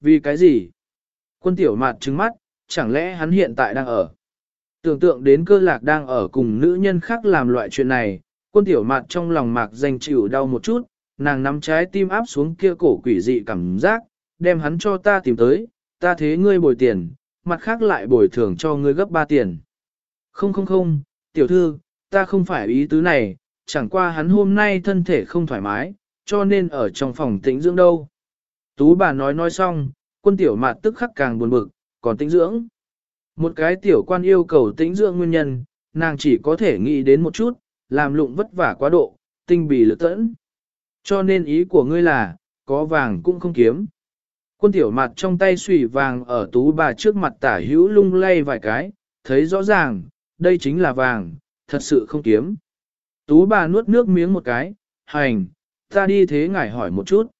vì cái gì? Quân tiểu mạt trứng mắt, chẳng lẽ hắn hiện tại đang ở? Tưởng tượng đến cơ lạc đang ở cùng nữ nhân khác làm loại chuyện này, quân tiểu mạt trong lòng mạc danh chịu đau một chút, nàng nắm trái tim áp xuống kia cổ quỷ dị cảm giác, đem hắn cho ta tìm tới, ta thế ngươi bồi tiền, mặt khác lại bồi thường cho ngươi gấp ba tiền. Không không không, tiểu thư, ta không phải ý tứ này, chẳng qua hắn hôm nay thân thể không thoải mái, cho nên ở trong phòng tĩnh dưỡng đâu. Tú bà nói nói xong, quân tiểu mạt tức khắc càng buồn bực, còn tĩnh dưỡng. Một cái tiểu quan yêu cầu tĩnh dưỡng nguyên nhân, nàng chỉ có thể nghĩ đến một chút, làm lụng vất vả quá độ, tinh bì lực tẫn. Cho nên ý của ngươi là, có vàng cũng không kiếm. Quân tiểu mặt trong tay xùy vàng ở tú bà trước mặt tả hữu lung lay vài cái, thấy rõ ràng, đây chính là vàng, thật sự không kiếm. Tú bà nuốt nước miếng một cái, hành, ta đi thế ngài hỏi một chút.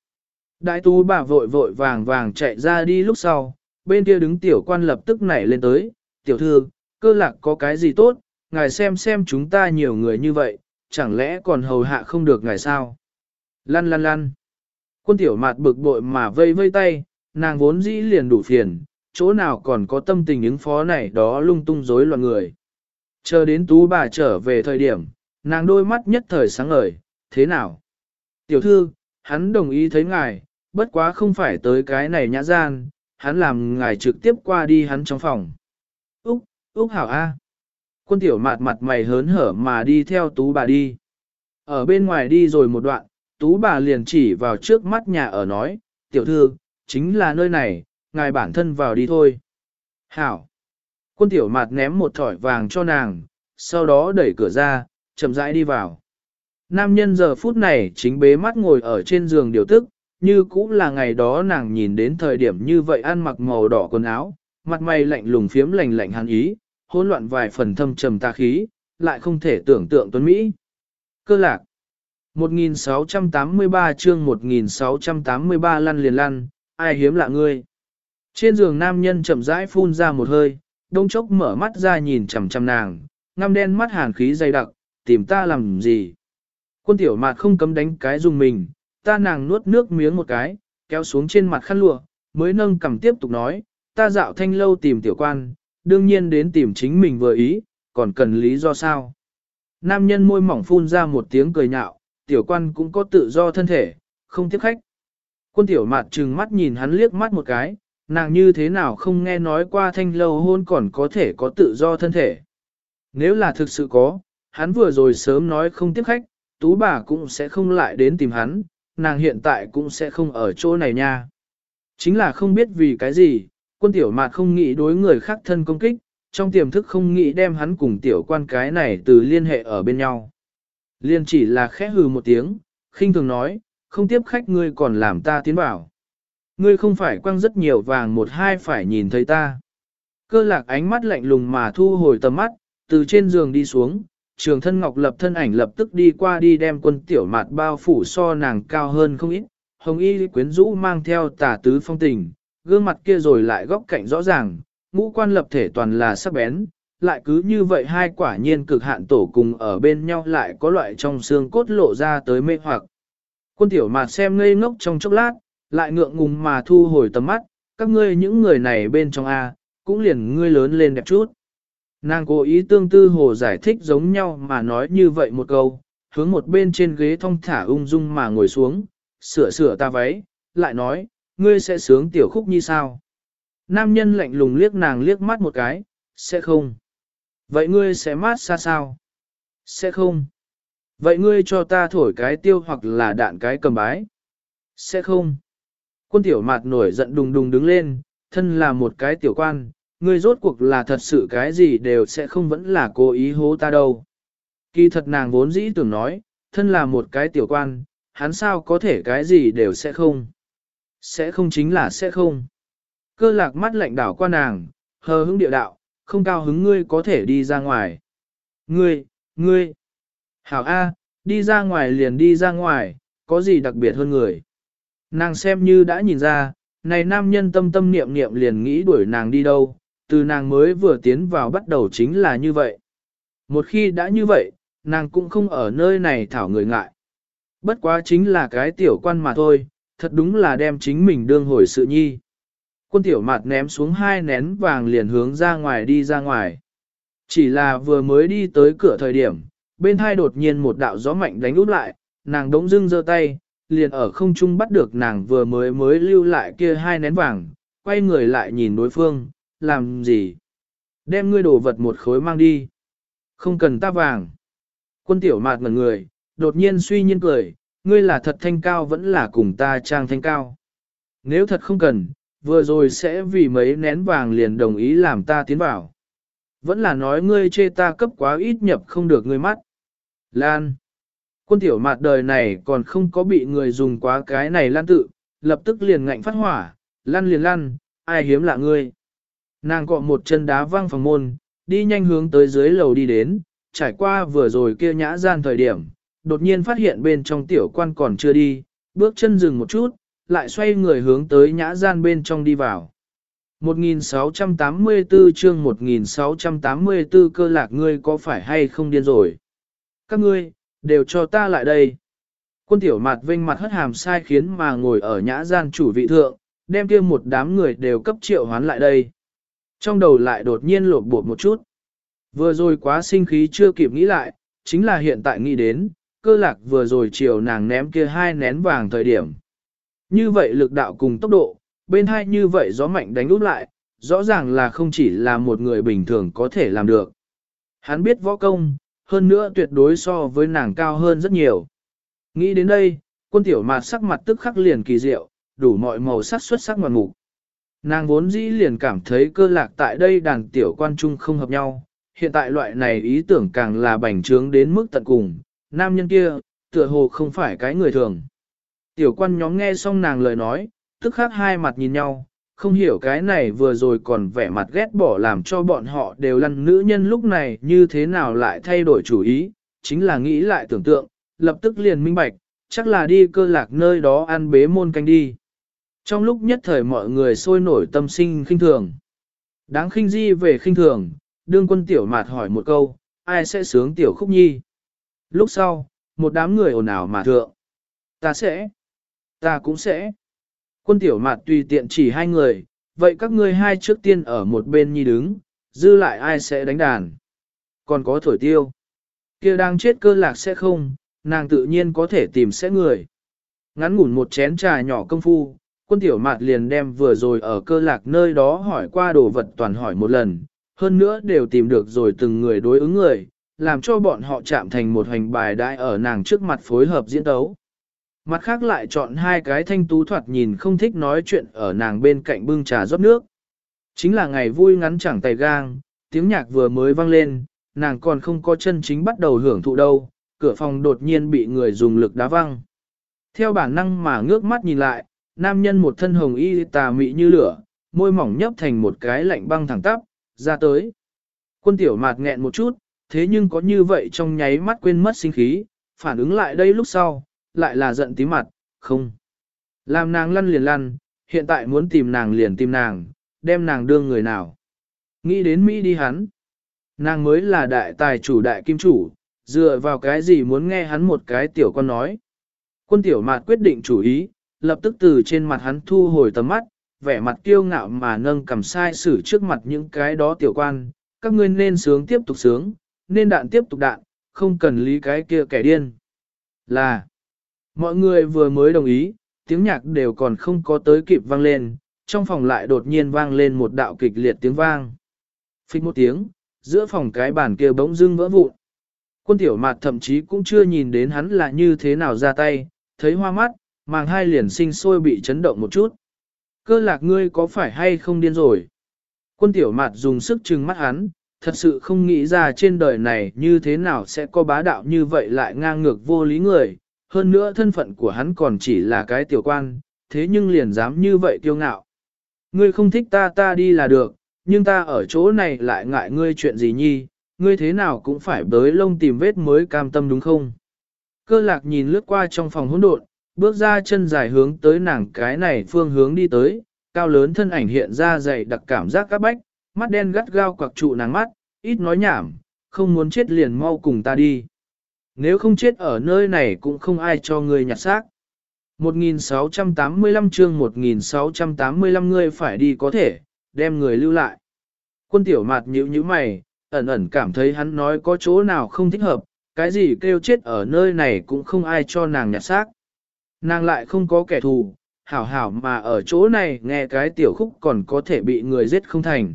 Đại tú bà vội vội vàng vàng chạy ra đi lúc sau, bên kia đứng tiểu quan lập tức nảy lên tới, tiểu thư, cơ lạc có cái gì tốt, ngài xem xem chúng ta nhiều người như vậy, chẳng lẽ còn hầu hạ không được ngài sao? Lăn lăn lăn. Quân tiểu mạt bực bội mà vây vây tay, nàng vốn dĩ liền đủ phiền, chỗ nào còn có tâm tình ứng phó này đó lung tung rối loạn người. Chờ đến tú bà trở về thời điểm, nàng đôi mắt nhất thời sáng ngời, thế nào? Tiểu thư, hắn đồng ý thấy ngài, bất quá không phải tới cái này nhã gian, hắn làm ngài trực tiếp qua đi hắn trong phòng. Úc, Úc hảo A. Quân tiểu mạt mặt mày hớn hở mà đi theo tú bà đi. Ở bên ngoài đi rồi một đoạn, tú bà liền chỉ vào trước mắt nhà ở nói, tiểu thư, chính là nơi này, ngài bản thân vào đi thôi. Hảo. Quân tiểu mạt ném một thỏi vàng cho nàng, sau đó đẩy cửa ra, chậm rãi đi vào. Nam nhân giờ phút này chính bế mắt ngồi ở trên giường điều tức, như cũng là ngày đó nàng nhìn đến thời điểm như vậy ăn mặc màu đỏ quần áo, mặt mày lạnh lùng phiếm lạnh lạnh hàn ý, hỗn loạn vài phần thâm trầm tà khí, lại không thể tưởng tượng tuấn Mỹ. Cơ lạc 1683 chương 1683 lăn liền lăn, ai hiếm lạ ngươi. Trên giường nam nhân chậm rãi phun ra một hơi, đông chốc mở mắt ra nhìn chằm chằm nàng, ngăm đen mắt hàn khí dày đặc, tìm ta làm gì. Quân tiểu mạt không cấm đánh cái dùng mình, ta nàng nuốt nước miếng một cái, kéo xuống trên mặt khăn lụa, mới nâng cầm tiếp tục nói, ta dạo thanh lâu tìm tiểu quan, đương nhiên đến tìm chính mình vừa ý, còn cần lý do sao. Nam nhân môi mỏng phun ra một tiếng cười nhạo, tiểu quan cũng có tự do thân thể, không tiếp khách. Quân tiểu mạt trừng mắt nhìn hắn liếc mắt một cái, nàng như thế nào không nghe nói qua thanh lâu hôn còn có thể có tự do thân thể. Nếu là thực sự có, hắn vừa rồi sớm nói không tiếp khách, tú bà cũng sẽ không lại đến tìm hắn, nàng hiện tại cũng sẽ không ở chỗ này nha. Chính là không biết vì cái gì, quân tiểu mạt không nghĩ đối người khác thân công kích, trong tiềm thức không nghĩ đem hắn cùng tiểu quan cái này từ liên hệ ở bên nhau. Liên chỉ là khẽ hừ một tiếng, khinh thường nói, không tiếp khách ngươi còn làm ta tiến vào. Ngươi không phải quăng rất nhiều vàng một hai phải nhìn thấy ta. Cơ lạc ánh mắt lạnh lùng mà thu hồi tầm mắt, từ trên giường đi xuống, trường thân ngọc lập thân ảnh lập tức đi qua đi đem quân tiểu mạt bao phủ so nàng cao hơn không ít. Hồng y quyến rũ mang theo tả tứ phong tình, gương mặt kia rồi lại góc cạnh rõ ràng, ngũ quan lập thể toàn là sắc bén, lại cứ như vậy hai quả nhiên cực hạn tổ cùng ở bên nhau lại có loại trong xương cốt lộ ra tới mê hoặc. Quân tiểu mạt xem ngây ngốc trong chốc lát, lại ngượng ngùng mà thu hồi tầm mắt, các ngươi những người này bên trong A, cũng liền ngươi lớn lên đẹp chút. Nàng cố ý tương tư hồ giải thích giống nhau mà nói như vậy một câu, hướng một bên trên ghế thong thả ung dung mà ngồi xuống, sửa sửa ta váy, lại nói, ngươi sẽ sướng tiểu khúc như sao? Nam nhân lạnh lùng liếc nàng liếc mắt một cái, sẽ không. Vậy ngươi sẽ mát xa sao? Sẽ không. Vậy ngươi cho ta thổi cái tiêu hoặc là đạn cái cầm bái? Sẽ không. Quân tiểu mạt nổi giận đùng đùng đứng lên, thân là một cái tiểu quan, ngươi rốt cuộc là thật sự cái gì đều sẽ không vẫn là cố ý hố ta đâu. Kỳ thật nàng vốn dĩ tưởng nói, thân là một cái tiểu quan, hắn sao có thể cái gì đều sẽ không. Sẽ không chính là sẽ không. Cơ lạc mắt lạnh đảo qua nàng, hờ hững địa đạo, không cao hứng ngươi có thể đi ra ngoài. Ngươi, ngươi. Hảo A, đi ra ngoài liền đi ra ngoài, có gì đặc biệt hơn người. Nàng xem như đã nhìn ra, này nam nhân tâm tâm niệm niệm liền nghĩ đuổi nàng đi đâu, từ nàng mới vừa tiến vào bắt đầu chính là như vậy. Một khi đã như vậy, nàng cũng không ở nơi này thảo người ngại. Bất quá chính là cái tiểu quan mà thôi, thật đúng là đem chính mình đương hồi sự nhi. Quân tiểu mặt ném xuống hai nén vàng liền hướng ra ngoài đi ra ngoài. Chỉ là vừa mới đi tới cửa thời điểm, bên hai đột nhiên một đạo gió mạnh đánh út lại, nàng đống dưng giơ tay, liền ở không trung bắt được nàng vừa mới mới lưu lại kia hai nén vàng, quay người lại nhìn đối phương, làm gì? Đem ngươi đồ vật một khối mang đi. Không cần ta vàng. Quân tiểu mạt ngần người, đột nhiên suy nhiên cười, ngươi là thật thanh cao vẫn là cùng ta trang thanh cao. Nếu thật không cần, vừa rồi sẽ vì mấy nén vàng liền đồng ý làm ta tiến vào. Vẫn là nói ngươi chê ta cấp quá ít nhập không được ngươi mắt. Lan. Quân tiểu mạt đời này còn không có bị người dùng quá cái này lan tự, lập tức liền ngạnh phát hỏa, lăn liền lăn, ai hiếm lạ ngươi. Nàng cọ một chân đá văng phòng môn, đi nhanh hướng tới dưới lầu đi đến, trải qua vừa rồi kia nhã gian thời điểm, đột nhiên phát hiện bên trong tiểu quan còn chưa đi, bước chân dừng một chút, lại xoay người hướng tới nhã gian bên trong đi vào. 1684 chương 1684 cơ lạc ngươi có phải hay không điên rồi? Các ngươi, đều cho ta lại đây. Quân tiểu mặt vinh mặt hất hàm sai khiến mà ngồi ở nhã gian chủ vị thượng, đem kia một đám người đều cấp triệu hoán lại đây. Trong đầu lại đột nhiên lột bột một chút. Vừa rồi quá sinh khí chưa kịp nghĩ lại, chính là hiện tại nghĩ đến, cơ lạc vừa rồi chiều nàng ném kia hai nén vàng thời điểm. Như vậy lực đạo cùng tốc độ, bên hai như vậy gió mạnh đánh úp lại, rõ ràng là không chỉ là một người bình thường có thể làm được. Hắn biết võ công, hơn nữa tuyệt đối so với nàng cao hơn rất nhiều. Nghĩ đến đây, quân tiểu mạt sắc mặt tức khắc liền kỳ diệu, đủ mọi màu sắc xuất sắc ngoạn mục. Nàng vốn dĩ liền cảm thấy cơ lạc tại đây đàn tiểu quan trung không hợp nhau, hiện tại loại này ý tưởng càng là bành trướng đến mức tận cùng, nam nhân kia, tựa hồ không phải cái người thường. Tiểu quan nhóm nghe xong nàng lời nói, tức khắc hai mặt nhìn nhau, không hiểu cái này vừa rồi còn vẻ mặt ghét bỏ làm cho bọn họ đều lăn nữ nhân lúc này như thế nào lại thay đổi chủ ý, chính là nghĩ lại tưởng tượng, lập tức liền minh bạch, chắc là đi cơ lạc nơi đó ăn bế môn canh đi. Trong lúc nhất thời mọi người sôi nổi tâm sinh khinh thường. Đáng khinh di về khinh thường, đương quân tiểu mạt hỏi một câu, ai sẽ sướng tiểu khúc nhi? Lúc sau, một đám người ồn ào mà thượng. Ta sẽ. Ta cũng sẽ. Quân tiểu mạt tùy tiện chỉ hai người, vậy các ngươi hai trước tiên ở một bên nhi đứng, dư lại ai sẽ đánh đàn. Còn có thổi tiêu. kia đang chết cơ lạc sẽ không, nàng tự nhiên có thể tìm sẽ người. Ngắn ngủn một chén trà nhỏ công phu, quân tiểu mạt liền đem vừa rồi ở cơ lạc nơi đó hỏi qua đồ vật toàn hỏi một lần, hơn nữa đều tìm được rồi từng người đối ứng người, làm cho bọn họ chạm thành một hành bài đại ở nàng trước mặt phối hợp diễn tấu. Mặt khác lại chọn hai cái thanh tú thoạt nhìn không thích nói chuyện ở nàng bên cạnh bưng trà rót nước. Chính là ngày vui ngắn chẳng tay gang, tiếng nhạc vừa mới vang lên, nàng còn không có chân chính bắt đầu hưởng thụ đâu, cửa phòng đột nhiên bị người dùng lực đá văng. Theo bản năng mà ngước mắt nhìn lại, nam nhân một thân hồng y tà mị như lửa, môi mỏng nhấp thành một cái lạnh băng thẳng tắp, ra tới. Quân tiểu mạt nghẹn một chút, thế nhưng có như vậy trong nháy mắt quên mất sinh khí, phản ứng lại đây lúc sau, lại là giận tí mặt, không. Làm nàng lăn liền lăn, hiện tại muốn tìm nàng liền tìm nàng, đem nàng đương người nào. Nghĩ đến Mỹ đi hắn. Nàng mới là đại tài chủ đại kim chủ, dựa vào cái gì muốn nghe hắn một cái tiểu con nói. Quân tiểu mạt quyết định chủ ý, lập tức từ trên mặt hắn thu hồi tầm mắt, vẻ mặt kiêu ngạo mà nâng cầm sai xử trước mặt những cái đó tiểu quan, các ngươi nên sướng tiếp tục sướng, nên đạn tiếp tục đạn, không cần lý cái kia kẻ điên. Là, mọi người vừa mới đồng ý, tiếng nhạc đều còn không có tới kịp vang lên, trong phòng lại đột nhiên vang lên một đạo kịch liệt tiếng vang. Phích một tiếng, giữa phòng cái bàn kia bỗng dưng vỡ vụn. Quân tiểu mạt thậm chí cũng chưa nhìn đến hắn là như thế nào ra tay, thấy hoa mắt, màng hai liền sinh sôi bị chấn động một chút. Cơ lạc ngươi có phải hay không điên rồi? Quân tiểu mạt dùng sức trừng mắt hắn, thật sự không nghĩ ra trên đời này như thế nào sẽ có bá đạo như vậy lại ngang ngược vô lý người, hơn nữa thân phận của hắn còn chỉ là cái tiểu quan, thế nhưng liền dám như vậy kiêu ngạo. Ngươi không thích ta ta đi là được, nhưng ta ở chỗ này lại ngại ngươi chuyện gì nhi, ngươi thế nào cũng phải bới lông tìm vết mới cam tâm đúng không? Cơ lạc nhìn lướt qua trong phòng hỗn độn, bước ra chân dài hướng tới nàng cái này phương hướng đi tới, cao lớn thân ảnh hiện ra dày đặc cảm giác các bách, mắt đen gắt gao quặc trụ nàng mắt, ít nói nhảm, không muốn chết liền mau cùng ta đi. Nếu không chết ở nơi này cũng không ai cho ngươi nhặt xác. 1685 chương 1685 ngươi phải đi có thể, đem người lưu lại. Quân tiểu mạt nhíu nhíu mày, ẩn ẩn cảm thấy hắn nói có chỗ nào không thích hợp, cái gì kêu chết ở nơi này cũng không ai cho nàng nhặt xác. Nàng lại không có kẻ thù, hảo hảo mà ở chỗ này nghe cái tiểu khúc còn có thể bị người giết không thành.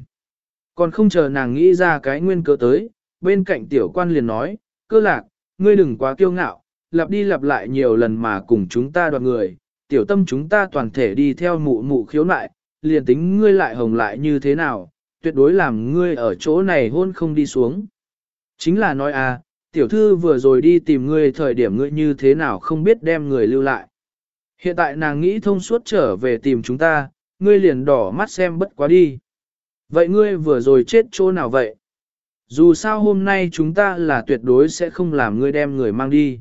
Còn không chờ nàng nghĩ ra cái nguyên cớ tới, bên cạnh tiểu quan liền nói, cơ lạc, ngươi đừng quá kiêu ngạo, lặp đi lặp lại nhiều lần mà cùng chúng ta đoạt người, tiểu tâm chúng ta toàn thể đi theo mụ mụ khiếu nại, liền tính ngươi lại hồng lại như thế nào, tuyệt đối làm ngươi ở chỗ này hôn không đi xuống. Chính là nói à, tiểu thư vừa rồi đi tìm ngươi thời điểm ngươi như thế nào không biết đem người lưu lại. Hiện tại nàng nghĩ thông suốt trở về tìm chúng ta, ngươi liền đỏ mắt xem bất quá đi. Vậy ngươi vừa rồi chết chỗ nào vậy? Dù sao hôm nay chúng ta là tuyệt đối sẽ không làm ngươi đem người mang đi.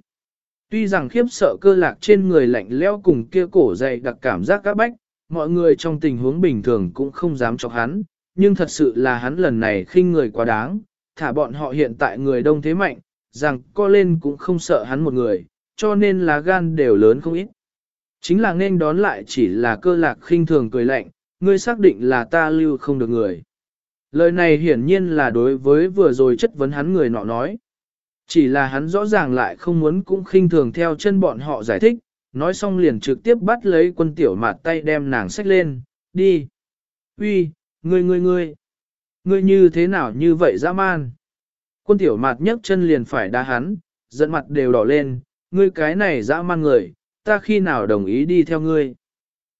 Tuy rằng khiếp sợ cơ lạc trên người lạnh leo cùng kia cổ dày đặc cảm giác các bách, mọi người trong tình huống bình thường cũng không dám chọc hắn, nhưng thật sự là hắn lần này khinh người quá đáng, thả bọn họ hiện tại người đông thế mạnh, rằng co lên cũng không sợ hắn một người, cho nên là gan đều lớn không ít. Chính là nên đón lại chỉ là cơ lạc khinh thường cười lạnh, ngươi xác định là ta lưu không được người. Lời này hiển nhiên là đối với vừa rồi chất vấn hắn người nọ nói. Chỉ là hắn rõ ràng lại không muốn cũng khinh thường theo chân bọn họ giải thích, nói xong liền trực tiếp bắt lấy quân tiểu mạt tay đem nàng xách lên, đi. Uy, ngươi ngươi ngươi, ngươi như thế nào như vậy dã man. Quân tiểu mạt nhấc chân liền phải đá hắn, dẫn mặt đều đỏ lên, ngươi cái này dã man người, ta khi nào đồng ý đi theo ngươi.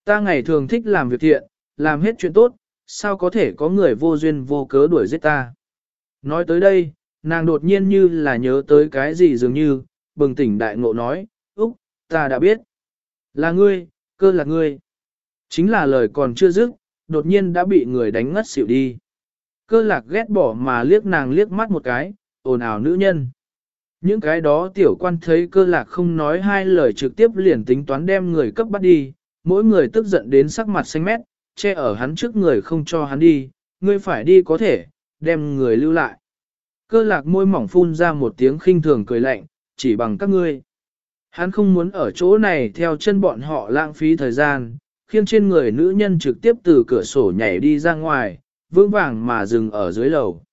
Ta ngày thường thích làm việc thiện, làm hết chuyện tốt, sao có thể có người vô duyên vô cớ đuổi giết ta. Nói tới đây, nàng đột nhiên như là nhớ tới cái gì dường như, bừng tỉnh đại ngộ nói, Úc, ta đã biết. Là ngươi, cơ là ngươi. Chính là lời còn chưa dứt, đột nhiên đã bị người đánh ngất xỉu đi. Cơ lạc ghét bỏ mà liếc nàng liếc mắt một cái, ồn ào nữ nhân. Những cái đó tiểu quan thấy cơ lạc không nói hai lời trực tiếp liền tính toán đem người cấp bắt đi, mỗi người tức giận đến sắc mặt xanh mét, che ở hắn trước người không cho hắn đi, ngươi phải đi có thể, đem người lưu lại. Cơ lạc môi mỏng phun ra một tiếng khinh thường cười lạnh, chỉ bằng các ngươi. Hắn không muốn ở chỗ này theo chân bọn họ lãng phí thời gian, khiêng trên người nữ nhân trực tiếp từ cửa sổ nhảy đi ra ngoài, vững vàng mà dừng ở dưới lầu.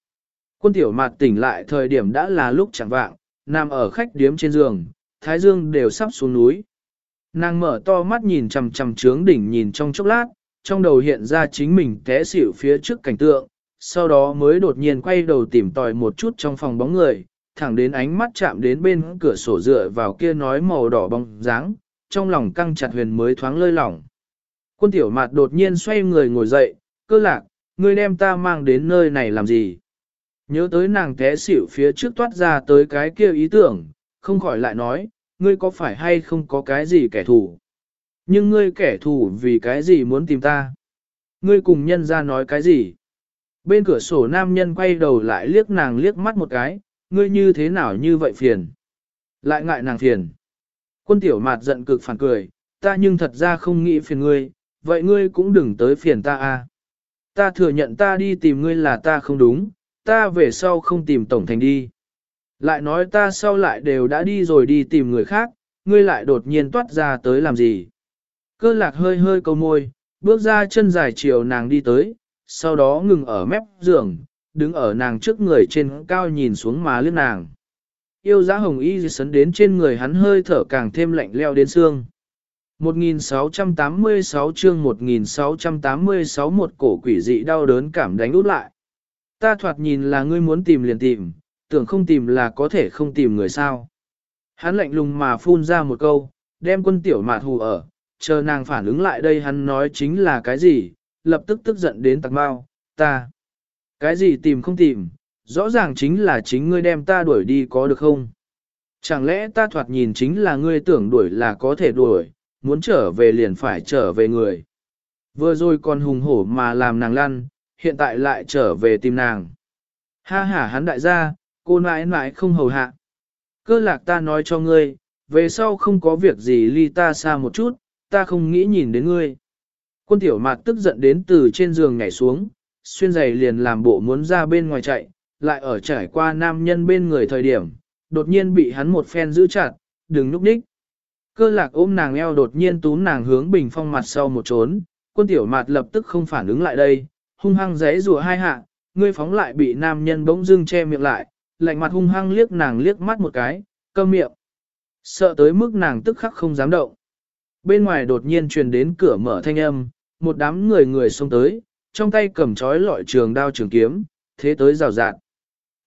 Quân tiểu mạt tỉnh lại thời điểm đã là lúc chẳng vạng, nằm ở khách điếm trên giường, thái dương đều sắp xuống núi. Nàng mở to mắt nhìn chằm chằm trướng đỉnh nhìn trong chốc lát, trong đầu hiện ra chính mình té xỉu phía trước cảnh tượng, sau đó mới đột nhiên quay đầu tìm tòi một chút trong phòng bóng người, thẳng đến ánh mắt chạm đến bên cửa sổ dựa vào kia nói màu đỏ bóng dáng, trong lòng căng chặt huyền mới thoáng lơi lỏng. Quân tiểu mạt đột nhiên xoay người ngồi dậy, cơ lạc, ngươi đem ta mang đến nơi này làm gì? Nhớ tới nàng té xỉu phía trước toát ra tới cái kia ý tưởng, không khỏi lại nói, ngươi có phải hay không có cái gì kẻ thù? Nhưng ngươi kẻ thù vì cái gì muốn tìm ta? Ngươi cùng nhân ra nói cái gì? Bên cửa sổ nam nhân quay đầu lại liếc nàng liếc mắt một cái, ngươi như thế nào như vậy phiền? Lại ngại nàng phiền. Quân tiểu mạt giận cực phản cười, ta nhưng thật ra không nghĩ phiền ngươi, vậy ngươi cũng đừng tới phiền ta a. Ta thừa nhận ta đi tìm ngươi là ta không đúng, ta về sau không tìm tổng thành đi. Lại nói ta sau lại đều đã đi rồi đi tìm người khác, ngươi lại đột nhiên toát ra tới làm gì. Cơ lạc hơi hơi câu môi, bước ra chân dài chiều nàng đi tới, sau đó ngừng ở mép giường, đứng ở nàng trước người trên cao nhìn xuống mà liếc nàng. Yêu giá hồng y sấn đến trên người hắn hơi thở càng thêm lạnh leo đến xương. 1686 chương 1686 một cổ quỷ dị đau đớn cảm đánh út lại. Ta thoạt nhìn là ngươi muốn tìm liền tìm, tưởng không tìm là có thể không tìm người sao. Hắn lạnh lùng mà phun ra một câu, đem quân tiểu mạt hù ở, chờ nàng phản ứng lại đây hắn nói chính là cái gì, lập tức tức giận đến tạc bao, ta. Cái gì tìm không tìm, rõ ràng chính là chính ngươi đem ta đuổi đi có được không? Chẳng lẽ ta thoạt nhìn chính là ngươi tưởng đuổi là có thể đuổi, muốn trở về liền phải trở về người. Vừa rồi còn hùng hổ mà làm nàng lăn, hiện tại lại trở về tìm nàng. Ha ha hắn đại gia, cô nãi nãi không hầu hạ. Cơ lạc ta nói cho ngươi, về sau không có việc gì ly ta xa một chút, ta không nghĩ nhìn đến ngươi. Quân tiểu mạt tức giận đến từ trên giường nhảy xuống, xuyên giày liền làm bộ muốn ra bên ngoài chạy, lại ở trải qua nam nhân bên người thời điểm, đột nhiên bị hắn một phen giữ chặt, đừng núp đích. Cơ lạc ôm nàng eo đột nhiên túm nàng hướng bình phong mặt sau một trốn, quân tiểu mạt lập tức không phản ứng lại đây, hung hăng giấy rùa hai hạ, ngươi phóng lại bị nam nhân bỗng dưng che miệng lại, lạnh mặt hung hăng liếc nàng liếc mắt một cái, câm miệng. Sợ tới mức nàng tức khắc không dám động. Bên ngoài đột nhiên truyền đến cửa mở thanh âm, một đám người người xông tới, trong tay cầm chói lọi trường đao trường kiếm, thế tới rào rạt.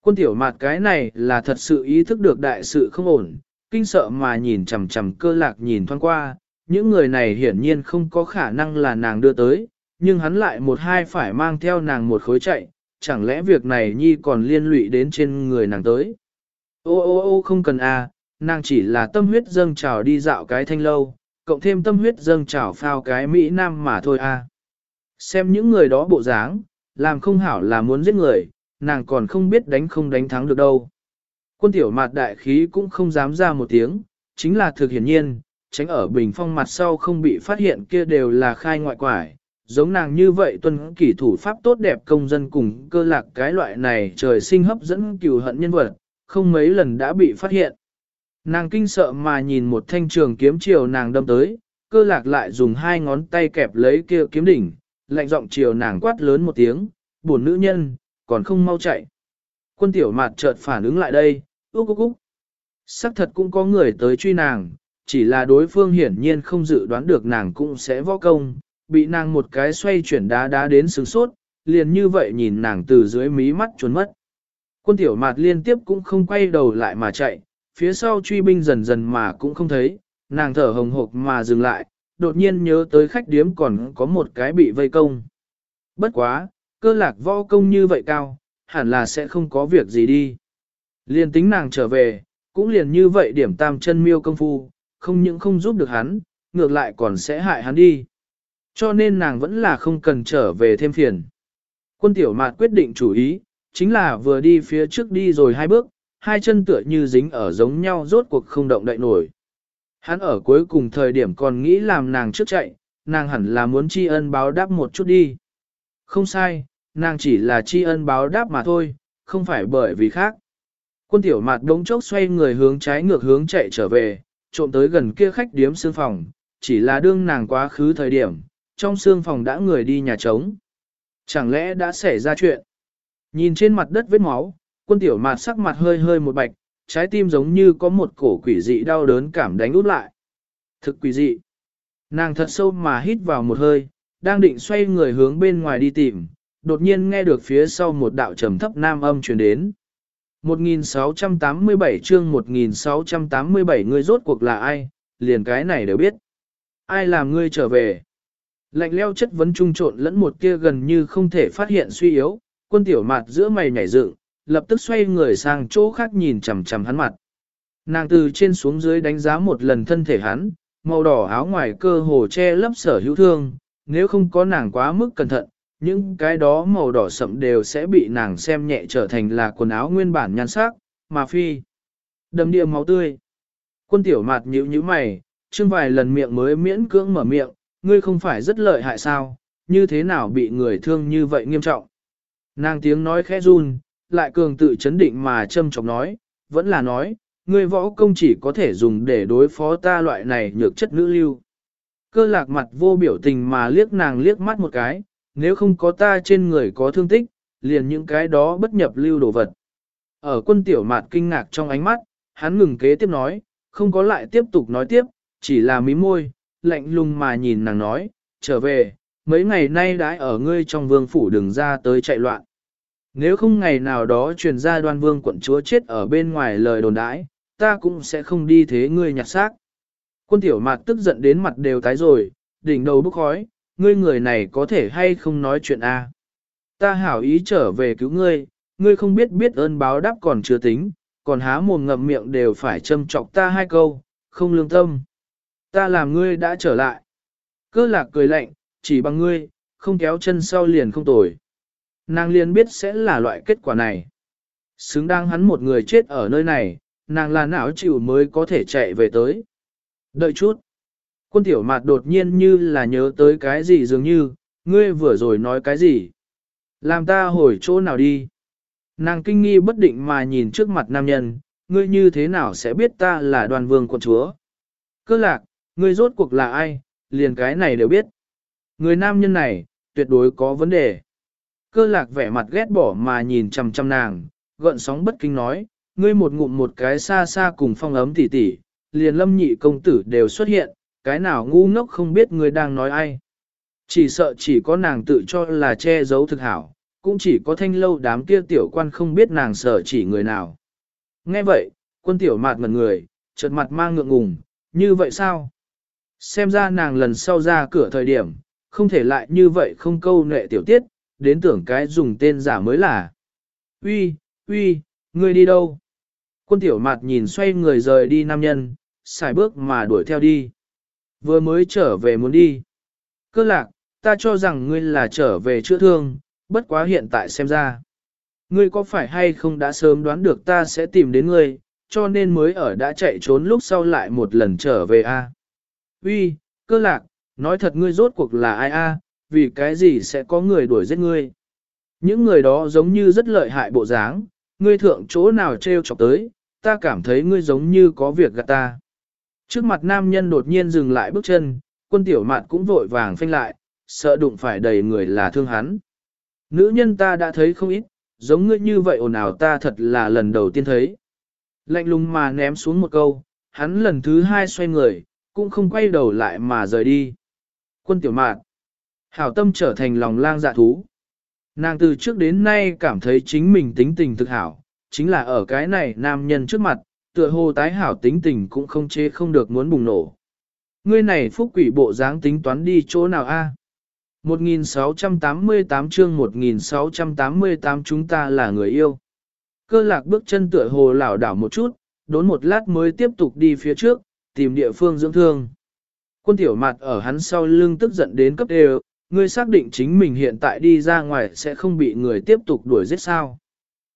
Quân tiểu mạt cái này là thật sự ý thức được đại sự không ổn, kinh sợ mà nhìn chằm chằm cơ lạc nhìn thoáng qua, những người này hiển nhiên không có khả năng là nàng đưa tới, nhưng hắn lại một hai phải mang theo nàng một khối chạy, chẳng lẽ việc này nhi còn liên lụy đến trên người nàng tới. Ô ô ô không cần à, nàng chỉ là tâm huyết dâng trào đi dạo cái thanh lâu, cộng thêm tâm huyết dâng trào phao cái Mỹ Nam mà thôi à. Xem những người đó bộ dáng, làm không hảo là muốn giết người, nàng còn không biết đánh không đánh thắng được đâu. Quân tiểu mạt đại khí cũng không dám ra một tiếng, chính là thực hiển nhiên, tránh ở bình phong mặt sau không bị phát hiện kia đều là khai ngoại quải. Giống nàng như vậy tuân kỷ thủ pháp tốt đẹp công dân cùng cơ lạc cái loại này trời sinh hấp dẫn cừu hận nhân vật, không mấy lần đã bị phát hiện. Nàng kinh sợ mà nhìn một thanh trường kiếm chiều nàng đâm tới, cơ lạc lại dùng hai ngón tay kẹp lấy kia kiếm đỉnh, lạnh giọng chiều nàng quát lớn một tiếng, buồn nữ nhân, còn không mau chạy. Quân tiểu mạt chợt phản ứng lại đây, úc úc úc. Sắc thật cũng có người tới truy nàng, chỉ là đối phương hiển nhiên không dự đoán được nàng cũng sẽ võ công, bị nàng một cái xoay chuyển đá đá đến sướng sốt, liền như vậy nhìn nàng từ dưới mí mắt trốn mất. Quân tiểu mạt liên tiếp cũng không quay đầu lại mà chạy, phía sau truy binh dần dần mà cũng không thấy, nàng thở hồng hộc mà dừng lại, đột nhiên nhớ tới khách điếm còn có một cái bị vây công. Bất quá, cơ lạc võ công như vậy cao, hẳn là sẽ không có việc gì đi. Liền tính nàng trở về, cũng liền như vậy điểm tam chân miêu công phu, không những không giúp được hắn, ngược lại còn sẽ hại hắn đi. Cho nên nàng vẫn là không cần trở về thêm phiền. Quân tiểu mạt quyết định chủ ý, chính là vừa đi phía trước đi rồi hai bước, hai chân tựa như dính ở giống nhau rốt cuộc không động đậy nổi. Hắn ở cuối cùng thời điểm còn nghĩ làm nàng trước chạy, nàng hẳn là muốn tri ân báo đáp một chút đi. Không sai, nàng chỉ là tri ân báo đáp mà thôi, không phải bởi vì khác. Quân tiểu mạt đống chốc xoay người hướng trái ngược hướng chạy trở về, trộm tới gần kia khách điếm xương phòng, chỉ là đương nàng quá khứ thời điểm, trong xương phòng đã người đi nhà trống. Chẳng lẽ đã xảy ra chuyện? Nhìn trên mặt đất vết máu, quân tiểu mạt sắc mặt hơi hơi một bạch, trái tim giống như có một cổ quỷ dị đau đớn cảm đánh út lại. Thực quỷ dị. Nàng thật sâu mà hít vào một hơi, đang định xoay người hướng bên ngoài đi tìm, đột nhiên nghe được phía sau một đạo trầm thấp nam âm truyền đến. 1687 chương 1687 ngươi rốt cuộc là ai, liền cái này đều biết. Ai làm ngươi trở về? Lạnh leo chất vấn trung trộn lẫn một kia gần như không thể phát hiện suy yếu, quân tiểu mặt giữa mày nhảy dựng, lập tức xoay người sang chỗ khác nhìn chằm chằm hắn mặt. Nàng từ trên xuống dưới đánh giá một lần thân thể hắn, màu đỏ áo ngoài cơ hồ che lấp sở hữu thương, nếu không có nàng quá mức cẩn thận, những cái đó màu đỏ sậm đều sẽ bị nàng xem nhẹ trở thành là quần áo nguyên bản nhan sắc, mà phi. Đầm địa máu tươi. Quân tiểu mạt nhíu nhíu mày, chương vài lần miệng mới miễn cưỡng mở miệng, ngươi không phải rất lợi hại sao, như thế nào bị người thương như vậy nghiêm trọng. Nàng tiếng nói khẽ run, lại cường tự chấn định mà châm chọc nói, vẫn là nói, ngươi võ công chỉ có thể dùng để đối phó ta loại này nhược chất nữ lưu. Cơ lạc mặt vô biểu tình mà liếc nàng liếc mắt một cái, nếu không có ta trên người có thương tích, liền những cái đó bất nhập lưu đồ vật. Ở quân tiểu mạt kinh ngạc trong ánh mắt, hắn ngừng kế tiếp nói, không có lại tiếp tục nói tiếp, chỉ là mí môi, lạnh lùng mà nhìn nàng nói, trở về, mấy ngày nay đã ở ngươi trong vương phủ đừng ra tới chạy loạn. Nếu không ngày nào đó truyền ra đoan vương quận chúa chết ở bên ngoài lời đồn đãi, ta cũng sẽ không đi thế ngươi nhặt xác. Quân tiểu mạt tức giận đến mặt đều tái rồi, đỉnh đầu bốc khói, ngươi người này có thể hay không nói chuyện a? Ta hảo ý trở về cứu ngươi, ngươi không biết biết ơn báo đáp còn chưa tính, còn há mồm ngậm miệng đều phải châm chọc ta hai câu, không lương tâm. Ta làm ngươi đã trở lại. Cơ lạc cười lạnh, chỉ bằng ngươi, không kéo chân sau liền không tồi. Nàng liền biết sẽ là loại kết quả này. Xứng đáng hắn một người chết ở nơi này, nàng là não chịu mới có thể chạy về tới. Đợi chút. Quân tiểu mạt đột nhiên như là nhớ tới cái gì dường như, ngươi vừa rồi nói cái gì. Làm ta hồi chỗ nào đi. Nàng kinh nghi bất định mà nhìn trước mặt nam nhân, ngươi như thế nào sẽ biết ta là đoàn vương quận chúa. Cơ lạc, ngươi rốt cuộc là ai, liền cái này đều biết. Người nam nhân này, tuyệt đối có vấn đề. Cơ lạc vẻ mặt ghét bỏ mà nhìn chằm chằm nàng, gợn sóng bất kinh nói, ngươi một ngụm một cái xa xa cùng phong ấm tỉ tỉ, liền lâm nhị công tử đều xuất hiện, cái nào ngu ngốc không biết ngươi đang nói ai. Chỉ sợ chỉ có nàng tự cho là che giấu thực hảo, cũng chỉ có thanh lâu đám kia tiểu quan không biết nàng sợ chỉ người nào. Nghe vậy, quân tiểu mạt ngần người, chợt mặt mang ngượng ngùng, như vậy sao? Xem ra nàng lần sau ra cửa thời điểm, không thể lại như vậy không câu nệ tiểu tiết, đến tưởng cái dùng tên giả mới là. Uy, uy, ngươi đi đâu? Quân tiểu mặt nhìn xoay người rời đi nam nhân, xài bước mà đuổi theo đi. Vừa mới trở về muốn đi. Cơ lạc, ta cho rằng ngươi là trở về chữa thương, bất quá hiện tại xem ra. Ngươi có phải hay không đã sớm đoán được ta sẽ tìm đến ngươi, cho nên mới ở đã chạy trốn lúc sau lại một lần trở về a. Uy, cơ lạc, nói thật ngươi rốt cuộc là ai a, vì cái gì sẽ có người đuổi giết ngươi. Những người đó giống như rất lợi hại bộ dáng, ngươi thượng chỗ nào treo chọc tới, ta cảm thấy ngươi giống như có việc gạt ta. Trước mặt nam nhân đột nhiên dừng lại bước chân, quân tiểu mạn cũng vội vàng phanh lại, sợ đụng phải đầy người là thương hắn. Nữ nhân ta đã thấy không ít, giống ngươi như vậy ồn ào ta thật là lần đầu tiên thấy. Lạnh lùng mà ném xuống một câu, hắn lần thứ hai xoay người, cũng không quay đầu lại mà rời đi. Quân tiểu mạn, hảo tâm trở thành lòng lang dạ thú. Nàng từ trước đến nay cảm thấy chính mình tính tình thực hảo, chính là ở cái này nam nhân trước mặt, tựa hồ tái hảo tính tình cũng không chế không được muốn bùng nổ. Ngươi này phúc quỷ bộ dáng tính toán đi chỗ nào a? 1688 chương 1688 chúng ta là người yêu. Cơ lạc bước chân tựa hồ lảo đảo một chút, đốn một lát mới tiếp tục đi phía trước, tìm địa phương dưỡng thương. Quân tiểu mặt ở hắn sau lưng tức giận đến cấp đều, ngươi xác định chính mình hiện tại đi ra ngoài sẽ không bị người tiếp tục đuổi giết sao.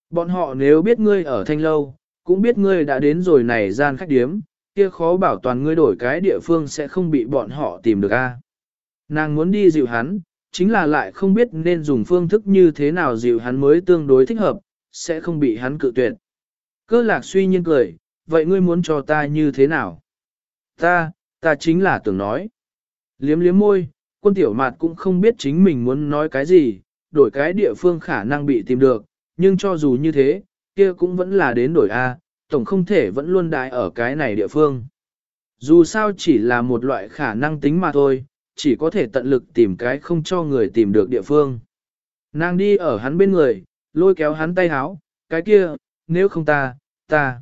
Bọn họ nếu biết ngươi ở thanh lâu, cũng biết ngươi đã đến rồi này gian khách điếm, kia khó bảo toàn ngươi đổi cái địa phương sẽ không bị bọn họ tìm được a. Nàng muốn đi dịu hắn, chính là lại không biết nên dùng phương thức như thế nào dịu hắn mới tương đối thích hợp, sẽ không bị hắn cự tuyệt. Cơ lạc suy nhiên cười, vậy ngươi muốn cho ta như thế nào? Ta, ta chính là tưởng nói. Liếm liếm môi, quân tiểu mạt cũng không biết chính mình muốn nói cái gì, đổi cái địa phương khả năng bị tìm được, nhưng cho dù như thế, kia cũng vẫn là đến đổi A, tổng không thể vẫn luôn đại ở cái này địa phương. Dù sao chỉ là một loại khả năng tính mà thôi, chỉ có thể tận lực tìm cái không cho người tìm được địa phương. Nàng đi ở hắn bên người, lôi kéo hắn tay háo, cái kia, nếu không ta, ta.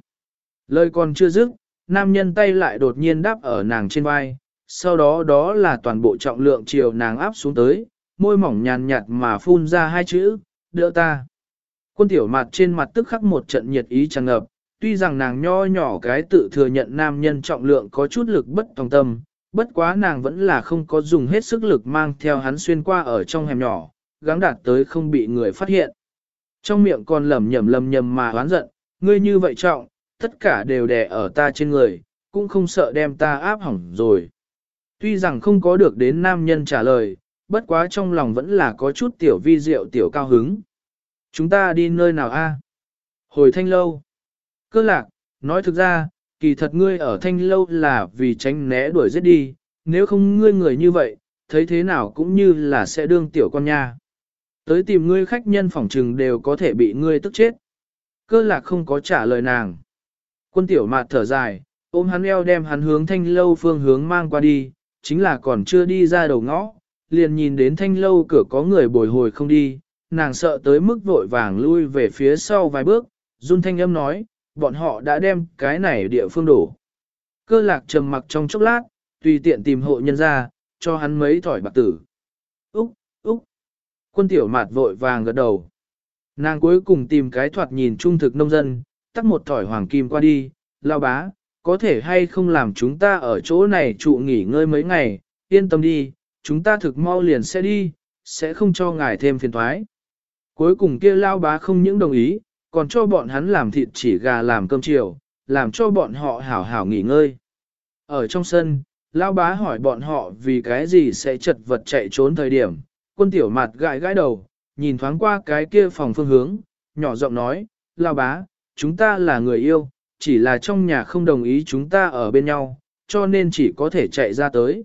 Lời còn chưa dứt, nam nhân tay lại đột nhiên đáp ở nàng trên vai, sau đó đó là toàn bộ trọng lượng chiều nàng áp xuống tới, môi mỏng nhàn nhạt mà phun ra hai chữ, đỡ ta. Quân tiểu mặt trên mặt tức khắc một trận nhiệt ý tràn ngập, tuy rằng nàng nho nhỏ cái tự thừa nhận nam nhân trọng lượng có chút lực bất tòng tâm, bất quá nàng vẫn là không có dùng hết sức lực mang theo hắn xuyên qua ở trong hẻm nhỏ, gắng đạt tới không bị người phát hiện. Trong miệng còn lầm nhầm lầm nhầm mà oán giận, ngươi như vậy trọng, tất cả đều đè ở ta trên người, cũng không sợ đem ta áp hỏng rồi. Tuy rằng không có được đến nam nhân trả lời, bất quá trong lòng vẫn là có chút tiểu vi diệu tiểu cao hứng. Chúng ta đi nơi nào a? Hồi thanh lâu. Cơ lạc, nói thực ra, kỳ thật ngươi ở thanh lâu là vì tránh né đuổi giết đi, nếu không ngươi người như vậy, thấy thế nào cũng như là sẽ đương tiểu con nha. Tới tìm ngươi khách nhân phỏng trừng đều có thể bị ngươi tức chết. Cơ lạc không có trả lời nàng. Quân tiểu mạt thở dài, ôm hắn eo đem hắn hướng thanh lâu phương hướng mang qua đi, chính là còn chưa đi ra đầu ngõ, liền nhìn đến thanh lâu cửa có người bồi hồi không đi, nàng sợ tới mức vội vàng lui về phía sau vài bước, run thanh âm nói, bọn họ đã đem cái này địa phương đổ. Cơ lạc trầm mặc trong chốc lát, tùy tiện tìm hộ nhân ra, cho hắn mấy thỏi bạc tử. Úc, Úc. Quân tiểu mạt vội vàng gật đầu. Nàng cuối cùng tìm cái thoạt nhìn trung thực nông dân, tắt một thỏi hoàng kim qua đi, lao bá, có thể hay không làm chúng ta ở chỗ này trụ nghỉ ngơi mấy ngày, yên tâm đi, chúng ta thực mau liền sẽ đi, sẽ không cho ngài thêm phiền thoái. Cuối cùng kia lao bá không những đồng ý, còn cho bọn hắn làm thịt chỉ gà làm cơm chiều, làm cho bọn họ hảo hảo nghỉ ngơi. Ở trong sân, lao bá hỏi bọn họ vì cái gì sẽ chật vật chạy trốn thời điểm, quân tiểu mặt gãi gãi đầu, nhìn thoáng qua cái kia phòng phương hướng, nhỏ giọng nói, lao bá, chúng ta là người yêu, chỉ là trong nhà không đồng ý chúng ta ở bên nhau, cho nên chỉ có thể chạy ra tới.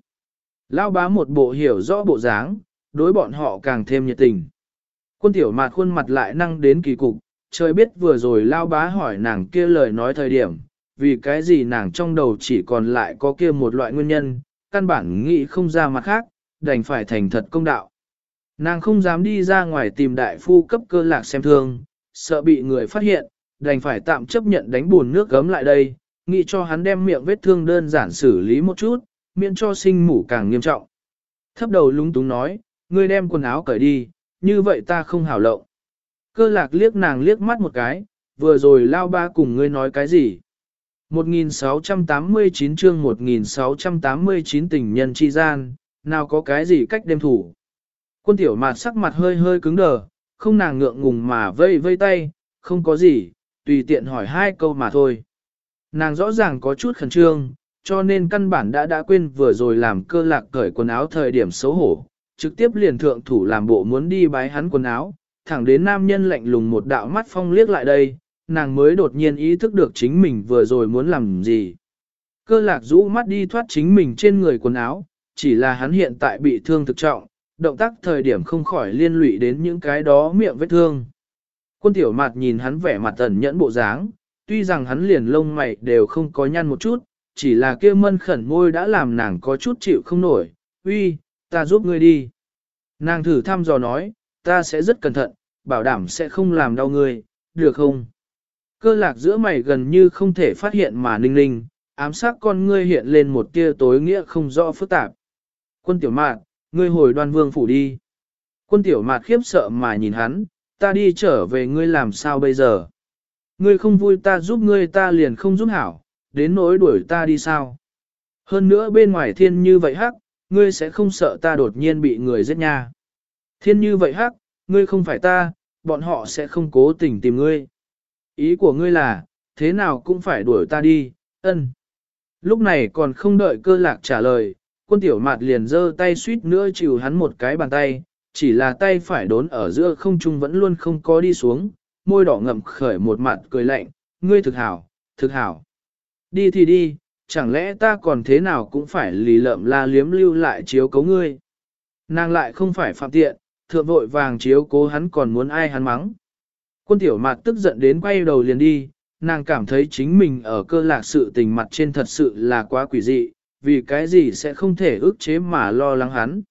Lao bá một bộ hiểu rõ bộ dáng, đối bọn họ càng thêm nhiệt tình. Quân tiểu mạt khuôn mặt lại năng đến kỳ cục, trời biết vừa rồi Lao bá hỏi nàng kia lời nói thời điểm, vì cái gì nàng trong đầu chỉ còn lại có kia một loại nguyên nhân, căn bản nghĩ không ra mặt khác, đành phải thành thật công đạo. Nàng không dám đi ra ngoài tìm đại phu cấp cơ lạc xem thương, sợ bị người phát hiện, đành phải tạm chấp nhận đánh buồn nước gấm lại đây, nghĩ cho hắn đem miệng vết thương đơn giản xử lý một chút, miễn cho sinh mủ càng nghiêm trọng. Thấp đầu lúng túng nói, ngươi đem quần áo cởi đi, như vậy ta không hảo lộng. Cơ lạc liếc nàng liếc mắt một cái, vừa rồi lao ba cùng ngươi nói cái gì. 1689 chương 1689 tình nhân chi gian, nào có cái gì cách đem thủ. Quân tiểu mạt sắc mặt hơi hơi cứng đờ, không nàng ngượng ngùng mà vây vây tay, không có gì, tùy tiện hỏi hai câu mà thôi. Nàng rõ ràng có chút khẩn trương, cho nên căn bản đã đã quên vừa rồi làm cơ lạc cởi quần áo thời điểm xấu hổ, trực tiếp liền thượng thủ làm bộ muốn đi bái hắn quần áo, thẳng đến nam nhân lạnh lùng một đạo mắt phong liếc lại đây, nàng mới đột nhiên ý thức được chính mình vừa rồi muốn làm gì. Cơ lạc rũ mắt đi thoát chính mình trên người quần áo, chỉ là hắn hiện tại bị thương thực trọng, động tác thời điểm không khỏi liên lụy đến những cái đó miệng vết thương. Quân tiểu mặt nhìn hắn vẻ mặt ẩn nhẫn bộ dáng, tuy rằng hắn liền lông mày đều không có nhăn một chút, chỉ là kia mân khẩn môi đã làm nàng có chút chịu không nổi, uy, ta giúp ngươi đi. Nàng thử thăm dò nói, ta sẽ rất cẩn thận, bảo đảm sẽ không làm đau ngươi, được không? Cơ lạc giữa mày gần như không thể phát hiện mà ninh ninh, ám sát con ngươi hiện lên một tia tối nghĩa không rõ phức tạp. Quân tiểu mạt, ngươi hồi đoan vương phủ đi. Quân tiểu mạt khiếp sợ mà nhìn hắn, ta đi trở về ngươi làm sao bây giờ? Ngươi không vui ta giúp ngươi ta liền không giúp hảo, đến nỗi đuổi ta đi sao? Hơn nữa bên ngoài thiên như vậy hắc, ngươi sẽ không sợ ta đột nhiên bị người giết nha. Thiên như vậy hắc, ngươi không phải ta, bọn họ sẽ không cố tình tìm ngươi. Ý của ngươi là, thế nào cũng phải đuổi ta đi, ân. Lúc này còn không đợi cơ lạc trả lời, quân tiểu mạt liền giơ tay suýt nữa chịu hắn một cái bàn tay, chỉ là tay phải đốn ở giữa không trung vẫn luôn không có đi xuống, môi đỏ ngậm khởi một mặt cười lạnh, ngươi thực hảo, thực hảo. Đi thì đi, chẳng lẽ ta còn thế nào cũng phải lì lợm la liếm lưu lại chiếu cấu ngươi. Nàng lại không phải phạm tiện, thượng vội vàng chiếu cố hắn còn muốn ai hắn mắng. Quân tiểu mạt tức giận đến quay đầu liền đi, nàng cảm thấy chính mình ở cơ lạc sự tình mặt trên thật sự là quá quỷ dị, vì cái gì sẽ không thể ức chế mà lo lắng hắn.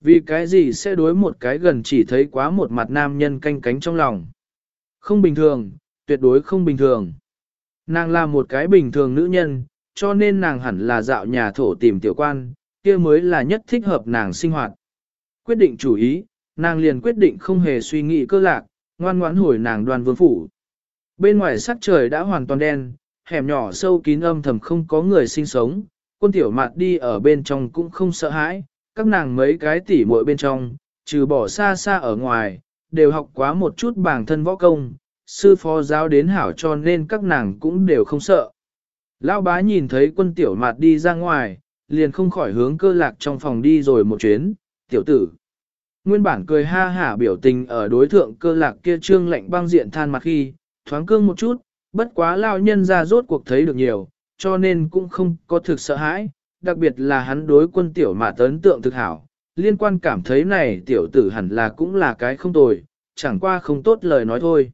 Vì cái gì sẽ đối một cái gần chỉ thấy quá một mặt nam nhân canh cánh trong lòng. Không bình thường, tuyệt đối không bình thường. Nàng là một cái bình thường nữ nhân, cho nên nàng hẳn là dạo nhà thổ tìm tiểu quan, kia mới là nhất thích hợp nàng sinh hoạt. Quyết định chủ ý, nàng liền quyết định không hề suy nghĩ cơ lạc, ngoan ngoãn hồi nàng đoàn vương phủ. Bên ngoài sắc trời đã hoàn toàn đen, hẻm nhỏ sâu kín âm thầm không có người sinh sống, quân tiểu mạt đi ở bên trong cũng không sợ hãi, các nàng mấy cái tỉ muội bên trong, trừ bỏ xa xa ở ngoài, đều học quá một chút bản thân võ công, sư phó giáo đến hảo cho nên các nàng cũng đều không sợ. Lão bá nhìn thấy quân tiểu mạt đi ra ngoài, liền không khỏi hướng cơ lạc trong phòng đi rồi một chuyến, tiểu tử. Nguyên bản cười ha hả biểu tình ở đối thượng cơ lạc kia trương lạnh băng diện than mặt khi, thoáng cương một chút, bất quá lao nhân ra rốt cuộc thấy được nhiều, cho nên cũng không có thực sợ hãi, đặc biệt là hắn đối quân tiểu mà tấn tượng thực hảo, liên quan cảm thấy này tiểu tử hẳn là cũng là cái không tồi, chẳng qua không tốt lời nói thôi.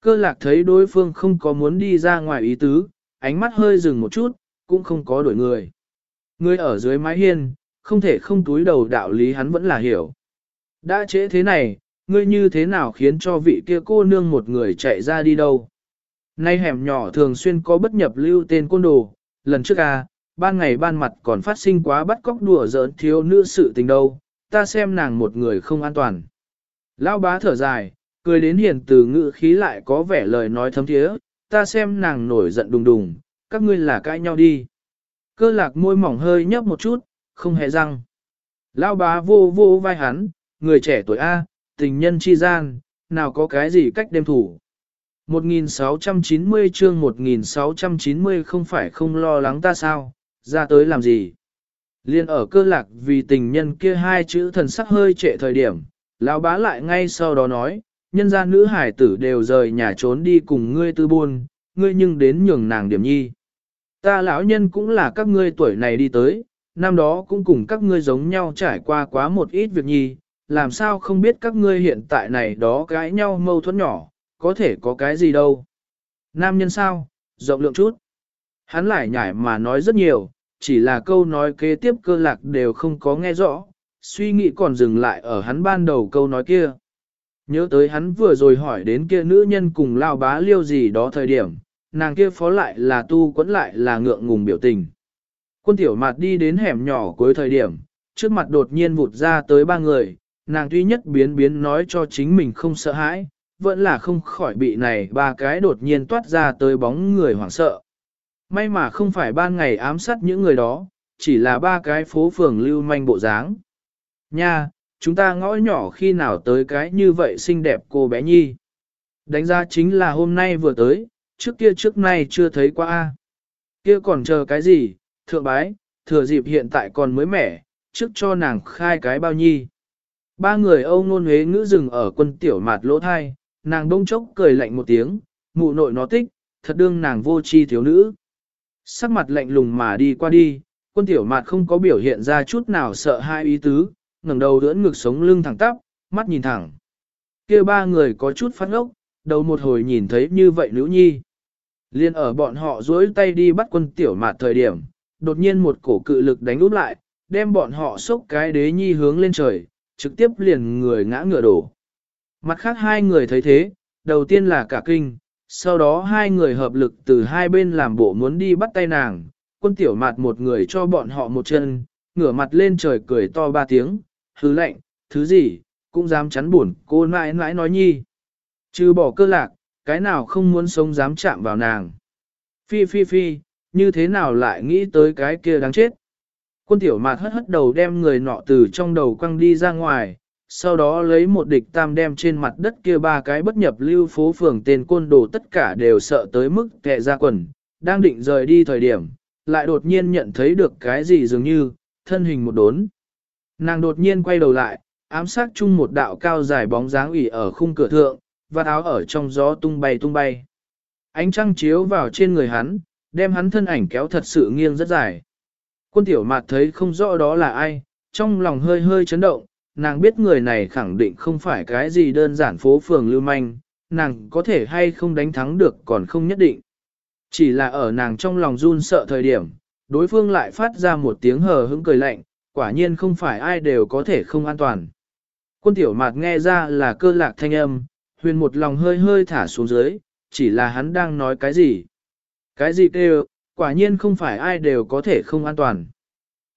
Cơ lạc thấy đối phương không có muốn đi ra ngoài ý tứ, ánh mắt hơi dừng một chút, cũng không có đổi người. Người ở dưới mái hiên, không thể không túi đầu đạo lý hắn vẫn là hiểu. Đã trễ thế này, ngươi như thế nào khiến cho vị kia cô nương một người chạy ra đi đâu? Nay hẻm nhỏ thường xuyên có bất nhập lưu tên côn đồ, lần trước à, ban ngày ban mặt còn phát sinh quá bắt cóc đùa giỡn thiếu nữ sự tình đâu, ta xem nàng một người không an toàn. Lão bá thở dài, cười đến hiền từ ngữ khí lại có vẻ lời nói thấm thiế, ta xem nàng nổi giận đùng đùng, các ngươi là cãi nhau đi. Cơ lạc môi mỏng hơi nhấp một chút, không hề răng. Lão bá vô vô vai hắn, người trẻ tuổi A, tình nhân chi gian, nào có cái gì cách đem thủ. 1690 chương 1690 không phải không lo lắng ta sao, ra tới làm gì. Liên ở cơ lạc vì tình nhân kia hai chữ thần sắc hơi trệ thời điểm, lão bá lại ngay sau đó nói, nhân gia nữ hải tử đều rời nhà trốn đi cùng ngươi tư buôn, ngươi nhưng đến nhường nàng điểm nhi. Ta lão nhân cũng là các ngươi tuổi này đi tới, năm đó cũng cùng các ngươi giống nhau trải qua quá một ít việc nhi, làm sao không biết các ngươi hiện tại này đó cãi nhau mâu thuẫn nhỏ, có thể có cái gì đâu. Nam nhân sao, rộng lượng chút. Hắn lại nhảy mà nói rất nhiều, chỉ là câu nói kế tiếp cơ lạc đều không có nghe rõ, suy nghĩ còn dừng lại ở hắn ban đầu câu nói kia. Nhớ tới hắn vừa rồi hỏi đến kia nữ nhân cùng lao bá liêu gì đó thời điểm, nàng kia phó lại là tu quẫn lại là ngượng ngùng biểu tình. Quân tiểu mặt đi đến hẻm nhỏ cuối thời điểm, trước mặt đột nhiên vụt ra tới ba người, nàng duy nhất biến biến nói cho chính mình không sợ hãi, vẫn là không khỏi bị này ba cái đột nhiên toát ra tới bóng người hoảng sợ. May mà không phải ban ngày ám sát những người đó, chỉ là ba cái phố phường lưu manh bộ dáng. Nha, chúng ta ngõ nhỏ khi nào tới cái như vậy xinh đẹp cô bé nhi. Đánh giá chính là hôm nay vừa tới, trước kia trước nay chưa thấy qua. a Kia còn chờ cái gì, thượng bái, thừa dịp hiện tại còn mới mẻ, trước cho nàng khai cái bao nhi. Ba người Âu ngôn huế ngữ rừng ở quân tiểu mạt lỗ thai, nàng đông chốc cười lạnh một tiếng, mụ nội nó tích, thật đương nàng vô chi thiếu nữ. Sắc mặt lạnh lùng mà đi qua đi, quân tiểu mạt không có biểu hiện ra chút nào sợ hai ý tứ, ngẩng đầu đỡ ngực sống lưng thẳng tắp, mắt nhìn thẳng. kia ba người có chút phát ngốc, đầu một hồi nhìn thấy như vậy nữ nhi. Liên ở bọn họ duỗi tay đi bắt quân tiểu mạt thời điểm, đột nhiên một cổ cự lực đánh úp lại, đem bọn họ sốc cái đế nhi hướng lên trời, trực tiếp liền người ngã ngựa đổ. Mặt khác hai người thấy thế, đầu tiên là cả kinh, sau đó hai người hợp lực từ hai bên làm bộ muốn đi bắt tay nàng, quân tiểu mặt một người cho bọn họ một chân, ngửa mặt lên trời cười to ba tiếng, hứ lệnh, thứ gì, cũng dám chắn buồn, cô mãi mãi nói nhi. Chứ bỏ cơ lạc, cái nào không muốn sống dám chạm vào nàng. Phi phi phi, như thế nào lại nghĩ tới cái kia đáng chết. Quân tiểu mạt hất hất đầu đem người nọ từ trong đầu quăng đi ra ngoài, sau đó lấy một địch tam đem trên mặt đất kia ba cái bất nhập lưu phố phường tên côn đồ tất cả đều sợ tới mức kẹ ra quần, đang định rời đi thời điểm, lại đột nhiên nhận thấy được cái gì dường như, thân hình một đốn. Nàng đột nhiên quay đầu lại, ám sát chung một đạo cao dài bóng dáng ủy ở khung cửa thượng, và áo ở trong gió tung bay tung bay. Ánh trăng chiếu vào trên người hắn, đem hắn thân ảnh kéo thật sự nghiêng rất dài. Quân tiểu mạt thấy không rõ đó là ai, trong lòng hơi hơi chấn động, nàng biết người này khẳng định không phải cái gì đơn giản phố phường lưu manh, nàng có thể hay không đánh thắng được còn không nhất định. Chỉ là ở nàng trong lòng run sợ thời điểm, đối phương lại phát ra một tiếng hờ hững cười lạnh, quả nhiên không phải ai đều có thể không an toàn. Quân tiểu mạt nghe ra là cơ lạc thanh âm, huyền một lòng hơi hơi thả xuống dưới, chỉ là hắn đang nói cái gì. Cái gì kêu, quả nhiên không phải ai đều có thể không an toàn.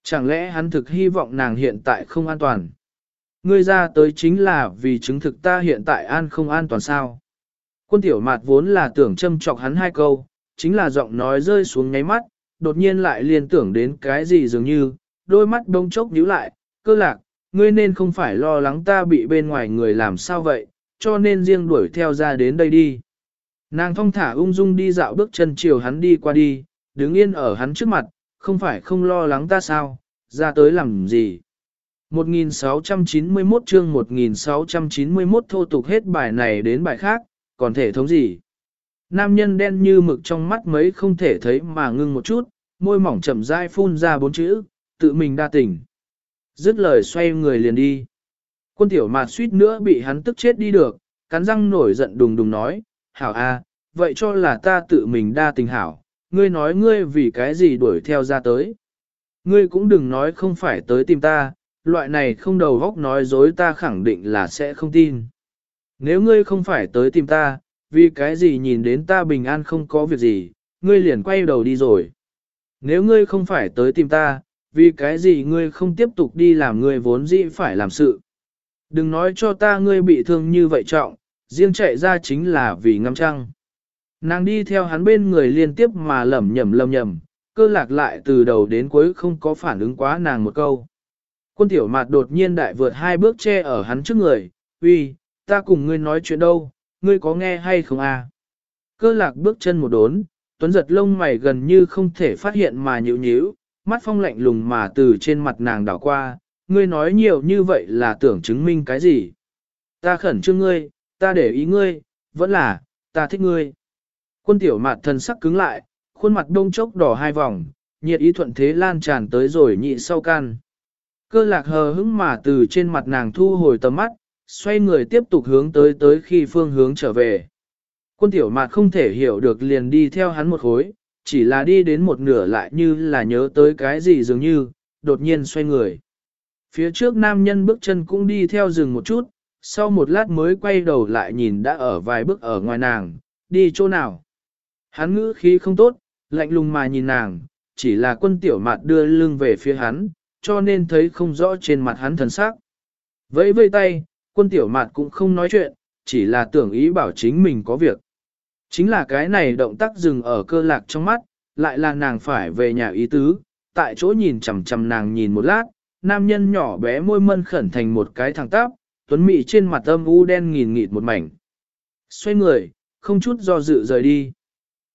Chẳng lẽ hắn thực hy vọng nàng hiện tại không an toàn? Ngươi ra tới chính là vì chứng thực ta hiện tại an không an toàn sao? Quân tiểu mạt vốn là tưởng châm chọc hắn hai câu, chính là giọng nói rơi xuống nháy mắt, đột nhiên lại liên tưởng đến cái gì dường như, đôi mắt đông chốc nhíu lại, cơ lạc, ngươi nên không phải lo lắng ta bị bên ngoài người làm sao vậy, cho nên riêng đuổi theo ra đến đây đi. Nàng thong thả ung dung đi dạo bước chân chiều hắn đi qua đi, đứng yên ở hắn trước mặt, không phải không lo lắng ta sao, ra tới làm gì. 1691 chương 1691 thô tục hết bài này đến bài khác, còn thể thống gì. Nam nhân đen như mực trong mắt mấy không thể thấy mà ngưng một chút, môi mỏng chậm rãi phun ra bốn chữ, tự mình đa tình. Dứt lời xoay người liền đi. Quân tiểu mạt suýt nữa bị hắn tức chết đi được, cắn răng nổi giận đùng đùng nói, hảo a, vậy cho là ta tự mình đa tình hảo, ngươi nói ngươi vì cái gì đuổi theo ra tới. Ngươi cũng đừng nói không phải tới tìm ta, loại này không đầu góc nói dối ta khẳng định là sẽ không tin. Nếu ngươi không phải tới tìm ta, vì cái gì nhìn đến ta bình an không có việc gì, ngươi liền quay đầu đi rồi. Nếu ngươi không phải tới tìm ta, vì cái gì ngươi không tiếp tục đi làm ngươi vốn dĩ phải làm sự. Đừng nói cho ta ngươi bị thương như vậy trọng, riêng chạy ra chính là vì ngâm trăng. Nàng đi theo hắn bên người liên tiếp mà lẩm nhẩm lầm nhầm, cơ lạc lại từ đầu đến cuối không có phản ứng quá nàng một câu. Quân tiểu mạt đột nhiên đại vượt hai bước che ở hắn trước người, uy, ta cùng ngươi nói chuyện đâu, ngươi có nghe hay không à? Cơ lạc bước chân một đốn, tuấn giật lông mày gần như không thể phát hiện mà nhịu nhíu, mắt phong lạnh lùng mà từ trên mặt nàng đảo qua, ngươi nói nhiều như vậy là tưởng chứng minh cái gì? Ta khẩn trương ngươi, ta để ý ngươi, vẫn là, ta thích ngươi. Quân tiểu mạt thần sắc cứng lại, khuôn mặt đông chốc đỏ hai vòng, nhiệt ý thuận thế lan tràn tới rồi nhị sau can. Cơ lạc hờ hững mà từ trên mặt nàng thu hồi tầm mắt, xoay người tiếp tục hướng tới tới khi phương hướng trở về. Quân tiểu mạt không thể hiểu được liền đi theo hắn một khối, chỉ là đi đến một nửa lại như là nhớ tới cái gì dường như, đột nhiên xoay người. Phía trước nam nhân bước chân cũng đi theo rừng một chút, sau một lát mới quay đầu lại nhìn đã ở vài bước ở ngoài nàng, đi chỗ nào. Hắn ngữ khí không tốt, lạnh lùng mà nhìn nàng, chỉ là quân tiểu mạt đưa lưng về phía hắn, cho nên thấy không rõ trên mặt hắn thần sắc. Vẫy vây tay, quân tiểu mạt cũng không nói chuyện, chỉ là tưởng ý bảo chính mình có việc. Chính là cái này động tác dừng ở cơ lạc trong mắt, lại là nàng phải về nhà ý tứ, tại chỗ nhìn chằm chằm nàng nhìn một lát, nam nhân nhỏ bé môi mân khẩn thành một cái thẳng tắp, tuấn mị trên mặt âm u đen nghìn nghịt một mảnh. Xoay người, không chút do dự rời đi.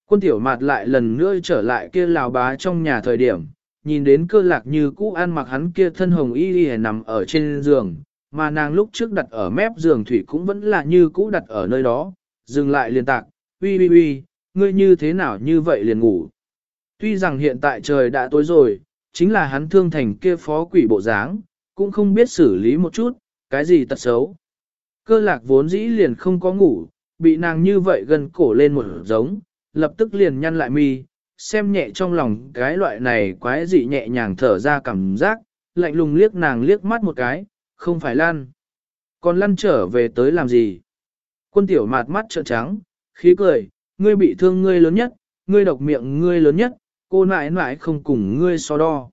Quân tiểu mạt lại lần nữa trở lại kia lào bá trong nhà thời điểm, nhìn đến cơ lạc như cũ ăn mặc hắn kia thân hồng y y nằm ở trên giường, mà nàng lúc trước đặt ở mép giường thủy cũng vẫn là như cũ đặt ở nơi đó, dừng lại liền tạc, uy uy uy, ngươi như thế nào như vậy liền ngủ. Tuy rằng hiện tại trời đã tối rồi, chính là hắn thương thành kia phó quỷ bộ dáng, cũng không biết xử lý một chút, cái gì tật xấu. Cơ lạc vốn dĩ liền không có ngủ, bị nàng như vậy gần cổ lên một giống, lập tức liền nhăn lại mi, xem nhẹ trong lòng cái loại này quái dị nhẹ nhàng thở ra cảm giác, lạnh lùng liếc nàng liếc mắt một cái, không phải Lan Còn lăn trở về tới làm gì? Quân tiểu mạt mắt trợn trắng, khí cười, ngươi bị thương ngươi lớn nhất, ngươi độc miệng ngươi lớn nhất, cô nãi nãi không cùng ngươi so đo.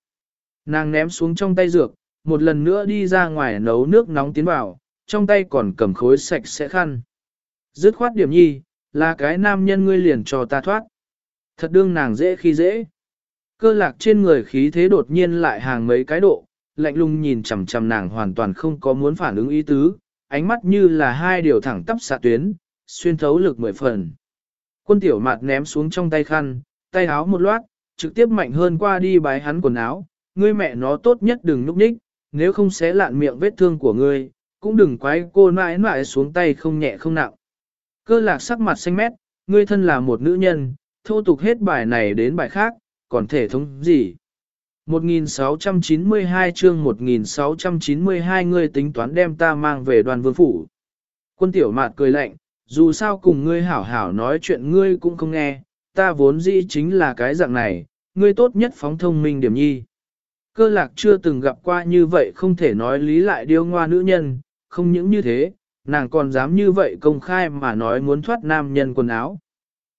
Nàng ném xuống trong tay dược, một lần nữa đi ra ngoài nấu nước nóng tiến vào, trong tay còn cầm khối sạch sẽ khăn. Dứt khoát điểm nhi, là cái nam nhân ngươi liền cho ta thoát. Thật đương nàng dễ khi dễ. Cơ lạc trên người khí thế đột nhiên lại hàng mấy cái độ, lạnh lùng nhìn chằm chằm nàng hoàn toàn không có muốn phản ứng ý tứ, ánh mắt như là hai điều thẳng tắp xạ tuyến, xuyên thấu lực mười phần. Quân tiểu mạt ném xuống trong tay khăn, tay áo một loát, trực tiếp mạnh hơn qua đi bái hắn quần áo, ngươi mẹ nó tốt nhất đừng núp ních, nếu không xé lạn miệng vết thương của ngươi, cũng đừng quái cô mãi mãi xuống tay không nhẹ không nặng. Cơ lạc sắc mặt xanh mét, ngươi thân là một nữ nhân, thô tục hết bài này đến bài khác, còn thể thống gì? 1692 chương 1692 ngươi tính toán đem ta mang về đoàn vương phủ. Quân tiểu mạt cười lạnh, dù sao cùng ngươi hảo hảo nói chuyện ngươi cũng không nghe, ta vốn dĩ chính là cái dạng này, ngươi tốt nhất phóng thông minh điểm nhi. Cơ lạc chưa từng gặp qua như vậy không thể nói lý lại điêu ngoa nữ nhân, không những như thế, nàng còn dám như vậy công khai mà nói muốn thoát nam nhân quần áo.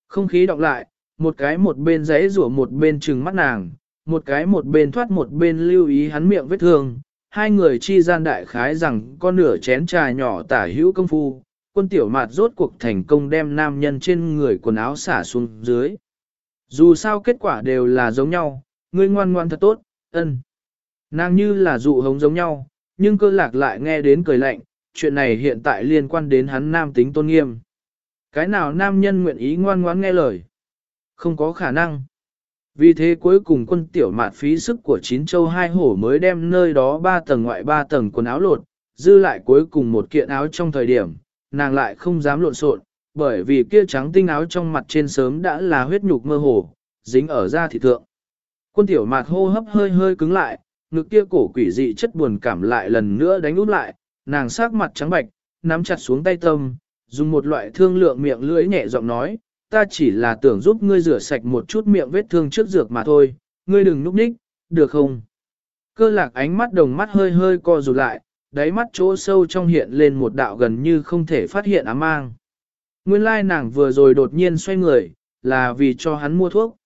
Không khí đọc lại, một cái một bên giấy rủa một bên trừng mắt nàng, một cái một bên thoát một bên lưu ý hắn miệng vết thương. Hai người chi gian đại khái rằng con nửa chén trà nhỏ tả hữu công phu, quân tiểu mạt rốt cuộc thành công đem nam nhân trên người quần áo xả xuống dưới. Dù sao kết quả đều là giống nhau, ngươi ngoan ngoan thật tốt, ân. Nàng như là dụ hống giống nhau, nhưng cơ lạc lại nghe đến cười lạnh, chuyện này hiện tại liên quan đến hắn nam tính tôn nghiêm. Cái nào nam nhân nguyện ý ngoan ngoãn nghe lời? Không có khả năng. Vì thế cuối cùng quân tiểu mạt phí sức của chín châu hai hổ mới đem nơi đó ba tầng ngoại ba tầng quần áo lột, dư lại cuối cùng một kiện áo trong thời điểm, nàng lại không dám lộn xộn, bởi vì kia trắng tinh áo trong mặt trên sớm đã là huyết nhục mơ hồ, dính ở da thị thượng. Quân tiểu mạt hô hấp hơi hơi cứng lại, ngực kia cổ quỷ dị chất buồn cảm lại lần nữa đánh út lại, nàng sắc mặt trắng bạch, nắm chặt xuống tay tâm, dùng một loại thương lượng miệng lưỡi nhẹ giọng nói, ta chỉ là tưởng giúp ngươi rửa sạch một chút miệng vết thương trước dược mà thôi, ngươi đừng núp ních, được không? Cơ lạc ánh mắt đồng mắt hơi hơi co rụt lại, đáy mắt chỗ sâu trong hiện lên một đạo gần như không thể phát hiện ám mang. Nguyên lai nàng vừa rồi đột nhiên xoay người, là vì cho hắn mua thuốc.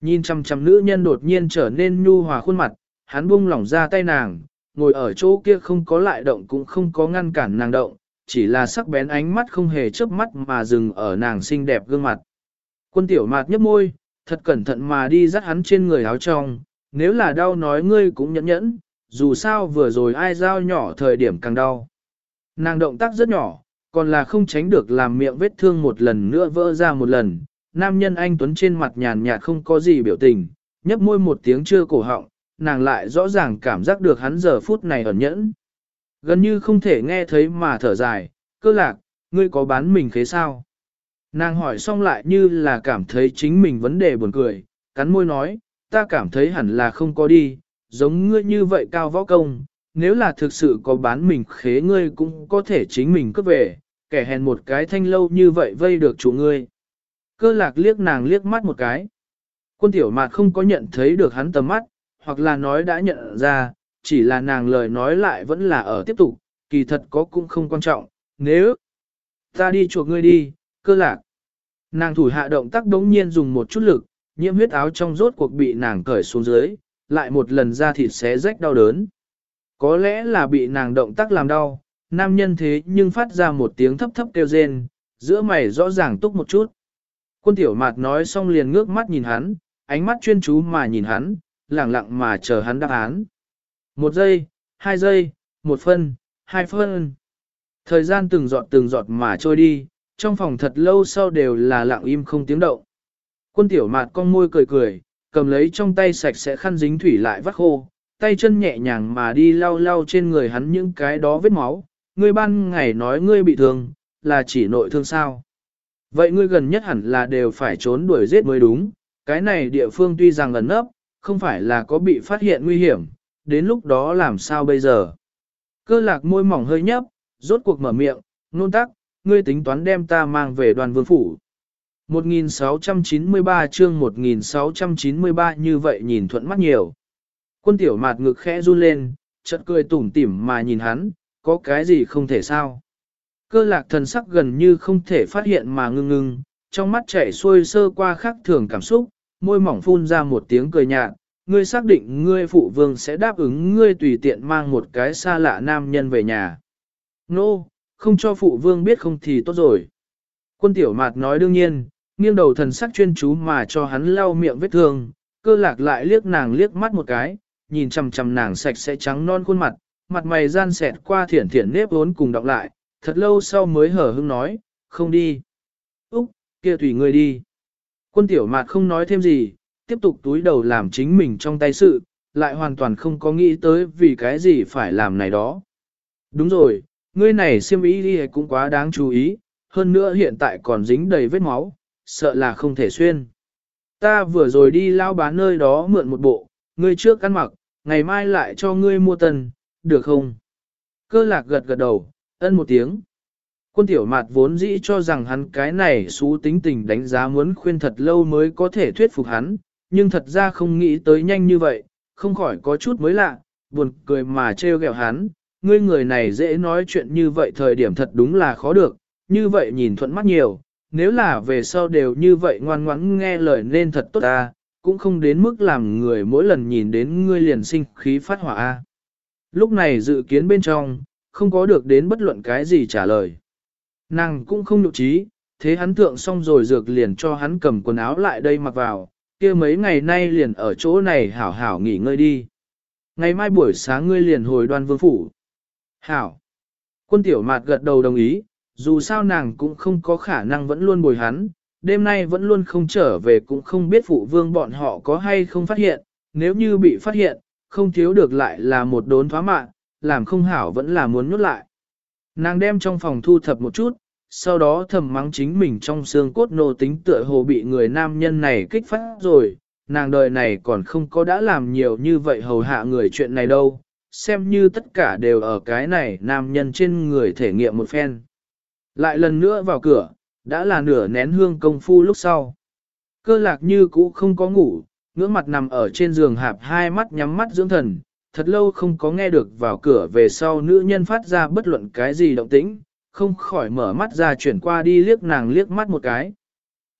Nhìn chăm chăm nữ nhân đột nhiên trở nên nhu hòa khuôn mặt, hắn buông lỏng ra tay nàng, ngồi ở chỗ kia không có lại động cũng không có ngăn cản nàng động, chỉ là sắc bén ánh mắt không hề chớp mắt mà dừng ở nàng xinh đẹp gương mặt. Quân tiểu mạt nhấp môi, thật cẩn thận mà đi dắt hắn trên người áo trong, nếu là đau nói ngươi cũng nhẫn nhẫn, dù sao vừa rồi ai dao nhỏ thời điểm càng đau. Nàng động tác rất nhỏ, còn là không tránh được làm miệng vết thương một lần nữa vỡ ra một lần. Nam nhân anh Tuấn trên mặt nhàn nhạt không có gì biểu tình, nhấp môi một tiếng chưa cổ họng, nàng lại rõ ràng cảm giác được hắn giờ phút này ẩn nhẫn. Gần như không thể nghe thấy mà thở dài, cơ lạc, ngươi có bán mình khế sao? Nàng hỏi xong lại như là cảm thấy chính mình vấn đề buồn cười, cắn môi nói, ta cảm thấy hẳn là không có đi, giống ngươi như vậy cao võ công, nếu là thực sự có bán mình khế ngươi cũng có thể chính mình cướp về, kẻ hèn một cái thanh lâu như vậy vây được chủ ngươi. Cơ lạc liếc nàng liếc mắt một cái. Quân tiểu mạt không có nhận thấy được hắn tầm mắt, hoặc là nói đã nhận ra, chỉ là nàng lời nói lại vẫn là ở tiếp tục, kỳ thật có cũng không quan trọng, nếu ta đi chuộc ngươi đi, cơ lạc. Nàng thủ hạ động tác đống nhiên dùng một chút lực, nhiễm huyết áo trong rốt cuộc bị nàng cởi xuống dưới, lại một lần ra thịt xé rách đau đớn. Có lẽ là bị nàng động tác làm đau, nam nhân thế nhưng phát ra một tiếng thấp thấp kêu rên, giữa mày rõ ràng túc một chút. Quân tiểu mạt nói xong liền ngước mắt nhìn hắn, ánh mắt chuyên chú mà nhìn hắn, lặng lặng mà chờ hắn đáp án. Một giây, hai giây, một phân, hai phân. Thời gian từng giọt từng giọt mà trôi đi, trong phòng thật lâu sau đều là lặng im không tiếng động. Quân tiểu mạt con môi cười cười, cầm lấy trong tay sạch sẽ khăn dính thủy lại vắt khô, tay chân nhẹ nhàng mà đi lau lau trên người hắn những cái đó vết máu. Ngươi ban ngày nói ngươi bị thương, là chỉ nội thương sao. Vậy ngươi gần nhất hẳn là đều phải trốn đuổi giết mới đúng, cái này địa phương tuy rằng ẩn nấp, không phải là có bị phát hiện nguy hiểm, đến lúc đó làm sao bây giờ. Cơ lạc môi mỏng hơi nhấp, rốt cuộc mở miệng, nôn tắc, ngươi tính toán đem ta mang về đoàn vương phủ. 1693 chương 1693 như vậy nhìn thuận mắt nhiều. Quân tiểu mạt ngực khẽ run lên, chợt cười tủm tỉm mà nhìn hắn, có cái gì không thể sao. Cơ lạc thần sắc gần như không thể phát hiện mà ngưng ngưng, trong mắt chảy xuôi sơ qua khắc thường cảm xúc, môi mỏng phun ra một tiếng cười nhạt, ngươi xác định ngươi phụ vương sẽ đáp ứng ngươi tùy tiện mang một cái xa lạ nam nhân về nhà. Nô, no, không cho phụ vương biết không thì tốt rồi. Quân tiểu mạt nói đương nhiên, nghiêng đầu thần sắc chuyên chú mà cho hắn lau miệng vết thương, cơ lạc lại liếc nàng liếc mắt một cái, nhìn chằm chằm nàng sạch sẽ trắng non khuôn mặt, mặt mày gian xẹt qua thiển thiển nếp vốn cùng đọc lại, thật lâu sau mới hở hững nói, không đi. Úc, kia tùy ngươi đi. Quân tiểu mạt không nói thêm gì, tiếp tục túi đầu làm chính mình trong tay sự, lại hoàn toàn không có nghĩ tới vì cái gì phải làm này đó. Đúng rồi, ngươi này siêm ý đi cũng quá đáng chú ý, hơn nữa hiện tại còn dính đầy vết máu, sợ là không thể xuyên. Ta vừa rồi đi lao bán nơi đó mượn một bộ, ngươi trước ăn mặc, ngày mai lại cho ngươi mua tần, được không? Cơ lạc gật gật đầu, ân một tiếng. Quân tiểu mạt vốn dĩ cho rằng hắn cái này xú tính tình đánh giá muốn khuyên thật lâu mới có thể thuyết phục hắn, nhưng thật ra không nghĩ tới nhanh như vậy, không khỏi có chút mới lạ, buồn cười mà trêu ghẹo hắn, ngươi người này dễ nói chuyện như vậy thời điểm thật đúng là khó được, như vậy nhìn thuận mắt nhiều, nếu là về sau đều như vậy ngoan ngoãn nghe lời nên thật tốt ta, cũng không đến mức làm người mỗi lần nhìn đến ngươi liền sinh khí phát hỏa a. Lúc này dự kiến bên trong, không có được đến bất luận cái gì trả lời. Nàng cũng không nhục trí, thế hắn thượng xong rồi dược liền cho hắn cầm quần áo lại đây mặc vào, kia mấy ngày nay liền ở chỗ này hảo hảo nghỉ ngơi đi. Ngày mai buổi sáng ngươi liền hồi đoan vương phủ. Hảo. Quân tiểu mạt gật đầu đồng ý, dù sao nàng cũng không có khả năng vẫn luôn bồi hắn, đêm nay vẫn luôn không trở về cũng không biết phụ vương bọn họ có hay không phát hiện, nếu như bị phát hiện, không thiếu được lại là một đốn thoá mạng, làm không hảo vẫn là muốn nhốt lại. Nàng đem trong phòng thu thập một chút, sau đó thầm mắng chính mình trong xương cốt nô tính tựa hồ bị người nam nhân này kích phát rồi, nàng đời này còn không có đã làm nhiều như vậy hầu hạ người chuyện này đâu, xem như tất cả đều ở cái này nam nhân trên người thể nghiệm một phen. Lại lần nữa vào cửa, đã là nửa nén hương công phu lúc sau. Cơ lạc như cũ không có ngủ, ngưỡng mặt nằm ở trên giường hạp hai mắt nhắm mắt dưỡng thần, thật lâu không có nghe được vào cửa về sau nữ nhân phát ra bất luận cái gì động tĩnh, không khỏi mở mắt ra chuyển qua đi liếc nàng liếc mắt một cái.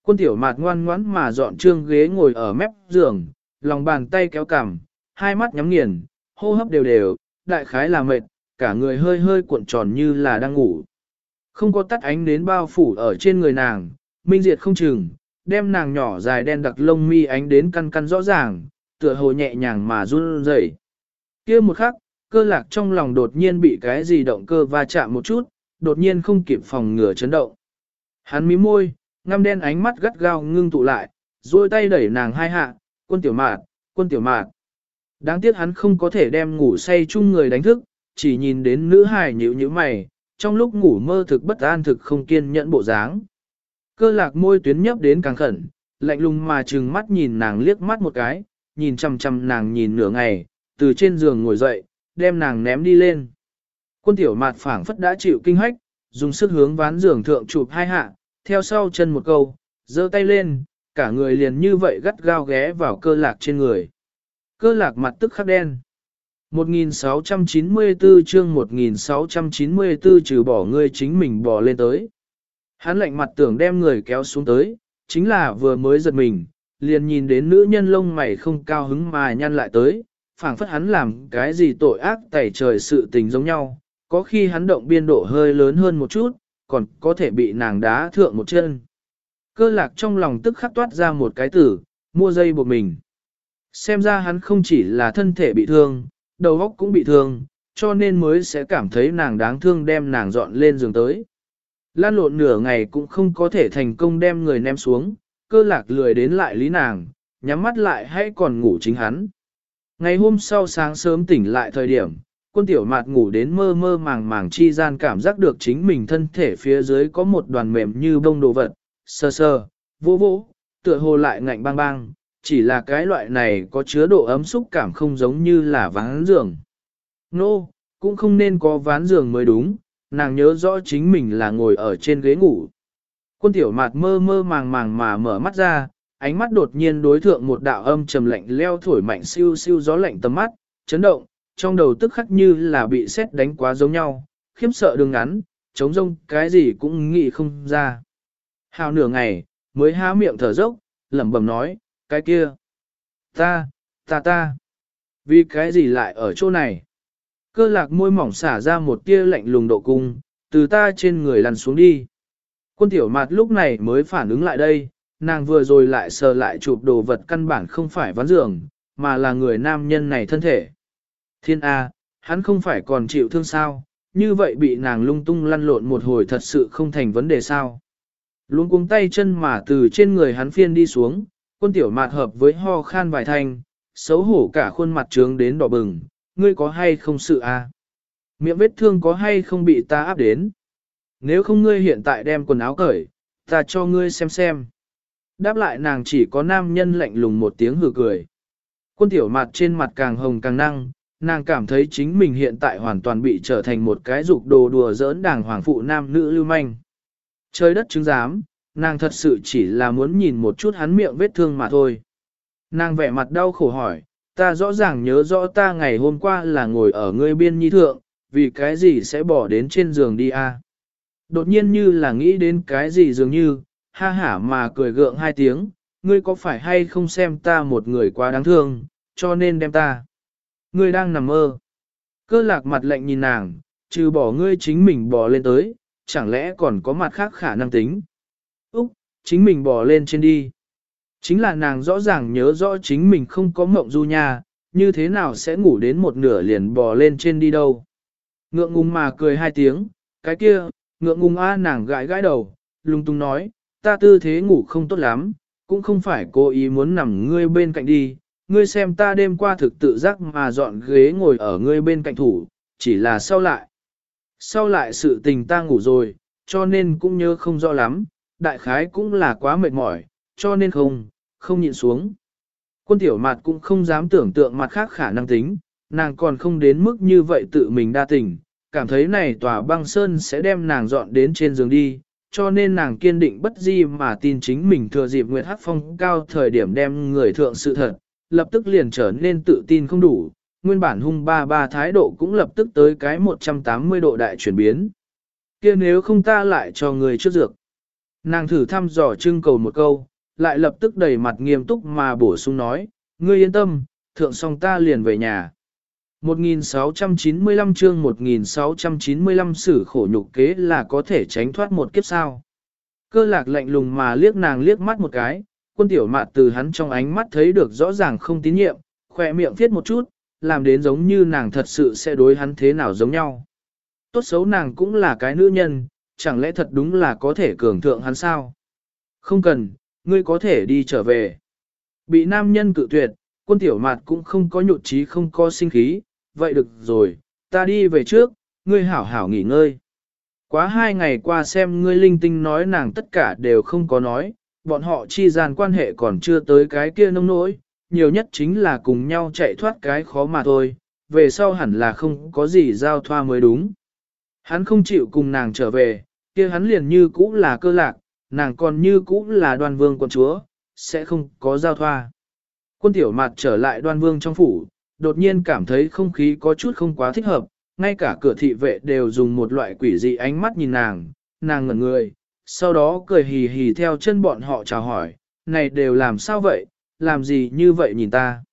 Quân tiểu mạt ngoan ngoãn mà dọn trương ghế ngồi ở mép giường, lòng bàn tay kéo cằm, hai mắt nhắm nghiền, hô hấp đều đều, đại khái là mệt, cả người hơi hơi cuộn tròn như là đang ngủ. Không có tắt ánh đến bao phủ ở trên người nàng, minh diệt không chừng, đem nàng nhỏ dài đen đặc lông mi ánh đến căn căn rõ ràng, tựa hồ nhẹ nhàng mà run rẩy. kia một khắc, cơ lạc trong lòng đột nhiên bị cái gì động cơ va chạm một chút, đột nhiên không kịp phòng ngừa chấn động. Hắn mím môi, ngăm đen ánh mắt gắt gao ngưng tụ lại, duỗi tay đẩy nàng hai hạ, quân tiểu mạt, quân tiểu mạt. Đáng tiếc hắn không có thể đem ngủ say chung người đánh thức, chỉ nhìn đến nữ hài nhíu nhíu mày, trong lúc ngủ mơ thực bất an thực không kiên nhẫn bộ dáng. Cơ lạc môi tuyến nhấp đến càng khẩn, lạnh lùng mà trừng mắt nhìn nàng liếc mắt một cái, nhìn chăm chăm nàng nhìn nửa ngày, từ trên giường ngồi dậy, đem nàng ném đi lên. Quân tiểu mạt phảng phất đã chịu kinh hách, dùng sức hướng ván giường thượng chụp hai hạ, theo sau chân một câu, giơ tay lên, cả người liền như vậy gắt gao ghé vào cơ lạc trên người. Cơ lạc mặt tức khắc đen. 1694 chương 1694 trừ bỏ ngươi chính mình bỏ lên tới. Hắn lạnh mặt tưởng đem người kéo xuống tới, chính là vừa mới giật mình, liền nhìn đến nữ nhân lông mày không cao hứng mà nhăn lại tới, phảng phất hắn làm cái gì tội ác tẩy trời sự tình giống nhau, có khi hắn động biên độ hơi lớn hơn một chút, còn có thể bị nàng đá thượng một chân. Cơ lạc trong lòng tức khắc toát ra một cái tử, mua dây buộc mình. Xem ra hắn không chỉ là thân thể bị thương, đầu óc cũng bị thương, cho nên mới sẽ cảm thấy nàng đáng thương đem nàng dọn lên giường tới. Lan lộn nửa ngày cũng không có thể thành công đem người ném xuống, cơ lạc lười đến lại lý nàng, nhắm mắt lại hay còn ngủ chính hắn. Ngày hôm sau sáng sớm tỉnh lại thời điểm, quân tiểu mạt ngủ đến mơ mơ màng màng chi gian cảm giác được chính mình thân thể phía dưới có một đoàn mềm như bông đồ vật, sơ sơ, vô vô, tựa hồ lại ngạnh bang bang, chỉ là cái loại này có chứa độ ấm xúc cảm không giống như là ván giường. Nô, no, cũng không nên có ván giường mới đúng, nàng nhớ rõ chính mình là ngồi ở trên ghế ngủ. Quân tiểu mạt mơ mơ màng màng mà mở mắt ra, ánh mắt đột nhiên đối thượng một đạo âm trầm lạnh leo thổi mạnh siêu siêu gió lạnh tầm mắt, chấn động, trong đầu tức khắc như là bị xét đánh quá giống nhau, khiếp sợ đường ngắn, chống rông cái gì cũng nghĩ không ra. Hào nửa ngày, mới há miệng thở dốc, lẩm bẩm nói, cái kia, ta, ta ta, vì cái gì lại ở chỗ này? Cơ lạc môi mỏng xả ra một tia lạnh lùng độ cung, từ ta trên người lăn xuống đi. Quân tiểu mạt lúc này mới phản ứng lại đây, nàng vừa rồi lại sờ lại chụp đồ vật căn bản không phải ván giường, mà là người nam nhân này thân thể. Thiên A, hắn không phải còn chịu thương sao, như vậy bị nàng lung tung lăn lộn một hồi thật sự không thành vấn đề sao. Luôn cuống tay chân mà từ trên người hắn phiên đi xuống, quân tiểu mạt hợp với ho khan vài thanh, xấu hổ cả khuôn mặt trướng đến đỏ bừng, ngươi có hay không sự a? Miệng vết thương có hay không bị ta áp đến? Nếu không ngươi hiện tại đem quần áo cởi, ta cho ngươi xem xem. Đáp lại nàng chỉ có nam nhân lạnh lùng một tiếng hừ cười. Quân tiểu mặt trên mặt càng hồng càng năng, nàng cảm thấy chính mình hiện tại hoàn toàn bị trở thành một cái dục đồ đùa giỡn đảng hoàng phụ nam nữ lưu manh. Trời đất chứng giám, nàng thật sự chỉ là muốn nhìn một chút hắn miệng vết thương mà thôi. Nàng vẻ mặt đau khổ hỏi, ta rõ ràng nhớ rõ ta ngày hôm qua là ngồi ở ngươi biên nhi thượng, vì cái gì sẽ bỏ đến trên giường đi a? Đột nhiên như là nghĩ đến cái gì dường như, ha hả mà cười gượng hai tiếng, ngươi có phải hay không xem ta một người quá đáng thương, cho nên đem ta. Ngươi đang nằm mơ. Cơ lạc mặt lạnh nhìn nàng, trừ bỏ ngươi chính mình bò lên tới, chẳng lẽ còn có mặt khác khả năng tính. Úc, chính mình bò lên trên đi. Chính là nàng rõ ràng nhớ rõ chính mình không có mộng du nha, như thế nào sẽ ngủ đến một nửa liền bò lên trên đi đâu. Ngượng ngùng mà cười hai tiếng, cái kia, ngượng ngùng a nàng gãi gãi đầu, lung tung nói, ta tư thế ngủ không tốt lắm, cũng không phải cố ý muốn nằm ngươi bên cạnh đi, ngươi xem ta đêm qua thực tự giác mà dọn ghế ngồi ở ngươi bên cạnh thủ, chỉ là sau lại. Sau lại sự tình ta ngủ rồi, cho nên cũng nhớ không rõ lắm, đại khái cũng là quá mệt mỏi, cho nên không, không nhịn xuống. Quân tiểu mặt cũng không dám tưởng tượng mặt khác khả năng tính, nàng còn không đến mức như vậy tự mình đa tình, cảm thấy này tòa băng sơn sẽ đem nàng dọn đến trên giường đi, cho nên nàng kiên định bất di mà tin chính mình thừa dịp Nguyệt Hắc Phong cao thời điểm đem người thượng sự thật, lập tức liền trở nên tự tin không đủ, nguyên bản hung ba ba thái độ cũng lập tức tới cái 180 độ đại chuyển biến. kia nếu không ta lại cho người trước dược. Nàng thử thăm dò trưng cầu một câu, lại lập tức đầy mặt nghiêm túc mà bổ sung nói, ngươi yên tâm, thượng xong ta liền về nhà. 1695 chương 1695 sử khổ nhục kế là có thể tránh thoát một kiếp sao. Cơ lạc lạnh lùng mà liếc nàng liếc mắt một cái, quân tiểu mạt từ hắn trong ánh mắt thấy được rõ ràng không tín nhiệm, khỏe miệng viết một chút, làm đến giống như nàng thật sự sẽ đối hắn thế nào giống nhau. Tốt xấu nàng cũng là cái nữ nhân, chẳng lẽ thật đúng là có thể cường thượng hắn sao? Không cần, ngươi có thể đi trở về. Bị nam nhân cự tuyệt, quân tiểu mạt cũng không có nhụt chí không có sinh khí, vậy được rồi, ta đi về trước, ngươi hảo hảo nghỉ ngơi. Quá hai ngày qua xem ngươi linh tinh nói nàng tất cả đều không có nói, bọn họ chi gian quan hệ còn chưa tới cái kia nông nỗi, nhiều nhất chính là cùng nhau chạy thoát cái khó mà thôi, về sau hẳn là không có gì giao thoa mới đúng. Hắn không chịu cùng nàng trở về, kia hắn liền như cũ là cơ lạc, nàng còn như cũ là đoan vương quân chúa, sẽ không có giao thoa. Quân tiểu mặt trở lại đoan vương trong phủ, đột nhiên cảm thấy không khí có chút không quá thích hợp, ngay cả cửa thị vệ đều dùng một loại quỷ dị ánh mắt nhìn nàng, nàng ngẩn người, sau đó cười hì hì theo chân bọn họ chào hỏi, này đều làm sao vậy, làm gì như vậy nhìn ta.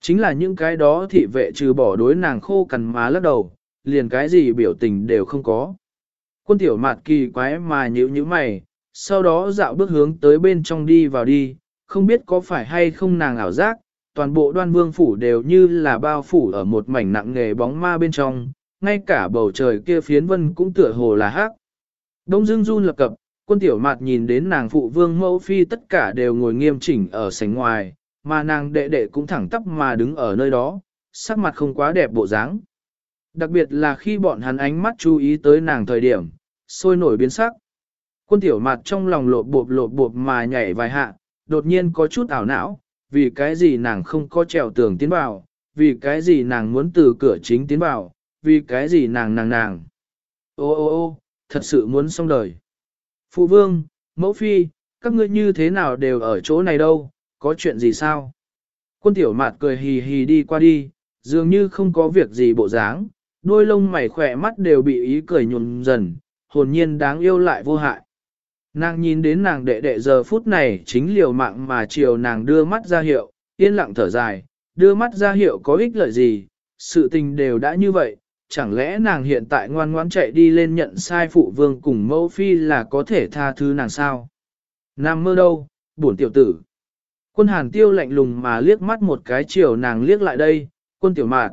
Chính là những cái đó thị vệ trừ bỏ đối nàng khô cằn má lắc đầu, liền cái gì biểu tình đều không có. Quân tiểu mạt kỳ quái mà nhíu nhíu mày, sau đó dạo bước hướng tới bên trong đi vào đi, không biết có phải hay không nàng ảo giác, toàn bộ đoan vương phủ đều như là bao phủ ở một mảnh nặng nghề bóng ma bên trong, ngay cả bầu trời kia phiến vân cũng tựa hồ là hắc. Đông Dương run lập cập, quân tiểu mạt nhìn đến nàng phụ vương mẫu phi tất cả đều ngồi nghiêm chỉnh ở sảnh ngoài, mà nàng đệ đệ cũng thẳng tắp mà đứng ở nơi đó, sắc mặt không quá đẹp bộ dáng. Đặc biệt là khi bọn hắn ánh mắt chú ý tới nàng thời điểm, sôi nổi biến sắc. Quân tiểu mặt trong lòng lộp bộp lộp bộp mà nhảy vài hạ, đột nhiên có chút ảo não, vì cái gì nàng không có trèo tường tiến vào, vì cái gì nàng muốn từ cửa chính tiến vào, vì cái gì nàng nàng nàng. Ô ô ô, thật sự muốn xong đời. Phụ vương, mẫu phi, các ngươi như thế nào đều ở chỗ này đâu, có chuyện gì sao? Quân tiểu mạt cười hì hì đi qua đi, dường như không có việc gì bộ dáng, đôi lông mày khỏe mắt đều bị ý cười nhuồn dần, hồn nhiên đáng yêu lại vô hại. Nàng nhìn đến nàng đệ đệ giờ phút này chính liều mạng mà chiều nàng đưa mắt ra hiệu, yên lặng thở dài, đưa mắt ra hiệu có ích lợi gì, sự tình đều đã như vậy, chẳng lẽ nàng hiện tại ngoan ngoãn chạy đi lên nhận sai phụ vương cùng mẫu phi là có thể tha thứ nàng sao? Nam mơ đâu, buồn tiểu tử. Quân hàn tiêu lạnh lùng mà liếc mắt một cái chiều nàng liếc lại đây, quân tiểu mạt.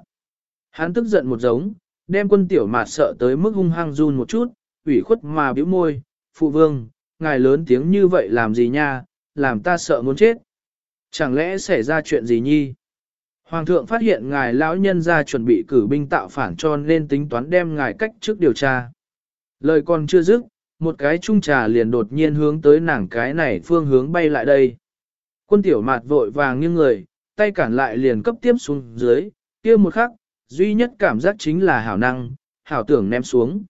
Hắn tức giận một giống, đem quân tiểu mạt sợ tới mức hung hăng run một chút, ủy khuất mà bĩu môi, phụ vương, ngài lớn tiếng như vậy làm gì nha, làm ta sợ muốn chết. Chẳng lẽ xảy ra chuyện gì nhi? Hoàng thượng phát hiện ngài lão nhân ra chuẩn bị cử binh tạo phản cho nên tính toán đem ngài cách trước điều tra. Lời còn chưa dứt, một cái trung trà liền đột nhiên hướng tới nàng cái này phương hướng bay lại đây. Quân tiểu mạt vội vàng nghiêng người, tay cản lại liền cấp tiếp xuống dưới, kia một khắc, duy nhất cảm giác chính là hảo năng, hảo tưởng ném xuống.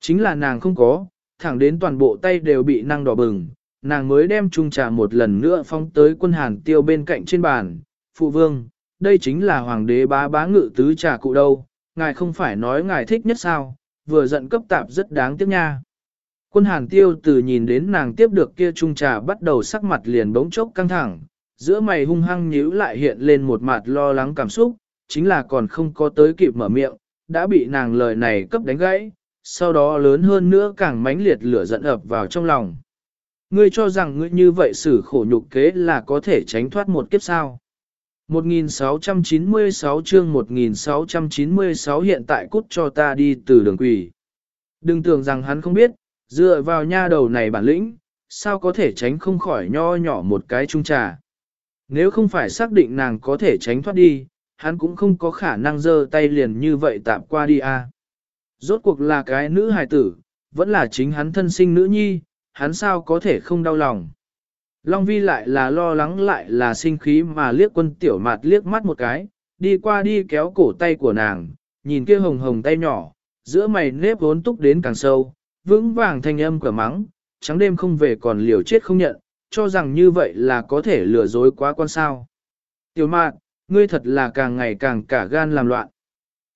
Chính là nàng không có, thẳng đến toàn bộ tay đều bị năng đỏ bừng, nàng mới đem trung trà một lần nữa phong tới quân hàn tiêu bên cạnh trên bàn. Phụ vương, đây chính là hoàng đế bá bá ngự tứ trà cụ đâu, ngài không phải nói ngài thích nhất sao, vừa giận cấp tạp rất đáng tiếc nha. Quân hàn tiêu từ nhìn đến nàng tiếp được kia trung trà bắt đầu sắc mặt liền bỗng chốc căng thẳng, giữa mày hung hăng nhíu lại hiện lên một mặt lo lắng cảm xúc, chính là còn không có tới kịp mở miệng, đã bị nàng lời này cấp đánh gãy, sau đó lớn hơn nữa càng mãnh liệt lửa giận ập vào trong lòng. Ngươi cho rằng ngươi như vậy xử khổ nhục kế là có thể tránh thoát một kiếp sao. 1696 chương 1696 hiện tại cút cho ta đi từ đường quỷ. Đừng tưởng rằng hắn không biết, dựa vào nha đầu này bản lĩnh, sao có thể tránh không khỏi nho nhỏ một cái trung trà. Nếu không phải xác định nàng có thể tránh thoát đi, hắn cũng không có khả năng giơ tay liền như vậy tạm qua đi a. Rốt cuộc là cái nữ hài tử, vẫn là chính hắn thân sinh nữ nhi, hắn sao có thể không đau lòng. Long vi lại là lo lắng lại là sinh khí mà liếc quân tiểu mạt liếc mắt một cái, đi qua đi kéo cổ tay của nàng, nhìn kia hồng hồng tay nhỏ, giữa mày nếp vốn túc đến càng sâu, vững vàng thanh âm cửa mắng, trắng đêm không về còn liều chết không nhận, cho rằng như vậy là có thể lừa dối quá con sao. Tiểu mạt, ngươi thật là càng ngày càng cả gan làm loạn.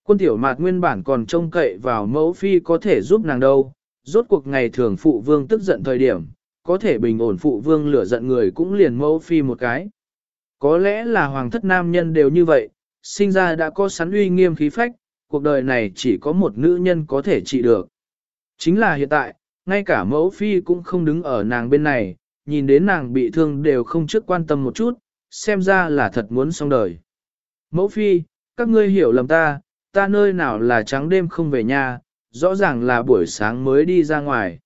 Quân tiểu mạt nguyên bản còn trông cậy vào mẫu phi có thể giúp nàng đâu, rốt cuộc ngày thường phụ vương tức giận thời điểm, có thể bình ổn phụ vương lửa giận người cũng liền mẫu phi một cái. Có lẽ là hoàng thất nam nhân đều như vậy, sinh ra đã có sắn uy nghiêm khí phách, cuộc đời này chỉ có một nữ nhân có thể trị được. Chính là hiện tại, ngay cả mẫu phi cũng không đứng ở nàng bên này, nhìn đến nàng bị thương đều không trước quan tâm một chút, xem ra là thật muốn xong đời. Mẫu phi, các ngươi hiểu lầm ta, ta nơi nào là trắng đêm không về nhà, rõ ràng là buổi sáng mới đi ra ngoài.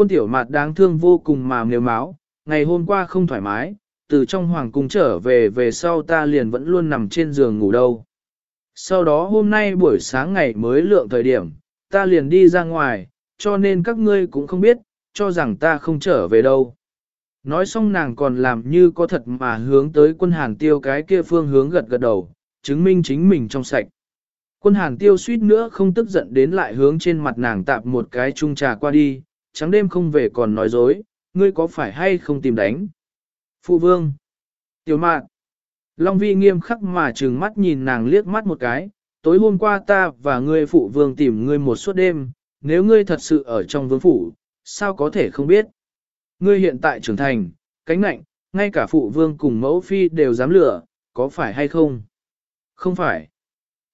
Quân tiểu mặt đáng thương vô cùng mà nếu máu, ngày hôm qua không thoải mái, từ trong hoàng cung trở về về sau ta liền vẫn luôn nằm trên giường ngủ đâu. Sau đó hôm nay buổi sáng ngày mới lượng thời điểm, ta liền đi ra ngoài, cho nên các ngươi cũng không biết, cho rằng ta không trở về đâu. Nói xong nàng còn làm như có thật mà hướng tới quân hàn tiêu cái kia phương hướng gật gật đầu, chứng minh chính mình trong sạch. Quân hàn tiêu suýt nữa không tức giận đến lại hướng trên mặt nàng tạp một cái chung trà qua đi, trắng đêm không về còn nói dối, ngươi có phải hay không tìm đánh. Phụ vương. Tiểu mạn. Long vi nghiêm khắc mà trừng mắt nhìn nàng liếc mắt một cái, tối hôm qua ta và ngươi phụ vương tìm ngươi một suốt đêm, nếu ngươi thật sự ở trong vương phủ, sao có thể không biết. Ngươi hiện tại trưởng thành, cánh nạnh, ngay cả phụ vương cùng mẫu phi đều dám lửa, có phải hay không? Không phải.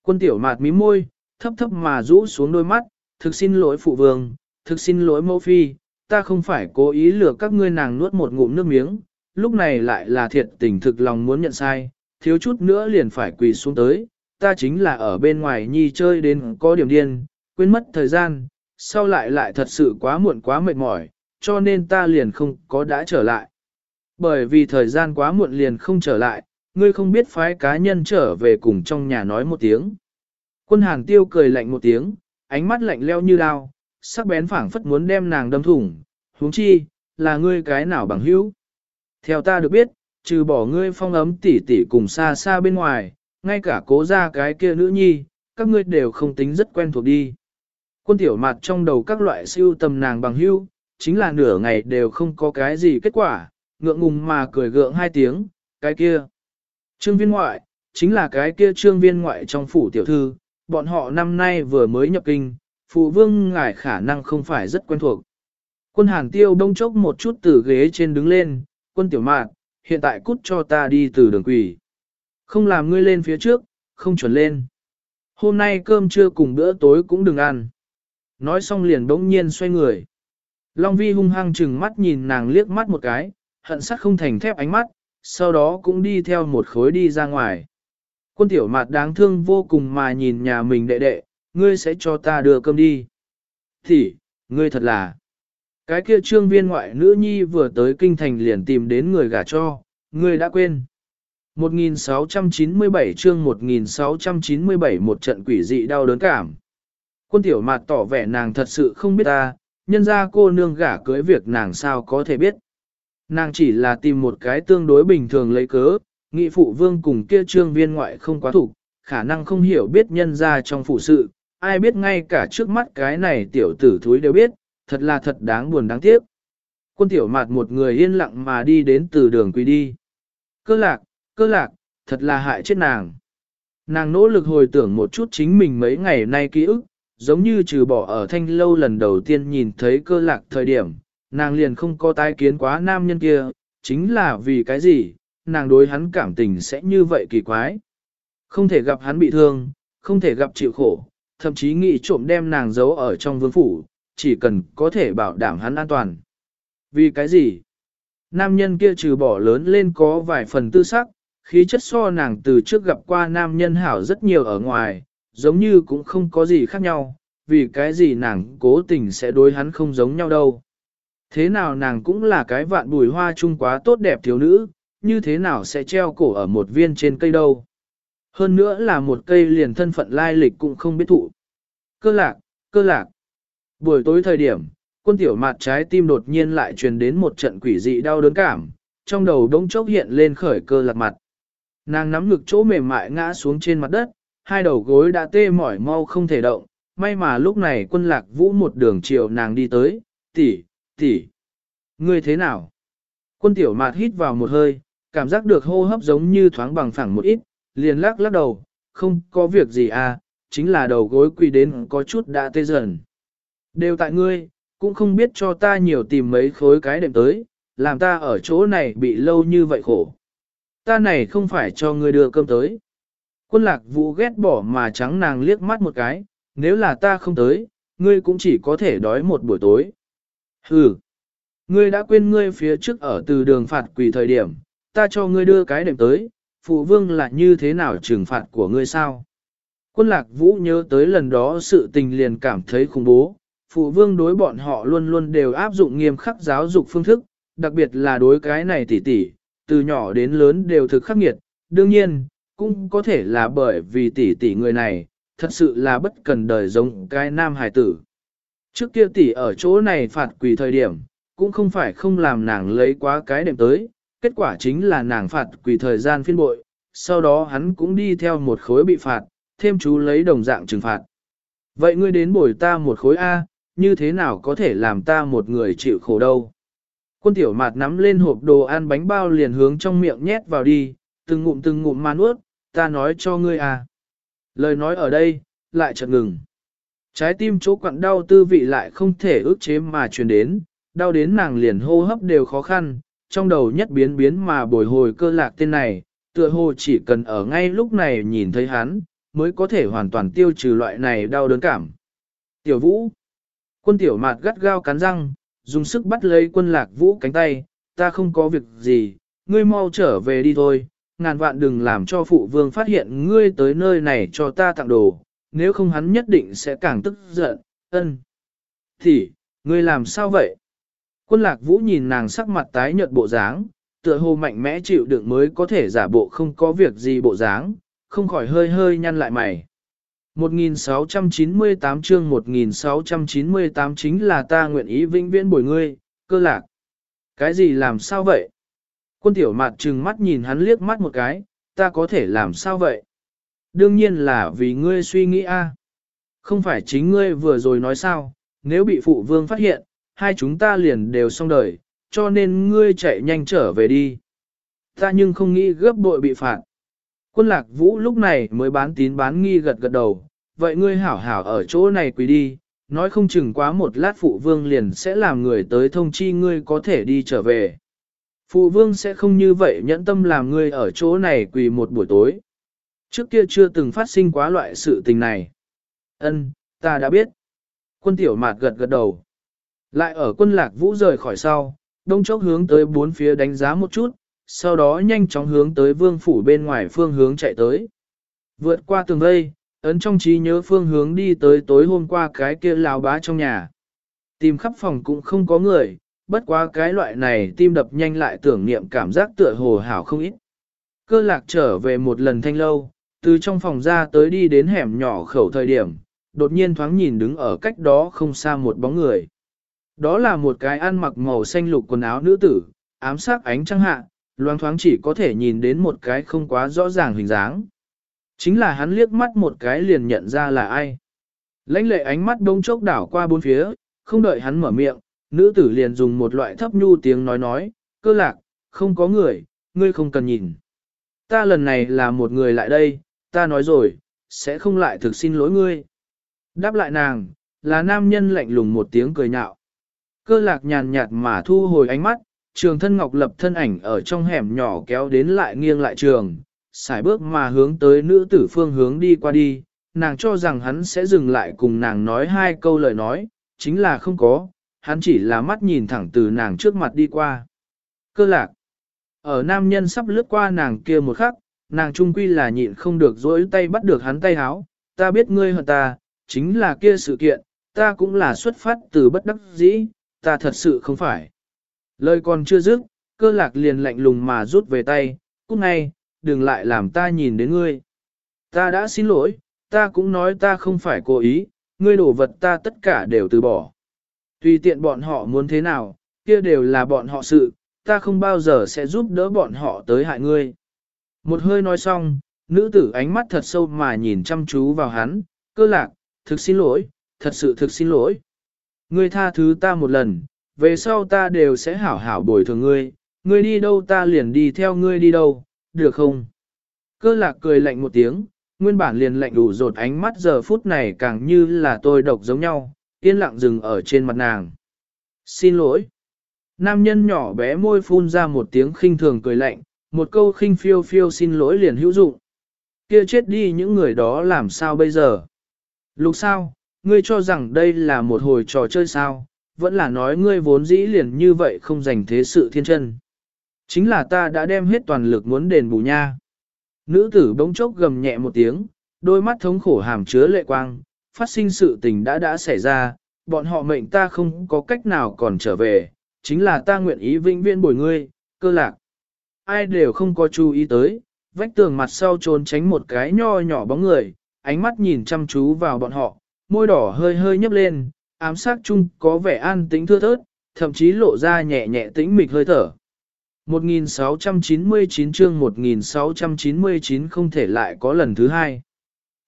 Quân tiểu mạt mí môi, thấp thấp mà rũ xuống đôi mắt, thực xin lỗi phụ vương, thực xin lỗi mẫu phi, ta không phải cố ý lừa các ngươi nàng nuốt một ngụm nước miếng, lúc này lại là thiệt tình thực lòng muốn nhận sai, thiếu chút nữa liền phải quỳ xuống tới, ta chính là ở bên ngoài nhi chơi đến có điểm điên, quên mất thời gian, sau lại lại thật sự quá muộn quá mệt mỏi, cho nên ta liền không có đã trở lại. Bởi vì thời gian quá muộn liền không trở lại, ngươi không biết phái cá nhân trở về cùng trong nhà nói một tiếng. Quân hàng tiêu cười lạnh một tiếng, ánh mắt lạnh leo như đao, sắc bén phảng phất muốn đem nàng đâm thủng, huống chi, là ngươi cái nào bằng hữu. Theo ta được biết, trừ bỏ ngươi phong ấm tỉ tỉ cùng xa xa bên ngoài, ngay cả cố ra cái kia nữ nhi, các ngươi đều không tính rất quen thuộc đi. Quân tiểu mặt trong đầu các loại siêu tầm nàng bằng hữu, chính là nửa ngày đều không có cái gì kết quả, ngượng ngùng mà cười gượng hai tiếng, cái kia. Trương viên ngoại, chính là cái kia trương viên ngoại trong phủ tiểu thư, bọn họ năm nay vừa mới nhập kinh, phụ vương ngài khả năng không phải rất quen thuộc. Quân hàn tiêu đông chốc một chút từ ghế trên đứng lên, quân tiểu mạn, hiện tại cút cho ta đi từ đường quỷ. Không làm ngươi lên phía trước, không chuẩn lên. Hôm nay cơm trưa cùng bữa tối cũng đừng ăn. Nói xong liền đống nhiên xoay người. Long vi hung hăng chừng mắt nhìn nàng liếc mắt một cái, hận sắc không thành thép ánh mắt, sau đó cũng đi theo một khối đi ra ngoài. Quân tiểu mạt đáng thương vô cùng mà nhìn nhà mình đệ đệ, ngươi sẽ cho ta đưa cơm đi. Thì, ngươi thật là... Cái kia trương viên ngoại nữ nhi vừa tới kinh thành liền tìm đến người gả cho, ngươi đã quên. 1697 chương 1697 một trận quỷ dị đau đớn cảm. Quân tiểu mạt tỏ vẻ nàng thật sự không biết ta, nhân ra cô nương gả cưới việc nàng sao có thể biết. Nàng chỉ là tìm một cái tương đối bình thường lấy cớ, nghị phụ vương cùng kia trương viên ngoại không quá thủ, khả năng không hiểu biết nhân ra trong phủ sự, ai biết ngay cả trước mắt cái này tiểu tử thúi đều biết, thật là thật đáng buồn đáng tiếc. Quân tiểu mạt một người yên lặng mà đi đến từ đường quỳ đi. Cơ lạc, cơ lạc, thật là hại chết nàng. Nàng nỗ lực hồi tưởng một chút chính mình mấy ngày nay ký ức, giống như trừ bỏ ở thanh lâu lần đầu tiên nhìn thấy cơ lạc thời điểm, nàng liền không có tái kiến quá nam nhân kia, chính là vì cái gì, nàng đối hắn cảm tình sẽ như vậy kỳ quái. Không thể gặp hắn bị thương, không thể gặp chịu khổ, thậm chí nghĩ trộm đem nàng giấu ở trong vương phủ, chỉ cần có thể bảo đảm hắn an toàn. Vì cái gì? Nam nhân kia trừ bỏ lớn lên có vài phần tư sắc, khí chất so nàng từ trước gặp qua nam nhân hảo rất nhiều ở ngoài, giống như cũng không có gì khác nhau, vì cái gì nàng cố tình sẽ đối hắn không giống nhau đâu. Thế nào nàng cũng là cái vạn bùi hoa chung quá tốt đẹp thiếu nữ, như thế nào sẽ treo cổ ở một viên trên cây đâu. Hơn nữa là một cây liền thân phận lai lịch cũng không biết thụ. Cơ lạc, cơ lạc. Buổi tối thời điểm, quân tiểu mặt trái tim đột nhiên lại truyền đến một trận quỷ dị đau đớn cảm, trong đầu đống chốc hiện lên khởi cơ lạc mặt. Nàng nắm ngực chỗ mềm mại ngã xuống trên mặt đất, hai đầu gối đã tê mỏi mau không thể động, may mà lúc này quân lạc vũ một đường chiều nàng đi tới, tỷ, tỷ, ngươi thế nào? Quân tiểu mạt hít vào một hơi, cảm giác được hô hấp giống như thoáng bằng phẳng một ít, liền lắc lắc đầu, không có việc gì à, chính là đầu gối quỳ đến có chút đã tê dần. Đều tại ngươi, cũng không biết cho ta nhiều tìm mấy khối cái đệm tới, làm ta ở chỗ này bị lâu như vậy khổ. Ta này không phải cho ngươi đưa cơm tới. Quân lạc vũ ghét bỏ mà trắng nàng liếc mắt một cái, nếu là ta không tới, ngươi cũng chỉ có thể đói một buổi tối. Hừ, ngươi đã quên ngươi phía trước ở từ đường phạt quỳ thời điểm, ta cho ngươi đưa cái đệm tới, phụ vương là như thế nào trừng phạt của ngươi sao? Quân lạc vũ nhớ tới lần đó sự tình liền cảm thấy khủng bố, phụ vương đối bọn họ luôn luôn đều áp dụng nghiêm khắc giáo dục phương thức, đặc biệt là đối cái này tỉ tỉ, từ nhỏ đến lớn đều thực khắc nghiệt, đương nhiên, cũng có thể là bởi vì tỷ tỷ người này, thật sự là bất cần đời giống cái nam hài tử. Trước kia tỷ ở chỗ này phạt quỳ thời điểm, cũng không phải không làm nàng lấy quá cái đệm tới, kết quả chính là nàng phạt quỳ thời gian phiên bội, sau đó hắn cũng đi theo một khối bị phạt, thêm chú lấy đồng dạng trừng phạt. Vậy ngươi đến bồi ta một khối A, như thế nào có thể làm ta một người chịu khổ đâu? Quân tiểu mạt nắm lên hộp đồ ăn bánh bao liền hướng trong miệng nhét vào đi, từng ngụm từng ngụm mà nuốt, ta nói cho ngươi à. Lời nói ở đây, lại chợt ngừng. Trái tim chỗ quặn đau tư vị lại không thể ước chế mà truyền đến, đau đến nàng liền hô hấp đều khó khăn, trong đầu nhất biến biến mà bồi hồi cơ lạc tên này, tựa hồ chỉ cần ở ngay lúc này nhìn thấy hắn, mới có thể hoàn toàn tiêu trừ loại này đau đớn cảm. Tiểu vũ, quân tiểu mạt gắt gao cắn răng, dùng sức bắt lấy quân lạc vũ cánh tay, ta không có việc gì, ngươi mau trở về đi thôi, ngàn vạn đừng làm cho phụ vương phát hiện ngươi tới nơi này cho ta tặng đồ, nếu không hắn nhất định sẽ càng tức giận, ân. Thì, ngươi làm sao vậy? Quân lạc vũ nhìn nàng sắc mặt tái nhợt bộ dáng, tựa hồ mạnh mẽ chịu đựng mới có thể giả bộ không có việc gì bộ dáng, không khỏi hơi hơi nhăn lại mày. 1698 chương 1698 chính là ta nguyện ý vĩnh viễn bồi ngươi, cơ lạc. Cái gì làm sao vậy? Quân tiểu mạt trừng mắt nhìn hắn liếc mắt một cái, ta có thể làm sao vậy? Đương nhiên là vì ngươi suy nghĩ a. Không phải chính ngươi vừa rồi nói sao, nếu bị phụ vương phát hiện, hai chúng ta liền đều xong đời, cho nên ngươi chạy nhanh trở về đi. Ta nhưng không nghĩ gấp bội bị phạt. Quân lạc vũ lúc này mới bán tín bán nghi gật gật đầu, vậy ngươi hảo hảo ở chỗ này quỳ đi, nói không chừng quá một lát phụ vương liền sẽ làm người tới thông chi ngươi có thể đi trở về. Phụ vương sẽ không như vậy nhẫn tâm làm ngươi ở chỗ này quỳ một buổi tối. Trước kia chưa từng phát sinh quá loại sự tình này. Ân, ta đã biết. Quân tiểu mạt gật gật đầu. Lại ở quân lạc vũ rời khỏi sau, đông chốc hướng tới bốn phía đánh giá một chút, sau đó nhanh chóng hướng tới vương phủ bên ngoài phương hướng chạy tới. Vượt qua tường vây, ấn trong trí nhớ phương hướng đi tới tối hôm qua cái kia lao bá trong nhà. Tìm khắp phòng cũng không có người, bất quá cái loại này tim đập nhanh lại tưởng niệm cảm giác tựa hồ hảo không ít. Cơ lạc trở về một lần thanh lâu, từ trong phòng ra tới đi đến hẻm nhỏ khẩu thời điểm, đột nhiên thoáng nhìn đứng ở cách đó không xa một bóng người. Đó là một cái ăn mặc màu xanh lục quần áo nữ tử, ám sát ánh trăng hạ, loang thoáng chỉ có thể nhìn đến một cái không quá rõ ràng hình dáng. Chính là hắn liếc mắt một cái liền nhận ra là ai. Lãnh lệ ánh mắt đông chốc đảo qua bốn phía, không đợi hắn mở miệng, nữ tử liền dùng một loại thấp nhu tiếng nói nói, cơ lạc, không có người, ngươi không cần nhìn. Ta lần này là một người lại đây, ta nói rồi, sẽ không lại thực xin lỗi ngươi. Đáp lại nàng, là nam nhân lạnh lùng một tiếng cười nhạo. Cơ lạc nhàn nhạt mà thu hồi ánh mắt, trường thân ngọc lập thân ảnh ở trong hẻm nhỏ kéo đến lại nghiêng lại trường, xài bước mà hướng tới nữ tử phương hướng đi qua đi, nàng cho rằng hắn sẽ dừng lại cùng nàng nói hai câu lời nói, chính là không có, hắn chỉ là mắt nhìn thẳng từ nàng trước mặt đi qua. Cơ lạc, ở nam nhân sắp lướt qua nàng kia một khắc, nàng trung quy là nhịn không được dối tay bắt được hắn tay háo, ta biết ngươi hơn ta, chính là kia sự kiện, ta cũng là xuất phát từ bất đắc dĩ, ta thật sự không phải. Lời còn chưa dứt, cơ lạc liền lạnh lùng mà rút về tay, cút ngay, đừng lại làm ta nhìn đến ngươi. Ta đã xin lỗi, ta cũng nói ta không phải cố ý, ngươi đổ vật ta tất cả đều từ bỏ. Tùy tiện bọn họ muốn thế nào, kia đều là bọn họ sự, ta không bao giờ sẽ giúp đỡ bọn họ tới hại ngươi. Một hơi nói xong, nữ tử ánh mắt thật sâu mà nhìn chăm chú vào hắn, cơ lạc, thực xin lỗi, thật sự thực xin lỗi. Ngươi tha thứ ta một lần, về sau ta đều sẽ hảo hảo bồi thường ngươi, ngươi đi đâu ta liền đi theo ngươi đi đâu, được không? Cơ lạc cười lạnh một tiếng, nguyên bản liền lạnh đủ rột ánh mắt giờ phút này càng như là tôi độc giống nhau, yên lặng dừng ở trên mặt nàng. Xin lỗi. Nam nhân nhỏ bé môi phun ra một tiếng khinh thường cười lạnh, một câu khinh phiêu phiêu xin lỗi liền hữu dụng. Kia chết đi những người đó làm sao bây giờ? Lục sao, ngươi cho rằng đây là một hồi trò chơi sao, vẫn là nói ngươi vốn dĩ liền như vậy không dành thế sự thiên chân. Chính là ta đã đem hết toàn lực muốn đền bù nha. Nữ tử bỗng chốc gầm nhẹ một tiếng, đôi mắt thống khổ hàm chứa lệ quang, phát sinh sự tình đã đã xảy ra, bọn họ mệnh ta không có cách nào còn trở về, chính là ta nguyện ý vĩnh viễn bồi ngươi, cơ lạc. Ai đều không có chú ý tới, vách tường mặt sau trốn tránh một cái nho nhỏ bóng người, ánh mắt nhìn chăm chú vào bọn họ, môi đỏ hơi hơi nhấp lên, ám sát chung có vẻ an tĩnh thưa thớt, thậm chí lộ ra nhẹ nhẹ tĩnh mịch hơi thở. 1699 chương 1699 không thể lại có lần thứ hai.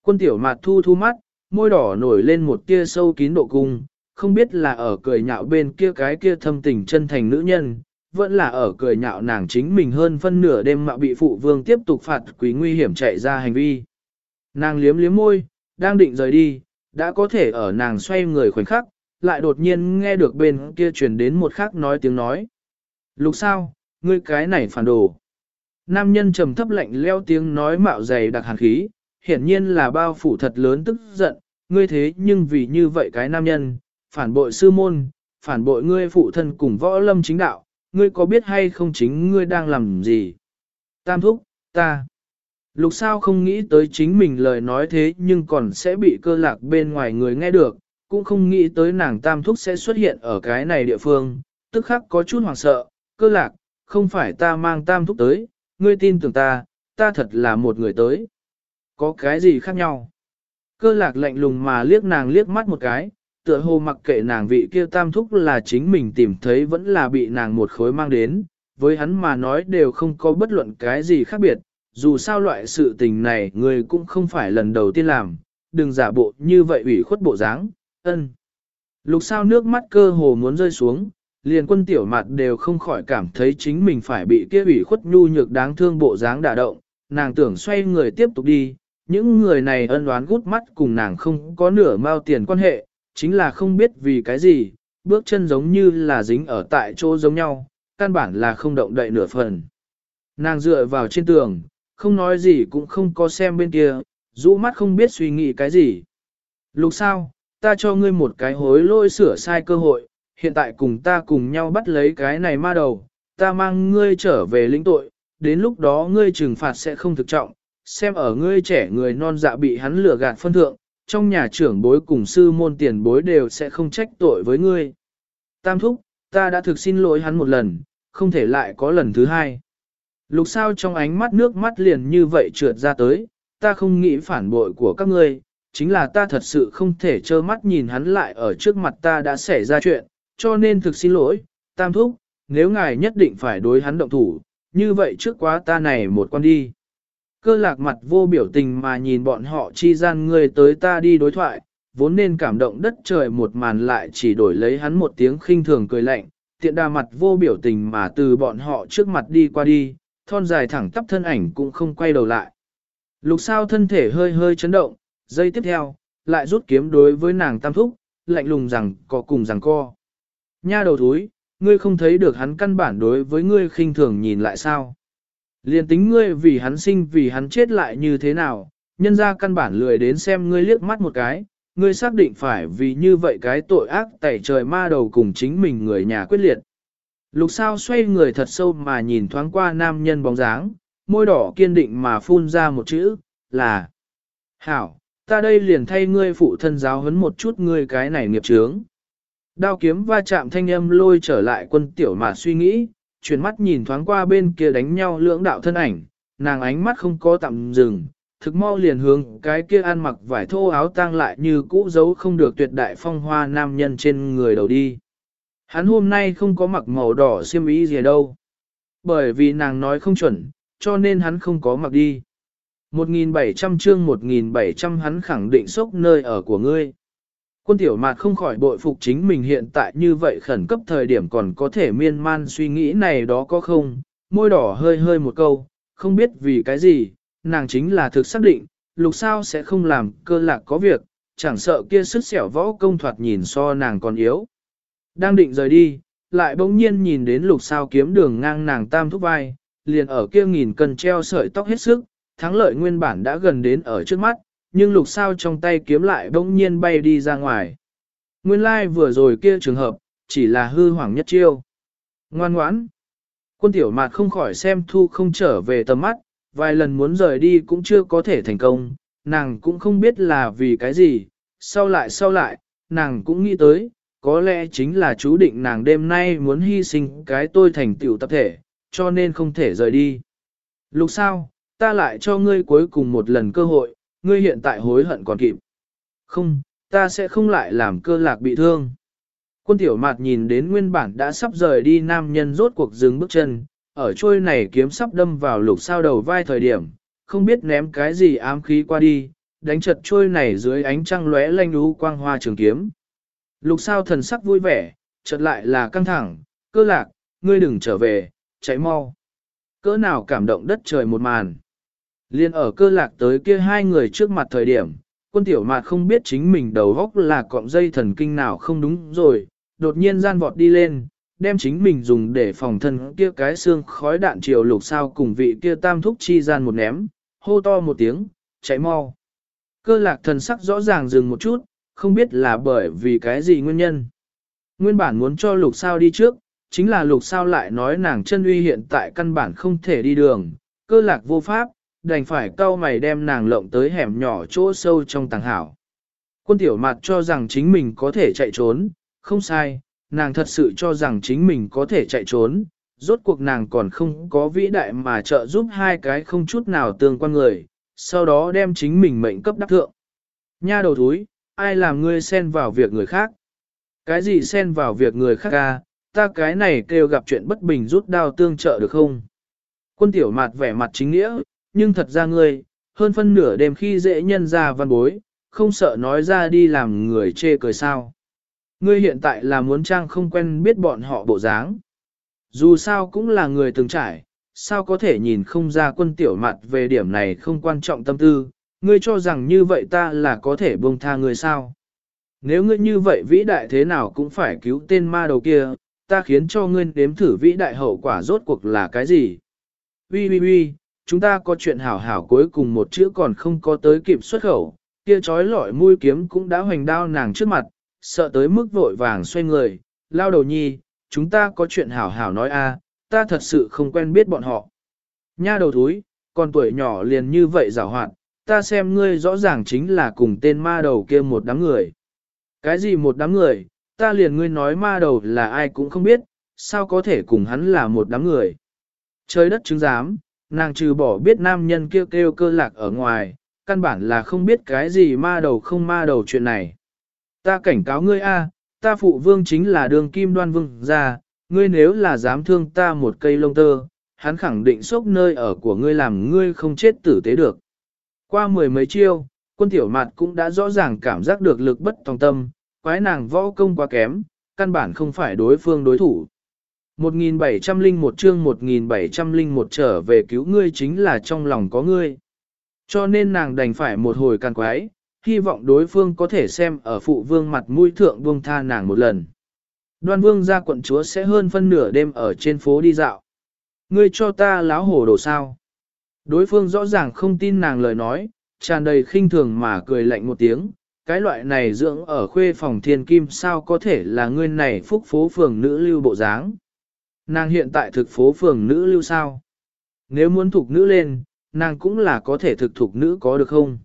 Quân tiểu mạt thu thu mắt, môi đỏ nổi lên một tia sâu kín độ cung, không biết là ở cười nhạo bên kia cái kia thâm tình chân thành nữ nhân, vẫn là ở cười nhạo nàng chính mình hơn phân nửa đêm mà bị phụ vương tiếp tục phạt quý nguy hiểm chạy ra hành vi. Nàng liếm liếm môi, đang định rời đi, đã có thể ở nàng xoay người khoảnh khắc, lại đột nhiên nghe được bên kia truyền đến một khắc nói tiếng nói. Lục sao, ngươi cái này phản đồ. Nam nhân trầm thấp lạnh leo tiếng nói mạo dày đặc hàn khí, hiển nhiên là bao phủ thật lớn tức giận, ngươi thế nhưng vì như vậy cái nam nhân, phản bội sư môn, phản bội ngươi phụ thân cùng võ lâm chính đạo, ngươi có biết hay không chính ngươi đang làm gì? Tam thúc, ta. Lục sao không nghĩ tới chính mình lời nói thế nhưng còn sẽ bị cơ lạc bên ngoài người nghe được, cũng không nghĩ tới nàng tam thúc sẽ xuất hiện ở cái này địa phương, tức khắc có chút hoảng sợ, cơ lạc, không phải ta mang tam thúc tới, ngươi tin tưởng ta, ta thật là một người tới. Có cái gì khác nhau? Cơ lạc lạnh lùng mà liếc nàng liếc mắt một cái, tựa hồ mặc kệ nàng vị kia tam thúc là chính mình tìm thấy vẫn là bị nàng một khối mang đến, với hắn mà nói đều không có bất luận cái gì khác biệt, dù sao loại sự tình này người cũng không phải lần đầu tiên làm, đừng giả bộ như vậy ủy khuất bộ dáng, ân. Lục sao nước mắt cơ hồ muốn rơi xuống, liền quân tiểu mặt đều không khỏi cảm thấy chính mình phải bị kia ủy khuất nhu nhược đáng thương bộ dáng đả động, nàng tưởng xoay người tiếp tục đi, những người này ân oán gút mắt cùng nàng không có nửa mao tiền quan hệ, chính là không biết vì cái gì, bước chân giống như là dính ở tại chỗ giống nhau, căn bản là không động đậy nửa phần. Nàng dựa vào trên tường, không nói gì cũng không có xem bên kia, rũ mắt không biết suy nghĩ cái gì. Lục sao, ta cho ngươi một cái hối lỗi sửa sai cơ hội, hiện tại cùng ta cùng nhau bắt lấy cái này ma đầu, ta mang ngươi trở về lĩnh tội, đến lúc đó ngươi trừng phạt sẽ không thực trọng, xem ở ngươi trẻ người non dạ bị hắn lừa gạt phân thượng, trong nhà trưởng bối cùng sư môn tiền bối đều sẽ không trách tội với ngươi. Tam thúc, ta đã thực xin lỗi hắn một lần, không thể lại có lần thứ hai. Lục sao trong ánh mắt nước mắt liền như vậy trượt ra tới, ta không nghĩ phản bội của các ngươi, chính là ta thật sự không thể trơ mắt nhìn hắn lại ở trước mặt ta đã xảy ra chuyện, cho nên thực xin lỗi, tam thúc, nếu ngài nhất định phải đối hắn động thủ, như vậy trước quá ta này một con đi. Cơ lạc mặt vô biểu tình mà nhìn bọn họ chi gian người tới ta đi đối thoại, vốn nên cảm động đất trời một màn lại chỉ đổi lấy hắn một tiếng khinh thường cười lạnh, tiện đà mặt vô biểu tình mà từ bọn họ trước mặt đi qua đi, thon dài thẳng tắp thân ảnh cũng không quay đầu lại. Lục sao thân thể hơi hơi chấn động, giây tiếp theo, lại rút kiếm đối với nàng tam thúc, lạnh lùng rằng có cùng rằng co. Nha đầu thúi, ngươi không thấy được hắn căn bản đối với ngươi khinh thường nhìn lại sao. Liên tính ngươi vì hắn sinh vì hắn chết lại như thế nào, nhân ra căn bản lười đến xem ngươi liếc mắt một cái, ngươi xác định phải vì như vậy cái tội ác tẩy trời ma đầu cùng chính mình người nhà quyết liệt. Lục sao xoay người thật sâu mà nhìn thoáng qua nam nhân bóng dáng, môi đỏ kiên định mà phun ra một chữ, là Hảo, ta đây liền thay ngươi phụ thân giáo huấn một chút ngươi cái này nghiệp chướng. Đao kiếm va chạm thanh âm lôi trở lại quân tiểu mà suy nghĩ, chuyển mắt nhìn thoáng qua bên kia đánh nhau lưỡng đạo thân ảnh, nàng ánh mắt không có tạm dừng, thực mau liền hướng cái kia ăn mặc vải thô áo tang lại như cũ giấu không được tuyệt đại phong hoa nam nhân trên người đầu đi. Hắn hôm nay không có mặc màu đỏ xiêm y gì đâu. Bởi vì nàng nói không chuẩn, cho nên hắn không có mặc đi. 1.700 chương 1.700 hắn khẳng định sốc nơi ở của ngươi. Quân tiểu mạt không khỏi bội phục chính mình hiện tại như vậy khẩn cấp thời điểm còn có thể miên man suy nghĩ này đó có không, môi đỏ hơi hơi một câu, không biết vì cái gì, nàng chính là thực xác định, lục sao sẽ không làm cơ lạc có việc, chẳng sợ kia sức xẻo võ công thoạt nhìn so nàng còn yếu. Đang định rời đi, lại bỗng nhiên nhìn đến lục sao kiếm đường ngang nàng tam thúc vai, liền ở kia nghìn cần treo sợi tóc hết sức, thắng lợi nguyên bản đã gần đến ở trước mắt, nhưng lục sao trong tay kiếm lại bỗng nhiên bay đi ra ngoài. Nguyên lai like vừa rồi kia trường hợp, chỉ là hư hoảng nhất chiêu. Ngoan ngoãn. Quân tiểu mạt không khỏi xem thu không trở về tầm mắt, vài lần muốn rời đi cũng chưa có thể thành công, nàng cũng không biết là vì cái gì, sau lại sau lại, nàng cũng nghĩ tới, có lẽ chính là chú định nàng đêm nay muốn hy sinh cái tôi thành tiểu tập thể, cho nên không thể rời đi. Lục sao, ta lại cho ngươi cuối cùng một lần cơ hội, ngươi hiện tại hối hận còn kịp. Không, ta sẽ không lại làm cơ lạc bị thương. Quân tiểu mạt nhìn đến nguyên bản đã sắp rời đi nam nhân rốt cuộc dừng bước chân, ở trôi này kiếm sắp đâm vào lục sao đầu vai thời điểm, không biết ném cái gì ám khí qua đi, đánh chật trôi này dưới ánh trăng lóe lanh lú quang hoa trường kiếm. Lục sao thần sắc vui vẻ, chợt lại là căng thẳng, cơ lạc, ngươi đừng trở về, chạy mau. Cỡ nào cảm động đất trời một màn. Liên ở cơ lạc tới kia hai người trước mặt thời điểm, quân tiểu mạt không biết chính mình đầu góc là cọng dây thần kinh nào không đúng rồi, đột nhiên gian vọt đi lên, đem chính mình dùng để phòng thân kia cái xương khói đạn triệu lục sao cùng vị kia tam thúc chi gian một ném, hô to một tiếng, chạy mau. Cơ lạc thần sắc rõ ràng dừng một chút, không biết là bởi vì cái gì nguyên nhân. Nguyên bản muốn cho lục sao đi trước, chính là lục sao lại nói nàng chân uy hiện tại căn bản không thể đi đường, cơ lạc vô pháp, đành phải cau mày đem nàng lộng tới hẻm nhỏ chỗ sâu trong tàng hảo. Quân tiểu mặt cho rằng chính mình có thể chạy trốn, không sai, nàng thật sự cho rằng chính mình có thể chạy trốn, rốt cuộc nàng còn không có vĩ đại mà trợ giúp hai cái không chút nào tương quan người, sau đó đem chính mình mệnh cấp đắc thượng. Nha đầu thúi, ai làm ngươi xen vào việc người khác? Cái gì xen vào việc người khác ca, à? ta cái này kêu gặp chuyện bất bình rút đao tương trợ được không? Quân tiểu mặt vẻ mặt chính nghĩa, nhưng thật ra ngươi, hơn phân nửa đêm khi dễ nhân ra văn bối, không sợ nói ra đi làm người chê cười sao. Ngươi hiện tại là muốn trang không quen biết bọn họ bộ dáng. Dù sao cũng là người từng trải, sao có thể nhìn không ra quân tiểu mặt về điểm này không quan trọng tâm tư, ngươi cho rằng như vậy ta là có thể buông tha ngươi sao. Nếu ngươi như vậy vĩ đại thế nào cũng phải cứu tên ma đầu kia, ta khiến cho ngươi đếm thử vĩ đại hậu quả rốt cuộc là cái gì. Ui ui ui, chúng ta có chuyện hảo hảo cuối cùng một chữ còn không có tới kịp xuất khẩu, kia trói lọi mũi kiếm cũng đã hoành đao nàng trước mặt, sợ tới mức vội vàng xoay người, lao đầu nhi, chúng ta có chuyện hảo hảo nói a, ta thật sự không quen biết bọn họ. Nha đầu thúi, còn tuổi nhỏ liền như vậy giảo hoạt, ta xem ngươi rõ ràng chính là cùng tên ma đầu kia một đám người. Cái gì một đám người, ta liền ngươi nói ma đầu là ai cũng không biết, sao có thể cùng hắn là một đám người. Trời đất chứng giám, nàng trừ bỏ biết nam nhân kêu kêu cơ lạc ở ngoài, căn bản là không biết cái gì ma đầu không ma đầu chuyện này. Ta cảnh cáo ngươi a, ta phụ vương chính là đường kim đoan vương gia, ngươi nếu là dám thương ta một cây lông tơ, hắn khẳng định sốc nơi ở của ngươi làm ngươi không chết tử tế được. Qua mười mấy chiêu, quân tiểu mặt cũng đã rõ ràng cảm giác được lực bất tòng tâm, quái nàng võ công quá kém, căn bản không phải đối phương đối thủ. 1701 chương 1701 trở về cứu ngươi chính là trong lòng có ngươi. Cho nên nàng đành phải một hồi can quái, hy vọng đối phương có thể xem ở phụ vương mặt mũi thượng buông tha nàng một lần. Đoan vương ra quận chúa sẽ hơn phân nửa đêm ở trên phố đi dạo. Ngươi cho ta láo hổ đồ sao? Đối phương rõ ràng không tin nàng lời nói, tràn đầy khinh thường mà cười lạnh một tiếng. Cái loại này dưỡng ở khuê phòng thiên kim sao có thể là ngươi này phúc phố phường nữ lưu bộ dáng. Nàng hiện tại thực phố phường nữ lưu sao? Nếu muốn thuộc nữ lên, nàng cũng là có thể thực thuộc nữ có được không?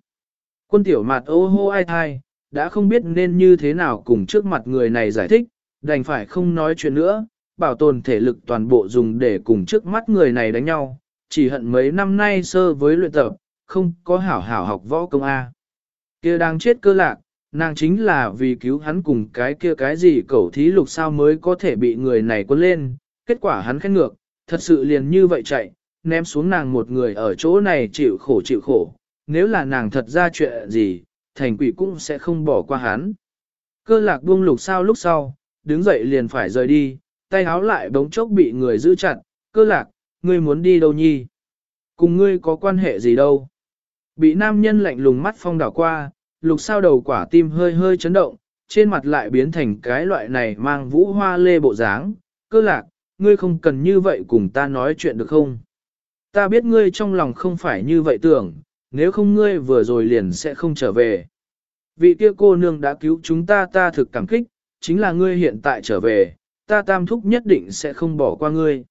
Quân tiểu mặt ô hô ai thai, đã không biết nên như thế nào cùng trước mặt người này giải thích, đành phải không nói chuyện nữa, bảo tồn thể lực toàn bộ dùng để cùng trước mắt người này đánh nhau, chỉ hận mấy năm nay sơ với luyện tập, không có hảo hảo học võ công A. kia đang chết cơ lạc, nàng chính là vì cứu hắn cùng cái kia cái gì cẩu thí lục sao mới có thể bị người này quân lên, kết quả hắn khét ngược, thật sự liền như vậy chạy, ném xuống nàng một người ở chỗ này chịu khổ chịu khổ, nếu là nàng thật ra chuyện gì, thành quỷ cũng sẽ không bỏ qua hắn. Cơ lạc buông lục sao lúc sau, đứng dậy liền phải rời đi, tay háo lại bỗng chốc bị người giữ chặt, cơ lạc, ngươi muốn đi đâu nhi? Cùng ngươi có quan hệ gì đâu? Bị nam nhân lạnh lùng mắt phong đảo qua, lục sao đầu quả tim hơi hơi chấn động, trên mặt lại biến thành cái loại này mang vũ hoa lê bộ dáng, cơ lạc, ngươi không cần như vậy cùng ta nói chuyện được không? Ta biết ngươi trong lòng không phải như vậy tưởng, nếu không ngươi vừa rồi liền sẽ không trở về. Vị kia cô nương đã cứu chúng ta ta thực cảm kích, chính là ngươi hiện tại trở về, ta tam thúc nhất định sẽ không bỏ qua ngươi.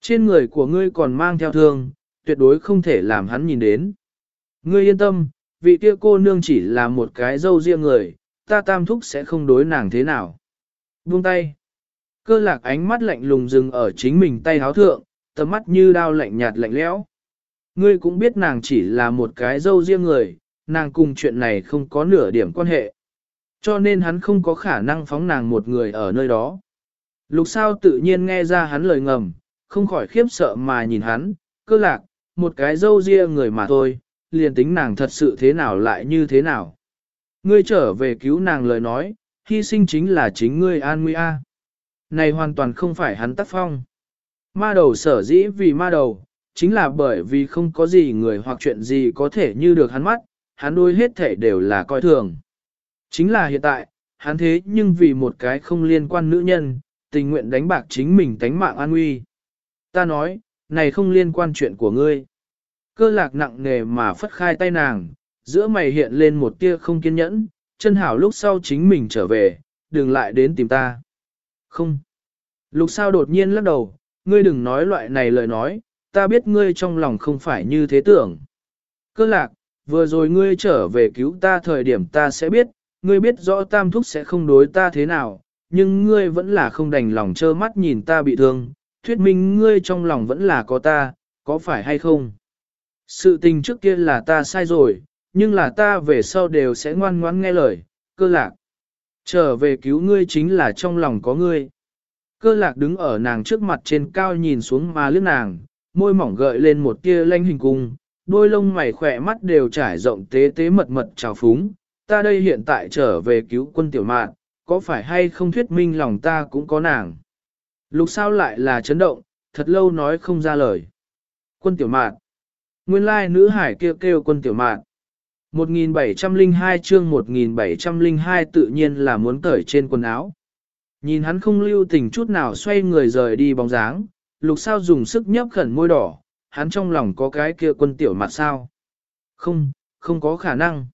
Trên người của ngươi còn mang theo thương, tuyệt đối không thể làm hắn nhìn đến. Ngươi yên tâm, vị kia cô nương chỉ là một cái dâu riêng người, ta tam thúc sẽ không đối nàng thế nào. Buông tay. Cơ lạc ánh mắt lạnh lùng dừng ở chính mình tay háo thượng, tầm mắt như đao lạnh nhạt lạnh lẽo. Ngươi cũng biết nàng chỉ là một cái dâu riêng người, nàng cùng chuyện này không có nửa điểm quan hệ. Cho nên hắn không có khả năng phóng nàng một người ở nơi đó. Lục sao tự nhiên nghe ra hắn lời ngầm, không khỏi khiếp sợ mà nhìn hắn, cơ lạc, một cái dâu ria người mà thôi, liền tính nàng thật sự thế nào lại như thế nào. Ngươi trở về cứu nàng lời nói, hy sinh chính là chính ngươi an nguy a. Này hoàn toàn không phải hắn tác phong. Ma đầu sở dĩ vì ma đầu, chính là bởi vì không có gì người hoặc chuyện gì có thể như được hắn mắt, hắn đôi hết thể đều là coi thường. Chính là hiện tại, hắn thế nhưng vì một cái không liên quan nữ nhân, tình nguyện đánh bạc chính mình tánh mạng an nguy. Ta nói, này không liên quan chuyện của ngươi. Cơ lạc nặng nề mà phất khai tay nàng, giữa mày hiện lên một tia không kiên nhẫn, chân hảo lúc sau chính mình trở về, đừng lại đến tìm ta. Không. Lục sao đột nhiên lắc đầu, ngươi đừng nói loại này lời nói, ta biết ngươi trong lòng không phải như thế tưởng. Cơ lạc, vừa rồi ngươi trở về cứu ta thời điểm ta sẽ biết, ngươi biết rõ tam thúc sẽ không đối ta thế nào, nhưng ngươi vẫn là không đành lòng trơ mắt nhìn ta bị thương, thuyết minh ngươi trong lòng vẫn là có ta, có phải hay không? Sự tình trước kia là ta sai rồi, nhưng là ta về sau đều sẽ ngoan ngoãn nghe lời, cơ lạc. Trở về cứu ngươi chính là trong lòng có ngươi. Cơ lạc đứng ở nàng trước mặt trên cao nhìn xuống mà lướt nàng, môi mỏng gợi lên một tia lanh hình cung, đôi lông mày khỏe mắt đều trải rộng tế tế mật mật trào phúng. Ta đây hiện tại trở về cứu quân tiểu mạn, có phải hay không thuyết minh lòng ta cũng có nàng. Lục sao lại là chấn động, thật lâu nói không ra lời. Quân tiểu mạn. Nguyên lai nữ hải kêu kêu quân tiểu mạn. 1702 chương 1702 tự nhiên là muốn cởi trên quần áo. Nhìn hắn không lưu tình chút nào xoay người rời đi bóng dáng, lục sao dùng sức nhấp khẩn môi đỏ, hắn trong lòng có cái kia quân tiểu mặt sao. Không, không có khả năng.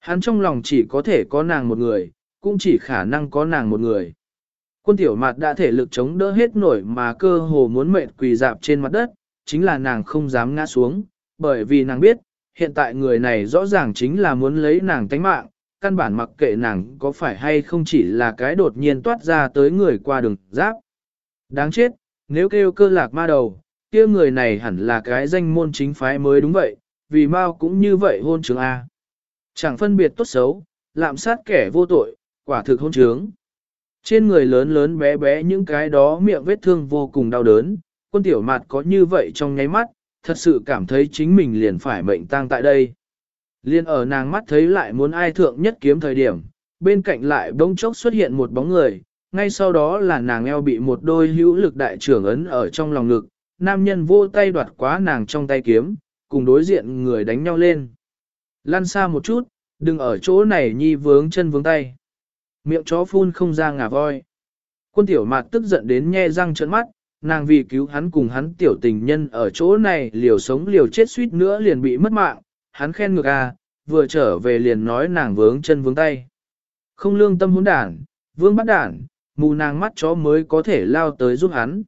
Hắn trong lòng chỉ có thể có nàng một người, cũng chỉ khả năng có nàng một người. Quân tiểu mặt đã thể lực chống đỡ hết nổi mà cơ hồ muốn mệt quỳ dạp trên mặt đất, chính là nàng không dám ngã xuống, bởi vì nàng biết, hiện tại người này rõ ràng chính là muốn lấy nàng tánh mạng, căn bản mặc kệ nàng có phải hay không chỉ là cái đột nhiên toát ra tới người qua đường giáp. Đáng chết, nếu kêu cơ lạc ma đầu, kia người này hẳn là cái danh môn chính phái mới đúng vậy, vì mau cũng như vậy hôn chứng A. Chẳng phân biệt tốt xấu, lạm sát kẻ vô tội, quả thực hôn trướng. Trên người lớn lớn bé bé những cái đó miệng vết thương vô cùng đau đớn, quân tiểu mặt có như vậy trong nháy mắt, thật sự cảm thấy chính mình liền phải mệnh tang tại đây. Liên ở nàng mắt thấy lại muốn ai thượng nhất kiếm thời điểm, bên cạnh lại bỗng chốc xuất hiện một bóng người, ngay sau đó là nàng eo bị một đôi hữu lực đại trưởng ấn ở trong lòng ngực, nam nhân vô tay đoạt quá nàng trong tay kiếm, cùng đối diện người đánh nhau lên. Lăn xa một chút, đừng ở chỗ này nhi vướng chân vướng tay. Miệng chó phun không ra ngà voi. Quân tiểu mạt tức giận đến nhe răng trợn mắt, nàng vì cứu hắn cùng hắn tiểu tình nhân ở chỗ này liều sống liều chết suýt nữa liền bị mất mạng, hắn khen ngược à, vừa trở về liền nói nàng vướng chân vướng tay. Không lương tâm hỗn đản, vương bắt đản, mù nàng mắt chó mới có thể lao tới giúp hắn.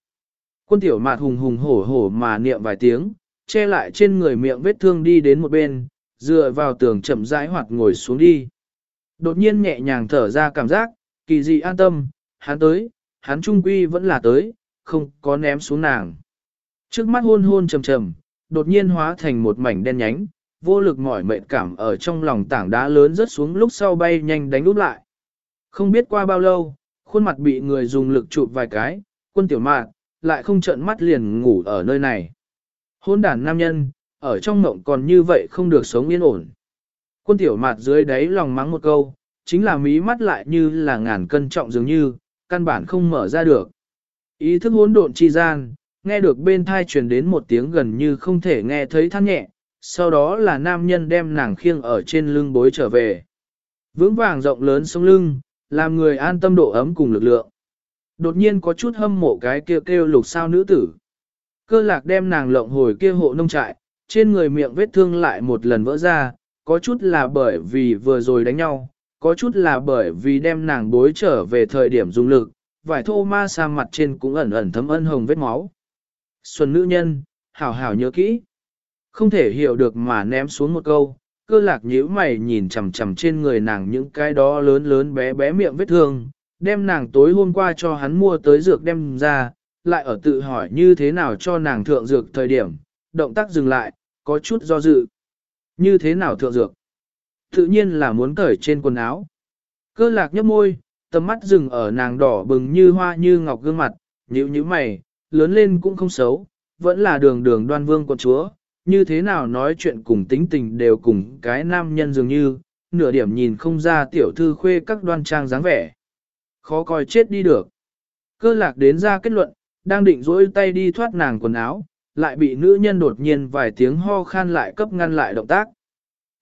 Quân tiểu mạt hùng hùng hổ hổ mà niệm vài tiếng, che lại trên người miệng vết thương đi đến một bên, dựa vào tường chậm rãi hoạt ngồi xuống đi. Đột nhiên nhẹ nhàng thở ra cảm giác, kỳ dị an tâm, hắn tới, hắn trung quy vẫn là tới, không có ném xuống nàng. Trước mắt hôn hôn trầm trầm, đột nhiên hóa thành một mảnh đen nhánh, vô lực mỏi mệt cảm ở trong lòng tảng đá lớn rớt xuống lúc sau bay nhanh đánh úp lại. Không biết qua bao lâu, khuôn mặt bị người dùng lực chụp vài cái, quân tiểu mạn, lại không trợn mắt liền ngủ ở nơi này. Hôn đàn nam nhân, ở trong mộng còn như vậy không được sống yên ổn. Quân tiểu mạt dưới đáy lòng mắng một câu, chính là mí mắt lại như là ngàn cân trọng dường như, căn bản không mở ra được. Ý thức hỗn độn chi gian, nghe được bên thai truyền đến một tiếng gần như không thể nghe thấy than nhẹ, sau đó là nam nhân đem nàng khiêng ở trên lưng bối trở về. Vững vàng rộng lớn sống lưng, làm người an tâm độ ấm cùng lực lượng. Đột nhiên có chút hâm mộ cái kêu kêu lục sao nữ tử. Cơ lạc đem nàng lộng hồi kia hộ nông trại, trên người miệng vết thương lại một lần vỡ ra, có chút là bởi vì vừa rồi đánh nhau, có chút là bởi vì đem nàng bối trở về thời điểm dùng lực, vải thô ma sa mặt trên cũng ẩn ẩn thấm ân hồng vết máu. Xuân nữ nhân, hảo hảo nhớ kỹ. Không thể hiểu được mà ném xuống một câu, cơ lạc nhíu mày nhìn chằm chằm trên người nàng những cái đó lớn lớn bé bé miệng vết thương, đem nàng tối hôm qua cho hắn mua tới dược đem ra, lại ở tự hỏi như thế nào cho nàng thượng dược thời điểm, động tác dừng lại, có chút do dự. Như thế nào thượng dược? Tự nhiên là muốn cởi trên quần áo. Cơ lạc nhấp môi, tầm mắt dừng ở nàng đỏ bừng như hoa như ngọc gương mặt, nhíu nhíu mày, lớn lên cũng không xấu, vẫn là đường đường đoan vương con chúa, như thế nào nói chuyện cùng tính tình đều cùng cái nam nhân dường như, nửa điểm nhìn không ra tiểu thư khuê các đoan trang dáng vẻ. Khó coi chết đi được. Cơ lạc đến ra kết luận, đang định dỗi tay đi thoát nàng quần áo, lại bị nữ nhân đột nhiên vài tiếng ho khan lại cấp ngăn lại động tác.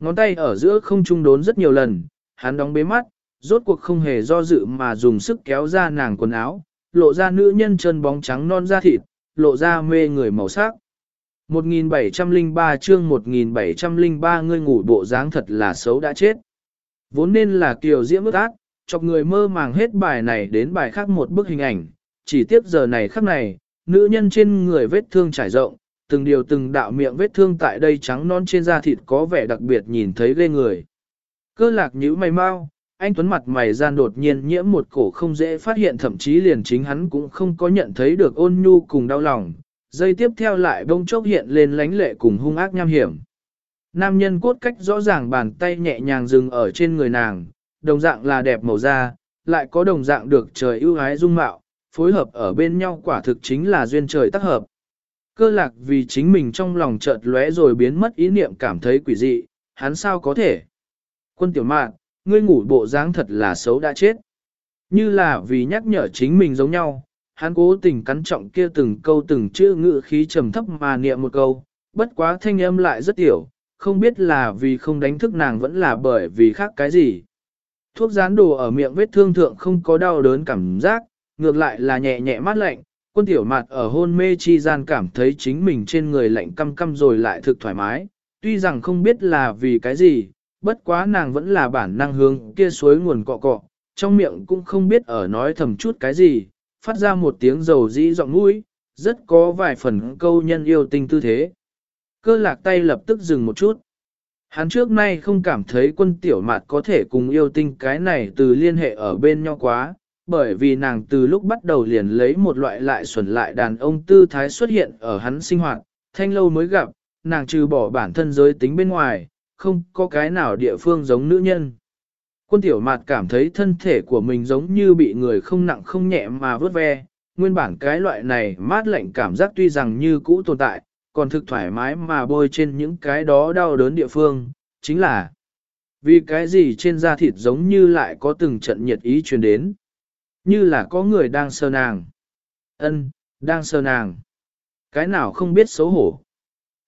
Ngón tay ở giữa không trung đốn rất nhiều lần, hắn đóng bế mắt, rốt cuộc không hề do dự mà dùng sức kéo ra nàng quần áo, lộ ra nữ nhân chân bóng trắng non da thịt, lộ ra mê người màu sắc. 1703 chương 1703 ngươi ngủ bộ dáng thật là xấu đã chết. Vốn nên là kiều diễm ước ác, chọc người mơ màng hết bài này đến bài khác một bức hình ảnh, chỉ tiếp giờ này khắc này, nữ nhân trên người vết thương trải rộng, từng điều từng đạo miệng vết thương tại đây trắng non trên da thịt có vẻ đặc biệt nhìn thấy ghê người. Cơ lạc nhíu mày mau, anh Tuấn mặt mày gian đột nhiên nhiễm một cổ không dễ phát hiện thậm chí liền chính hắn cũng không có nhận thấy được ôn nhu cùng đau lòng, dây tiếp theo lại bông chốc hiện lên lánh lệ cùng hung ác nham hiểm. Nam nhân cốt cách rõ ràng bàn tay nhẹ nhàng dừng ở trên người nàng, đồng dạng là đẹp màu da, lại có đồng dạng được trời ưu ái dung mạo, phối hợp ở bên nhau quả thực chính là duyên trời tác hợp. Cơ lạc vì chính mình trong lòng chợt lóe rồi biến mất ý niệm cảm thấy quỷ dị, hắn sao có thể. Quân tiểu mạn, ngươi ngủ bộ dáng thật là xấu đã chết. Như là vì nhắc nhở chính mình giống nhau, hắn cố tình cắn trọng kia từng câu từng chữ ngữ khí trầm thấp mà niệm một câu, bất quá thanh âm lại rất tiểu, không biết là vì không đánh thức nàng vẫn là bởi vì khác cái gì. Thuốc rán đồ ở miệng vết thương thượng không có đau đớn cảm giác, ngược lại là nhẹ nhẹ mát lạnh, quân tiểu mặt ở hôn mê chi gian cảm thấy chính mình trên người lạnh căm căm rồi lại thực thoải mái, tuy rằng không biết là vì cái gì, bất quá nàng vẫn là bản năng hướng kia suối nguồn cọ cọ, trong miệng cũng không biết ở nói thầm chút cái gì, phát ra một tiếng dầu dĩ giọng mũi, rất có vài phần câu nhân yêu tinh tư thế. Cơ lạc tay lập tức dừng một chút. Hắn trước nay không cảm thấy quân tiểu mạt có thể cùng yêu tinh cái này từ liên hệ ở bên nhau quá, bởi vì nàng từ lúc bắt đầu liền lấy một loại lại xuẩn lại đàn ông tư thái xuất hiện ở hắn sinh hoạt, thanh lâu mới gặp, nàng trừ bỏ bản thân giới tính bên ngoài, không có cái nào địa phương giống nữ nhân. Quân tiểu mạt cảm thấy thân thể của mình giống như bị người không nặng không nhẹ mà vớt ve, nguyên bản cái loại này mát lạnh cảm giác tuy rằng như cũ tồn tại, còn thực thoải mái mà bôi trên những cái đó đau đớn địa phương, chính là vì cái gì trên da thịt giống như lại có từng trận nhiệt ý truyền đến. Như là có người đang sờ nàng. ân đang sờ nàng. Cái nào không biết xấu hổ.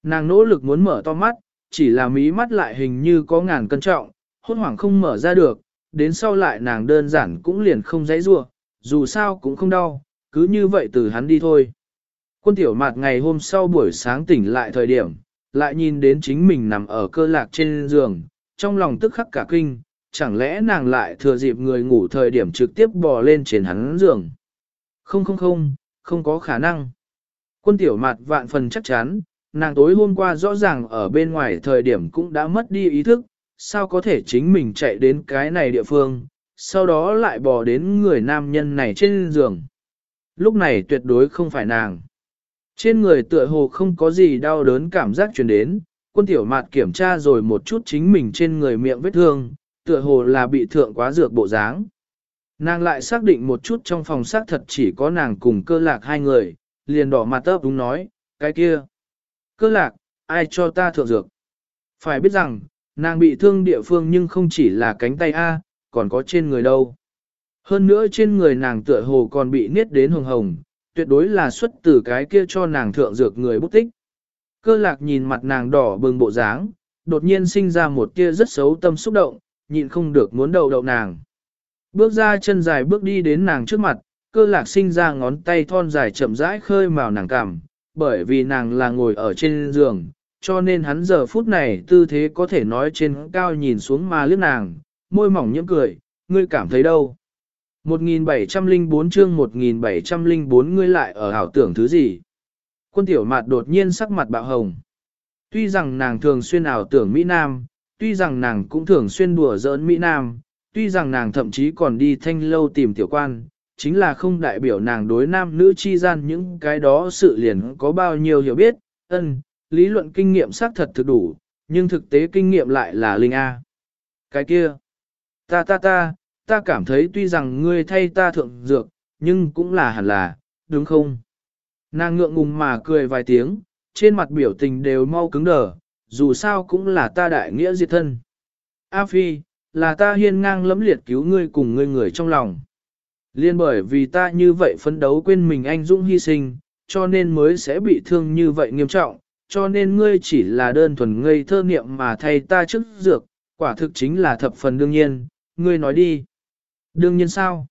Nàng nỗ lực muốn mở to mắt, chỉ là mí mắt lại hình như có ngàn cân trọng, hốt hoảng không mở ra được, đến sau lại nàng đơn giản cũng liền không dãy rua, dù sao cũng không đau, cứ như vậy từ hắn đi thôi. Quân tiểu mạt ngày hôm sau buổi sáng tỉnh lại thời điểm, lại nhìn đến chính mình nằm ở cơ lạc trên giường, trong lòng tức khắc cả kinh, chẳng lẽ nàng lại thừa dịp người ngủ thời điểm trực tiếp bò lên trên hắn giường. Không không không, không có khả năng. Quân tiểu mặt vạn phần chắc chắn, nàng tối hôm qua rõ ràng ở bên ngoài thời điểm cũng đã mất đi ý thức, sao có thể chính mình chạy đến cái này địa phương, sau đó lại bò đến người nam nhân này trên giường. Lúc này tuyệt đối không phải nàng. Trên người tựa hồ không có gì đau đớn cảm giác truyền đến, quân tiểu mạt kiểm tra rồi một chút chính mình trên người miệng vết thương, tựa hồ là bị thượng quá dược bộ dáng. Nàng lại xác định một chút trong phòng xác thật chỉ có nàng cùng cơ lạc hai người, liền đỏ mặt tớp đúng nói, cái kia. Cơ lạc, ai cho ta thượng dược? Phải biết rằng, nàng bị thương địa phương nhưng không chỉ là cánh tay A, còn có trên người đâu. Hơn nữa trên người nàng tựa hồ còn bị niết đến hồng hồng, tuyệt đối là xuất từ cái kia cho nàng thượng dược người bút tích. Cơ lạc nhìn mặt nàng đỏ bừng bộ dáng, đột nhiên sinh ra một tia rất xấu tâm xúc động, nhịn không được muốn đầu đậu nàng. Bước ra chân dài bước đi đến nàng trước mặt, cơ lạc sinh ra ngón tay thon dài chậm rãi khơi màu nàng cảm, bởi vì nàng là ngồi ở trên giường, cho nên hắn giờ phút này tư thế có thể nói trên cao nhìn xuống mà liếc nàng, môi mỏng nhiễm cười, ngươi cảm thấy đâu? 1704 chương 1704 ngươi lại ở ảo tưởng thứ gì? Quân tiểu mạt đột nhiên sắc mặt bạo hồng. Tuy rằng nàng thường xuyên ảo tưởng Mỹ Nam, tuy rằng nàng cũng thường xuyên đùa giỡn Mỹ Nam, tuy rằng nàng thậm chí còn đi thanh lâu tìm tiểu quan, chính là không đại biểu nàng đối nam nữ chi gian những cái đó sự liền có bao nhiêu hiểu biết, ân, lý luận kinh nghiệm xác thật thực đủ, nhưng thực tế kinh nghiệm lại là linh A. Cái kia, ta ta ta, ta cảm thấy tuy rằng ngươi thay ta thượng dược, nhưng cũng là hẳn là, đúng không? Nàng ngượng ngùng mà cười vài tiếng, trên mặt biểu tình đều mau cứng đờ, dù sao cũng là ta đại nghĩa diệt thân. A Phi, là ta hiên ngang lẫm liệt cứu ngươi cùng ngươi người trong lòng. Liên bởi vì ta như vậy phấn đấu quên mình anh dũng hy sinh, cho nên mới sẽ bị thương như vậy nghiêm trọng, cho nên ngươi chỉ là đơn thuần ngây thơ niệm mà thay ta trước dược, quả thực chính là thập phần đương nhiên, ngươi nói đi. Đương nhiên sao?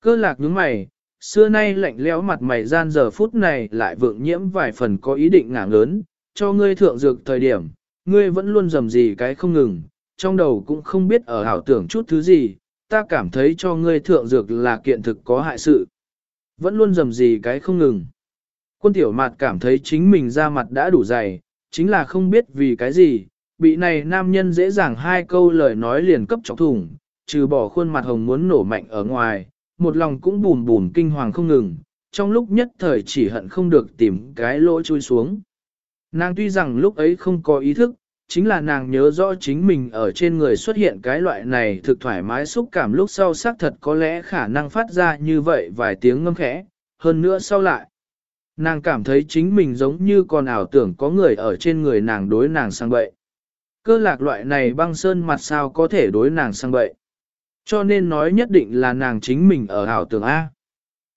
Cơ lạc nhướng mày, xưa nay lạnh lẽo mặt mày gian giờ phút này lại vượng nhiễm vài phần có ý định ngả ngớn, cho ngươi thượng dược thời điểm, ngươi vẫn luôn dầm gì cái không ngừng, trong đầu cũng không biết ở hảo tưởng chút thứ gì, ta cảm thấy cho ngươi thượng dược là kiện thực có hại sự. Vẫn luôn dầm gì cái không ngừng. Quân tiểu mạt cảm thấy chính mình ra mặt đã đủ dày, chính là không biết vì cái gì, bị này nam nhân dễ dàng hai câu lời nói liền cấp chọc thủng, trừ bỏ khuôn mặt hồng muốn nổ mạnh ở ngoài, một lòng cũng bùn bùn kinh hoàng không ngừng, trong lúc nhất thời chỉ hận không được tìm cái lỗ chui xuống. Nàng tuy rằng lúc ấy không có ý thức, chính là nàng nhớ rõ chính mình ở trên người xuất hiện cái loại này thực thoải mái xúc cảm lúc sau xác thật có lẽ khả năng phát ra như vậy vài tiếng ngâm khẽ, hơn nữa sau lại. Nàng cảm thấy chính mình giống như còn ảo tưởng có người ở trên người nàng đối nàng sang bậy. Cơ lạc loại này băng sơn mặt sao có thể đối nàng sang bậy. Cho nên nói nhất định là nàng chính mình ở ảo tưởng A.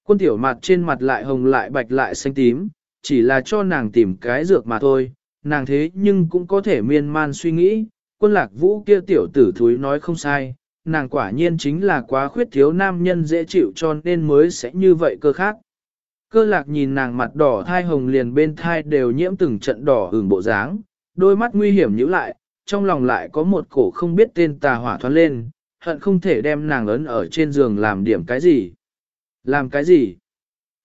Quân tiểu mặt trên mặt lại hồng lại bạch lại xanh tím, chỉ là cho nàng tìm cái dược mà thôi, nàng thế nhưng cũng có thể miên man suy nghĩ, quân lạc vũ kia tiểu tử thúi nói không sai, nàng quả nhiên chính là quá khuyết thiếu nam nhân dễ chịu cho nên mới sẽ như vậy cơ khác. Cơ lạc nhìn nàng mặt đỏ thai hồng liền bên thai đều nhiễm từng trận đỏ hưởng bộ dáng, đôi mắt nguy hiểm nhíu lại, trong lòng lại có một cổ không biết tên tà hỏa thoát lên, hận không thể đem nàng ấn ở trên giường làm điểm cái gì. Làm cái gì?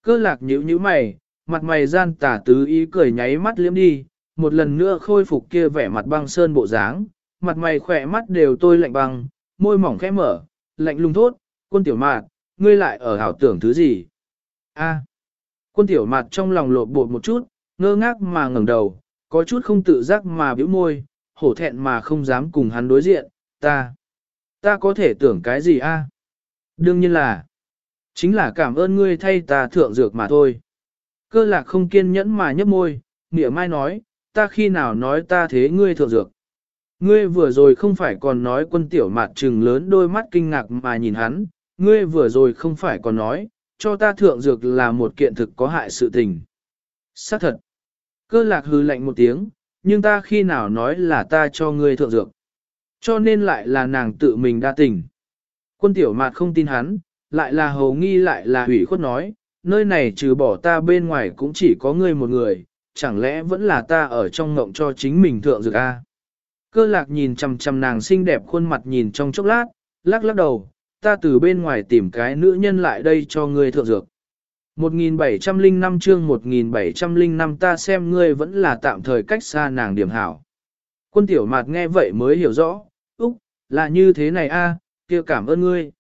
Cơ lạc nhíu nhíu mày, mặt mày gian tả tứ ý cười nháy mắt liếm đi, một lần nữa khôi phục kia vẻ mặt băng sơn bộ dáng, mặt mày khỏe mắt đều tôi lạnh băng, môi mỏng khẽ mở, lạnh lùng thốt, quân tiểu mạt, ngươi lại ở hảo tưởng thứ gì? A. Quân tiểu mạt trong lòng lột bột một chút, ngơ ngác mà ngẩng đầu, có chút không tự giác mà bĩu môi, hổ thẹn mà không dám cùng hắn đối diện, ta. Ta có thể tưởng cái gì a? Đương nhiên là, chính là cảm ơn ngươi thay ta thượng dược mà thôi. Cơ lạc không kiên nhẫn mà nhấp môi, nghĩa mai nói, ta khi nào nói ta thế ngươi thượng dược. Ngươi vừa rồi không phải còn nói quân tiểu mạt trừng lớn đôi mắt kinh ngạc mà nhìn hắn, ngươi vừa rồi không phải còn nói, cho ta thượng dược là một kiện thực có hại sự tình. Xác thật. Cơ lạc hư lạnh một tiếng, nhưng ta khi nào nói là ta cho ngươi thượng dược. Cho nên lại là nàng tự mình đa tình. Quân tiểu mạt không tin hắn, lại là hầu nghi lại là hủy khuất nói, nơi này trừ bỏ ta bên ngoài cũng chỉ có ngươi một người, chẳng lẽ vẫn là ta ở trong ngộng cho chính mình thượng dược a? Cơ lạc nhìn chằm chằm nàng xinh đẹp khuôn mặt nhìn trong chốc lát, lắc lắc đầu, ta từ bên ngoài tìm cái nữ nhân lại đây cho ngươi thượng dược. 1705 chương 1705 ta xem ngươi vẫn là tạm thời cách xa nàng điểm hảo. Quân tiểu mạt nghe vậy mới hiểu rõ, Úc, là như thế này a, kia cảm ơn ngươi.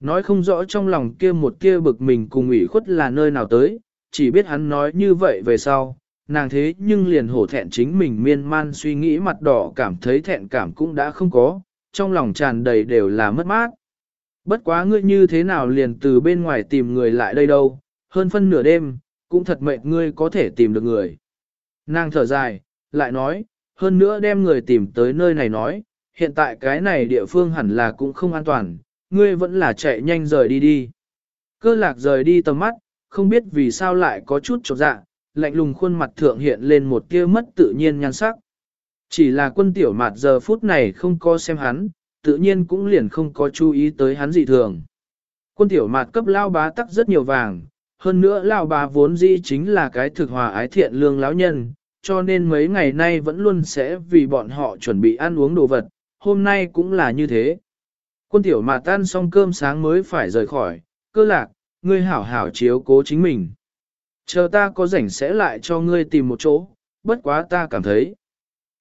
Nói không rõ trong lòng kia một kia bực mình cùng ủy khuất là nơi nào tới, chỉ biết hắn nói như vậy về sau, nàng thế nhưng liền hổ thẹn chính mình miên man suy nghĩ mặt đỏ cảm thấy thẹn cảm cũng đã không có, trong lòng tràn đầy đều là mất mát. Bất quá ngươi như thế nào liền từ bên ngoài tìm người lại đây đâu, hơn phân nửa đêm, cũng thật mệt ngươi có thể tìm được người. Nàng thở dài, lại nói, hơn nữa đem người tìm tới nơi này nói, hiện tại cái này địa phương hẳn là cũng không an toàn, ngươi vẫn là chạy nhanh rời đi đi. Cơ lạc rời đi tầm mắt, không biết vì sao lại có chút trột dạ, lạnh lùng khuôn mặt thượng hiện lên một tia mất tự nhiên nhan sắc. Chỉ là quân tiểu mạt giờ phút này không có xem hắn, tự nhiên cũng liền không có chú ý tới hắn dị thường. Quân tiểu mạt cấp lao bá tắc rất nhiều vàng, hơn nữa lao bá vốn dĩ chính là cái thực hòa ái thiện lương lão nhân, cho nên mấy ngày nay vẫn luôn sẽ vì bọn họ chuẩn bị ăn uống đồ vật, hôm nay cũng là như thế. Quân tiểu mà tan xong cơm sáng mới phải rời khỏi, cơ lạc, ngươi hảo hảo chiếu cố chính mình. Chờ ta có rảnh sẽ lại cho ngươi tìm một chỗ, bất quá ta cảm thấy.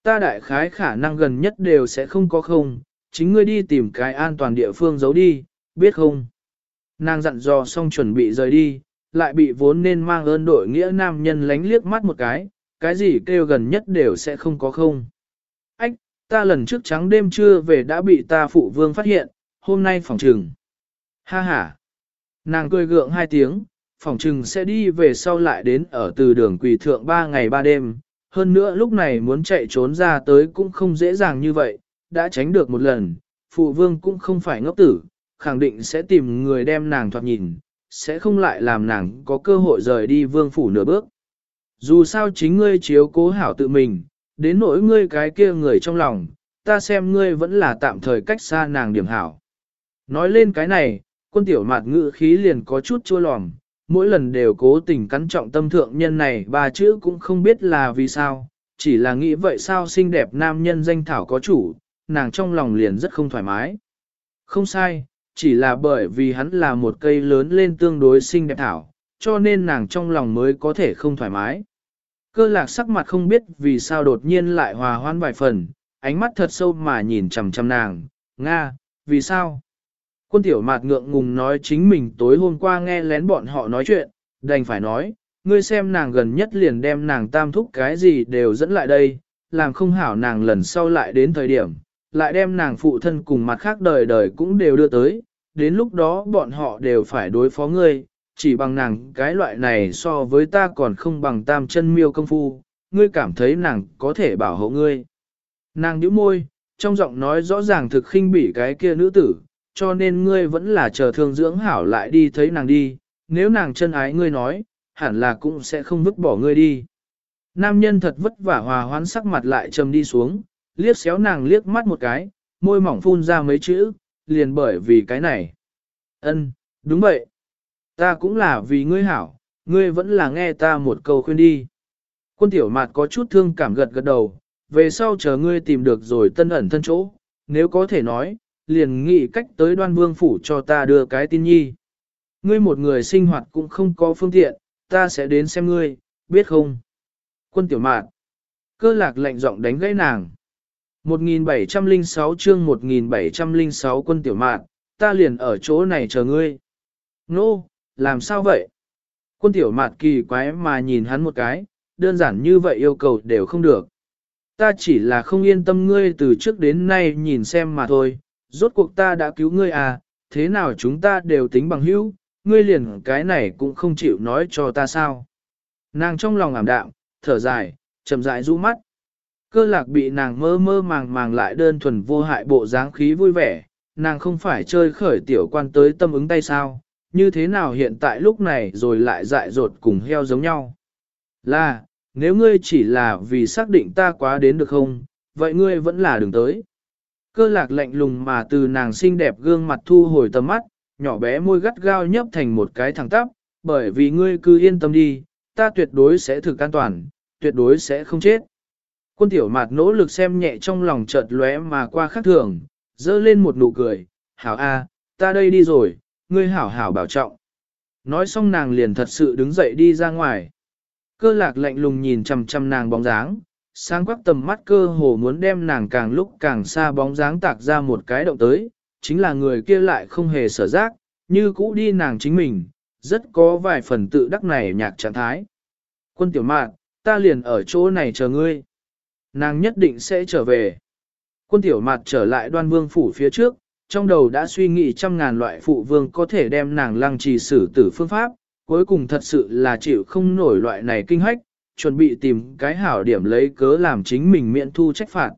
Ta đại khái khả năng gần nhất đều sẽ không có không, chính ngươi đi tìm cái an toàn địa phương giấu đi, biết không? Nàng dặn dò xong chuẩn bị rời đi, lại bị vốn nên mang ơn đội nghĩa nam nhân lánh liếc mắt một cái, cái gì kêu gần nhất đều sẽ không có không. Ách, ta lần trước trắng đêm trưa về đã bị ta phụ vương phát hiện, hôm nay phòng trừng. Ha ha. Nàng cười gượng hai tiếng, phòng trừng sẽ đi về sau lại đến ở từ đường quỳ thượng ba ngày ba đêm. Hơn nữa lúc này muốn chạy trốn ra tới cũng không dễ dàng như vậy, đã tránh được một lần, phụ vương cũng không phải ngốc tử, khẳng định sẽ tìm người đem nàng thoạt nhìn, sẽ không lại làm nàng có cơ hội rời đi vương phủ nửa bước. Dù sao chính ngươi chiếu cố hảo tự mình, đến nỗi ngươi cái kia người trong lòng, ta xem ngươi vẫn là tạm thời cách xa nàng điểm hảo. Nói lên cái này, quân tiểu mạt ngữ khí liền có chút chua lòm, mỗi lần đều cố tình cắn trọng tâm thượng nhân này ba chữ cũng không biết là vì sao, chỉ là nghĩ vậy sao xinh đẹp nam nhân danh thảo có chủ, nàng trong lòng liền rất không thoải mái. Không sai, chỉ là bởi vì hắn là một cây lớn lên tương đối xinh đẹp thảo, cho nên nàng trong lòng mới có thể không thoải mái. Cơ lạc sắc mặt không biết vì sao đột nhiên lại hòa hoan vài phần, ánh mắt thật sâu mà nhìn chằm chằm nàng, Nga, vì sao? Quân tiểu mạt ngượng ngùng nói chính mình tối hôm qua nghe lén bọn họ nói chuyện, đành phải nói, ngươi xem nàng gần nhất liền đem nàng tam thúc cái gì đều dẫn lại đây, làm không hảo nàng lần sau lại đến thời điểm, lại đem nàng phụ thân cùng mặt khác đời đời cũng đều đưa tới, đến lúc đó bọn họ đều phải đối phó ngươi, chỉ bằng nàng cái loại này so với ta còn không bằng tam chân miêu công phu, ngươi cảm thấy nàng có thể bảo hộ ngươi. Nàng nhíu môi, trong giọng nói rõ ràng thực khinh bỉ cái kia nữ tử, cho nên ngươi vẫn là chờ thương dưỡng hảo lại đi thấy nàng đi, nếu nàng chân ái ngươi nói, hẳn là cũng sẽ không vứt bỏ ngươi đi. Nam nhân thật vất vả hòa hoãn sắc mặt lại trầm đi xuống, liếc xéo nàng liếc mắt một cái, môi mỏng phun ra mấy chữ, liền bởi vì cái này. Ân, đúng vậy. Ta cũng là vì ngươi hảo, ngươi vẫn là nghe ta một câu khuyên đi. Quân tiểu mạt có chút thương cảm gật gật đầu, về sau chờ ngươi tìm được rồi tân ẩn thân chỗ, nếu có thể nói, liền nghĩ cách tới đoan vương phủ cho ta đưa cái tin nhi. Ngươi một người sinh hoạt cũng không có phương tiện, ta sẽ đến xem ngươi, biết không? Quân tiểu mạn Cơ lạc lệnh giọng đánh gãy nàng. 1706 chương 1706 quân tiểu mạn, ta liền ở chỗ này chờ ngươi. Nô, no, làm sao vậy? Quân tiểu mạn kỳ quái mà nhìn hắn một cái, đơn giản như vậy yêu cầu đều không được. Ta chỉ là không yên tâm ngươi từ trước đến nay nhìn xem mà thôi, rốt cuộc ta đã cứu ngươi à, thế nào chúng ta đều tính bằng hữu, ngươi liền cái này cũng không chịu nói cho ta sao. Nàng trong lòng ảm đạm, thở dài, chậm rãi rũ mắt. Cơ lạc bị nàng mơ mơ màng màng lại đơn thuần vô hại bộ dáng khí vui vẻ, nàng không phải chơi khởi tiểu quan tới tâm ứng tay sao, như thế nào hiện tại lúc này rồi lại dại dột cùng heo giống nhau. Là, nếu ngươi chỉ là vì xác định ta quá đến được không, vậy ngươi vẫn là đừng tới. Cơ lạc lạnh lùng mà từ nàng xinh đẹp gương mặt thu hồi tầm mắt, nhỏ bé môi gắt gao nhấp thành một cái thẳng tắp, bởi vì ngươi cứ yên tâm đi, ta tuyệt đối sẽ thực an toàn, tuyệt đối sẽ không chết. Quân tiểu mạt nỗ lực xem nhẹ trong lòng chợt lóe mà qua khắc thường, dơ lên một nụ cười, hảo a, ta đây đi rồi, ngươi hảo hảo bảo trọng. Nói xong nàng liền thật sự đứng dậy đi ra ngoài. Cơ lạc lạnh lùng nhìn chằm chằm nàng bóng dáng, sáng quắc tầm mắt cơ hồ muốn đem nàng càng lúc càng xa bóng dáng tạc ra một cái động tới, chính là người kia lại không hề sở giác, như cũ đi nàng chính mình, rất có vài phần tự đắc này nhạc trạng thái. Quân tiểu mạn, ta liền ở chỗ này chờ ngươi nàng nhất định sẽ trở về. Quân tiểu mặt trở lại đoan vương phủ phía trước, trong đầu đã suy nghĩ trăm ngàn loại phụ vương có thể đem nàng lăng trì xử tử phương pháp, cuối cùng thật sự là chịu không nổi loại này kinh hách, chuẩn bị tìm cái hảo điểm lấy cớ làm chính mình miễn thu trách phạt.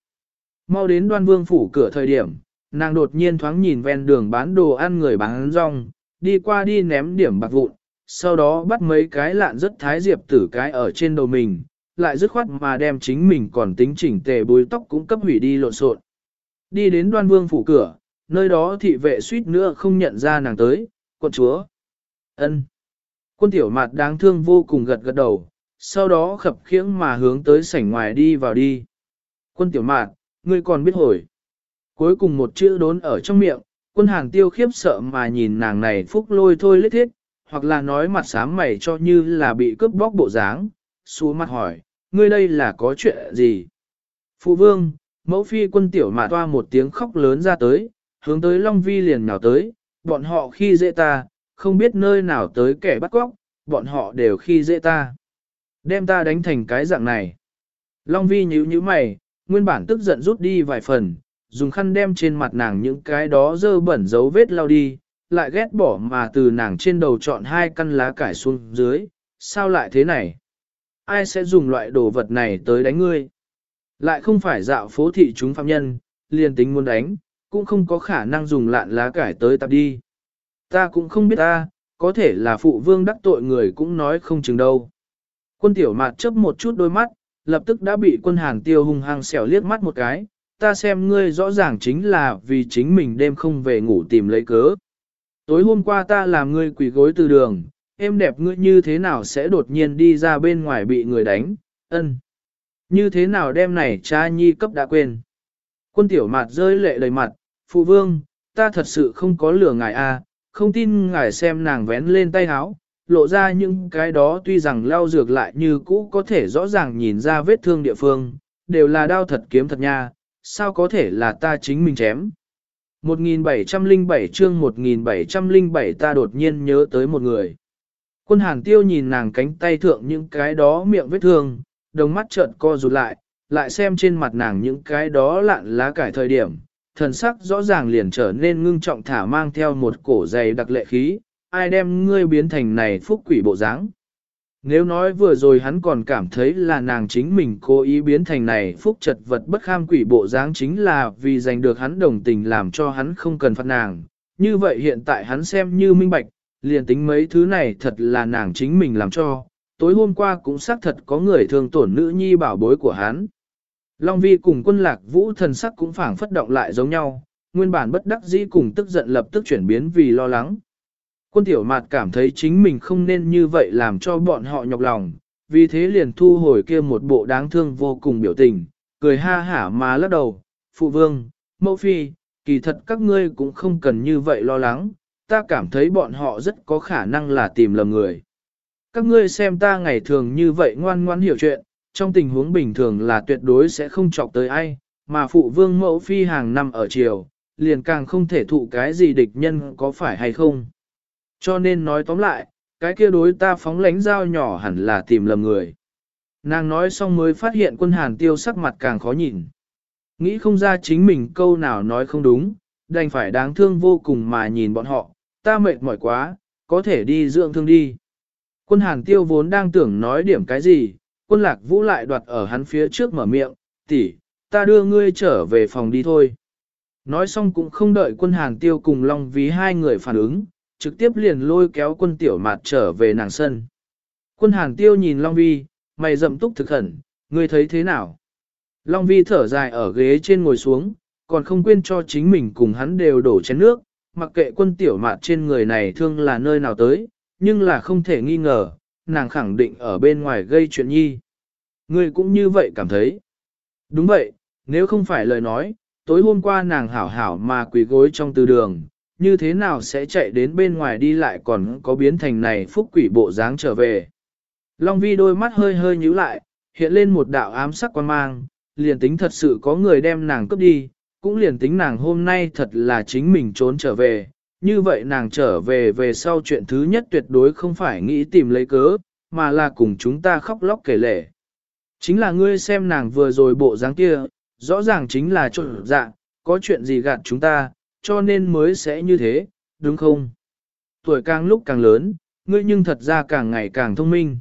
Mau đến đoan vương phủ cửa thời điểm, nàng đột nhiên thoáng nhìn ven đường bán đồ ăn người bán rong, đi qua đi ném điểm bạc vụn, sau đó bắt mấy cái lạn rất thái diệp tử cái ở trên đầu mình, lại dứt khoát mà đem chính mình còn tính chỉnh tề bùi tóc cũng cấp hủy đi lộn xộn. Đi đến đoan vương phủ cửa, nơi đó thị vệ suýt nữa không nhận ra nàng tới, quân chúa. ân Quân tiểu mặt đáng thương vô cùng gật gật đầu, sau đó khập khiễng mà hướng tới sảnh ngoài đi vào đi. Quân tiểu mạn, ngươi còn biết hồi. Cuối cùng một chữ đốn ở trong miệng, quân hàng tiêu khiếp sợ mà nhìn nàng này phúc lôi thôi lết thiết, hoặc là nói mặt sám mày cho như là bị cướp bóc bộ dáng, xuống mặt hỏi, ngươi đây là có chuyện gì? Phụ vương, mẫu phi quân tiểu mà toa một tiếng khóc lớn ra tới, hướng tới Long Vi liền nhào tới, bọn họ khi dễ ta, không biết nơi nào tới kẻ bắt cóc, bọn họ đều khi dễ ta. Đem ta đánh thành cái dạng này. Long Vi nhíu nhíu mày, nguyên bản tức giận rút đi vài phần, dùng khăn đem trên mặt nàng những cái đó dơ bẩn dấu vết lau đi, lại ghét bỏ mà từ nàng trên đầu chọn hai căn lá cải xuống dưới, sao lại thế này? Ai sẽ dùng loại đồ vật này tới đánh ngươi? Lại không phải dạo phố thị chúng phạm nhân, liền tính muốn đánh, cũng không có khả năng dùng lạn lá cải tới tập đi. Ta cũng không biết ta, có thể là phụ vương đắc tội người cũng nói không chừng đâu. Quân tiểu mạt chớp một chút đôi mắt, lập tức đã bị quân hàn tiêu hung hăng xẻo liếc mắt một cái, ta xem ngươi rõ ràng chính là vì chính mình đêm không về ngủ tìm lấy cớ. Tối hôm qua ta làm ngươi quỳ gối từ đường, em đẹp ngươi như thế nào sẽ đột nhiên đi ra bên ngoài bị người đánh, ân. Như thế nào đêm này cha nhi cấp đã quên. Quân tiểu mạt rơi lệ đầy mặt, phụ vương, ta thật sự không có lửa ngài a, không tin ngài xem nàng vén lên tay háo, lộ ra những cái đó tuy rằng lau dược lại như cũ có thể rõ ràng nhìn ra vết thương địa phương, đều là đao thật kiếm thật nha, sao có thể là ta chính mình chém. 1707 chương 1707 ta đột nhiên nhớ tới một người. Quân hàng tiêu nhìn nàng cánh tay thượng những cái đó miệng vết thương, đồng mắt trợn co rụt lại, lại xem trên mặt nàng những cái đó lạn lá cải thời điểm, thần sắc rõ ràng liền trở nên ngưng trọng thả mang theo một cổ dày đặc lệ khí, ai đem ngươi biến thành này phúc quỷ bộ dáng. Nếu nói vừa rồi hắn còn cảm thấy là nàng chính mình cố ý biến thành này phúc chật vật bất kham quỷ bộ dáng chính là vì giành được hắn đồng tình làm cho hắn không cần phạt nàng. Như vậy hiện tại hắn xem như minh bạch, liền tính mấy thứ này thật là nàng chính mình làm cho. Tối hôm qua cũng xác thật có người thương tổn nữ nhi bảo bối của hắn. Long vi cùng quân lạc vũ thần sắc cũng phảng phất động lại giống nhau, nguyên bản bất đắc dĩ cùng tức giận lập tức chuyển biến vì lo lắng. Quân tiểu mạt cảm thấy chính mình không nên như vậy làm cho bọn họ nhọc lòng, vì thế liền thu hồi kia một bộ đáng thương vô cùng biểu tình, cười ha hả mà lắc đầu, phụ vương, mẫu phi, kỳ thật các ngươi cũng không cần như vậy lo lắng, ta cảm thấy bọn họ rất có khả năng là tìm lầm người. Các ngươi xem ta ngày thường như vậy ngoan ngoan hiểu chuyện, trong tình huống bình thường là tuyệt đối sẽ không chọc tới ai, mà phụ vương mẫu phi hàng năm ở triều, liền càng không thể thụ cái gì địch nhân có phải hay không. Cho nên nói tóm lại, cái kia đối ta phóng lánh dao nhỏ hẳn là tìm lầm người. Nàng nói xong mới phát hiện quân hàn tiêu sắc mặt càng khó nhìn. Nghĩ không ra chính mình câu nào nói không đúng, đành phải đáng thương vô cùng mà nhìn bọn họ, ta mệt mỏi quá, có thể đi dưỡng thương đi. Quân hàn tiêu vốn đang tưởng nói điểm cái gì, quân lạc vũ lại đoạt ở hắn phía trước mở miệng, tỷ, ta đưa ngươi trở về phòng đi thôi. Nói xong cũng không đợi quân hàn tiêu cùng Long Ví hai người phản ứng, trực tiếp liền lôi kéo quân tiểu mạt trở về nàng sân. Quân hàn tiêu nhìn Long Vi, mày rậm túc thực khẩn, ngươi thấy thế nào? Long Vi thở dài ở ghế trên ngồi xuống, còn không quên cho chính mình cùng hắn đều đổ chén nước, mặc kệ quân tiểu mạt trên người này thương là nơi nào tới, nhưng là không thể nghi ngờ, nàng khẳng định ở bên ngoài gây chuyện nhi. Ngươi cũng như vậy cảm thấy. Đúng vậy, nếu không phải lời nói, tối hôm qua nàng hảo hảo mà quỳ gối trong từ đường, như thế nào sẽ chạy đến bên ngoài đi lại còn có biến thành này phúc quỷ bộ dáng trở về. Long vi đôi mắt hơi hơi nhíu lại, hiện lên một đạo ám sắc quan mang, liền tính thật sự có người đem nàng cướp đi, cũng liền tính nàng hôm nay thật là chính mình trốn trở về. Như vậy nàng trở về về sau chuyện thứ nhất tuyệt đối không phải nghĩ tìm lấy cớ, mà là cùng chúng ta khóc lóc kể lể. Chính là ngươi xem nàng vừa rồi bộ dáng kia, rõ ràng chính là trộn dạng, có chuyện gì gạt chúng ta, cho nên mới sẽ như thế, đúng không? Tuổi càng lúc càng lớn, ngươi nhưng thật ra càng ngày càng thông minh.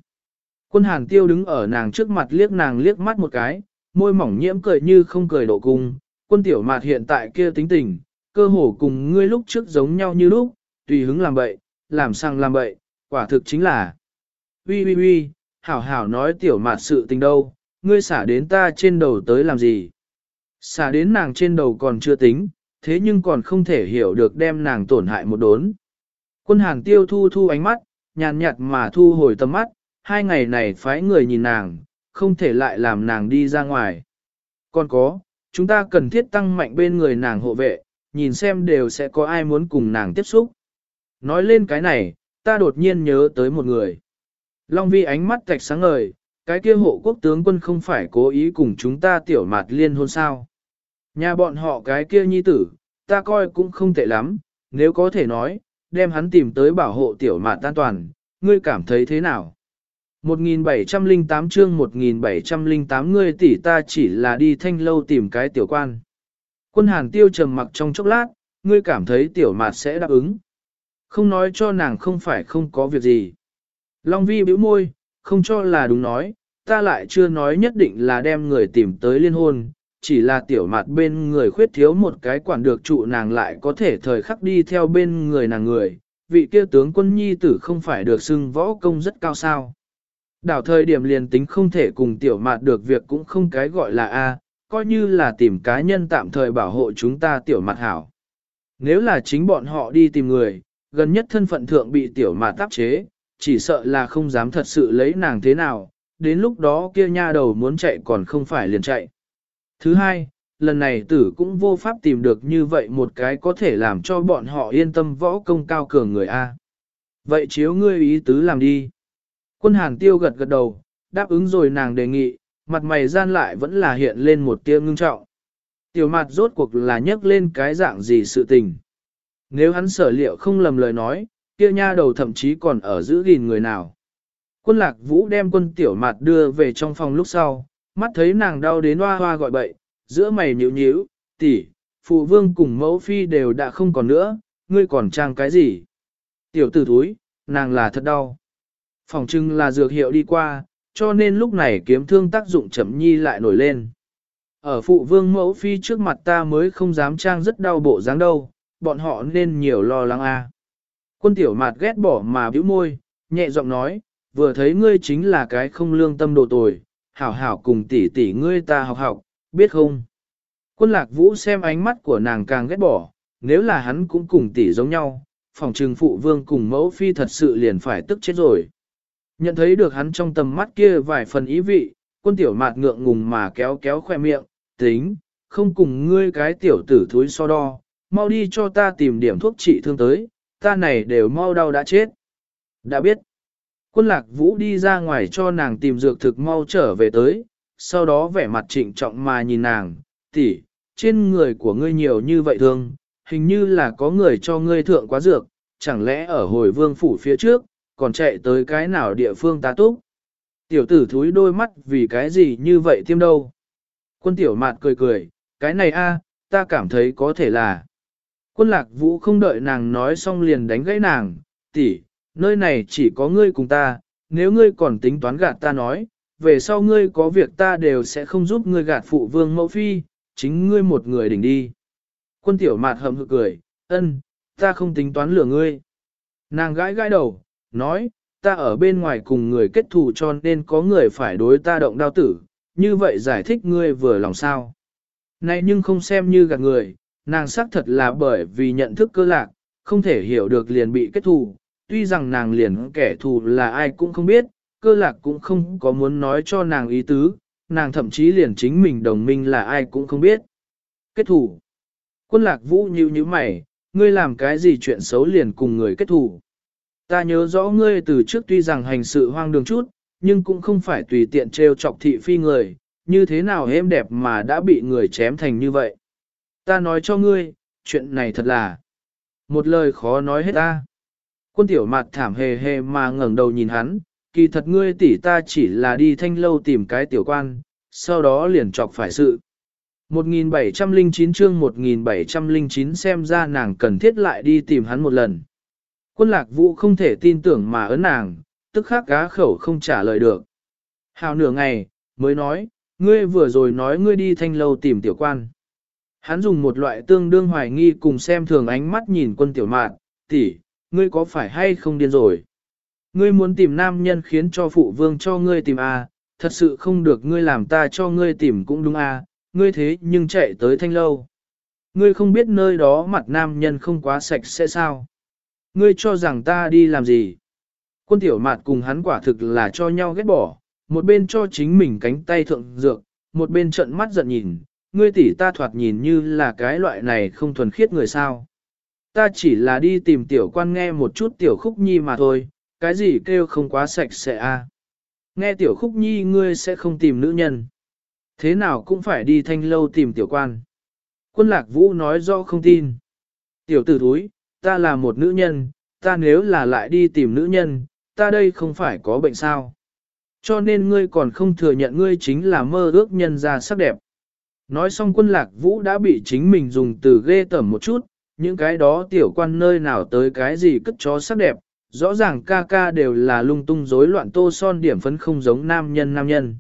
Quân hàn tiêu đứng ở nàng trước mặt liếc nàng liếc mắt một cái, môi mỏng nhiễm cười như không cười độ cung. Quân tiểu mạt hiện tại kia tính tình, cơ hồ cùng ngươi lúc trước giống nhau như lúc, tùy hứng làm bậy, làm sang làm bậy, quả thực chính là. Ui ui ui, hảo hảo nói tiểu mạt sự tình đâu, ngươi xả đến ta trên đầu tới làm gì? Xả đến nàng trên đầu còn chưa tính, thế nhưng còn không thể hiểu được đem nàng tổn hại một đốn. Quân hàng tiêu thu thu ánh mắt, nhàn nhạt mà thu hồi tầm mắt, hai ngày này phái người nhìn nàng, không thể lại làm nàng đi ra ngoài. Còn có, chúng ta cần thiết tăng mạnh bên người nàng hộ vệ, nhìn xem đều sẽ có ai muốn cùng nàng tiếp xúc. Nói lên cái này, ta đột nhiên nhớ tới một người. Long vi ánh mắt tạch sáng ngời, cái kia hộ quốc tướng quân không phải cố ý cùng chúng ta tiểu mạt liên hôn sao. Nhà bọn họ cái kia nhi tử, ta coi cũng không tệ lắm, nếu có thể nói, đem hắn tìm tới bảo hộ tiểu mạn tan toàn, ngươi cảm thấy thế nào? 1708 chương 1708 ngươi tỷ ta chỉ là đi thanh lâu tìm cái tiểu quan. Quân hàn tiêu trầm mặc trong chốc lát, ngươi cảm thấy tiểu mạt sẽ đáp ứng. Không nói cho nàng không phải không có việc gì. Long vi bĩu môi, không cho là đúng nói, ta lại chưa nói nhất định là đem người tìm tới liên hôn, chỉ là tiểu mạt bên người khuyết thiếu một cái quản được trụ nàng lại có thể thời khắc đi theo bên người nàng người, vị kia tướng quân nhi tử không phải được xưng võ công rất cao sao. Đảo thời điểm liền tính không thể cùng tiểu mạt được việc cũng không cái gọi là A, coi như là tìm cá nhân tạm thời bảo hộ chúng ta tiểu mạt hảo. Nếu là chính bọn họ đi tìm người, gần nhất thân phận thượng bị tiểu mạt tác chế, chỉ sợ là không dám thật sự lấy nàng thế nào, đến lúc đó kia nha đầu muốn chạy còn không phải liền chạy. Thứ hai, lần này tử cũng vô pháp tìm được như vậy một cái có thể làm cho bọn họ yên tâm võ công cao cường người A. Vậy chiếu ngươi ý tứ làm đi. Quân hàn tiêu gật gật đầu, đáp ứng rồi nàng đề nghị, mặt mày gian lại vẫn là hiện lên một tia ngưng trọng. Tiểu mặt rốt cuộc là nhắc lên cái dạng gì sự tình. Nếu hắn sở liệu không lầm lời nói, kia nha đầu thậm chí còn ở giữ gìn người nào. Quân lạc vũ đem quân tiểu mặt đưa về trong phòng lúc sau, mắt thấy nàng đau đến hoa hoa gọi bậy, giữa mày nhíu nhíu, tỷ, phụ vương cùng mẫu phi đều đã không còn nữa, ngươi còn trang cái gì? Tiểu tử thúi, nàng là thật đau. Phòng trưng là dược hiệu đi qua, cho nên lúc này kiếm thương tác dụng chậm nhi lại nổi lên. Ở phụ vương mẫu phi trước mặt ta mới không dám trang rất đau bộ dáng đâu, bọn họ nên nhiều lo lắng a. Quân tiểu mạt ghét bỏ mà bĩu môi, nhẹ giọng nói, vừa thấy ngươi chính là cái không lương tâm đồ tồi, hảo hảo cùng tỷ tỷ ngươi ta học học, biết không? Quân lạc vũ xem ánh mắt của nàng càng ghét bỏ, nếu là hắn cũng cùng tỷ giống nhau, phòng trừng phụ vương cùng mẫu phi thật sự liền phải tức chết rồi. Nhận thấy được hắn trong tầm mắt kia vài phần ý vị, quân tiểu mạt ngượng ngùng mà kéo kéo khoe miệng, tính, không cùng ngươi cái tiểu tử thúi so đo, mau đi cho ta tìm điểm thuốc trị thương tới, ta này đều mau đau đã chết. Đã biết, quân lạc vũ đi ra ngoài cho nàng tìm dược thực mau trở về tới, sau đó vẻ mặt trịnh trọng mà nhìn nàng, tỷ, trên người của ngươi nhiều như vậy thương, hình như là có người cho ngươi thượng quá dược, chẳng lẽ ở hồi vương phủ phía trước, còn chạy tới cái nào địa phương ta túc. Tiểu tử thúi đôi mắt vì cái gì như vậy tiêm đâu. Quân tiểu mạt cười cười, cái này a, ta cảm thấy có thể là. Quân lạc vũ không đợi nàng nói xong liền đánh gãy nàng, tỷ, nơi này chỉ có ngươi cùng ta, nếu ngươi còn tính toán gạt ta nói, về sau ngươi có việc ta đều sẽ không giúp ngươi gạt phụ vương mẫu phi, chính ngươi một người đỉnh đi. Quân tiểu mạt hầm hực cười, ân, ta không tính toán lừa ngươi. Nàng gãi gãi đầu, nói, ta ở bên ngoài cùng người kết thù cho nên có người phải đối ta động đao tử, như vậy giải thích ngươi vừa lòng sao. Này nhưng không xem như gạt người, nàng xác thật là bởi vì nhận thức cơ lạc, không thể hiểu được liền bị kết thù, tuy rằng nàng liền kẻ thù là ai cũng không biết, cơ lạc cũng không có muốn nói cho nàng ý tứ, nàng thậm chí liền chính mình đồng minh là ai cũng không biết. Kết thù. Quân lạc vũ như như mày, ngươi làm cái gì chuyện xấu liền cùng người kết thù. Ta nhớ rõ ngươi từ trước tuy rằng hành sự hoang đường chút, nhưng cũng không phải tùy tiện trêu chọc thị phi người, như thế nào êm đẹp mà đã bị người chém thành như vậy. Ta nói cho ngươi, chuyện này thật là một lời khó nói hết ta. Quân tiểu mặt thảm hề hề mà ngẩng đầu nhìn hắn, kỳ thật ngươi tỷ ta chỉ là đi thanh lâu tìm cái tiểu quan, sau đó liền chọc phải sự. 1709 chương 1709 xem ra nàng cần thiết lại đi tìm hắn một lần. Quân lạc vũ không thể tin tưởng mà ấn nàng, tức khắc cá khẩu không trả lời được. Hào nửa ngày, mới nói, ngươi vừa rồi nói ngươi đi thanh lâu tìm tiểu quan. Hắn dùng một loại tương đương hoài nghi cùng xem thường ánh mắt nhìn quân tiểu mạn, tỷ, ngươi có phải hay không điên rồi? Ngươi muốn tìm nam nhân khiến cho phụ vương cho ngươi tìm à, thật sự không được ngươi làm ta cho ngươi tìm cũng đúng à, ngươi thế nhưng chạy tới thanh lâu. Ngươi không biết nơi đó mặt nam nhân không quá sạch sẽ sao? Ngươi cho rằng ta đi làm gì? Quân tiểu mạt cùng hắn quả thực là cho nhau ghét bỏ, một bên cho chính mình cánh tay thượng dược, một bên trận mắt giận nhìn, ngươi tỷ ta thoạt nhìn như là cái loại này không thuần khiết người sao. Ta chỉ là đi tìm tiểu quan nghe một chút tiểu khúc nhi mà thôi, cái gì kêu không quá sạch sẽ a. À. Nghe tiểu khúc nhi ngươi sẽ không tìm nữ nhân. Thế nào cũng phải đi thanh lâu tìm tiểu quan. Quân lạc vũ nói do không tin. Tiểu tử thúi, ta là một nữ nhân, ta nếu là lại đi tìm nữ nhân, ta đây không phải có bệnh sao. Cho nên ngươi còn không thừa nhận ngươi chính là mơ ước nhân ra sắc đẹp. Nói xong quân lạc vũ đã bị chính mình dùng từ ghê tởm một chút, những cái đó tiểu quan nơi nào tới cái gì cất chó sắc đẹp, rõ ràng ca ca đều là lung tung rối loạn tô son điểm phấn không giống nam nhân nam nhân.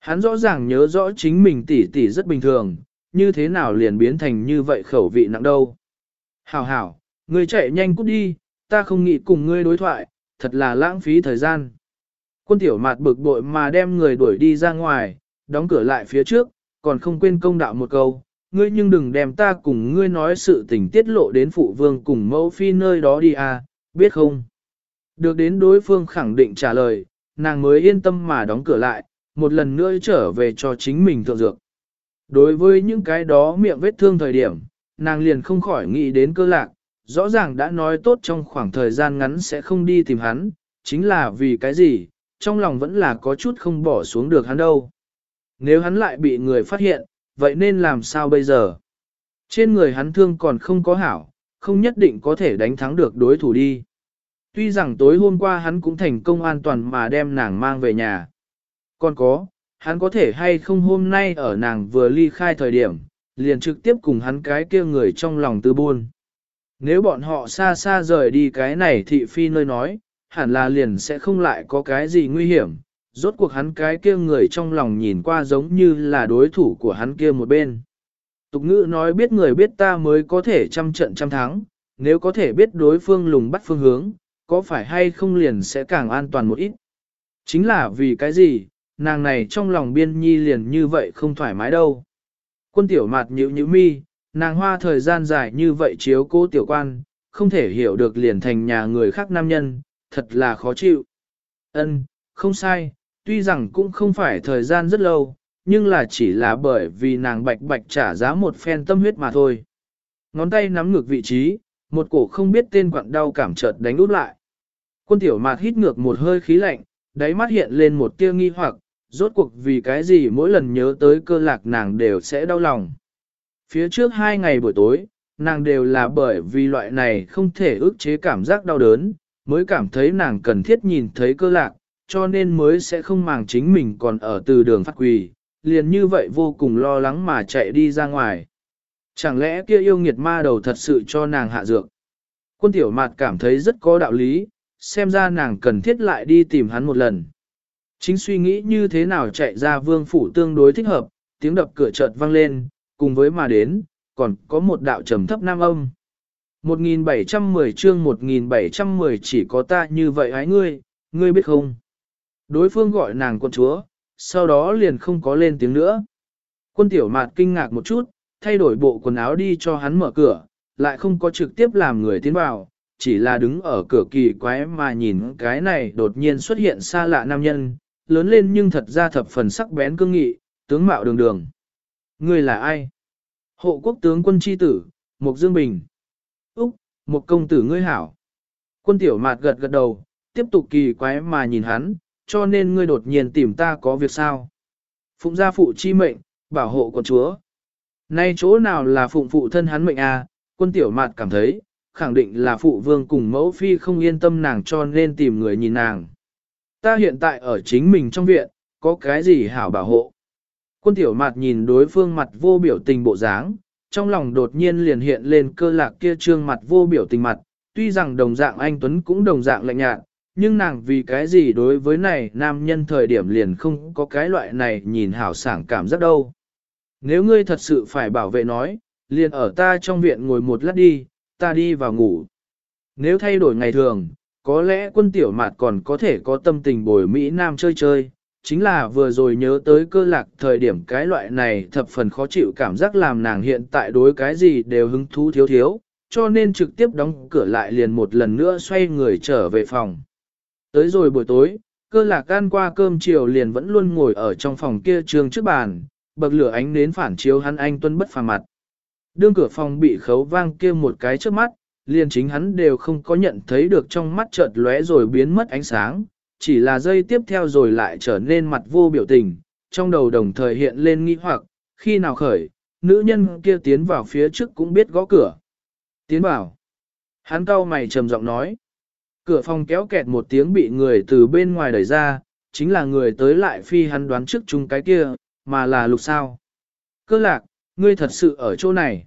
Hắn rõ ràng nhớ rõ chính mình tỷ tỷ rất bình thường, như thế nào liền biến thành như vậy khẩu vị nặng đâu. Hảo hảo, ngươi chạy nhanh cút đi, ta không nghĩ cùng ngươi đối thoại, thật là lãng phí thời gian. Quân tiểu mạt bực bội mà đem người đuổi đi ra ngoài, đóng cửa lại phía trước, còn không quên công đạo một câu, ngươi nhưng đừng đem ta cùng ngươi nói sự tình tiết lộ đến phụ vương cùng mẫu phi nơi đó đi à, biết không? Được đến đối phương khẳng định trả lời, nàng mới yên tâm mà đóng cửa lại, một lần nữa trở về cho chính mình thượng dược. Đối với những cái đó miệng vết thương thời điểm, nàng liền không khỏi nghĩ đến cơ lạc, rõ ràng đã nói tốt trong khoảng thời gian ngắn sẽ không đi tìm hắn, chính là vì cái gì, trong lòng vẫn là có chút không bỏ xuống được hắn đâu. Nếu hắn lại bị người phát hiện, vậy nên làm sao bây giờ? Trên người hắn thương còn không có hảo, không nhất định có thể đánh thắng được đối thủ đi. Tuy rằng tối hôm qua hắn cũng thành công an toàn mà đem nàng mang về nhà. Còn có, hắn có thể hay không hôm nay ở nàng vừa ly khai thời điểm, liền trực tiếp cùng hắn cái kia người trong lòng tư buôn. Nếu bọn họ xa xa rời đi cái này thị phi nơi nói, hẳn là liền sẽ không lại có cái gì nguy hiểm. Rốt cuộc hắn cái kia người trong lòng nhìn qua giống như là đối thủ của hắn kia một bên. Tục ngữ nói biết người biết ta mới có thể trăm trận trăm thắng, nếu có thể biết đối phương lùng bắt phương hướng, có phải hay không liền sẽ càng an toàn một ít. Chính là vì cái gì, nàng này trong lòng biên nhi liền như vậy không thoải mái đâu. Quân tiểu mặt nhữ nhữ mi, nàng hoa thời gian dài như vậy chiếu cố tiểu quan, không thể hiểu được liền thành nhà người khác nam nhân, thật là khó chịu. Ân, không sai, tuy rằng cũng không phải thời gian rất lâu, nhưng là chỉ là bởi vì nàng bạch bạch trả giá một phen tâm huyết mà thôi. Ngón tay nắm ngược vị trí, một cổ không biết tên quặn đau cảm chợt đánh út lại. Quân tiểu mạt hít ngược một hơi khí lạnh, đáy mắt hiện lên một tia nghi hoặc, rốt cuộc vì cái gì mỗi lần nhớ tới cơ lạc nàng đều sẽ đau lòng. Phía trước hai ngày buổi tối, nàng đều là bởi vì loại này không thể ức chế cảm giác đau đớn, mới cảm thấy nàng cần thiết nhìn thấy cơ lạc, cho nên mới sẽ không màng chính mình còn ở từ đường phát quỳ, liền như vậy vô cùng lo lắng mà chạy đi ra ngoài. Chẳng lẽ kia yêu nghiệt ma đầu thật sự cho nàng hạ dược? Quân tiểu mạt cảm thấy rất có đạo lý, xem ra nàng cần thiết lại đi tìm hắn một lần. Chính suy nghĩ như thế nào chạy ra vương phủ tương đối thích hợp, tiếng đập cửa chợt vang lên, cùng với mà đến, còn có một đạo trầm thấp nam âm. 1710 chương 1710 chỉ có ta như vậy hái ngươi, ngươi biết không? Đối phương gọi nàng quân chúa, sau đó liền không có lên tiếng nữa. Quân tiểu mạt kinh ngạc một chút, thay đổi bộ quần áo đi cho hắn mở cửa, lại không có trực tiếp làm người tiến vào, chỉ là đứng ở cửa kỳ quái mà nhìn cái này đột nhiên xuất hiện xa lạ nam nhân, lớn lên nhưng thật ra thập phần sắc bén cương nghị, tướng mạo đường đường. người là ai? Hộ quốc tướng quân chi tử, Mục Dương Bình. Úc, một công tử ngươi hảo. Quân tiểu mạt gật gật đầu, tiếp tục kỳ quái mà nhìn hắn, cho nên ngươi đột nhiên tìm ta có việc sao? Phụng gia phụ chi mệnh, bảo hộ con chúa. Nay chỗ nào là phụng phụ thân hắn mệnh à, quân tiểu mạt cảm thấy, khẳng định là phụ vương cùng mẫu phi không yên tâm nàng cho nên tìm người nhìn nàng. Ta hiện tại ở chính mình trong viện, có cái gì hảo bảo hộ. Quân tiểu mạt nhìn đối phương mặt vô biểu tình bộ dáng, trong lòng đột nhiên liền hiện lên cơ lạc kia trương mặt vô biểu tình mặt, tuy rằng đồng dạng anh Tuấn cũng đồng dạng lạnh nhạt, nhưng nàng vì cái gì đối với này nam nhân thời điểm liền không có cái loại này nhìn hảo sảng cảm giác đâu. Nếu ngươi thật sự phải bảo vệ nói, liền ở ta trong viện ngồi một lát đi, ta đi vào ngủ. Nếu thay đổi ngày thường, có lẽ quân tiểu mạt còn có thể có tâm tình bồi Mỹ Nam chơi chơi, chính là vừa rồi nhớ tới cơ lạc thời điểm cái loại này thập phần khó chịu cảm giác làm nàng hiện tại đối cái gì đều hứng thú thiếu thiếu, cho nên trực tiếp đóng cửa lại liền một lần nữa xoay người trở về phòng. Tới rồi buổi tối, cơ lạc ăn qua cơm chiều liền vẫn luôn ngồi ở trong phòng kia trường trước bàn, bậc lửa ánh đến phản chiếu hắn anh tuân bất phà mặt. Đương cửa phòng bị khấu vang kia một cái trước mắt, liền chính hắn đều không có nhận thấy được trong mắt chợt lóe rồi biến mất ánh sáng, chỉ là giây tiếp theo rồi lại trở nên mặt vô biểu tình, trong đầu đồng thời hiện lên nghi hoặc, khi nào khởi, nữ nhân kia tiến vào phía trước cũng biết gõ cửa. Tiến vào. Hắn cau mày trầm giọng nói. Cửa phòng kéo kẹt một tiếng bị người từ bên ngoài đẩy ra, chính là người tới lại phi hắn đoán trước chung cái kia, mà là lục sao. cơ lạc, ngươi thật sự ở chỗ này.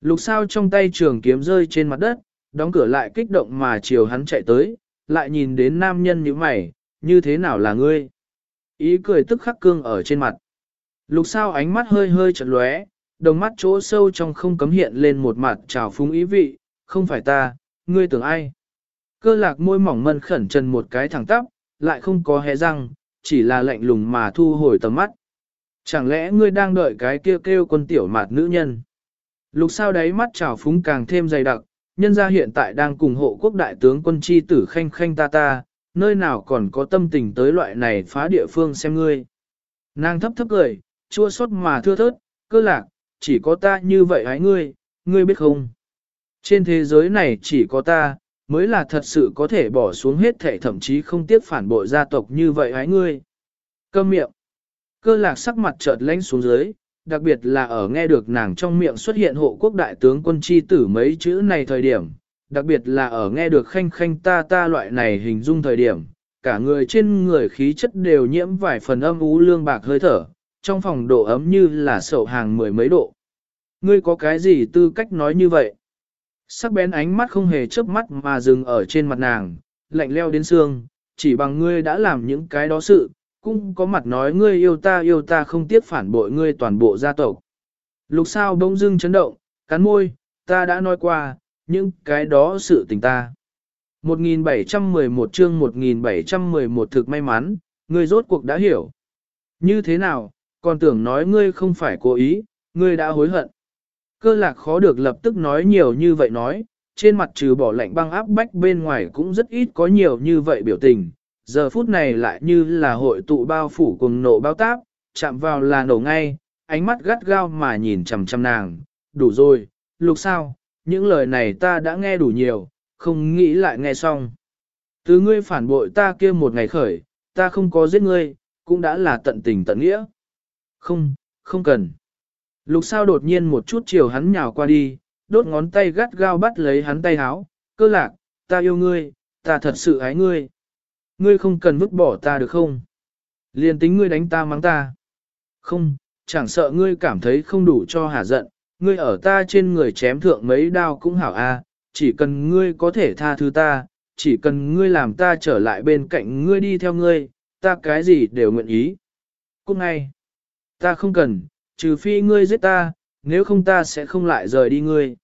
Lục sao trong tay trường kiếm rơi trên mặt đất, đóng cửa lại kích động mà chiều hắn chạy tới, lại nhìn đến nam nhân như mày, như thế nào là ngươi? Ý cười tức khắc cương ở trên mặt. Lục sao ánh mắt hơi hơi chật lóe, đồng mắt chỗ sâu trong không cấm hiện lên một mặt trào phúng ý vị, không phải ta, ngươi tưởng ai? Cơ lạc môi mỏng mân khẩn chân một cái thẳng tắp, lại không có hé răng, chỉ là lạnh lùng mà thu hồi tầm mắt. Chẳng lẽ ngươi đang đợi cái kêu kêu quân tiểu mạt nữ nhân? Lục sao đáy mắt trào phúng càng thêm dày đặc, nhân gia hiện tại đang cùng hộ quốc đại tướng quân chi tử khanh khanh ta ta, nơi nào còn có tâm tình tới loại này phá địa phương xem ngươi. Nàng thấp thấp cười, chua xót mà thưa thớt, cơ lạc, chỉ có ta như vậy hái ngươi, ngươi biết không? Trên thế giới này chỉ có ta, mới là thật sự có thể bỏ xuống hết thể thậm chí không tiếc phản bội gia tộc như vậy hái ngươi. Cơm miệng. Cơ lạc sắc mặt chợt lánh xuống dưới, đặc biệt là ở nghe được nàng trong miệng xuất hiện hộ quốc đại tướng quân chi tử mấy chữ này thời điểm, đặc biệt là ở nghe được khanh khanh ta ta loại này hình dung thời điểm, cả người trên người khí chất đều nhiễm vài phần âm ú lương bạc hơi thở, trong phòng độ ấm như là sậu hàng mười mấy độ. Ngươi có cái gì tư cách nói như vậy? Sắc bén ánh mắt không hề chớp mắt mà dừng ở trên mặt nàng, lạnh leo đến xương, chỉ bằng ngươi đã làm những cái đó sự, cũng có mặt nói ngươi yêu ta yêu ta không tiếc phản bội ngươi toàn bộ gia tộc. Lục sao bỗng dưng chấn động, cắn môi, ta đã nói qua, những cái đó sự tình ta. 1711 chương 1711 thực may mắn, ngươi rốt cuộc đã hiểu. Như thế nào, còn tưởng nói ngươi không phải cố ý, ngươi đã hối hận. Cơ lạc khó được lập tức nói nhiều như vậy nói, trên mặt trừ bỏ lạnh băng áp bách bên ngoài cũng rất ít có nhiều như vậy biểu tình, giờ phút này lại như là hội tụ bao phủ cùng nộ bao táp, chạm vào là nổ ngay, ánh mắt gắt gao mà nhìn chằm chằm nàng, đủ rồi, lục sao, những lời này ta đã nghe đủ nhiều, không nghĩ lại nghe xong. Từ ngươi phản bội ta kia một ngày khởi, ta không có giết ngươi, cũng đã là tận tình tận nghĩa. Không, không cần. Lục sao đột nhiên một chút chiều hắn nhào qua đi, đốt ngón tay gắt gao bắt lấy hắn tay háo, cơ lạc, ta yêu ngươi, ta thật sự ái ngươi. Ngươi không cần vứt bỏ ta được không? Liên tính ngươi đánh ta mắng ta. Không, chẳng sợ ngươi cảm thấy không đủ cho hả giận, ngươi ở ta trên người chém thượng mấy đao cũng hảo a, chỉ cần ngươi có thể tha thứ ta, chỉ cần ngươi làm ta trở lại bên cạnh ngươi đi theo ngươi, ta cái gì đều nguyện ý. Cũng ngay, ta không cần, trừ phi ngươi giết ta, nếu không ta sẽ không lại rời đi ngươi.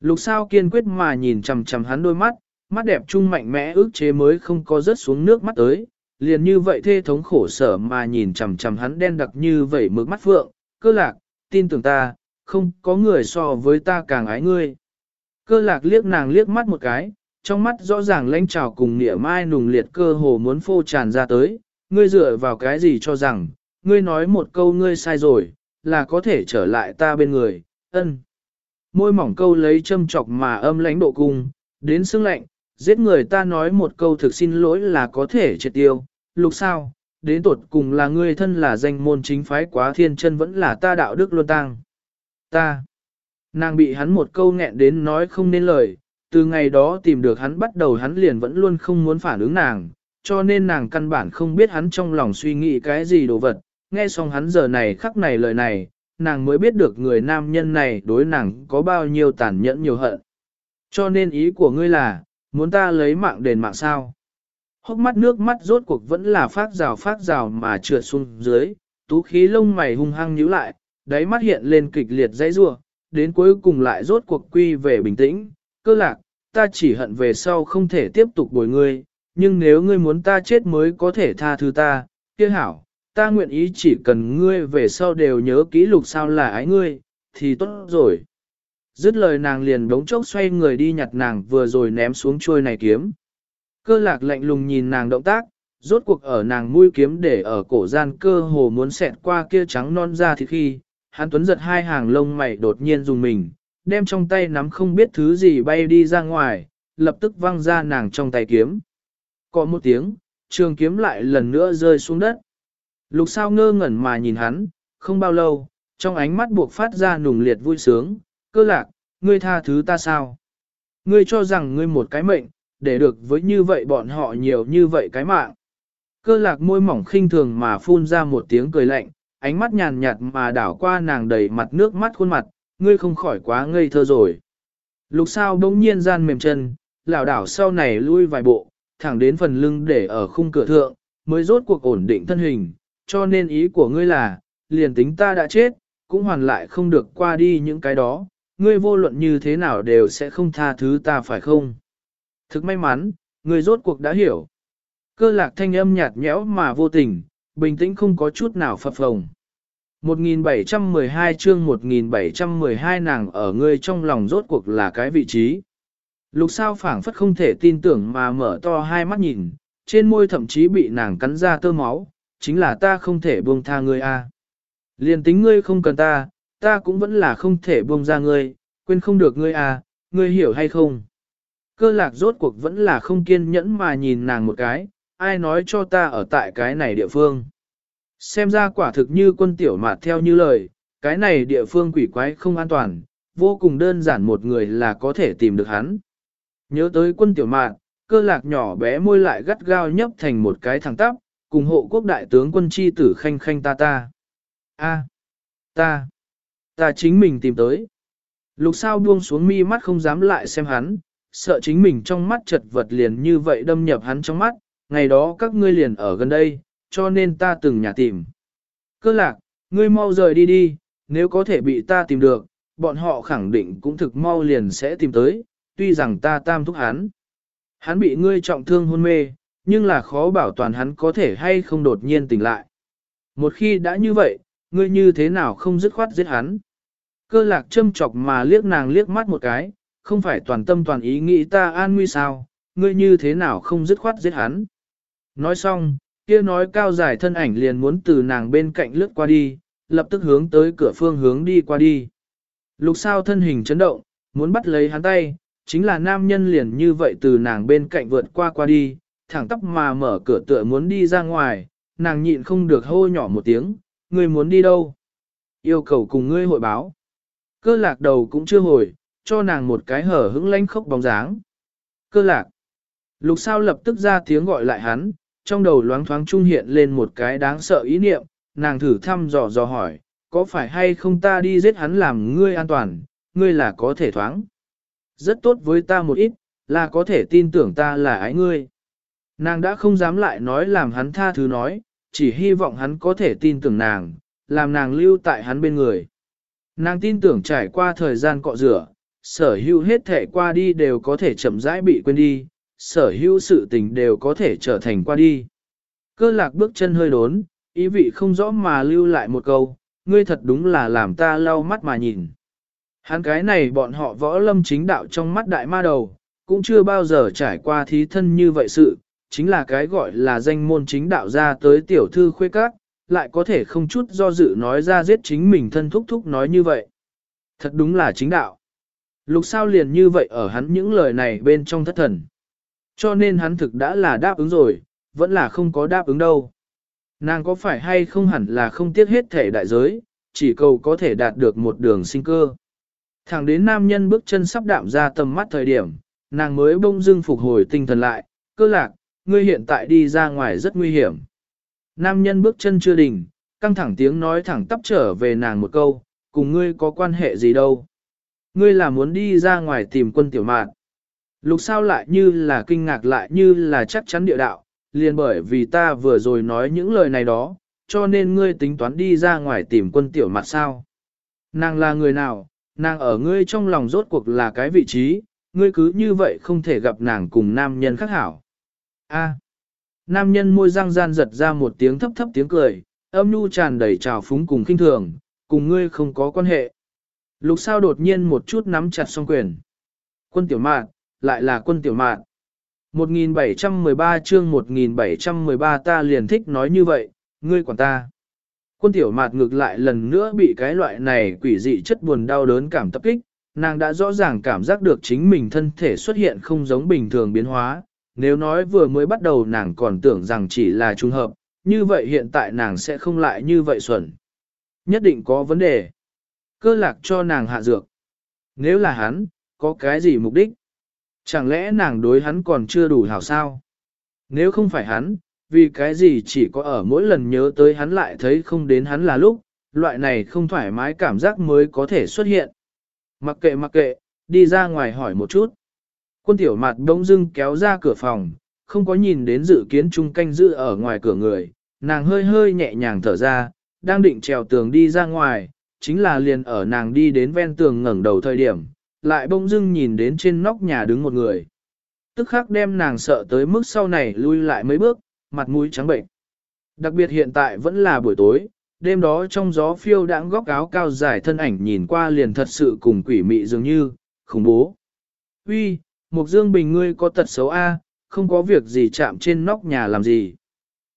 Lục sao kiên quyết mà nhìn chằm chằm hắn đôi mắt, mắt đẹp trung mạnh mẽ ước chế mới không có rớt xuống nước mắt tới, liền như vậy thê thống khổ sở mà nhìn chằm chằm hắn đen đặc như vậy mực mắt phượng, cơ lạc, tin tưởng ta, không có người so với ta càng ái ngươi. Cơ lạc liếc nàng liếc mắt một cái, trong mắt rõ ràng lãnh trào cùng nịa mai nùng liệt cơ hồ muốn phô tràn ra tới, ngươi dựa vào cái gì cho rằng, ngươi nói một câu ngươi sai rồi, là có thể trở lại ta bên người, ân. Môi mỏng câu lấy châm chọc mà âm lãnh độ cung, đến xương lạnh, giết người ta nói một câu thực xin lỗi là có thể triệt tiêu, lục sao, đến tột cùng là ngươi thân là danh môn chính phái quá thiên chân vẫn là ta đạo đức luôn tăng. Ta, nàng bị hắn một câu nghẹn đến nói không nên lời, từ ngày đó tìm được hắn bắt đầu hắn liền vẫn luôn không muốn phản ứng nàng, cho nên nàng căn bản không biết hắn trong lòng suy nghĩ cái gì đồ vật, nghe xong hắn giờ này khắc này lời này, nàng mới biết được người nam nhân này đối nàng có bao nhiêu tàn nhẫn nhiều hận. Cho nên ý của ngươi là, muốn ta lấy mạng đền mạng sao? Hốc mắt nước mắt rốt cuộc vẫn là phát rào phát rào mà trượt xuống dưới, tú khí lông mày hung hăng nhíu lại, đáy mắt hiện lên kịch liệt dãy rua, đến cuối cùng lại rốt cuộc quy về bình tĩnh, cơ lạc, ta chỉ hận về sau không thể tiếp tục bồi ngươi, nhưng nếu ngươi muốn ta chết mới có thể tha thứ ta, kia hảo, ta nguyện ý chỉ cần ngươi về sau đều nhớ kỹ lục sao là ái ngươi, thì tốt rồi. Dứt lời nàng liền đống chốc xoay người đi nhặt nàng vừa rồi ném xuống trôi này kiếm. Cơ lạc lạnh lùng nhìn nàng động tác, rốt cuộc ở nàng mũi kiếm để ở cổ gian cơ hồ muốn xẹt qua kia trắng non ra thì khi, hắn tuấn giật hai hàng lông mày đột nhiên dùng mình, đem trong tay nắm không biết thứ gì bay đi ra ngoài, lập tức văng ra nàng trong tay kiếm. Có một tiếng, trường kiếm lại lần nữa rơi xuống đất. Lục sao ngơ ngẩn mà nhìn hắn, không bao lâu, trong ánh mắt buộc phát ra nùng liệt vui sướng, cơ lạc, ngươi tha thứ ta sao? Ngươi cho rằng ngươi một cái mệnh, để được với như vậy bọn họ nhiều như vậy cái mạng. Cơ lạc môi mỏng khinh thường mà phun ra một tiếng cười lạnh, ánh mắt nhàn nhạt mà đảo qua nàng đầy mặt nước mắt khuôn mặt, ngươi không khỏi quá ngây thơ rồi. Lục sao bỗng nhiên gian mềm chân, lảo đảo sau này lui vài bộ, thẳng đến phần lưng để ở khung cửa thượng, mới rốt cuộc ổn định thân hình, cho nên ý của ngươi là, liền tính ta đã chết, cũng hoàn lại không được qua đi những cái đó, ngươi vô luận như thế nào đều sẽ không tha thứ ta phải không? Thực may mắn, ngươi rốt cuộc đã hiểu. Cơ lạc thanh âm nhạt nhẽo mà vô tình, bình tĩnh không có chút nào phập phồng. 1712 chương 1712 nàng ở ngươi trong lòng rốt cuộc là cái vị trí. Lục sao phảng phất không thể tin tưởng mà mở to hai mắt nhìn, trên môi thậm chí bị nàng cắn ra tơ máu, chính là ta không thể buông tha ngươi a. liền tính ngươi không cần ta, ta cũng vẫn là không thể buông ra ngươi, quên không được ngươi a, ngươi hiểu hay không? Cơ lạc rốt cuộc vẫn là không kiên nhẫn mà nhìn nàng một cái, ai nói cho ta ở tại cái này địa phương. Xem ra quả thực như quân tiểu mạt theo như lời, cái này địa phương quỷ quái không an toàn, vô cùng đơn giản một người là có thể tìm được hắn. Nhớ tới quân tiểu mạn, cơ lạc nhỏ bé môi lại gắt gao nhấp thành một cái thẳng tắp, cùng hộ quốc đại tướng quân chi tử khanh khanh ta ta. a ta, ta chính mình tìm tới. Lục sao buông xuống mi mắt không dám lại xem hắn, sợ chính mình trong mắt chật vật liền như vậy đâm nhập hắn trong mắt, ngày đó các ngươi liền ở gần đây, cho nên ta từng nhà tìm. Cơ lạc, ngươi mau rời đi đi, nếu có thể bị ta tìm được, bọn họ khẳng định cũng thực mau liền sẽ tìm tới, tuy rằng ta tam thúc hắn. Hắn bị ngươi trọng thương hôn mê, nhưng là khó bảo toàn hắn có thể hay không đột nhiên tỉnh lại. Một khi đã như vậy, ngươi như thế nào không dứt khoát giết hắn. Cơ lạc châm chọc mà liếc nàng liếc mắt một cái, không phải toàn tâm toàn ý nghĩ ta an nguy sao, ngươi như thế nào không dứt khoát giết hắn. Nói xong, kia nói cao dài thân ảnh liền muốn từ nàng bên cạnh lướt qua đi, lập tức hướng tới cửa phương hướng đi qua đi. Lục sao thân hình chấn động, muốn bắt lấy hắn tay, chính là nam nhân liền như vậy từ nàng bên cạnh vượt qua qua đi, thẳng tóc mà mở cửa tựa muốn đi ra ngoài, nàng nhịn không được hô nhỏ một tiếng, ngươi muốn đi đâu? Yêu cầu cùng ngươi hội báo. Cơ lạc đầu cũng chưa hồi, cho nàng một cái hở hững lanh khốc bóng dáng. Cơ lạc. Lục sao lập tức ra tiếng gọi lại hắn, trong đầu loáng thoáng trung hiện lên một cái đáng sợ ý niệm, nàng thử thăm dò dò hỏi, có phải hay không ta đi giết hắn làm ngươi an toàn, ngươi là có thể thoáng. Rất tốt với ta một ít, là có thể tin tưởng ta là ái ngươi. Nàng đã không dám lại nói làm hắn tha thứ nói, chỉ hy vọng hắn có thể tin tưởng nàng, làm nàng lưu tại hắn bên người. Nàng tin tưởng trải qua thời gian cọ rửa, sở hữu hết thể qua đi đều có thể chậm rãi bị quên đi, sở hữu sự tình đều có thể trở thành qua đi. Cơ lạc bước chân hơi đốn, ý vị không rõ mà lưu lại một câu, ngươi thật đúng là làm ta lau mắt mà nhìn. Hắn cái này bọn họ võ lâm chính đạo trong mắt đại ma đầu, cũng chưa bao giờ trải qua thí thân như vậy sự, chính là cái gọi là danh môn chính đạo ra tới tiểu thư khuê các, lại có thể không chút do dự nói ra giết chính mình thân thúc thúc nói như vậy. Thật đúng là chính đạo. Lục sao liền như vậy ở hắn những lời này bên trong thất thần. Cho nên hắn thực đã là đáp ứng rồi, vẫn là không có đáp ứng đâu. Nàng có phải hay không hẳn là không tiếc hết thể đại giới, chỉ cầu có thể đạt được một đường sinh cơ. Thẳng đến nam nhân bước chân sắp đạm ra tầm mắt thời điểm, nàng mới bông dưng phục hồi tinh thần lại, cơ lạc, ngươi hiện tại đi ra ngoài rất nguy hiểm. Nam nhân bước chân chưa đỉnh, căng thẳng tiếng nói thẳng tắp trở về nàng một câu, cùng ngươi có quan hệ gì đâu. Ngươi là muốn đi ra ngoài tìm quân tiểu mạn. Lục sao lại như là kinh ngạc lại như là chắc chắn địa đạo, liền bởi vì ta vừa rồi nói những lời này đó, cho nên ngươi tính toán đi ra ngoài tìm quân tiểu mặt sao. Nàng là người nào, nàng ở ngươi trong lòng rốt cuộc là cái vị trí, ngươi cứ như vậy không thể gặp nàng cùng nam nhân khác hảo. A. Nam nhân môi răng gian giật ra một tiếng thấp thấp tiếng cười, âm nhu tràn đầy trào phúng cùng kinh thường, cùng ngươi không có quan hệ. Lục sao đột nhiên một chút nắm chặt song quyền. Quân tiểu mạn, lại là quân tiểu mạn. 1713 chương 1713 ta liền thích nói như vậy, ngươi quản ta. Quân tiểu mạt ngược lại lần nữa bị cái loại này quỷ dị chất buồn đau đớn cảm tập kích, nàng đã rõ ràng cảm giác được chính mình thân thể xuất hiện không giống bình thường biến hóa, nếu nói vừa mới bắt đầu nàng còn tưởng rằng chỉ là trùng hợp, như vậy hiện tại nàng sẽ không lại như vậy xuẩn. Nhất định có vấn đề. Cơ lạc cho nàng hạ dược. Nếu là hắn, có cái gì mục đích? Chẳng lẽ nàng đối hắn còn chưa đủ hảo sao? Nếu không phải hắn, vì cái gì chỉ có ở mỗi lần nhớ tới hắn lại thấy không đến hắn là lúc, loại này không thoải mái cảm giác mới có thể xuất hiện. Mặc kệ mặc kệ, đi ra ngoài hỏi một chút. Quân tiểu mặt bỗng dưng kéo ra cửa phòng, không có nhìn đến dự kiến chung canh giữ ở ngoài cửa người, nàng hơi hơi nhẹ nhàng thở ra, đang định trèo tường đi ra ngoài, chính là liền ở nàng đi đến ven tường ngẩng đầu thời điểm, lại bỗng dưng nhìn đến trên nóc nhà đứng một người. Tức khắc đem nàng sợ tới mức sau này lui lại mấy bước, mặt mũi trắng bệnh. Đặc biệt hiện tại vẫn là buổi tối, đêm đó trong gió phiêu đãng góc áo cao dài thân ảnh nhìn qua liền thật sự cùng quỷ mị dường như, khủng bố. Uy, Mục Dương Bình ngươi có tật xấu A, không có việc gì chạm trên nóc nhà làm gì.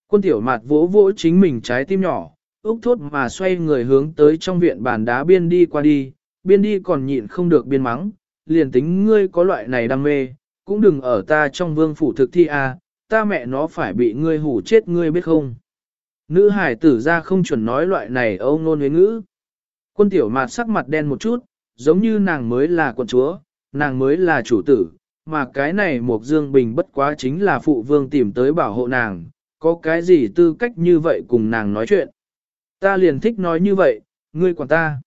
Quân tiểu mạt vỗ vỗ chính mình trái tim nhỏ, úc thốt mà xoay người hướng tới trong viện bàn đá biên đi qua đi, biên đi còn nhịn không được biên mắng, liền tính ngươi có loại này đam mê, cũng đừng ở ta trong vương phủ thực thi a, ta mẹ nó phải bị ngươi hủ chết ngươi biết không. Nữ hải tử ra không chuẩn nói loại này âu nôn với ngữ. Quân tiểu mạt sắc mặt đen một chút, giống như nàng mới là quận chúa, nàng mới là chủ tử, mà cái này Mục dương bình bất quá chính là phụ vương tìm tới bảo hộ nàng, có cái gì tư cách như vậy cùng nàng nói chuyện. Ta liền thích nói như vậy, ngươi quản ta.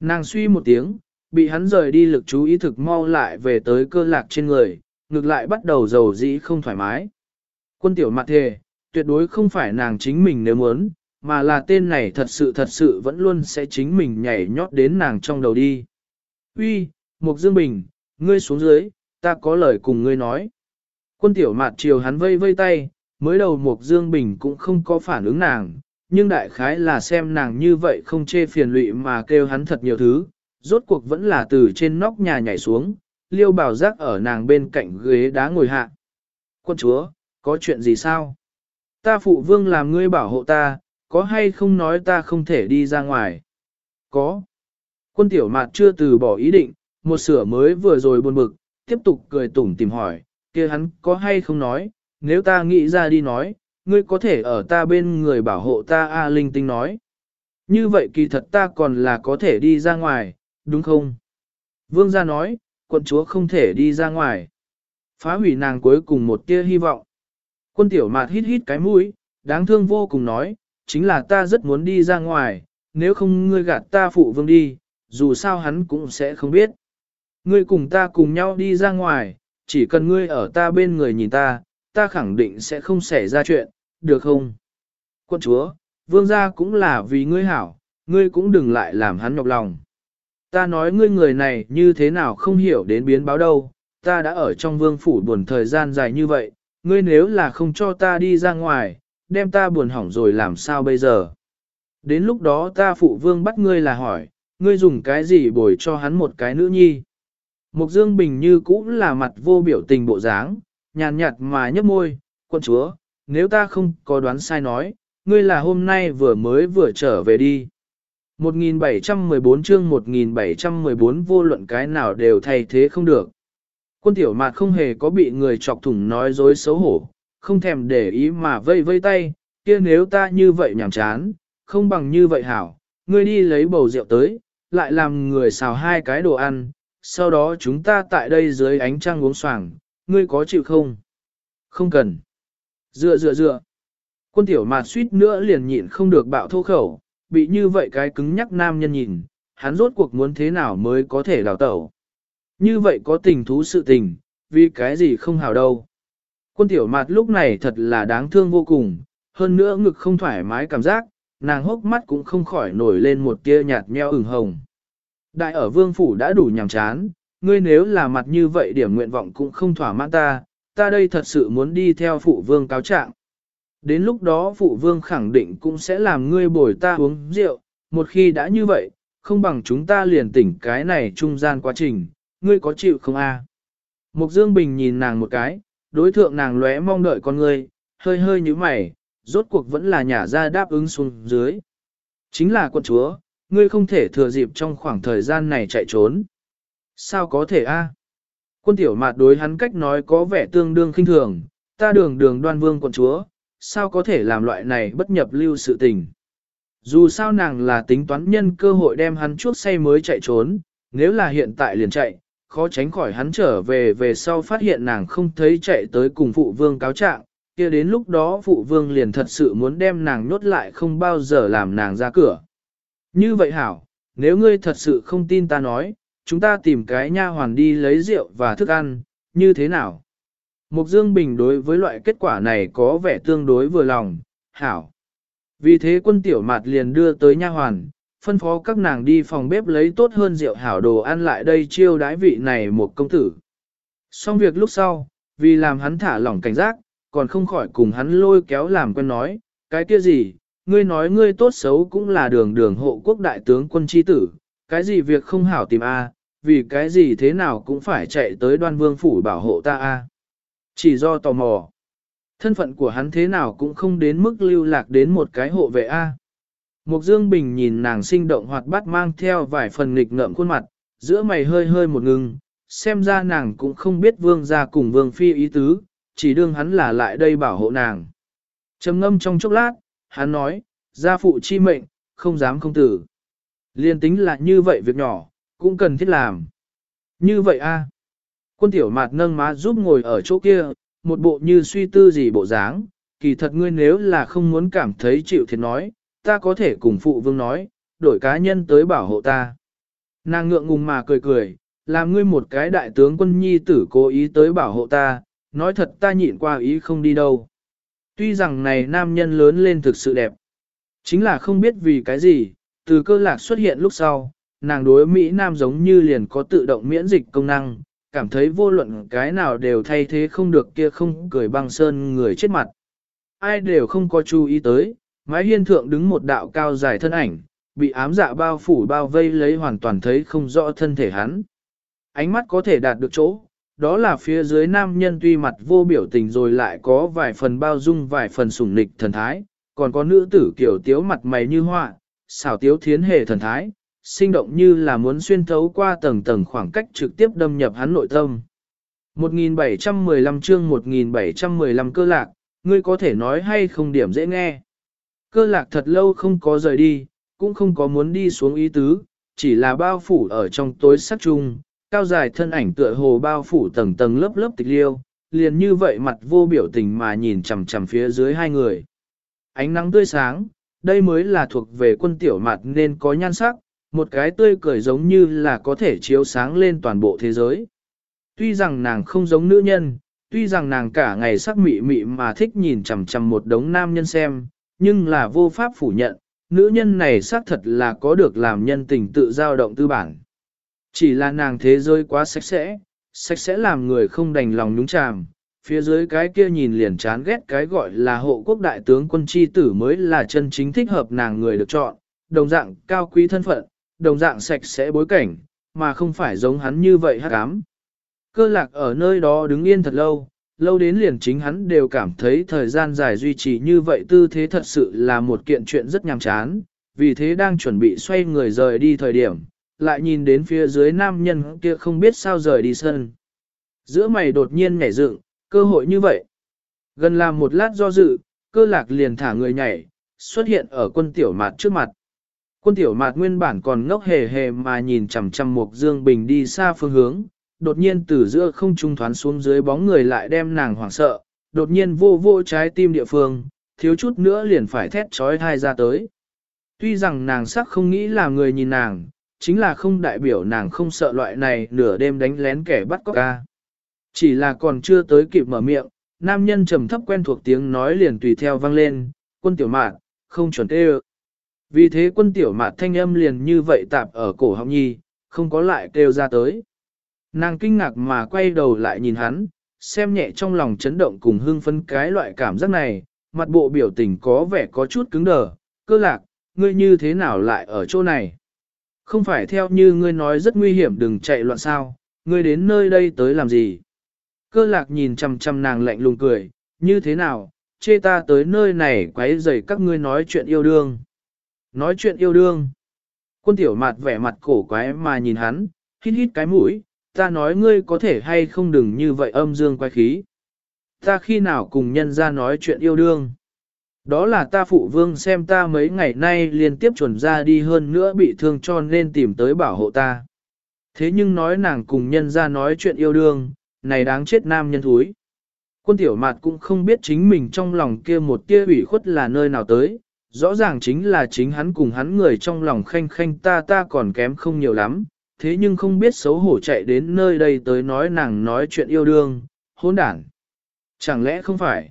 Nàng suy một tiếng, bị hắn rời đi lực chú ý thực mau lại về tới cơ lạc trên người, ngược lại bắt đầu dầu dĩ không thoải mái. Quân tiểu mặt thề, tuyệt đối không phải nàng chính mình nếu muốn, mà là tên này thật sự thật sự vẫn luôn sẽ chính mình nhảy nhót đến nàng trong đầu đi. Uy, Mục Dương Bình, ngươi xuống dưới, ta có lời cùng ngươi nói. Quân tiểu mạt chiều hắn vây vây tay, mới đầu Mục Dương Bình cũng không có phản ứng nàng, nhưng đại khái là xem nàng như vậy không chê phiền lụy mà kêu hắn thật nhiều thứ, rốt cuộc vẫn là từ trên nóc nhà nhảy xuống, liêu bảo giác ở nàng bên cạnh ghế đá ngồi hạ. Quân chúa, có chuyện gì sao? Ta phụ vương làm ngươi bảo hộ ta, có hay không nói ta không thể đi ra ngoài? Có. Quân tiểu mạt chưa từ bỏ ý định, một sửa mới vừa rồi buồn bực, tiếp tục cười tủm tìm hỏi, kia hắn có hay không nói, nếu ta nghĩ ra đi nói, ngươi có thể ở ta bên người bảo hộ ta A Linh Tinh nói. Như vậy kỳ thật ta còn là có thể đi ra ngoài, đúng không? Vương gia nói, quận chúa không thể đi ra ngoài. Phá hủy nàng cuối cùng một tia hy vọng. Quân tiểu mạt hít hít cái mũi, đáng thương vô cùng nói, chính là ta rất muốn đi ra ngoài, nếu không ngươi gạt ta phụ vương đi, dù sao hắn cũng sẽ không biết. Ngươi cùng ta cùng nhau đi ra ngoài, chỉ cần ngươi ở ta bên người nhìn ta, ta khẳng định sẽ không xảy ra chuyện, được không? Quân chúa, vương gia cũng là vì ngươi hảo, ngươi cũng đừng lại làm hắn nhọc lòng. Ta nói ngươi người này như thế nào không hiểu đến biến báo đâu, ta đã ở trong vương phủ buồn thời gian dài như vậy, ngươi nếu là không cho ta đi ra ngoài, đem ta buồn hỏng rồi làm sao bây giờ? Đến lúc đó ta phụ vương bắt ngươi là hỏi, ngươi dùng cái gì bồi cho hắn một cái nữ nhi? Mục Dương Bình như cũng là mặt vô biểu tình bộ dáng, nhàn nhạt mà nhấp môi, quân chúa, nếu ta không có đoán sai nói, ngươi là hôm nay vừa mới vừa trở về đi. 1714 chương 1714 vô luận cái nào đều thay thế không được. Quân tiểu mạt không hề có bị người chọc thủng nói dối xấu hổ, không thèm để ý mà vây vây tay, kia nếu ta như vậy nhảm chán, không bằng như vậy hảo, ngươi đi lấy bầu rượu tới, lại làm người xào hai cái đồ ăn, sau đó chúng ta tại đây dưới ánh trăng uống xoàng, ngươi có chịu không? Không cần. Dựa dựa dựa. Quân tiểu mạt suýt nữa liền nhịn không được bạo thô khẩu, bị như vậy cái cứng nhắc nam nhân nhìn, hắn rốt cuộc muốn thế nào mới có thể đào tẩu. Như vậy có tình thú sự tình, vì cái gì không hào đâu. Quân tiểu mạt lúc này thật là đáng thương vô cùng, hơn nữa ngực không thoải mái cảm giác, nàng hốc mắt cũng không khỏi nổi lên một tia nhạt nheo ửng hồng. Đại ở vương phủ đã đủ nhàm chán, ngươi nếu là mặt như vậy điểm nguyện vọng cũng không thỏa mãn ta, ta đây thật sự muốn đi theo phụ vương cáo trạng. Đến lúc đó phụ vương khẳng định cũng sẽ làm ngươi bồi ta uống rượu, một khi đã như vậy, không bằng chúng ta liền tỉnh cái này trung gian quá trình, ngươi có chịu không a? Mục Dương Bình nhìn nàng một cái, đối thượng nàng lóe mong đợi con ngươi, hơi hơi như mày, rốt cuộc vẫn là nhả ra đáp ứng xuống dưới. Chính là quân chúa, ngươi không thể thừa dịp trong khoảng thời gian này chạy trốn. Sao có thể a? Quân tiểu mạt đối hắn cách nói có vẻ tương đương khinh thường, ta đường đường đoan vương quận chúa, sao có thể làm loại này bất nhập lưu sự tình. Dù sao nàng là tính toán nhân cơ hội đem hắn chuốc say mới chạy trốn, nếu là hiện tại liền chạy, khó tránh khỏi hắn trở về về sau phát hiện nàng không thấy chạy tới cùng phụ vương cáo trạng, kia kia đến lúc đó phụ vương liền thật sự muốn đem nàng nhốt lại không bao giờ làm nàng ra cửa. Như vậy hảo, nếu ngươi thật sự không tin ta nói, chúng ta tìm cái nha hoàn đi lấy rượu và thức ăn, như thế nào? Mục Dương Bình đối với loại kết quả này có vẻ tương đối vừa lòng, hảo. Vì thế quân tiểu mạt liền đưa tới nha hoàn, phân phó các nàng đi phòng bếp lấy tốt hơn rượu hảo đồ ăn lại đây chiêu đái vị này một công tử. Xong việc lúc sau, vì làm hắn thả lỏng cảnh giác, còn không khỏi cùng hắn lôi kéo làm quen nói, cái kia gì, ngươi nói ngươi tốt xấu cũng là đường đường hộ quốc đại tướng quân chi tử, cái gì việc không hảo tìm a, vì cái gì thế nào cũng phải chạy tới đoan vương phủ bảo hộ ta a. Chỉ do tò mò. Thân phận của hắn thế nào cũng không đến mức lưu lạc đến một cái hộ vệ A. Mục Dương Bình nhìn nàng sinh động hoạt bát mang theo vài phần nghịch ngợm khuôn mặt, giữa mày hơi hơi một ngừng, xem ra nàng cũng không biết vương gia cùng vương phi ý tứ, chỉ đương hắn là lại đây bảo hộ nàng. trầm ngâm trong chốc lát, hắn nói, gia phụ chi mệnh, không dám không tử. Liên tính là như vậy việc nhỏ, cũng cần thiết làm. Như vậy a Quân tiểu mạt nâng má giúp ngồi ở chỗ kia, một bộ như suy tư gì bộ dáng, kỳ thật ngươi nếu là không muốn cảm thấy chịu thiệt nói, ta có thể cùng phụ vương nói, đổi cá nhân tới bảo hộ ta. Nàng ngượng ngùng mà cười cười, làm ngươi một cái đại tướng quân nhi tử cố ý tới bảo hộ ta, nói thật ta nhịn qua ý không đi đâu. Tuy rằng này nam nhân lớn lên thực sự đẹp, chính là không biết vì cái gì, từ cơ lạc xuất hiện lúc sau, nàng đối Mỹ Nam giống như liền có tự động miễn dịch công năng, cảm thấy vô luận cái nào đều thay thế không được kia không cười băng sơn người chết mặt. Ai đều không có chú ý tới, mái hiên thượng đứng một đạo cao dài thân ảnh, bị ám dạ bao phủ bao vây lấy hoàn toàn thấy không rõ thân thể hắn. Ánh mắt có thể đạt được chỗ, đó là phía dưới nam nhân tuy mặt vô biểu tình rồi lại có vài phần bao dung vài phần sủng nịch thần thái, còn có nữ tử kiểu tiếu mặt mày như họa, xảo tiếu thiến hề thần thái, sinh động như là muốn xuyên thấu qua tầng tầng khoảng cách trực tiếp đâm nhập hắn nội tâm. 1715 chương 1715 cơ lạc, ngươi có thể nói hay không điểm dễ nghe. Cơ lạc thật lâu không có rời đi, cũng không có muốn đi xuống ý tứ, chỉ là bao phủ ở trong tối sắc chung, cao dài thân ảnh tựa hồ bao phủ tầng tầng lớp lớp tịch liêu, liền như vậy mặt vô biểu tình mà nhìn chằm chằm phía dưới hai người. Ánh nắng tươi sáng, đây mới là thuộc về quân tiểu mặt nên có nhan sắc, một cái tươi cười giống như là có thể chiếu sáng lên toàn bộ thế giới. Tuy rằng nàng không giống nữ nhân, tuy rằng nàng cả ngày sắc mị mị mà thích nhìn chằm chằm một đống nam nhân xem, nhưng là vô pháp phủ nhận, nữ nhân này xác thật là có được làm nhân tình tự giao động tư bản. Chỉ là nàng thế giới quá sạch sẽ, sạch sẽ làm người không đành lòng nhúng chàm, phía dưới cái kia nhìn liền chán ghét cái gọi là hộ quốc đại tướng quân chi tử mới là chân chính thích hợp nàng người được chọn, đồng dạng cao quý thân phận, đồng dạng sạch sẽ bối cảnh, mà không phải giống hắn như vậy hát ám. Cơ lạc ở nơi đó đứng yên thật lâu, lâu đến liền chính hắn đều cảm thấy thời gian dài duy trì như vậy tư thế thật sự là một kiện chuyện rất nhàm chán, vì thế đang chuẩn bị xoay người rời đi thời điểm, lại nhìn đến phía dưới nam nhân kia không biết sao rời đi sân. Giữa mày đột nhiên nhảy dựng, cơ hội như vậy. Gần làm một lát do dự, cơ lạc liền thả người nhảy, xuất hiện ở quân tiểu mạt trước mặt. Quân tiểu mạt nguyên bản còn ngốc hề hề mà nhìn chằm chằm Mục Dương Bình đi xa phương hướng, đột nhiên từ giữa không trung thoán xuống dưới bóng người lại đem nàng hoảng sợ, đột nhiên vô vô trái tim địa phương, thiếu chút nữa liền phải thét trói thai ra tới. Tuy rằng nàng sắc không nghĩ là người nhìn nàng, chính là không đại biểu nàng không sợ loại này nửa đêm đánh lén kẻ bắt cóc ca. Chỉ là còn chưa tới kịp mở miệng, nam nhân trầm thấp quen thuộc tiếng nói liền tùy theo vang lên, quân tiểu mạn, không chuẩn tê ơ. Vì thế quân tiểu mạn thanh âm liền như vậy tạp ở cổ họng nhi, không có lại kêu ra tới. Nàng kinh ngạc mà quay đầu lại nhìn hắn, xem nhẹ trong lòng chấn động cùng hưng phấn cái loại cảm giác này, mặt bộ biểu tình có vẻ có chút cứng đờ, cơ lạc, ngươi như thế nào lại ở chỗ này? Không phải theo như ngươi nói rất nguy hiểm đừng chạy loạn sao, ngươi đến nơi đây tới làm gì? Cơ lạc nhìn chăm chăm nàng lạnh lùng cười, như thế nào, chê ta tới nơi này quấy rầy các ngươi nói chuyện yêu đương. Nói chuyện yêu đương. Quân tiểu mặt vẻ mặt cổ quái mà nhìn hắn, hít hít cái mũi, ta nói ngươi có thể hay không đừng như vậy âm dương quái khí. Ta khi nào cùng nhân ra nói chuyện yêu đương. Đó là ta phụ vương xem ta mấy ngày nay liên tiếp chuẩn ra đi hơn nữa bị thương cho nên tìm tới bảo hộ ta. Thế nhưng nói nàng cùng nhân ra nói chuyện yêu đương, này đáng chết nam nhân thúi. Quân tiểu mạt cũng không biết chính mình trong lòng kia một tia ủy khuất là nơi nào tới, rõ ràng chính là chính hắn cùng hắn người trong lòng khanh khanh ta ta còn kém không nhiều lắm, thế nhưng không biết xấu hổ chạy đến nơi đây tới nói nàng nói chuyện yêu đương, hôn đản. Chẳng lẽ không phải?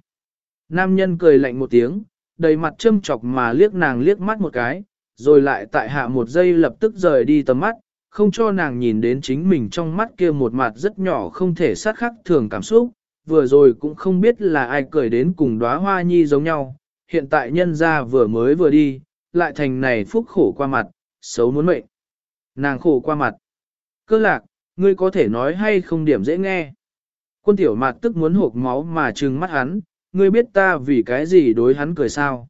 Nam nhân cười lạnh một tiếng, đầy mặt châm chọc mà liếc nàng liếc mắt một cái, rồi lại tại hạ một giây lập tức rời đi tầm mắt, không cho nàng nhìn đến chính mình trong mắt kia một mặt rất nhỏ không thể sát khắc thường cảm xúc, vừa rồi cũng không biết là ai cười đến cùng đóa hoa nhi giống nhau, hiện tại nhân ra vừa mới vừa đi, lại thành này phúc khổ qua mặt, xấu muốn mệnh. Nàng khổ qua mặt. Cơ lạc, ngươi có thể nói hay không điểm dễ nghe. Quân tiểu mạt tức muốn hộp máu mà trừng mắt hắn, ngươi biết ta vì cái gì đối hắn cười sao.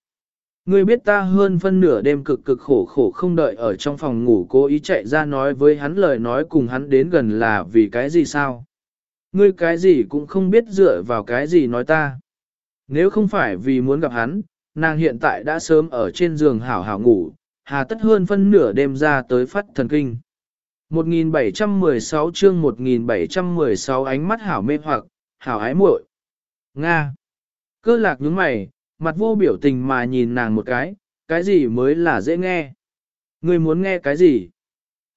Ngươi biết ta hơn phân nửa đêm cực cực khổ khổ không đợi ở trong phòng ngủ cố ý chạy ra nói với hắn lời nói cùng hắn đến gần là vì cái gì sao? Ngươi cái gì cũng không biết dựa vào cái gì nói ta. Nếu không phải vì muốn gặp hắn, nàng hiện tại đã sớm ở trên giường hảo hảo ngủ, hà tất hơn phân nửa đêm ra tới phát thần kinh. 1716 chương 1716 ánh mắt hảo mê hoặc, hảo ái muội. Nga. Cơ lạc nhướng mày, mặt vô biểu tình mà nhìn nàng một cái, cái gì mới là dễ nghe. Người muốn nghe cái gì?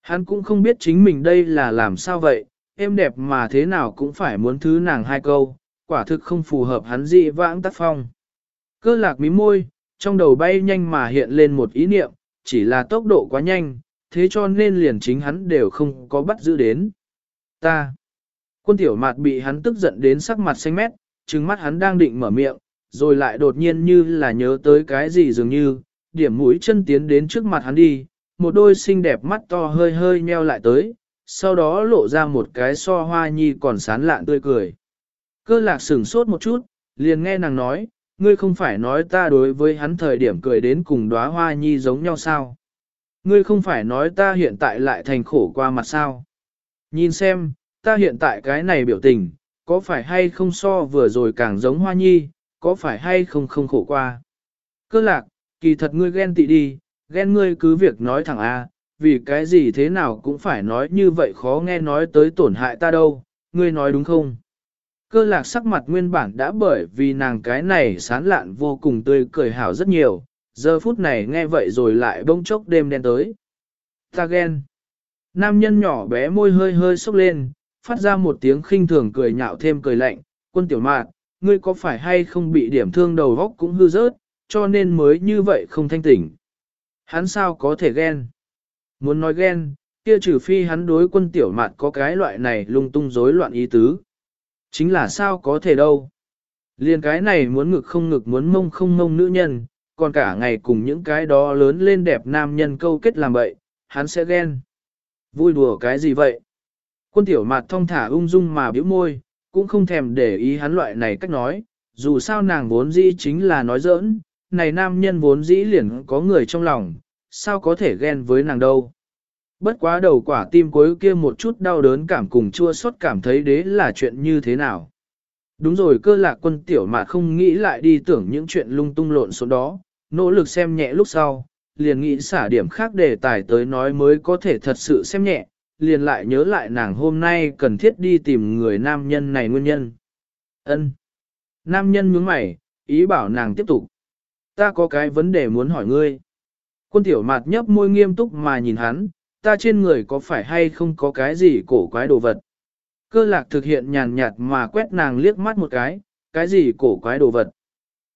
Hắn cũng không biết chính mình đây là làm sao vậy, em đẹp mà thế nào cũng phải muốn thứ nàng hai câu, quả thực không phù hợp hắn dị vãng tác phong. Cơ lạc mím môi, trong đầu bay nhanh mà hiện lên một ý niệm, chỉ là tốc độ quá nhanh, thế cho nên liền chính hắn đều không có bắt giữ đến. Ta. Quân tiểu mạt bị hắn tức giận đến sắc mặt xanh mét, trừng mắt hắn đang định mở miệng, rồi lại đột nhiên như là nhớ tới cái gì dường như, điểm mũi chân tiến đến trước mặt hắn đi, một đôi xinh đẹp mắt to hơi hơi nheo lại tới, sau đó lộ ra một cái so hoa nhi còn sán lạn tươi cười. Cơ lạc sửng sốt một chút, liền nghe nàng nói, ngươi không phải nói ta đối với hắn thời điểm cười đến cùng đóa hoa nhi giống nhau sao? Ngươi không phải nói ta hiện tại lại thành khổ qua mặt sao? Nhìn xem, ta hiện tại cái này biểu tình, có phải hay không so vừa rồi càng giống hoa nhi, có phải hay không không khổ qua? Cơ lạc, kỳ thật ngươi ghen tị đi, ghen ngươi cứ việc nói thẳng A, vì cái gì thế nào cũng phải nói như vậy khó nghe nói tới tổn hại ta đâu, ngươi nói đúng không? Cơ lạc sắc mặt nguyên bản đã bởi vì nàng cái này sán lạn vô cùng tươi cười hảo rất nhiều, giờ phút này nghe vậy rồi lại bông chốc đêm đen tới. Ta ghen. Nam nhân nhỏ bé môi hơi hơi sốc lên, phát ra một tiếng khinh thường cười nhạo thêm cười lạnh, quân tiểu mạn, ngươi có phải hay không bị điểm thương đầu góc cũng hư rớt, cho nên mới như vậy không thanh tỉnh. Hắn sao có thể ghen? Muốn nói ghen, kia trừ phi hắn đối quân tiểu mạn có cái loại này lung tung rối loạn ý tứ. Chính là sao có thể đâu. Liên cái này muốn ngực không ngực muốn mông không mông nữ nhân, còn cả ngày cùng những cái đó lớn lên đẹp nam nhân câu kết làm vậy, hắn sẽ ghen. Vui đùa cái gì vậy? Quân tiểu mạt thông thả ung dung mà biểu môi, cũng không thèm để ý hắn loại này cách nói, dù sao nàng vốn dĩ chính là nói giỡn, này nam nhân vốn dĩ liền có người trong lòng, sao có thể ghen với nàng đâu. Bất quá đầu quả tim cuối kia một chút đau đớn cảm cùng chua xót cảm thấy đế là chuyện như thế nào. Đúng rồi cơ lạc quân tiểu mà không nghĩ lại đi tưởng những chuyện lung tung lộn số đó, nỗ lực xem nhẹ lúc sau, liền nghĩ xả điểm khác đề tài tới nói mới có thể thật sự xem nhẹ, liền lại nhớ lại nàng hôm nay cần thiết đi tìm người nam nhân này nguyên nhân. Ân. Nam nhân nhướng mày, ý bảo nàng tiếp tục. Ta có cái vấn đề muốn hỏi ngươi. Quân tiểu mạt nhấp môi nghiêm túc mà nhìn hắn, ta trên người có phải hay không có cái gì cổ quái đồ vật. Cơ lạc thực hiện nhàn nhạt mà quét nàng liếc mắt một cái, cái gì cổ quái đồ vật.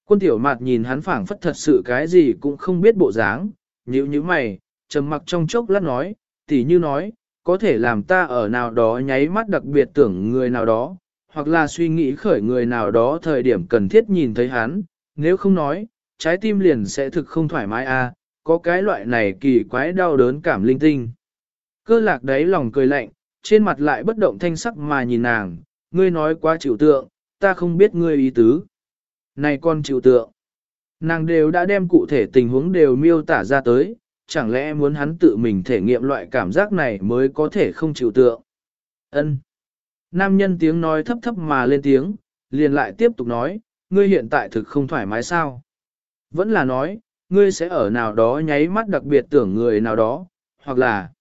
Quân tiểu mạt nhìn hắn phảng phất thật sự cái gì cũng không biết bộ dáng, nhíu như mày, trầm mặc trong chốc lát nói, tỉ như nói, có thể làm ta ở nào đó nháy mắt đặc biệt tưởng người nào đó, hoặc là suy nghĩ khởi người nào đó thời điểm cần thiết nhìn thấy hắn, nếu không nói, trái tim liền sẽ thực không thoải mái a, à, có cái loại này kỳ quái đau đớn cảm linh tinh. Cơ lạc đấy lòng cười lạnh, trên mặt lại bất động thanh sắc mà nhìn nàng, ngươi nói quá chịu tượng, ta không biết ngươi ý tứ. Này con chịu tượng. Nàng đều đã đem cụ thể tình huống đều miêu tả ra tới, chẳng lẽ muốn hắn tự mình thể nghiệm loại cảm giác này mới có thể không chịu tượng. Ân. Nam nhân tiếng nói thấp thấp mà lên tiếng, liền lại tiếp tục nói, ngươi hiện tại thực không thoải mái sao? Vẫn là nói, ngươi sẽ ở nào đó nháy mắt đặc biệt tưởng người nào đó, hoặc là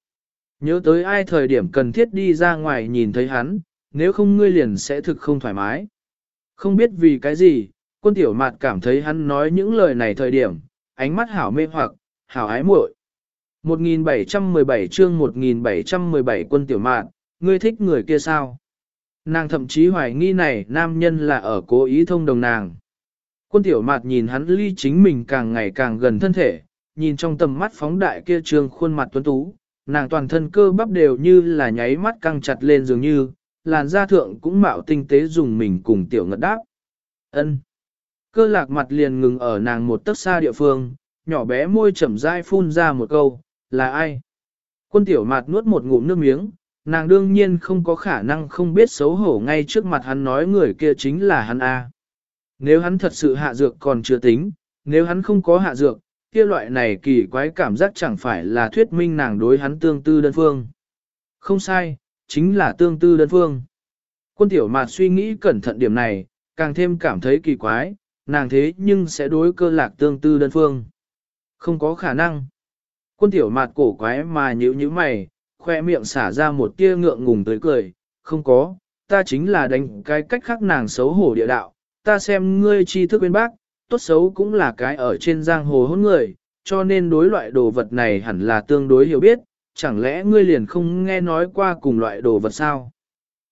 nhớ tới ai thời điểm cần thiết đi ra ngoài nhìn thấy hắn, nếu không ngươi liền sẽ thực không thoải mái. Không biết vì cái gì, quân tiểu mạt cảm thấy hắn nói những lời này thời điểm, ánh mắt hảo mê hoặc, hảo ái muội. 1717 chương 1717 quân tiểu mạn, ngươi thích người kia sao? Nàng thậm chí hoài nghi này nam nhân là ở cố ý thông đồng nàng. Quân tiểu mạt nhìn hắn ly chính mình càng ngày càng gần thân thể, nhìn trong tầm mắt phóng đại kia trương khuôn mặt tuấn tú, nàng toàn thân cơ bắp đều như là nháy mắt căng chặt lên dường như, làn da thượng cũng mạo tinh tế dùng mình cùng tiểu ngật đáp. ân Cơ lạc mặt liền ngừng ở nàng một tấc xa địa phương, nhỏ bé môi chậm rãi phun ra một câu, là ai? Quân tiểu mạt nuốt một ngụm nước miếng, nàng đương nhiên không có khả năng không biết xấu hổ ngay trước mặt hắn nói người kia chính là hắn A. Nếu hắn thật sự hạ dược còn chưa tính, nếu hắn không có hạ dược, kia loại này kỳ quái cảm giác chẳng phải là thuyết minh nàng đối hắn tương tư đơn phương. Không sai, chính là tương tư đơn phương. Quân tiểu mạt suy nghĩ cẩn thận điểm này, càng thêm cảm thấy kỳ quái, nàng thế nhưng sẽ đối cơ lạc tương tư đơn phương. Không có khả năng. Quân tiểu mạt cổ quái mà nhíu nhíu mày, khoe miệng xả ra một tia ngượng ngùng tới cười, không có, ta chính là đánh cái cách khác nàng xấu hổ địa đạo, ta xem ngươi tri thức bên bác, tốt xấu cũng là cái ở trên giang hồ hôn người, cho nên đối loại đồ vật này hẳn là tương đối hiểu biết, chẳng lẽ ngươi liền không nghe nói qua cùng loại đồ vật sao?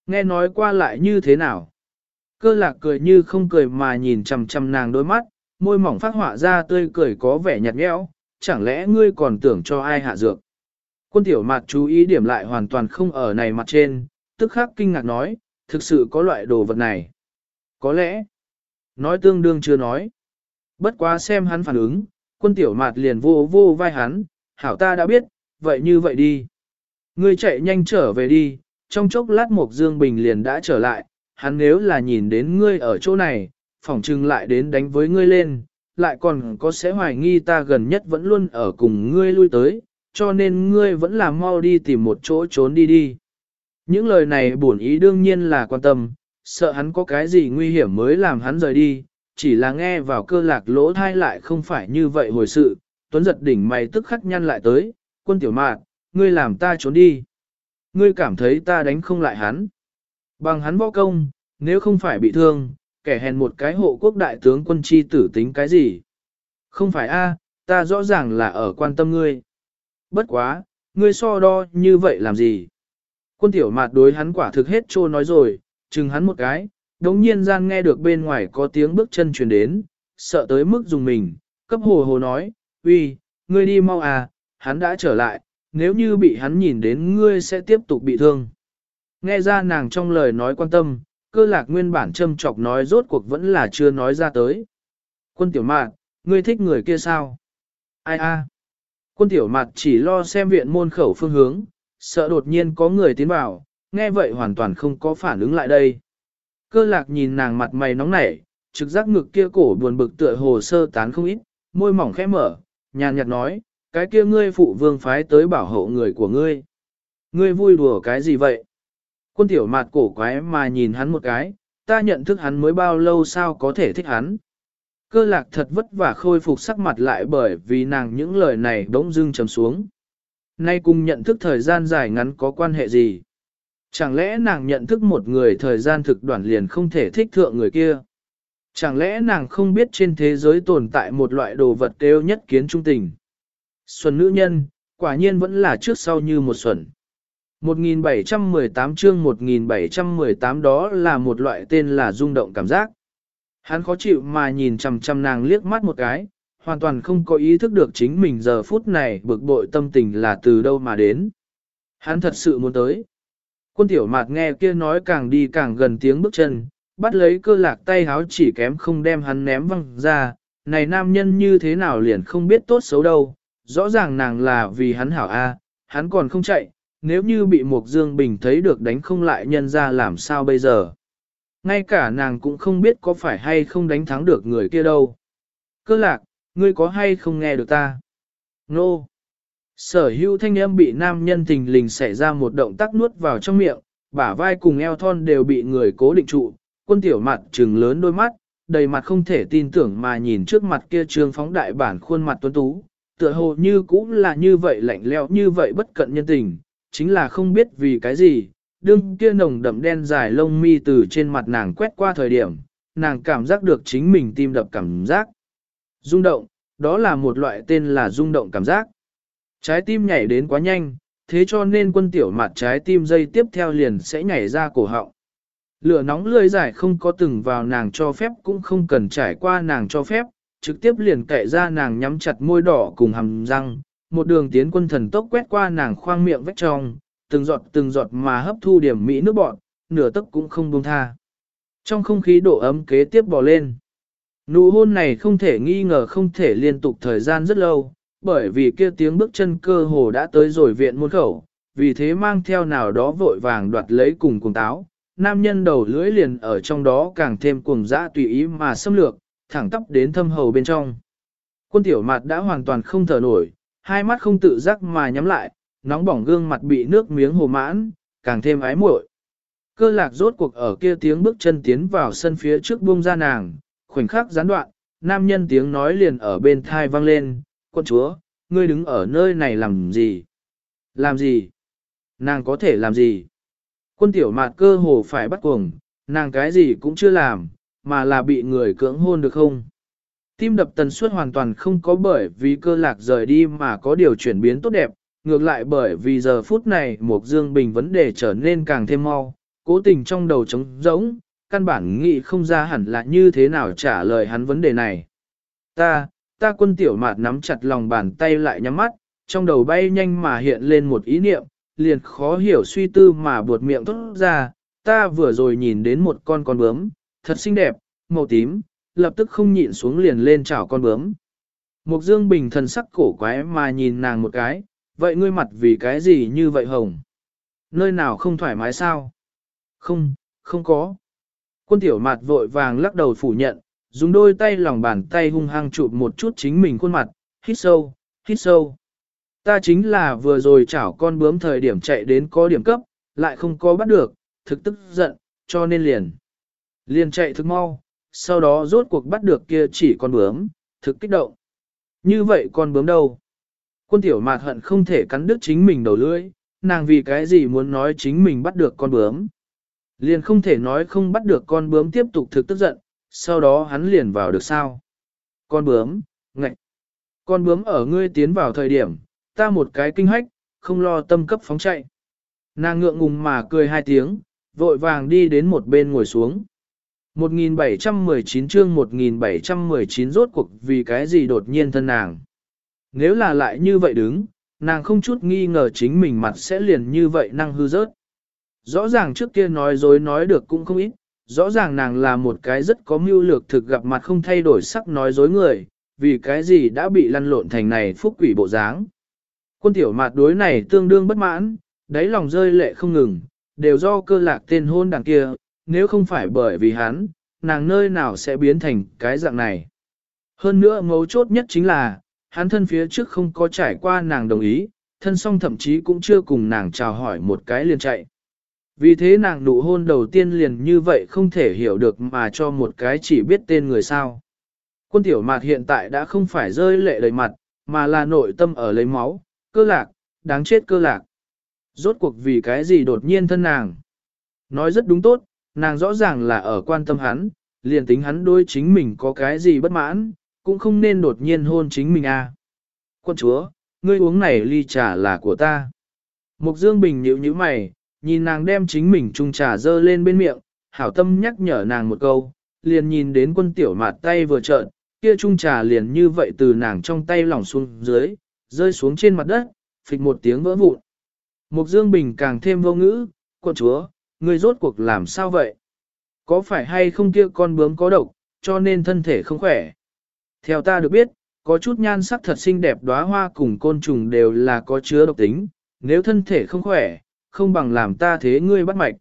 Nghe nói qua lại như thế nào? Cơ lạc cười như không cười mà nhìn chằm chằm nàng đôi mắt, môi mỏng phát họa ra tươi cười có vẻ nhạt nhẽo, chẳng lẽ ngươi còn tưởng cho ai hạ dược? Quân tiểu mặt chú ý điểm lại hoàn toàn không ở này mặt trên, tức khắc kinh ngạc nói, thực sự có loại đồ vật này. Có lẽ, nói tương đương chưa nói. Bất quá xem hắn phản ứng, quân tiểu mạt liền vô vô vai hắn, hảo ta đã biết, vậy như vậy đi. Ngươi chạy nhanh trở về đi, trong chốc lát một dương bình liền đã trở lại, hắn nếu là nhìn đến ngươi ở chỗ này, phỏng trưng lại đến đánh với ngươi lên, lại còn có sẽ hoài nghi ta gần nhất vẫn luôn ở cùng ngươi lui tới, cho nên ngươi vẫn là mau đi tìm một chỗ trốn đi đi. Những lời này bổn ý đương nhiên là quan tâm, sợ hắn có cái gì nguy hiểm mới làm hắn rời đi, chỉ là nghe vào cơ lạc lỗ thai lại không phải như vậy hồi sự, tuấn giật đỉnh mày tức khắc nhăn lại tới, quân tiểu mạn, ngươi làm ta trốn đi. Ngươi cảm thấy ta đánh không lại hắn. Bằng hắn võ công, nếu không phải bị thương, kẻ hèn một cái hộ quốc đại tướng quân chi tử tính cái gì? Không phải a, ta rõ ràng là ở quan tâm ngươi. Bất quá, ngươi so đo như vậy làm gì? Quân tiểu mạt đối hắn quả thực hết trô nói rồi, chừng hắn một cái, đống nhiên gian nghe được bên ngoài có tiếng bước chân truyền đến, sợ tới mức dùng mình, cấp hồ hồ nói, uy, ngươi đi mau à, hắn đã trở lại, nếu như bị hắn nhìn đến ngươi sẽ tiếp tục bị thương. Nghe ra nàng trong lời nói quan tâm, cơ lạc nguyên bản châm chọc nói rốt cuộc vẫn là chưa nói ra tới. Quân tiểu mạt, ngươi thích người kia sao? Ai a? Quân tiểu mạt chỉ lo xem viện môn khẩu phương hướng, sợ đột nhiên có người tiến vào, nghe vậy hoàn toàn không có phản ứng lại đây. Cơ lạc nhìn nàng mặt mày nóng nảy, trực giác ngực kia cổ buồn bực tựa hồ sơ tán không ít, môi mỏng khẽ mở, nhàn nhạt nói, cái kia ngươi phụ vương phái tới bảo hộ người của ngươi. Ngươi vui đùa cái gì vậy? Quân tiểu mạt cổ quái mà nhìn hắn một cái, ta nhận thức hắn mới bao lâu sao có thể thích hắn. Cơ lạc thật vất vả khôi phục sắc mặt lại bởi vì nàng những lời này bỗng dưng trầm xuống. Nay cùng nhận thức thời gian dài ngắn có quan hệ gì? Chẳng lẽ nàng nhận thức một người thời gian thực đoạn liền không thể thích thượng người kia? Chẳng lẽ nàng không biết trên thế giới tồn tại một loại đồ vật kêu nhất kiến trung tình? Xuân nữ nhân, quả nhiên vẫn là trước sau như một xuẩn. 1718 chương 1718 đó là một loại tên là rung động cảm giác. Hắn khó chịu mà nhìn chằm chằm nàng liếc mắt một cái, hoàn toàn không có ý thức được chính mình giờ phút này bực bội tâm tình là từ đâu mà đến. Hắn thật sự muốn tới. Quân tiểu mạt nghe kia nói càng đi càng gần tiếng bước chân, bắt lấy cơ lạc tay háo chỉ kém không đem hắn ném văng ra, này nam nhân như thế nào liền không biết tốt xấu đâu, rõ ràng nàng là vì hắn hảo A, hắn còn không chạy, nếu như bị Mục Dương Bình thấy được đánh không lại nhân ra làm sao bây giờ. Ngay cả nàng cũng không biết có phải hay không đánh thắng được người kia đâu. Cơ lạc, ngươi có hay không nghe được ta? Nô! No. Sở hữu thanh âm bị nam nhân thình lình xảy ra một động tác nuốt vào trong miệng, bả vai cùng eo thon đều bị người cố định trụ, quân tiểu mặt trừng lớn đôi mắt, đầy mặt không thể tin tưởng mà nhìn trước mặt kia trương phóng đại bản khuôn mặt tuấn tú, tựa hồ như cũng là như vậy lạnh lẽo như vậy bất cận nhân tình, chính là không biết vì cái gì, đương kia nồng đậm đen dài lông mi từ trên mặt nàng quét qua thời điểm, nàng cảm giác được chính mình tim đập cảm giác. Rung động, đó là một loại tên là rung động cảm giác. Trái tim nhảy đến quá nhanh, thế cho nên quân tiểu mặt trái tim dây tiếp theo liền sẽ nhảy ra cổ họng. Lửa nóng lưỡi dài không có từng vào nàng cho phép cũng không cần trải qua nàng cho phép, trực tiếp liền kệ ra nàng nhắm chặt môi đỏ cùng hàm răng, một đường tiến quân thần tốc quét qua nàng khoang miệng vách trong, từng giọt từng giọt mà hấp thu điểm mỹ nước bọn, nửa tấc cũng không buông tha. Trong không khí độ ấm kế tiếp bò lên. Nụ hôn này không thể nghi ngờ không thể liên tục thời gian rất lâu, bởi vì kia tiếng bước chân cơ hồ đã tới rồi viện môn khẩu, vì thế mang theo nào đó vội vàng đoạt lấy cùng cùng táo. Nam nhân đầu lưỡi liền ở trong đó càng thêm cuồng dã tùy ý mà xâm lược, thẳng tắp đến thâm hầu bên trong. Quân tiểu mặt đã hoàn toàn không thở nổi, hai mắt không tự giác mà nhắm lại, nóng bỏng gương mặt bị nước miếng hồ mãn, càng thêm ái muội. Cơ lạc rốt cuộc ở kia tiếng bước chân tiến vào sân phía trước buông ra nàng, khoảnh khắc gián đoạn, nam nhân tiếng nói liền ở bên thai vang lên, quân chúa, ngươi đứng ở nơi này làm gì? Làm gì? Nàng có thể làm gì? Quân tiểu mạt cơ hồ phải bắt cuồng, nàng cái gì cũng chưa làm, mà là bị người cưỡng hôn được không? Tim đập tần suất hoàn toàn không có bởi vì cơ lạc rời đi mà có điều chuyển biến tốt đẹp, ngược lại bởi vì giờ phút này một dương bình vấn đề trở nên càng thêm mau, cố tình trong đầu trống rỗng, căn bản nghĩ không ra hẳn là như thế nào trả lời hắn vấn đề này. Ta, ta quân tiểu mạt nắm chặt lòng bàn tay lại nhắm mắt, trong đầu bay nhanh mà hiện lên một ý niệm, liền khó hiểu suy tư mà buột miệng thốt ra, ta vừa rồi nhìn đến một con con bướm, thật xinh đẹp, màu tím, lập tức không nhịn xuống liền lên chảo con bướm. Mục dương bình thần sắc cổ quái mà nhìn nàng một cái, vậy ngươi mặt vì cái gì như vậy hồng? Nơi nào không thoải mái sao? Không, không có. Quân tiểu mặt vội vàng lắc đầu phủ nhận, dùng đôi tay lòng bàn tay hung hăng chụp một chút chính mình khuôn mặt, hít sâu, hít sâu. Ta chính là vừa rồi chảo con bướm thời điểm chạy đến có điểm cấp, lại không có bắt được, thực tức giận, cho nên liền. Liền chạy thực mau, sau đó rốt cuộc bắt được kia chỉ con bướm, thực kích động. Như vậy con bướm đâu? Quân tiểu mạt hận không thể cắn đứt chính mình đầu lưỡi, nàng vì cái gì muốn nói chính mình bắt được con bướm. Liền không thể nói không bắt được con bướm tiếp tục thực tức giận, sau đó hắn liền vào được sao. Con bướm, ngạch. Con bướm ở ngươi tiến vào thời điểm, ta một cái kinh hách, không lo tâm cấp phóng chạy. Nàng ngượng ngùng mà cười hai tiếng, vội vàng đi đến một bên ngồi xuống. 1719 chương 1719 rốt cuộc vì cái gì đột nhiên thân nàng. Nếu là lại như vậy đứng, nàng không chút nghi ngờ chính mình mặt sẽ liền như vậy năng hư rớt. Rõ ràng trước kia nói dối nói được cũng không ít, rõ ràng nàng là một cái rất có mưu lược thực gặp mặt không thay đổi sắc nói dối người, vì cái gì đã bị lăn lộn thành này phúc quỷ bộ dáng. Quân tiểu mặt đối này tương đương bất mãn, đáy lòng rơi lệ không ngừng, đều do cơ lạc tên hôn đằng kia, nếu không phải bởi vì hắn, nàng nơi nào sẽ biến thành cái dạng này. Hơn nữa mấu chốt nhất chính là, hắn thân phía trước không có trải qua nàng đồng ý, thân song thậm chí cũng chưa cùng nàng chào hỏi một cái liền chạy. Vì thế nàng nụ hôn đầu tiên liền như vậy không thể hiểu được mà cho một cái chỉ biết tên người sao. Quân tiểu mạt hiện tại đã không phải rơi lệ đầy mặt, mà là nội tâm ở lấy máu, cơ lạc, đáng chết cơ lạc. Rốt cuộc vì cái gì đột nhiên thân nàng. Nói rất đúng tốt, nàng rõ ràng là ở quan tâm hắn, liền tính hắn đôi chính mình có cái gì bất mãn, cũng không nên đột nhiên hôn chính mình a. À. Quân chúa, ngươi uống này ly trà là của ta. Mục Dương Bình nhíu nhíu mày, nhìn nàng đem chính mình chung trà dơ lên bên miệng, hảo tâm nhắc nhở nàng một câu, liền nhìn đến quân tiểu mạt tay vừa trợn, kia chung trà liền như vậy từ nàng trong tay lỏng xuống dưới, rơi xuống trên mặt đất, phịch một tiếng vỡ vụn. Mục Dương Bình càng thêm vô ngữ, quân chúa, ngươi rốt cuộc làm sao vậy? Có phải hay không kia con bướm có độc, cho nên thân thể không khỏe? Theo ta được biết, có chút nhan sắc thật xinh đẹp đóa hoa cùng côn trùng đều là có chứa độc tính, nếu thân thể không khỏe, không bằng làm ta thế ngươi bắt mạch.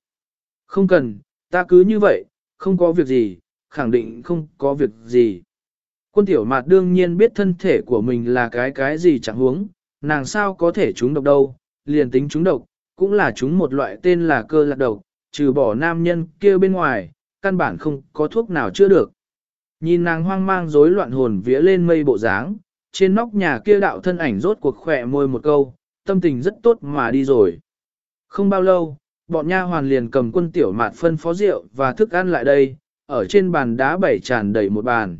Không cần, ta cứ như vậy, không có việc gì, khẳng định không có việc gì. Quân tiểu mạt đương nhiên biết thân thể của mình là cái cái gì chẳng huống, nàng sao có thể trúng độc đâu, liền tính trúng độc, cũng là chúng một loại tên là cơ lạc độc, trừ bỏ nam nhân kia bên ngoài, căn bản không có thuốc nào chữa được. Nhìn nàng hoang mang rối loạn hồn vía lên mây bộ dáng, trên nóc nhà kia đạo thân ảnh rốt cuộc khỏe môi một câu, tâm tình rất tốt mà đi rồi. Không bao lâu, bọn nha hoàn liền cầm quân tiểu mạt phân phó rượu và thức ăn lại đây, ở trên bàn đá bảy tràn đầy một bàn.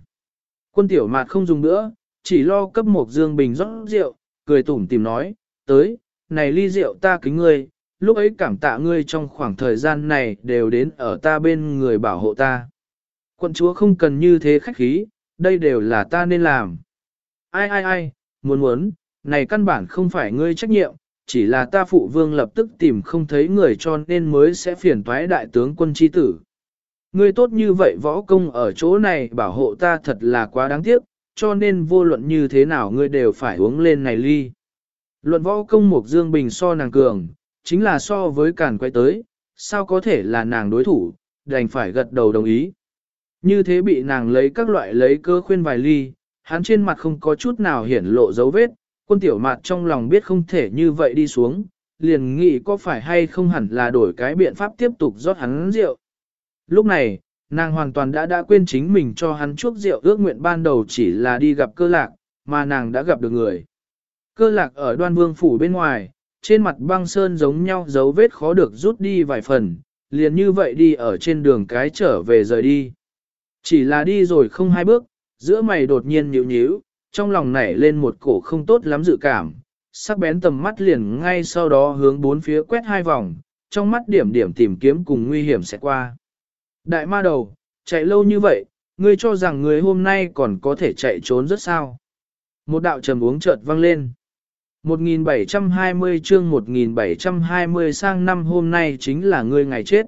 Quân tiểu mạt không dùng nữa, chỉ lo cấp một dương bình rót rượu, cười tủm tìm nói, tới, này ly rượu ta kính ngươi, lúc ấy cảm tạ ngươi trong khoảng thời gian này đều đến ở ta bên người bảo hộ ta. Quân chúa không cần như thế khách khí, đây đều là ta nên làm. Ai ai ai, muốn muốn, này căn bản không phải ngươi trách nhiệm, chỉ là ta phụ vương lập tức tìm không thấy người cho nên mới sẽ phiền toái đại tướng quân chi tử. Ngươi tốt như vậy võ công ở chỗ này bảo hộ ta thật là quá đáng tiếc, cho nên vô luận như thế nào ngươi đều phải uống lên này ly. Luận võ công Mục Dương Bình so nàng cường, chính là so với càn quay tới, sao có thể là nàng đối thủ, đành phải gật đầu đồng ý. Như thế bị nàng lấy các loại lấy cơ khuyên vài ly, hắn trên mặt không có chút nào hiển lộ dấu vết, quân tiểu mặt trong lòng biết không thể như vậy đi xuống, liền nghĩ có phải hay không hẳn là đổi cái biện pháp tiếp tục rót hắn rượu. Lúc này, nàng hoàn toàn đã đã quên chính mình cho hắn chuốc rượu ước nguyện ban đầu chỉ là đi gặp cơ lạc, mà nàng đã gặp được người. Cơ lạc ở đoan vương phủ bên ngoài, trên mặt băng sơn giống nhau dấu vết khó được rút đi vài phần, liền như vậy đi ở trên đường cái trở về rời đi. Chỉ là đi rồi không hai bước, giữa mày đột nhiên nhíu nhíu, trong lòng nảy lên một cổ không tốt lắm dự cảm, sắc bén tầm mắt liền ngay sau đó hướng bốn phía quét hai vòng, trong mắt điểm điểm tìm kiếm cùng nguy hiểm sẽ qua. Đại ma đầu, chạy lâu như vậy, ngươi cho rằng người hôm nay còn có thể chạy trốn rất sao. Một đạo trầm uống chợt vang lên. 1720 chương 1720 sang năm hôm nay chính là ngươi ngày chết.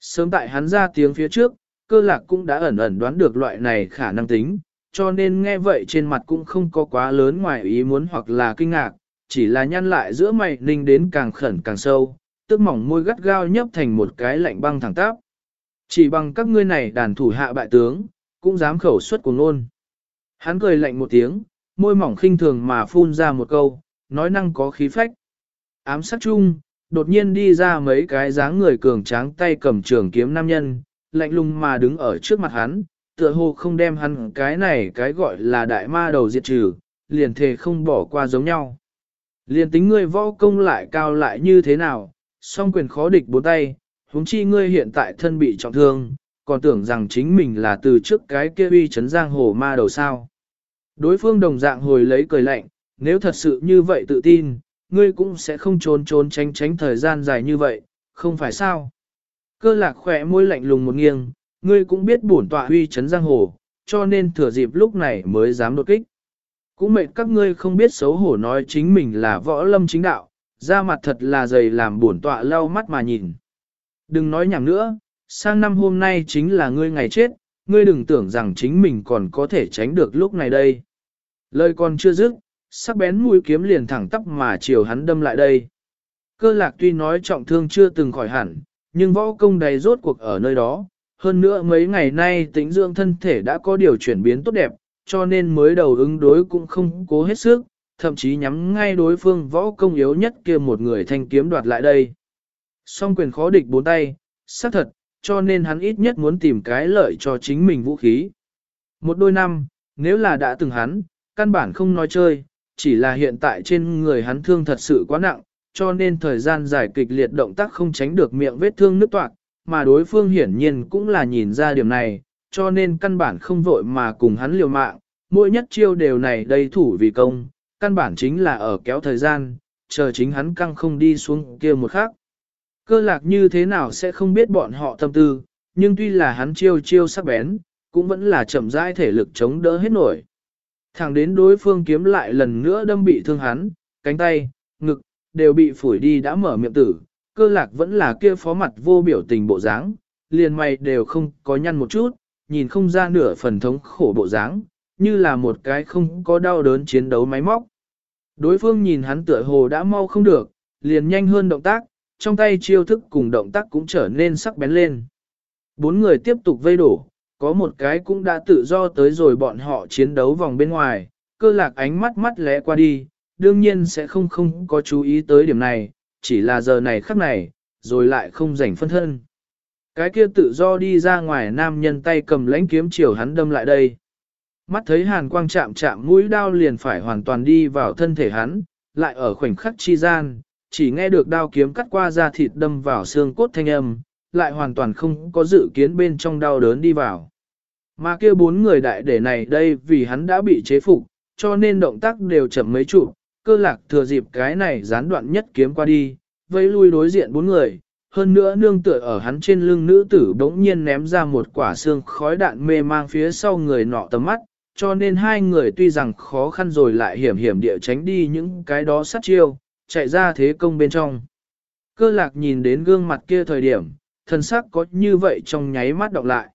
Sớm tại hắn ra tiếng phía trước, cơ lạc cũng đã ẩn ẩn đoán được loại này khả năng tính, cho nên nghe vậy trên mặt cũng không có quá lớn ngoài ý muốn hoặc là kinh ngạc, chỉ là nhăn lại giữa mày ninh đến càng khẩn càng sâu, tức mỏng môi gắt gao nhấp thành một cái lạnh băng thẳng tắp. Chỉ bằng các ngươi này đàn thủ hạ bại tướng, cũng dám khẩu xuất của ngôn. Hắn cười lạnh một tiếng, môi mỏng khinh thường mà phun ra một câu, nói năng có khí phách. Ám sát chung, đột nhiên đi ra mấy cái dáng người cường tráng tay cầm trường kiếm nam nhân, lạnh lùng mà đứng ở trước mặt hắn, tựa hồ không đem hắn cái này cái gọi là đại ma đầu diệt trừ, liền thề không bỏ qua giống nhau. Liền tính ngươi võ công lại cao lại như thế nào, song quyền khó địch bốn tay, huống chi ngươi hiện tại thân bị trọng thương, còn tưởng rằng chính mình là từ trước cái kia uy chấn giang hồ ma đầu sao. Đối phương đồng dạng hồi lấy cười lạnh, nếu thật sự như vậy tự tin, ngươi cũng sẽ không trốn trốn tránh tránh thời gian dài như vậy, không phải sao. Cơ lạc khỏe môi lạnh lùng một nghiêng, ngươi cũng biết bổn tọa huy chấn giang hồ, cho nên thừa dịp lúc này mới dám đột kích. Cũng mệt các ngươi không biết xấu hổ nói chính mình là võ lâm chính đạo, ra mặt thật là dày làm bổn tọa lau mắt mà nhìn. Đừng nói nhảm nữa, sang năm hôm nay chính là ngươi ngày chết, ngươi đừng tưởng rằng chính mình còn có thể tránh được lúc này đây. Lời còn chưa dứt, sắc bén mũi kiếm liền thẳng tắp mà chiều hắn đâm lại đây. Cơ lạc tuy nói trọng thương chưa từng khỏi hẳn, nhưng võ công đầy rốt cuộc ở nơi đó. Hơn nữa mấy ngày nay tính dưỡng thân thể đã có điều chuyển biến tốt đẹp, cho nên mới đầu ứng đối cũng không cố hết sức, thậm chí nhắm ngay đối phương võ công yếu nhất kia một người thanh kiếm đoạt lại đây. Song quyền khó địch bốn tay, xác thật, cho nên hắn ít nhất muốn tìm cái lợi cho chính mình vũ khí. Một đôi năm, nếu là đã từng hắn, căn bản không nói chơi, chỉ là hiện tại trên người hắn thương thật sự quá nặng, cho nên thời gian giải kịch liệt động tác không tránh được miệng vết thương nứt toạc, mà đối phương hiển nhiên cũng là nhìn ra điểm này, cho nên căn bản không vội mà cùng hắn liều mạng, mỗi nhất chiêu đều này đầy thủ vì công, căn bản chính là ở kéo thời gian, chờ chính hắn căng không đi xuống kia một khắc. Cơ lạc như thế nào sẽ không biết bọn họ tâm tư, nhưng tuy là hắn chiêu chiêu sắc bén, cũng vẫn là chậm rãi thể lực chống đỡ hết nổi. Thẳng đến đối phương kiếm lại lần nữa đâm bị thương hắn, cánh tay, ngực, đều bị phủi đi đã mở miệng tử, cơ lạc vẫn là kia phó mặt vô biểu tình bộ dáng, liền mày đều không có nhăn một chút, nhìn không ra nửa phần thống khổ bộ dáng, như là một cái không có đau đớn chiến đấu máy móc. Đối phương nhìn hắn tựa hồ đã mau không được, liền nhanh hơn động tác, trong tay chiêu thức cùng động tác cũng trở nên sắc bén lên. Bốn người tiếp tục vây đổ, có một cái cũng đã tự do tới rồi bọn họ chiến đấu vòng bên ngoài, cơ lạc ánh mắt mắt lẽ qua đi, đương nhiên sẽ không không có chú ý tới điểm này, chỉ là giờ này khắc này, rồi lại không rảnh phân thân. Cái kia tự do đi ra ngoài nam nhân tay cầm lãnh kiếm chiều hắn đâm lại đây. Mắt thấy hàn quang chạm chạm mũi đao liền phải hoàn toàn đi vào thân thể hắn, lại ở khoảnh khắc chi gian, chỉ nghe được đao kiếm cắt qua da thịt đâm vào xương cốt thanh âm, lại hoàn toàn không có dự kiến bên trong đau đớn đi vào. Mà kia bốn người đại để này đây vì hắn đã bị chế phục, cho nên động tác đều chậm mấy chục. cơ lạc thừa dịp cái này gián đoạn nhất kiếm qua đi, vây lui đối diện bốn người, hơn nữa nương tựa ở hắn trên lưng nữ tử đống nhiên ném ra một quả xương khói đạn mê mang phía sau người nọ tầm mắt, cho nên hai người tuy rằng khó khăn rồi lại hiểm hiểm địa tránh đi những cái đó sát chiêu, chạy ra thế công bên trong. Cơ lạc nhìn đến gương mặt kia thời điểm, thân sắc có như vậy trong nháy mắt đọc lại.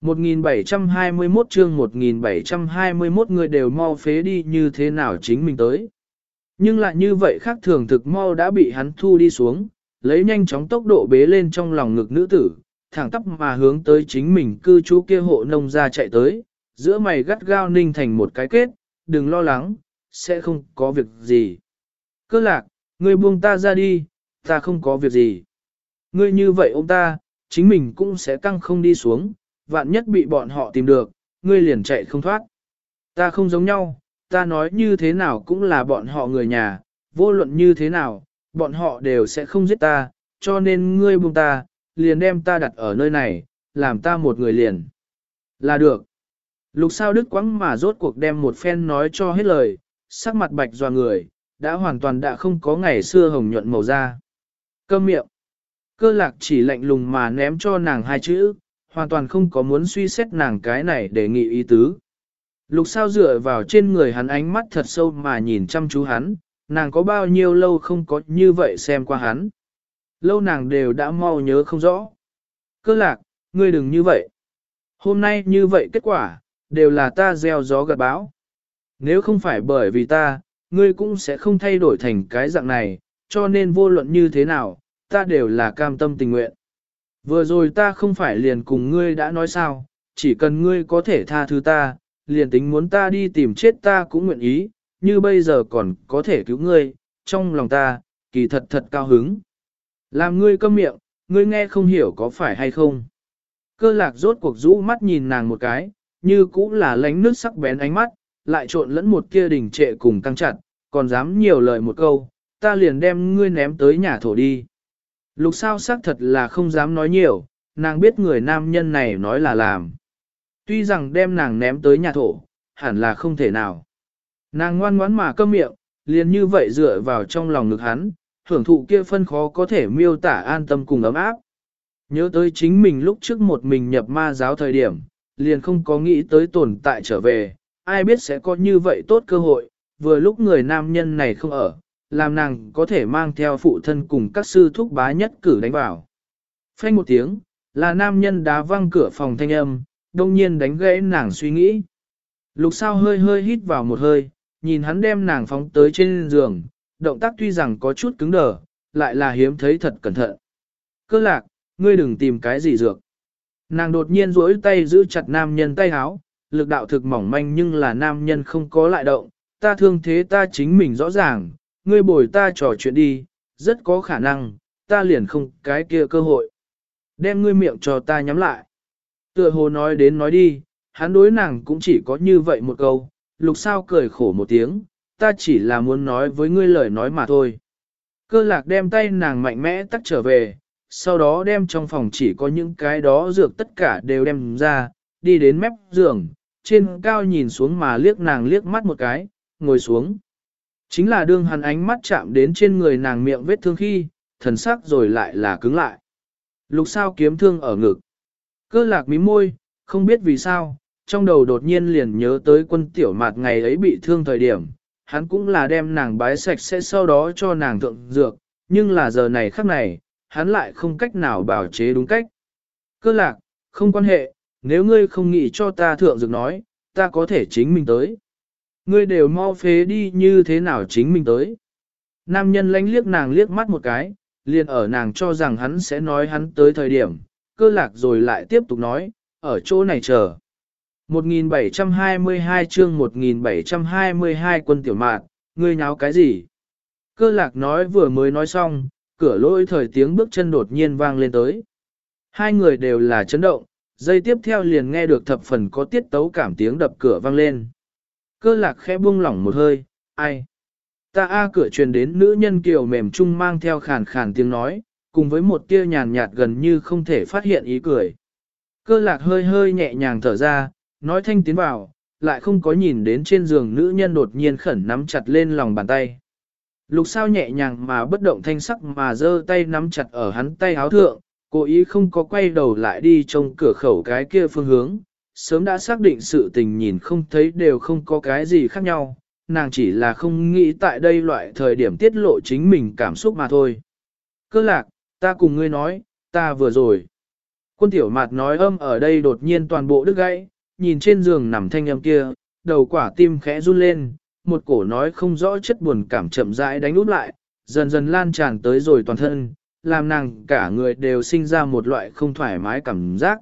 1721 chương 1721 người đều mau phế đi như thế nào chính mình tới. Nhưng lại như vậy khác thường thực mau đã bị hắn thu đi xuống, lấy nhanh chóng tốc độ bế lên trong lòng ngực nữ tử, thẳng tắp mà hướng tới chính mình cư trú kia hộ nông ra chạy tới, giữa mày gắt gao ninh thành một cái kết, đừng lo lắng, sẽ không có việc gì. Cơ lạc, ngươi buông ta ra đi, ta không có việc gì. Ngươi như vậy ông ta, chính mình cũng sẽ căng không đi xuống, vạn nhất bị bọn họ tìm được, ngươi liền chạy không thoát. Ta không giống nhau, ta nói như thế nào cũng là bọn họ người nhà, vô luận như thế nào, bọn họ đều sẽ không giết ta, cho nên ngươi buông ta, liền đem ta đặt ở nơi này, làm ta một người liền. Là được. Lục sao đức quãng mà rốt cuộc đem một phen nói cho hết lời, sắc mặt bạch doa người, đã hoàn toàn đã không có ngày xưa hồng nhuận màu da. Câm miệng. Cơ lạc chỉ lạnh lùng mà ném cho nàng hai chữ, hoàn toàn không có muốn suy xét nàng cái này để nghị ý tứ. Lục sao dựa vào trên người hắn ánh mắt thật sâu mà nhìn chăm chú hắn, nàng có bao nhiêu lâu không có như vậy xem qua hắn. Lâu nàng đều đã mau nhớ không rõ. Cơ lạc, ngươi đừng như vậy. Hôm nay như vậy kết quả, đều là ta gieo gió gặt bão. Nếu không phải bởi vì ta, ngươi cũng sẽ không thay đổi thành cái dạng này, cho nên vô luận như thế nào, ta đều là cam tâm tình nguyện. Vừa rồi ta không phải liền cùng ngươi đã nói sao, chỉ cần ngươi có thể tha thứ ta, liền tính muốn ta đi tìm chết ta cũng nguyện ý, như bây giờ còn có thể cứu ngươi, trong lòng ta, kỳ thật thật cao hứng. Làm ngươi câm miệng, ngươi nghe không hiểu có phải hay không. Cơ lạc rốt cuộc rũ mắt nhìn nàng một cái, như cũng là lánh nước sắc bén ánh mắt, lại trộn lẫn một kia đỉnh trệ cùng căng chặt, còn dám nhiều lời một câu, ta liền đem ngươi ném tới nhà thổ đi. Lục sao xác thật là không dám nói nhiều, nàng biết người nam nhân này nói là làm. Tuy rằng đem nàng ném tới nhà thổ, hẳn là không thể nào. Nàng ngoan ngoãn mà câm miệng, liền như vậy dựa vào trong lòng ngực hắn, hưởng thụ kia phân khó có thể miêu tả an tâm cùng ấm áp. Nhớ tới chính mình lúc trước một mình nhập ma giáo thời điểm, liền không có nghĩ tới tồn tại trở về, ai biết sẽ có như vậy tốt cơ hội, vừa lúc người nam nhân này không ở, làm nàng có thể mang theo phụ thân cùng các sư thúc bá nhất cử đánh vào. Phanh một tiếng, là nam nhân đá văng cửa phòng thanh âm, đông nhiên đánh gãy nàng suy nghĩ. Lục sao hơi hơi hít vào một hơi, nhìn hắn đem nàng phóng tới trên giường, động tác tuy rằng có chút cứng đờ, lại là hiếm thấy thật cẩn thận. Cơ lạc, ngươi đừng tìm cái gì dược. Nàng đột nhiên duỗi tay giữ chặt nam nhân tay háo, lực đạo thực mỏng manh nhưng là nam nhân không có lại động, ta thương thế ta chính mình rõ ràng, ngươi bồi ta trò chuyện đi, rất có khả năng, ta liền không cái kia cơ hội. Đem ngươi miệng cho ta nhắm lại. Tựa hồ nói đến nói đi, hắn đối nàng cũng chỉ có như vậy một câu, lục sao cười khổ một tiếng, ta chỉ là muốn nói với ngươi lời nói mà thôi. Cơ lạc đem tay nàng mạnh mẽ tắt trở về, sau đó đem trong phòng chỉ có những cái đó dược tất cả đều đem ra, đi đến mép giường, trên cao nhìn xuống mà liếc nàng liếc mắt một cái, ngồi xuống. Chính là đương hắn ánh mắt chạm đến trên người nàng miệng vết thương khi, thần sắc rồi lại là cứng lại. Lục sao kiếm thương ở ngực. Cơ lạc mí môi, không biết vì sao, trong đầu đột nhiên liền nhớ tới quân tiểu mạt ngày ấy bị thương thời điểm, hắn cũng là đem nàng bái sạch sẽ sau đó cho nàng thượng dược, nhưng là giờ này khắc này, hắn lại không cách nào bảo chế đúng cách. Cơ lạc, không quan hệ, nếu ngươi không nghĩ cho ta thượng dược nói, ta có thể chính mình tới. Ngươi đều mau phế đi như thế nào chính mình tới. Nam nhân lánh liếc nàng liếc mắt một cái, liền ở nàng cho rằng hắn sẽ nói hắn tới thời điểm, cơ lạc rồi lại tiếp tục nói, ở chỗ này chờ. 1722 chương 1722 quân tiểu mạn, ngươi nháo cái gì? Cơ lạc nói vừa mới nói xong, cửa lỗi thời tiếng bước chân đột nhiên vang lên tới. Hai người đều là chấn động, dây tiếp theo liền nghe được thập phần có tiết tấu cảm tiếng đập cửa vang lên. Cơ lạc khẽ buông lỏng một hơi, ai? Ta A cửa truyền đến nữ nhân kiều mềm trung mang theo khàn khàn tiếng nói, cùng với một tia nhàn nhạt gần như không thể phát hiện ý cười. Cơ lạc hơi hơi nhẹ nhàng thở ra, nói thanh tiến vào, lại không có nhìn đến trên giường nữ nhân đột nhiên khẩn nắm chặt lên lòng bàn tay. Lục sao nhẹ nhàng mà bất động thanh sắc mà giơ tay nắm chặt ở hắn tay áo thượng, cố ý không có quay đầu lại đi trong cửa khẩu cái kia phương hướng, sớm đã xác định sự tình nhìn không thấy đều không có cái gì khác nhau, nàng chỉ là không nghĩ tại đây loại thời điểm tiết lộ chính mình cảm xúc mà thôi. Cơ lạc, ta cùng ngươi nói, ta vừa rồi. Quân tiểu mạt nói âm ở đây đột nhiên toàn bộ đứt gãy, nhìn trên giường nằm thanh âm kia, đầu quả tim khẽ run lên, một cổ nói không rõ chất buồn cảm chậm rãi đánh út lại, dần dần lan tràn tới rồi toàn thân, làm nàng cả người đều sinh ra một loại không thoải mái cảm giác.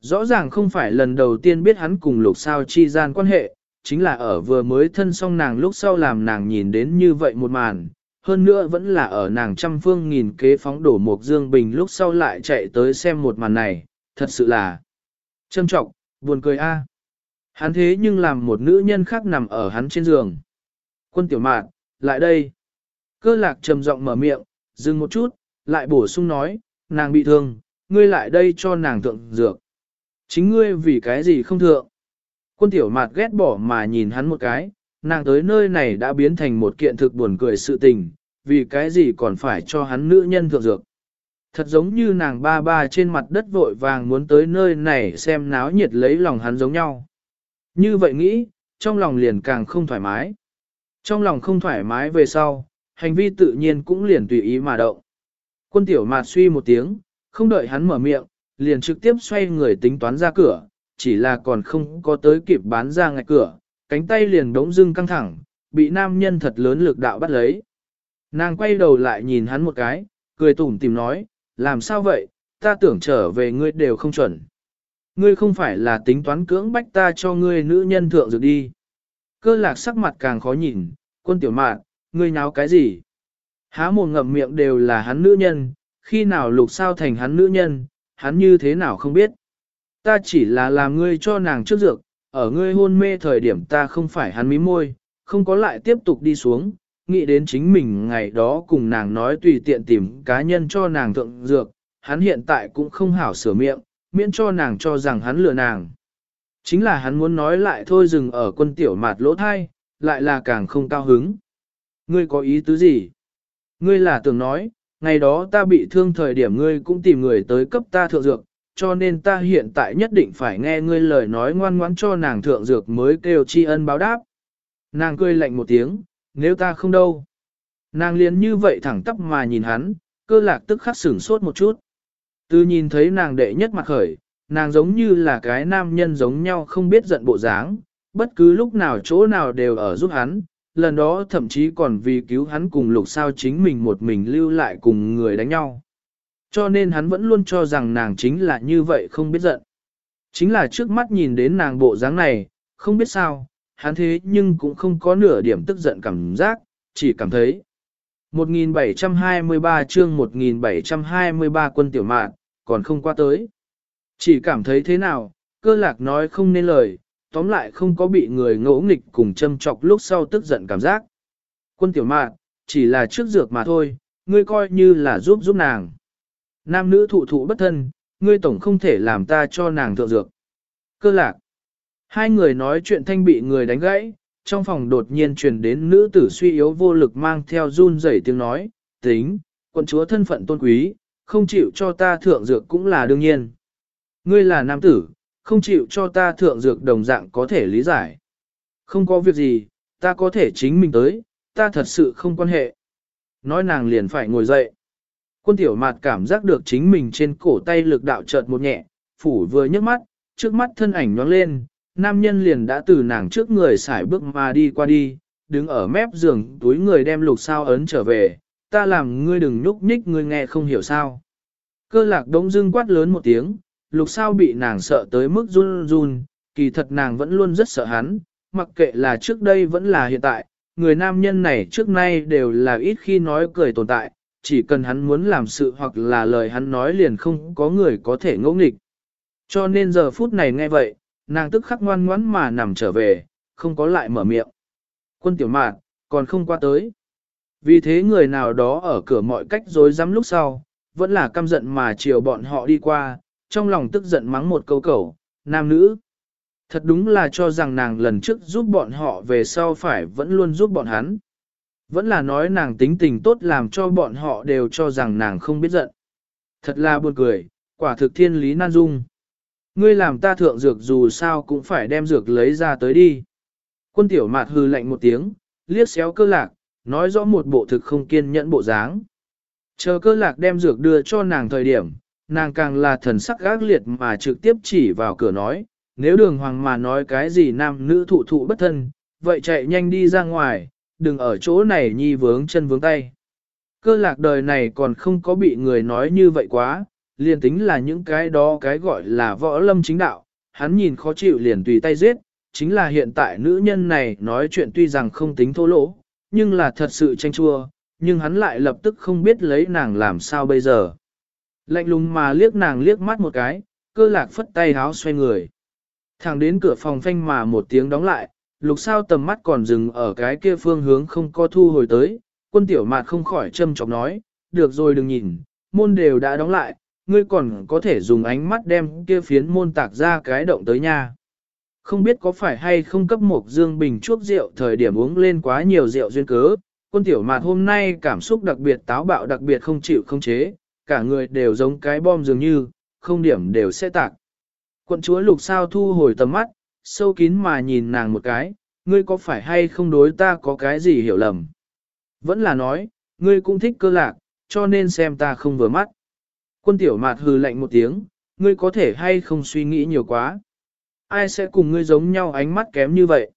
Rõ ràng không phải lần đầu tiên biết hắn cùng lục sao chi gian quan hệ, chính là ở vừa mới thân xong nàng lúc sau làm nàng nhìn đến như vậy một màn, hơn nữa vẫn là ở nàng trăm phương nghìn kế phóng đổ một dương bình lúc sau lại chạy tới xem một màn này, thật sự là châm trọng, buồn cười a. À. Hắn thế nhưng làm một nữ nhân khác nằm ở hắn trên giường. Quân tiểu mạn, lại đây. Cơ lạc trầm giọng mở miệng, dừng một chút, lại bổ sung nói, nàng bị thương, ngươi lại đây cho nàng thượng dược. Chính ngươi vì cái gì không thượng. Quân tiểu mạt ghét bỏ mà nhìn hắn một cái, nàng tới nơi này đã biến thành một kiện thực buồn cười sự tình, vì cái gì còn phải cho hắn nữ nhân thượng dược. Thật giống như nàng ba ba trên mặt đất vội vàng muốn tới nơi này xem náo nhiệt lấy lòng hắn giống nhau. Như vậy nghĩ, trong lòng liền càng không thoải mái. Trong lòng không thoải mái về sau, hành vi tự nhiên cũng liền tùy ý mà động. Quân tiểu mạt suy một tiếng, không đợi hắn mở miệng, liền trực tiếp xoay người tính toán ra cửa, chỉ là còn không có tới kịp bán ra ngạch cửa, cánh tay liền đống dưng căng thẳng, bị nam nhân thật lớn lực đạo bắt lấy. Nàng quay đầu lại nhìn hắn một cái, cười tủm tìm nói, làm sao vậy, ta tưởng trở về ngươi đều không chuẩn. Ngươi không phải là tính toán cưỡng bách ta cho ngươi nữ nhân thượng dược đi. Cơ lạc sắc mặt càng khó nhìn, quân tiểu mạn, ngươi nháo cái gì? Há mồm ngậm miệng đều là hắn nữ nhân, khi nào lục sao thành hắn nữ nhân, hắn như thế nào không biết. Ta chỉ là làm ngươi cho nàng trước dược, ở ngươi hôn mê thời điểm ta không phải hắn mí môi, không có lại tiếp tục đi xuống, nghĩ đến chính mình ngày đó cùng nàng nói tùy tiện tìm cá nhân cho nàng thượng dược, hắn hiện tại cũng không hảo sửa miệng, miễn cho nàng cho rằng hắn lừa nàng. Chính là hắn muốn nói lại thôi dừng ở quân tiểu mạt lỗ thai, lại là càng không cao hứng. Ngươi có ý tứ gì? Ngươi là tưởng nói, ngày đó ta bị thương thời điểm ngươi cũng tìm người tới cấp ta thượng dược, cho nên ta hiện tại nhất định phải nghe ngươi lời nói ngoan ngoãn cho nàng thượng dược mới kêu tri ân báo đáp. Nàng cười lạnh một tiếng, nếu ta không đâu. Nàng liền như vậy thẳng tắp mà nhìn hắn, cơ lạc tức khắc sửng sốt một chút. Từ nhìn thấy nàng đệ nhất mặt khởi, nàng giống như là cái nam nhân giống nhau không biết giận bộ dáng, bất cứ lúc nào chỗ nào đều ở giúp hắn, lần đó thậm chí còn vì cứu hắn cùng lục sao chính mình một mình lưu lại cùng người đánh nhau. Cho nên hắn vẫn luôn cho rằng nàng chính là như vậy không biết giận. Chính là trước mắt nhìn đến nàng bộ dáng này, không biết sao, hắn thế nhưng cũng không có nửa điểm tức giận cảm giác, chỉ cảm thấy. 1723 chương 1723 quân tiểu mạn, còn không qua tới. Chỉ cảm thấy thế nào, cơ lạc nói không nên lời, tóm lại không có bị người ngỗ nghịch cùng châm chọc lúc sau tức giận cảm giác. Quân tiểu mạn, chỉ là trước dược mà thôi, ngươi coi như là giúp giúp nàng. Nam nữ thụ thụ bất thân, ngươi tổng không thể làm ta cho nàng thượng dược. Cơ lạc. Hai người nói chuyện thanh bị người đánh gãy, trong phòng đột nhiên truyền đến nữ tử suy yếu vô lực mang theo run rẩy tiếng nói, tính, quận chúa thân phận tôn quý, không chịu cho ta thượng dược cũng là đương nhiên. Ngươi là nam tử, không chịu cho ta thượng dược đồng dạng có thể lý giải. Không có việc gì, ta có thể chính mình tới, ta thật sự không quan hệ. Nói nàng liền phải ngồi dậy. Quân tiểu mạt cảm giác được chính mình trên cổ tay lực đạo chợt một nhẹ, phủ vừa nhấc mắt, trước mắt thân ảnh nhoáng lên, nam nhân liền đã từ nàng trước người xài bước mà đi qua đi, đứng ở mép giường túi người đem lục sao ấn trở về, ta làm ngươi đừng nhúc nhích ngươi nghe không hiểu sao. Cơ lạc đống dưng quát lớn một tiếng, lục sao bị nàng sợ tới mức run run, kỳ thật nàng vẫn luôn rất sợ hắn, mặc kệ là trước đây vẫn là hiện tại, người nam nhân này trước nay đều là ít khi nói cười tồn tại, chỉ cần hắn muốn làm sự hoặc là lời hắn nói liền không có người có thể ngỗ nghịch. Cho nên giờ phút này nghe vậy, nàng tức khắc ngoan ngoãn mà nằm trở về, không có lại mở miệng. Quân tiểu mạn, còn không qua tới. Vì thế người nào đó ở cửa mọi cách dối rắm lúc sau, vẫn là căm giận mà chiều bọn họ đi qua, trong lòng tức giận mắng một câu cầu, nam nữ. Thật đúng là cho rằng nàng lần trước giúp bọn họ về sau phải vẫn luôn giúp bọn hắn. Vẫn là nói nàng tính tình tốt làm cho bọn họ đều cho rằng nàng không biết giận. Thật là buồn cười, quả thực thiên lý nan dung. Ngươi làm ta thượng dược dù sao cũng phải đem dược lấy ra tới đi. Quân tiểu mạt hư lạnh một tiếng, liếc xéo cơ lạc, nói rõ một bộ thực không kiên nhẫn bộ dáng. Chờ cơ lạc đem dược đưa cho nàng thời điểm, nàng càng là thần sắc gác liệt mà trực tiếp chỉ vào cửa nói, nếu đường hoàng mà nói cái gì nam nữ thụ thụ bất thân, vậy chạy nhanh đi ra ngoài, đừng ở chỗ này nhi vướng chân vướng tay. Cơ lạc đời này còn không có bị người nói như vậy quá, liền tính là những cái đó cái gọi là võ lâm chính đạo, hắn nhìn khó chịu liền tùy tay giết, chính là hiện tại nữ nhân này nói chuyện tuy rằng không tính thô lỗ, nhưng là thật sự tranh chua, nhưng hắn lại lập tức không biết lấy nàng làm sao bây giờ. Lạnh lùng mà liếc nàng liếc mắt một cái, cơ lạc phất tay háo xoay người. Thẳng đến cửa phòng phanh mà một tiếng đóng lại, lục sao tầm mắt còn dừng ở cái kia phương hướng không có thu hồi tới, quân tiểu mạt không khỏi châm chọc nói, được rồi đừng nhìn, môn đều đã đóng lại, ngươi còn có thể dùng ánh mắt đem kia phiến môn tạc ra cái động tới nha. Không biết có phải hay không cấp một dương bình chuốc rượu thời điểm uống lên quá nhiều rượu duyên cớ, quân tiểu mạt hôm nay cảm xúc đặc biệt táo bạo đặc biệt không chịu không chế, cả người đều giống cái bom dường như, không điểm đều sẽ tạc. Quận chúa lục sao thu hồi tầm mắt, sâu kín mà nhìn nàng một cái, ngươi có phải hay không đối ta có cái gì hiểu lầm. Vẫn là nói, ngươi cũng thích cơ lạc, cho nên xem ta không vừa mắt. Quân tiểu mạt hừ lạnh một tiếng, ngươi có thể hay không suy nghĩ nhiều quá. Ai sẽ cùng ngươi giống nhau ánh mắt kém như vậy?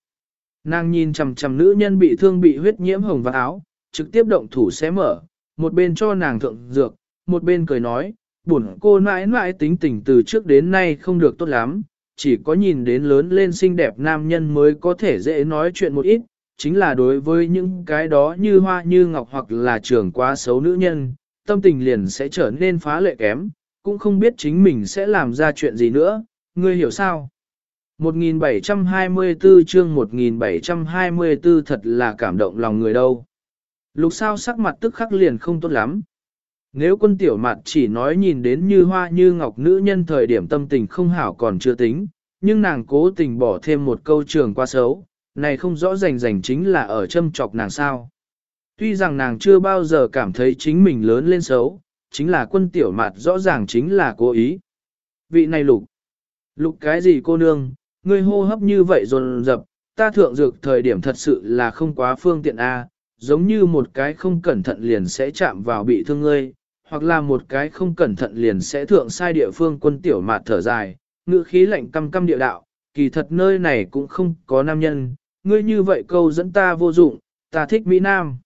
Nàng nhìn chằm chằm nữ nhân bị thương bị huyết nhiễm hồng và áo, trực tiếp động thủ xé mở, một bên cho nàng thượng dược, một bên cười nói, buồn cô mãi mãi tính tình từ trước đến nay không được tốt lắm, chỉ có nhìn đến lớn lên xinh đẹp nam nhân mới có thể dễ nói chuyện một ít, chính là đối với những cái đó như hoa như ngọc hoặc là trường quá xấu nữ nhân, tâm tình liền sẽ trở nên phá lệ kém, cũng không biết chính mình sẽ làm ra chuyện gì nữa, ngươi hiểu sao? 1724 chương 1724 thật là cảm động lòng người đâu. Lục sao sắc mặt tức khắc liền không tốt lắm. Nếu quân tiểu mặt chỉ nói nhìn đến như hoa như ngọc nữ nhân thời điểm tâm tình không hảo còn chưa tính, nhưng nàng cố tình bỏ thêm một câu trường qua xấu, này không rõ rành rành chính là ở châm chọc nàng sao. Tuy rằng nàng chưa bao giờ cảm thấy chính mình lớn lên xấu, chính là quân tiểu mặt rõ ràng chính là cố ý. Vị này lục, lục cái gì cô nương, ngươi hô hấp như vậy dồn dập, ta thượng dược thời điểm thật sự là không quá phương tiện a, giống như một cái không cẩn thận liền sẽ chạm vào bị thương ngươi, hoặc là một cái không cẩn thận liền sẽ thượng sai địa phương quân tiểu mạt thở dài, ngữ khí lạnh căm căm địa đạo, kỳ thật nơi này cũng không có nam nhân, ngươi như vậy câu dẫn ta vô dụng, ta thích Mỹ Nam.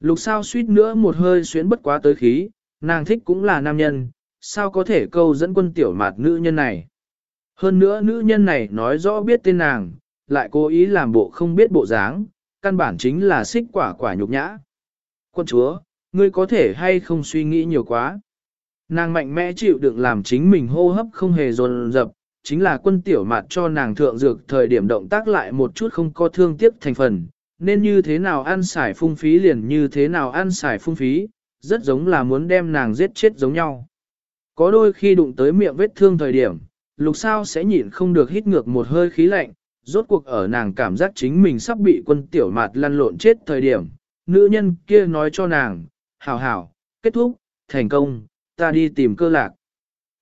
Lục sao suýt nữa một hơi xuyến bất quá tới khí, nàng thích cũng là nam nhân, sao có thể câu dẫn quân tiểu mạt nữ nhân này. Hơn nữa nữ nhân này nói rõ biết tên nàng, lại cố ý làm bộ không biết bộ dáng, căn bản chính là xích quả quả nhục nhã. Quân chúa, ngươi có thể hay không suy nghĩ nhiều quá. Nàng mạnh mẽ chịu đựng làm chính mình hô hấp không hề dồn dập, chính là quân tiểu mạt cho nàng thượng dược thời điểm động tác lại một chút không có thương tiếc thành phần, nên như thế nào ăn xài phung phí liền như thế nào ăn xài phung phí, rất giống là muốn đem nàng giết chết giống nhau. Có đôi khi đụng tới miệng vết thương thời điểm, lục sao sẽ nhịn không được hít ngược một hơi khí lạnh, rốt cuộc ở nàng cảm giác chính mình sắp bị quân tiểu mạt lăn lộn chết thời điểm, nữ nhân kia nói cho nàng, hảo hảo, kết thúc, thành công, ta đi tìm cơ lạc.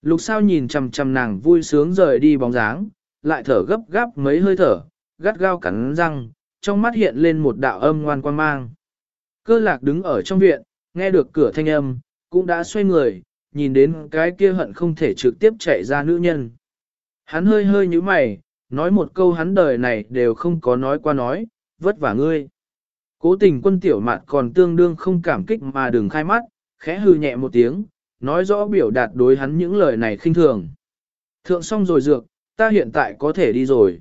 Lục sao nhìn chằm chằm nàng vui sướng rời đi bóng dáng, lại thở gấp gáp mấy hơi thở, gắt gao cắn răng, trong mắt hiện lên một đạo âm ngoan quan mang. Cơ lạc đứng ở trong viện, nghe được cửa thanh âm, cũng đã xoay người, nhìn đến cái kia hận không thể trực tiếp chạy ra nữ nhân. Hắn hơi hơi như mày, nói một câu hắn đời này đều không có nói qua nói, vất vả ngươi. Cố tình quân tiểu mạn còn tương đương không cảm kích mà đừng khai mắt, khẽ hư nhẹ một tiếng, nói rõ biểu đạt đối hắn những lời này khinh thường. Thượng xong rồi dược, ta hiện tại có thể đi rồi.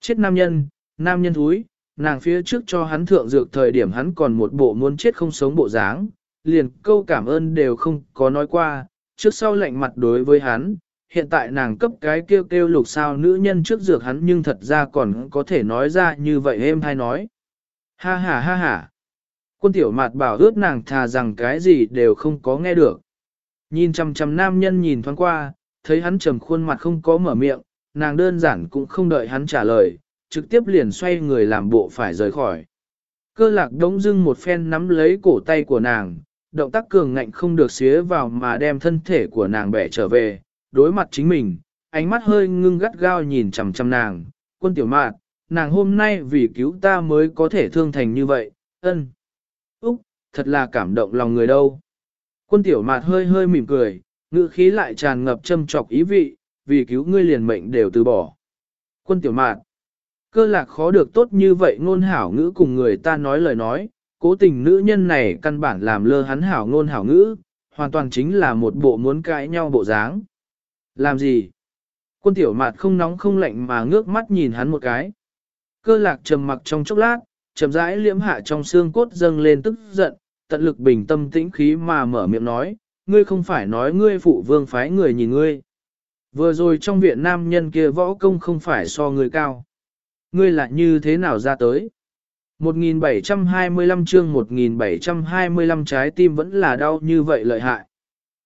Chết nam nhân, nam nhân thúi, nàng phía trước cho hắn thượng dược thời điểm hắn còn một bộ muốn chết không sống bộ dáng, liền câu cảm ơn đều không có nói qua, trước sau lạnh mặt đối với hắn, hiện tại nàng cấp cái kêu kêu lục sao nữ nhân trước dược hắn nhưng thật ra còn có thể nói ra như vậy êm hay nói. Ha ha ha ha. Quân tiểu mạt bảo ướt nàng thà rằng cái gì đều không có nghe được. Nhìn chằm chằm nam nhân nhìn thoáng qua, thấy hắn trầm khuôn mặt không có mở miệng, nàng đơn giản cũng không đợi hắn trả lời, trực tiếp liền xoay người làm bộ phải rời khỏi. Cơ lạc đống dưng một phen nắm lấy cổ tay của nàng, động tác cường ngạnh không được xía vào mà đem thân thể của nàng bẻ trở về, đối mặt chính mình, ánh mắt hơi ngưng gắt gao nhìn chằm chằm nàng, quân tiểu mạn, nàng hôm nay vì cứu ta mới có thể thương thành như vậy, ân. Úc, thật là cảm động lòng người đâu. Quân tiểu mạt hơi hơi mỉm cười, ngữ khí lại tràn ngập châm trọc ý vị, vì cứu ngươi liền mệnh đều từ bỏ. Quân tiểu mạt, cơ lạc khó được tốt như vậy ngôn hảo ngữ cùng người ta nói lời nói, cố tình nữ nhân này căn bản làm lơ hắn hảo ngôn hảo ngữ, hoàn toàn chính là một bộ muốn cãi nhau bộ dáng. Làm gì? Quân tiểu mạt không nóng không lạnh mà ngước mắt nhìn hắn một cái. Cơ lạc trầm mặc trong chốc lát, chậm rãi liễm hạ trong xương cốt dâng lên tức giận, tận lực bình tâm tĩnh khí mà mở miệng nói, ngươi không phải nói ngươi phụ vương phái người nhìn ngươi. Vừa rồi trong viện nam nhân kia võ công không phải so ngươi cao. Ngươi lại như thế nào ra tới? 1725 chương 1725 trái tim vẫn là đau như vậy lợi hại.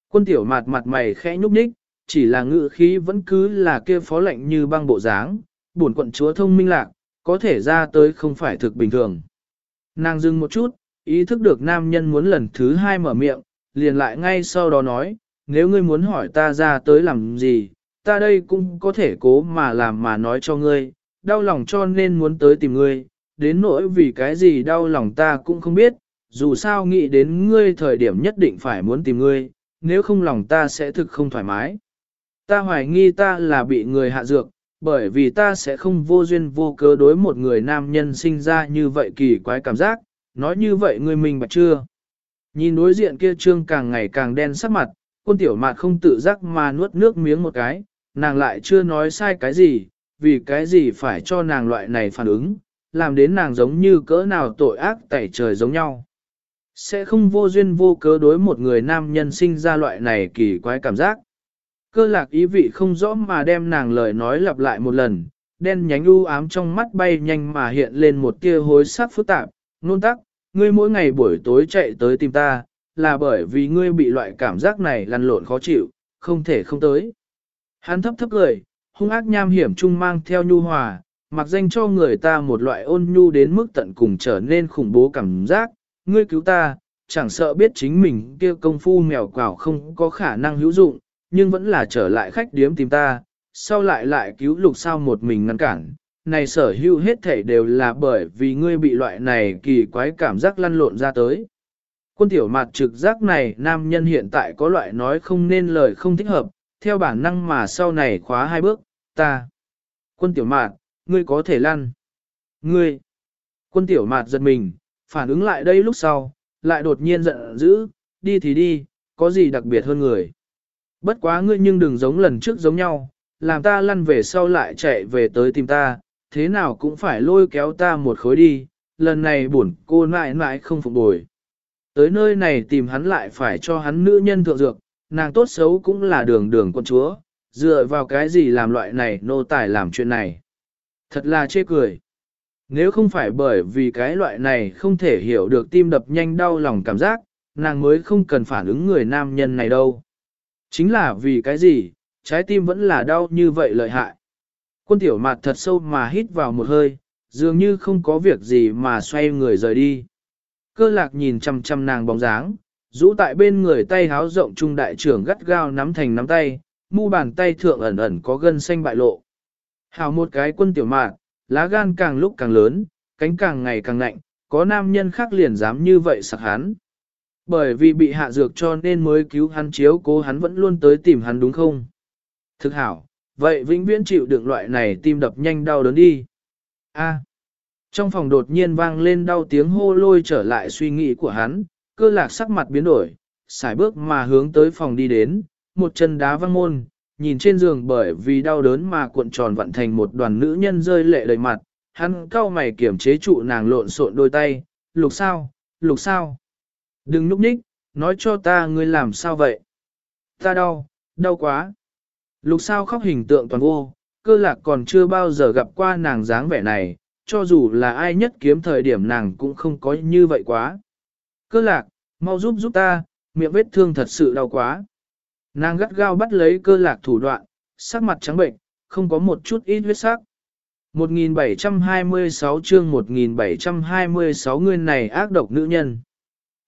Quân tiểu mặt mặt mày khẽ nhúc nhích, chỉ là ngự khí vẫn cứ là kia phó lệnh như băng bộ dáng, buồn quận chúa thông minh lạc, có thể ra tới không phải thực bình thường. Nàng dừng một chút, ý thức được nam nhân muốn lần thứ hai mở miệng, liền lại ngay sau đó nói, nếu ngươi muốn hỏi ta ra tới làm gì, ta đây cũng có thể cố mà làm mà nói cho ngươi, đau lòng cho nên muốn tới tìm ngươi, đến nỗi vì cái gì đau lòng ta cũng không biết, dù sao nghĩ đến ngươi thời điểm nhất định phải muốn tìm ngươi, nếu không lòng ta sẽ thực không thoải mái. Ta hoài nghi ta là bị người hạ dược, bởi vì ta sẽ không vô duyên vô cớ đối một người nam nhân sinh ra như vậy kỳ quái cảm giác, nói như vậy người mình bạch chưa? Nhìn đối diện kia trương càng ngày càng đen sắc mặt, quân tiểu mạt không tự giác mà nuốt nước miếng một cái, nàng lại chưa nói sai cái gì, vì cái gì phải cho nàng loại này phản ứng, làm đến nàng giống như cỡ nào tội ác tẩy trời giống nhau. Sẽ không vô duyên vô cớ đối một người nam nhân sinh ra loại này kỳ quái cảm giác. Cơ lạc ý vị không rõ mà đem nàng lời nói lặp lại một lần, đen nhánh u ám trong mắt bay nhanh mà hiện lên một tia hối sắc phức tạp, nôn tắc, ngươi mỗi ngày buổi tối chạy tới tìm ta, là bởi vì ngươi bị loại cảm giác này lăn lộn khó chịu, không thể không tới. Hắn thấp thấp cười, hung ác nham hiểm trung mang theo nhu hòa, mặc danh cho người ta một loại ôn nhu đến mức tận cùng trở nên khủng bố cảm giác, ngươi cứu ta, chẳng sợ biết chính mình kia công phu mèo quảo không có khả năng hữu dụng, nhưng vẫn là trở lại khách điếm tìm ta, sau lại lại cứu lục sao một mình ngăn cản. Này sở hữu hết thể đều là bởi vì ngươi bị loại này kỳ quái cảm giác lăn lộn ra tới. Quân tiểu mặt trực giác này nam nhân hiện tại có loại nói không nên lời không thích hợp, theo bản năng mà sau này khóa hai bước, ta. Quân tiểu mạt, ngươi có thể lăn. Ngươi. Quân tiểu mạt giật mình, phản ứng lại đây lúc sau, lại đột nhiên giận dữ, đi thì đi, có gì đặc biệt hơn người. Bất quá ngươi nhưng đừng giống lần trước giống nhau, làm ta lăn về sau lại chạy về tới tìm ta, thế nào cũng phải lôi kéo ta một khối đi, lần này buồn cô mãi mãi không phục bồi. Tới nơi này tìm hắn lại phải cho hắn nữ nhân thượng dược, nàng tốt xấu cũng là đường đường con chúa, dựa vào cái gì làm loại này nô tài làm chuyện này. Thật là chê cười. Nếu không phải bởi vì cái loại này không thể hiểu được tim đập nhanh đau lòng cảm giác, nàng mới không cần phản ứng người nam nhân này đâu. Chính là vì cái gì, trái tim vẫn là đau như vậy lợi hại. Quân tiểu mặt thật sâu mà hít vào một hơi, dường như không có việc gì mà xoay người rời đi. Cơ lạc nhìn chăm chăm nàng bóng dáng, rũ tại bên người tay háo rộng trung đại trưởng gắt gao nắm thành nắm tay, mu bàn tay thượng ẩn ẩn có gân xanh bại lộ. Hào một cái quân tiểu mạn, lá gan càng lúc càng lớn, cánh càng ngày càng lạnh, có nam nhân khác liền dám như vậy sặc hắn. Bởi vì bị hạ dược cho nên mới cứu hắn chiếu cố hắn vẫn luôn tới tìm hắn đúng không? Thực hảo, vậy vĩnh viễn chịu đựng loại này tim đập nhanh đau đớn đi. A. Trong phòng đột nhiên vang lên đau tiếng hô lôi trở lại suy nghĩ của hắn, cơ lạc sắc mặt biến đổi, xài bước mà hướng tới phòng đi đến, một chân đá văng môn, nhìn trên giường bởi vì đau đớn mà cuộn tròn vặn thành một đoàn nữ nhân rơi lệ đầy mặt, hắn cau mày kiểm chế trụ nàng lộn xộn đôi tay, lục sao, lục sao. Đừng núp ních, nói cho ta ngươi làm sao vậy. Ta đau, đau quá. Lục sao khóc hình tượng toàn vô, cơ lạc còn chưa bao giờ gặp qua nàng dáng vẻ này, cho dù là ai nhất kiếm thời điểm nàng cũng không có như vậy quá. Cơ lạc, mau giúp giúp ta, miệng vết thương thật sự đau quá. Nàng gắt gao bắt lấy cơ lạc thủ đoạn, sắc mặt trắng bệnh, không có một chút ít huyết sắc. 1726 chương 1726 người này ác độc nữ nhân.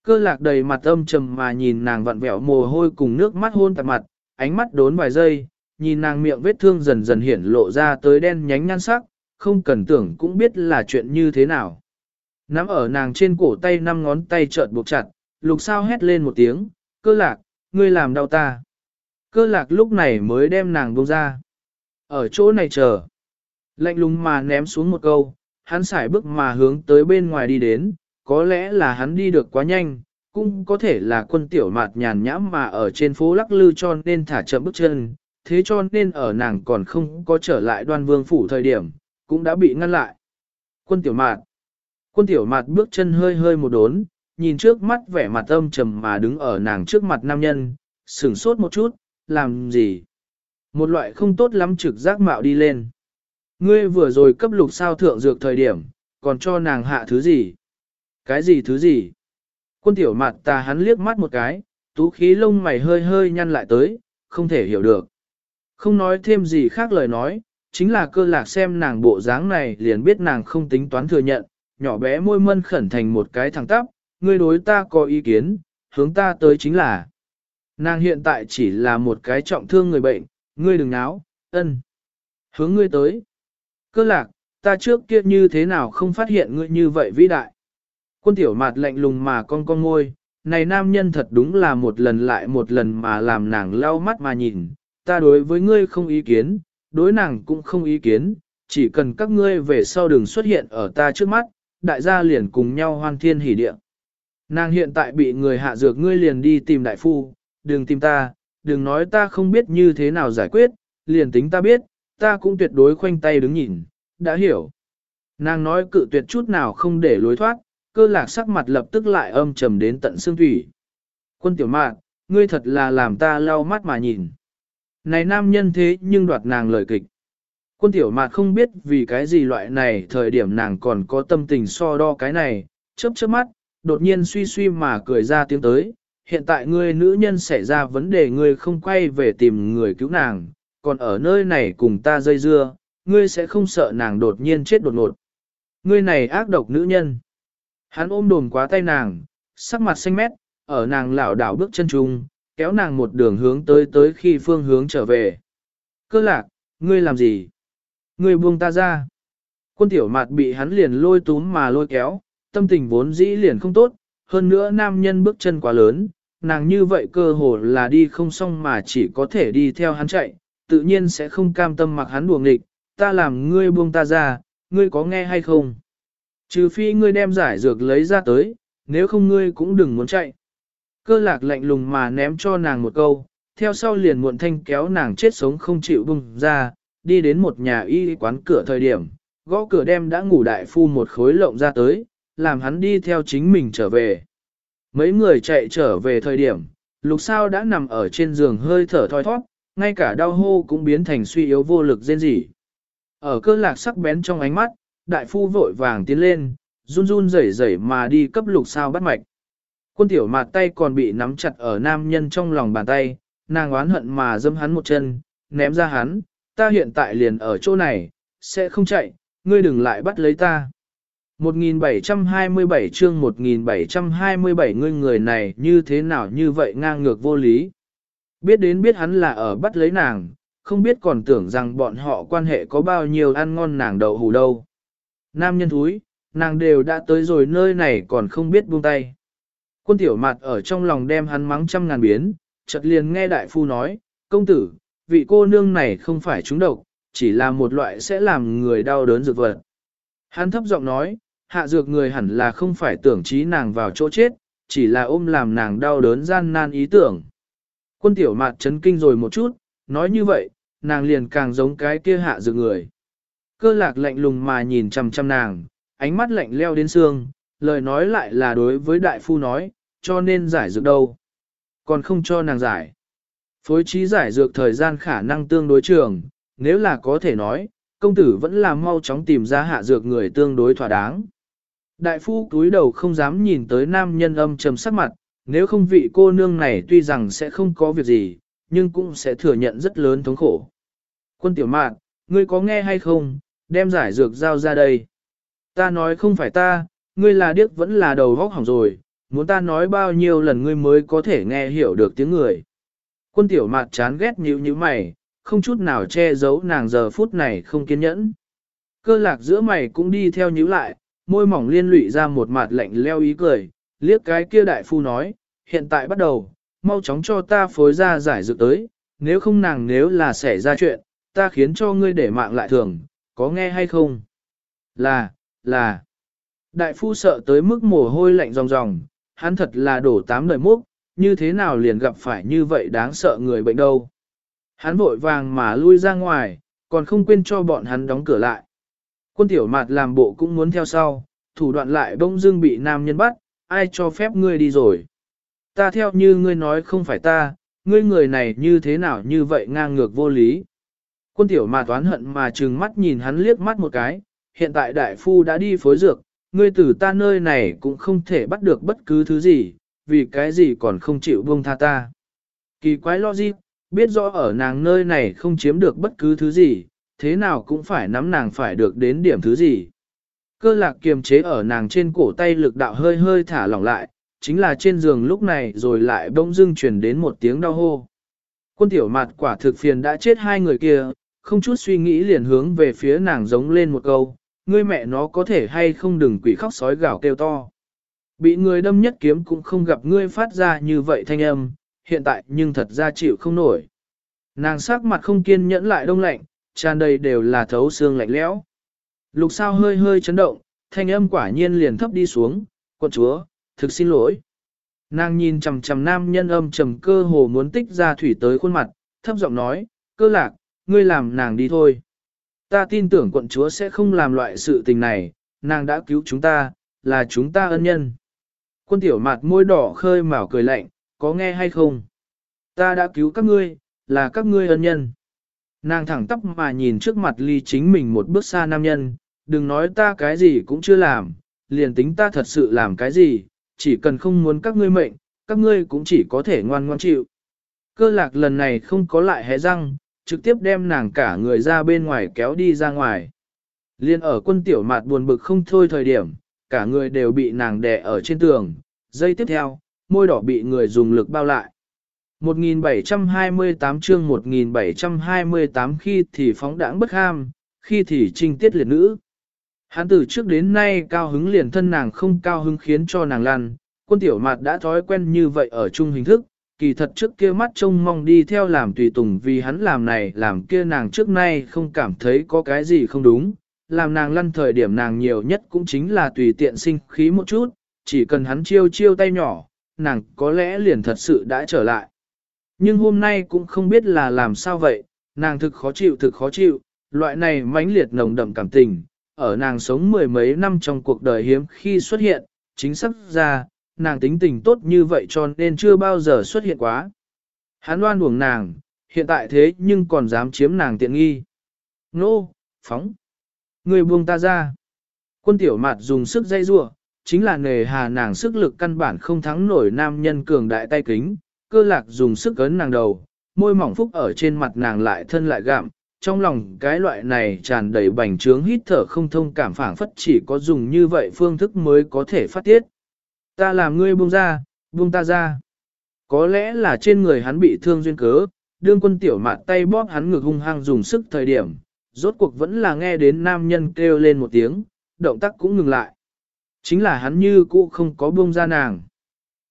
Cơ lạc đầy mặt âm trầm mà nhìn nàng vặn vẹo mồ hôi cùng nước mắt hôn tạp mặt, ánh mắt đốn vài giây, nhìn nàng miệng vết thương dần dần hiển lộ ra tới đen nhánh nhan sắc, không cần tưởng cũng biết là chuyện như thế nào. Nắm ở nàng trên cổ tay năm ngón tay trợn buộc chặt, lục sao hét lên một tiếng, cơ lạc, ngươi làm đau ta. Cơ lạc lúc này mới đem nàng buông ra. Ở chỗ này chờ. Lạnh lùng mà ném xuống một câu, hắn sải bước mà hướng tới bên ngoài đi đến, có lẽ là hắn đi được quá nhanh, cũng có thể là quân tiểu mạt nhàn nhãm mà ở trên phố lắc lư cho nên thả chậm bước chân, thế cho nên ở nàng còn không có trở lại đoan vương phủ thời điểm, cũng đã bị ngăn lại. Quân tiểu mạt, quân tiểu mạt bước chân hơi hơi một đốn, nhìn trước mắt vẻ mặt âm trầm mà đứng ở nàng trước mặt nam nhân, sửng sốt một chút, làm gì? Một loại không tốt lắm trực giác mạo đi lên. Ngươi vừa rồi cấp lục sao thượng dược thời điểm, còn cho nàng hạ thứ gì? Cái gì thứ gì? Quân tiểu mặt ta hắn liếc mắt một cái, tú khí lông mày hơi hơi nhăn lại tới, không thể hiểu được. Không nói thêm gì khác lời nói, chính là cơ lạc xem nàng bộ dáng này liền biết nàng không tính toán thừa nhận, nhỏ bé môi mân khẩn thành một cái thẳng tắp, ngươi đối ta có ý kiến, hướng ta tới chính là. Nàng hiện tại chỉ là một cái trọng thương người bệnh, ngươi đừng náo, ân. Hướng ngươi tới. Cơ lạc, ta trước kia như thế nào không phát hiện ngươi như vậy vĩ đại. Quân tiểu mạt lạnh lùng mà con con ngôi, này nam nhân thật đúng là một lần lại một lần mà làm nàng lau mắt mà nhìn, ta đối với ngươi không ý kiến, đối nàng cũng không ý kiến, chỉ cần các ngươi về sau đừng xuất hiện ở ta trước mắt, đại gia liền cùng nhau hoan thiên hỉ địa. Nàng hiện tại bị người hạ dược ngươi liền đi tìm đại phu, đừng tìm ta, đừng nói ta không biết như thế nào giải quyết, liền tính ta biết, ta cũng tuyệt đối khoanh tay đứng nhìn, đã hiểu. Nàng nói cự tuyệt chút nào không để lối thoát, cơ lạc sắc mặt lập tức lại âm trầm đến tận xương thủy. Quân tiểu mạn, ngươi thật là làm ta lau mắt mà nhìn. Này nam nhân thế nhưng đoạt nàng lời kịch. Quân tiểu mạn không biết vì cái gì loại này thời điểm nàng còn có tâm tình so đo cái này, chớp chớp mắt, đột nhiên suy suy mà cười ra tiếng tới. Hiện tại ngươi nữ nhân xảy ra vấn đề ngươi không quay về tìm người cứu nàng, còn ở nơi này cùng ta dây dưa, ngươi sẽ không sợ nàng đột nhiên chết đột ngột. Ngươi này ác độc nữ nhân. Hắn ôm đồn quá tay nàng, sắc mặt xanh mét, ở nàng lảo đảo bước chân trung, kéo nàng một đường hướng tới tới khi phương hướng trở về. Cơ lạc, ngươi làm gì? Ngươi buông ta ra. Quân tiểu mạt bị hắn liền lôi túm mà lôi kéo, tâm tình vốn dĩ liền không tốt, hơn nữa nam nhân bước chân quá lớn, nàng như vậy cơ hồ là đi không xong mà chỉ có thể đi theo hắn chạy, tự nhiên sẽ không cam tâm mặc hắn buồng địch, ta làm ngươi buông ta ra, ngươi có nghe hay không? Trừ phi ngươi đem giải dược lấy ra tới, nếu không ngươi cũng đừng muốn chạy. Cơ lạc lạnh lùng mà ném cho nàng một câu, theo sau liền muộn thanh kéo nàng chết sống không chịu bung ra, đi đến một nhà y quán cửa thời điểm, gõ cửa đem đã ngủ đại phu một khối lộng ra tới, làm hắn đi theo chính mình trở về. Mấy người chạy trở về thời điểm, lục sao đã nằm ở trên giường hơi thở thoi thoát, ngay cả đau hô cũng biến thành suy yếu vô lực rên rỉ. Ở cơ lạc sắc bén trong ánh mắt, đại phu vội vàng tiến lên, run run rẩy rẩy mà đi cấp lục sao bắt mạch. Quân tiểu mạt tay còn bị nắm chặt ở nam nhân trong lòng bàn tay, nàng oán hận mà dâm hắn một chân, ném ra hắn, ta hiện tại liền ở chỗ này, sẽ không chạy, ngươi đừng lại bắt lấy ta. 1727 chương 1727 ngươi người này như thế nào như vậy ngang ngược vô lý. Biết đến biết hắn là ở bắt lấy nàng, không biết còn tưởng rằng bọn họ quan hệ có bao nhiêu ăn ngon nàng đậu hủ đâu. Nam nhân thúi, nàng đều đã tới rồi nơi này còn không biết buông tay. Quân tiểu mặt ở trong lòng đem hắn mắng trăm ngàn biến, chợt liền nghe đại phu nói, công tử, vị cô nương này không phải trúng độc, chỉ là một loại sẽ làm người đau đớn dược vật. Hắn thấp giọng nói, hạ dược người hẳn là không phải tưởng trí nàng vào chỗ chết, chỉ là ôm làm nàng đau đớn gian nan ý tưởng. Quân tiểu mặt chấn kinh rồi một chút, nói như vậy, nàng liền càng giống cái kia hạ dược người. Cơ lạc lạnh lùng mà nhìn chằm chằm nàng, ánh mắt lạnh leo đến xương, lời nói lại là đối với đại phu nói, cho nên giải dược đâu. Còn không cho nàng giải. Phối trí giải dược thời gian khả năng tương đối trường, nếu là có thể nói, công tử vẫn là mau chóng tìm ra hạ dược người tương đối thỏa đáng. Đại phu túi đầu không dám nhìn tới nam nhân âm trầm sắc mặt, nếu không vị cô nương này tuy rằng sẽ không có việc gì, nhưng cũng sẽ thừa nhận rất lớn thống khổ. Quân tiểu mạn, ngươi có nghe hay không, đem giải dược giao ra đây. Ta nói không phải ta, ngươi là điếc vẫn là đầu vóc hỏng rồi, muốn ta nói bao nhiêu lần ngươi mới có thể nghe hiểu được tiếng người. Quân tiểu mạt chán ghét nhíu như mày, không chút nào che giấu nàng giờ phút này không kiên nhẫn. Cơ lạc giữa mày cũng đi theo nhíu lại, môi mỏng liên lụy ra một mặt lạnh leo ý cười, liếc cái kia đại phu nói, hiện tại bắt đầu, mau chóng cho ta phối ra giải dược tới, nếu không nàng nếu là xảy ra chuyện, ta khiến cho ngươi để mạng lại thường, có nghe hay không? Là, là. Đại phu sợ tới mức mồ hôi lạnh ròng ròng, hắn thật là đổ tám đời múc, như thế nào liền gặp phải như vậy đáng sợ người bệnh đâu. Hắn vội vàng mà lui ra ngoài, còn không quên cho bọn hắn đóng cửa lại. Quân tiểu mạt làm bộ cũng muốn theo sau, thủ đoạn lại bông dưng bị nam nhân bắt, ai cho phép ngươi đi rồi. Ta theo như ngươi nói không phải ta, ngươi người này như thế nào như vậy ngang ngược vô lý. Quân tiểu mà toán hận mà trừng mắt nhìn hắn liếc mắt một cái, hiện tại đại phu đã đi phối dược, ngươi từ ta nơi này cũng không thể bắt được bất cứ thứ gì, vì cái gì còn không chịu buông tha ta. Kỳ quái logic, biết rõ ở nàng nơi này không chiếm được bất cứ thứ gì, thế nào cũng phải nắm nàng phải được đến điểm thứ gì. Cơ lạc kiềm chế ở nàng trên cổ tay lực đạo hơi hơi thả lỏng lại, chính là trên giường lúc này rồi lại bỗng dưng truyền đến một tiếng đau hô. Quân tiểu mặt quả thực phiền đã chết hai người kia, không chút suy nghĩ liền hướng về phía nàng giống lên một câu, ngươi mẹ nó có thể hay không đừng quỷ khóc sói gào kêu to. Bị người đâm nhất kiếm cũng không gặp ngươi phát ra như vậy thanh âm, hiện tại nhưng thật ra chịu không nổi. Nàng sắc mặt không kiên nhẫn lại đông lạnh, tràn đầy đều là thấu xương lạnh lẽo. Lục sao hơi hơi chấn động, thanh âm quả nhiên liền thấp đi xuống, quận chúa, thực xin lỗi. Nàng nhìn chằm chằm nam nhân âm trầm cơ hồ muốn tích ra thủy tới khuôn mặt, thấp giọng nói, cơ lạc, ngươi làm nàng đi thôi. Ta tin tưởng quận chúa sẽ không làm loại sự tình này, nàng đã cứu chúng ta, là chúng ta ân nhân. Quân tiểu mặt môi đỏ khơi mào cười lạnh, có nghe hay không? Ta đã cứu các ngươi, là các ngươi ân nhân. Nàng thẳng tóc mà nhìn trước mặt ly chính mình một bước xa nam nhân, đừng nói ta cái gì cũng chưa làm, liền tính ta thật sự làm cái gì, chỉ cần không muốn các ngươi mệnh, các ngươi cũng chỉ có thể ngoan ngoan chịu. Cơ lạc lần này không có lại hé răng, trực tiếp đem nàng cả người ra bên ngoài kéo đi ra ngoài. Liên ở quân tiểu mạt buồn bực không thôi thời điểm, cả người đều bị nàng đè ở trên tường. Giây tiếp theo, môi đỏ bị người dùng lực bao lại. 1728 chương 1728 khi thì phóng đãng bất ham, khi thì trinh tiết liệt nữ. Hắn từ trước đến nay cao hứng liền thân nàng không cao hứng khiến cho nàng lăn, quân tiểu mạt đã thói quen như vậy ở chung hình thức, kỳ thật trước kia mắt trông mong đi theo làm tùy tùng vì hắn làm này làm kia nàng trước nay không cảm thấy có cái gì không đúng, làm nàng lăn thời điểm nàng nhiều nhất cũng chính là tùy tiện sinh khí một chút, chỉ cần hắn chiêu chiêu tay nhỏ, nàng có lẽ liền thật sự đã trở lại. Nhưng hôm nay cũng không biết là làm sao vậy, nàng thực khó chịu thực khó chịu, loại này mãnh liệt nồng đậm cảm tình, ở nàng sống mười mấy năm trong cuộc đời hiếm khi xuất hiện, chính xác ra, nàng tính tình tốt như vậy cho nên chưa bao giờ xuất hiện quá. Hắn đoan buồng nàng, hiện tại thế nhưng còn dám chiếm nàng tiện nghi. Nô, phóng. Người buông ta ra. Quân tiểu mặt dùng sức dây rua, chính là nề hà nàng sức lực căn bản không thắng nổi nam nhân cường đại tay kính, cơ lạc dùng sức ấn nàng đầu, môi mỏng phúc ở trên mặt nàng lại thân lại gạm, trong lòng cái loại này tràn đầy bành trướng hít thở không thông cảm phảng phất chỉ có dùng như vậy phương thức mới có thể phát tiết. Ta làm ngươi buông ra, buông ta ra. Có lẽ là trên người hắn bị thương duyên cớ, đương quân tiểu mạn tay bóp hắn ngực hung hăng dùng sức thời điểm, rốt cuộc vẫn là nghe đến nam nhân kêu lên một tiếng, động tác cũng ngừng lại. Chính là hắn như cũ không có buông ra nàng.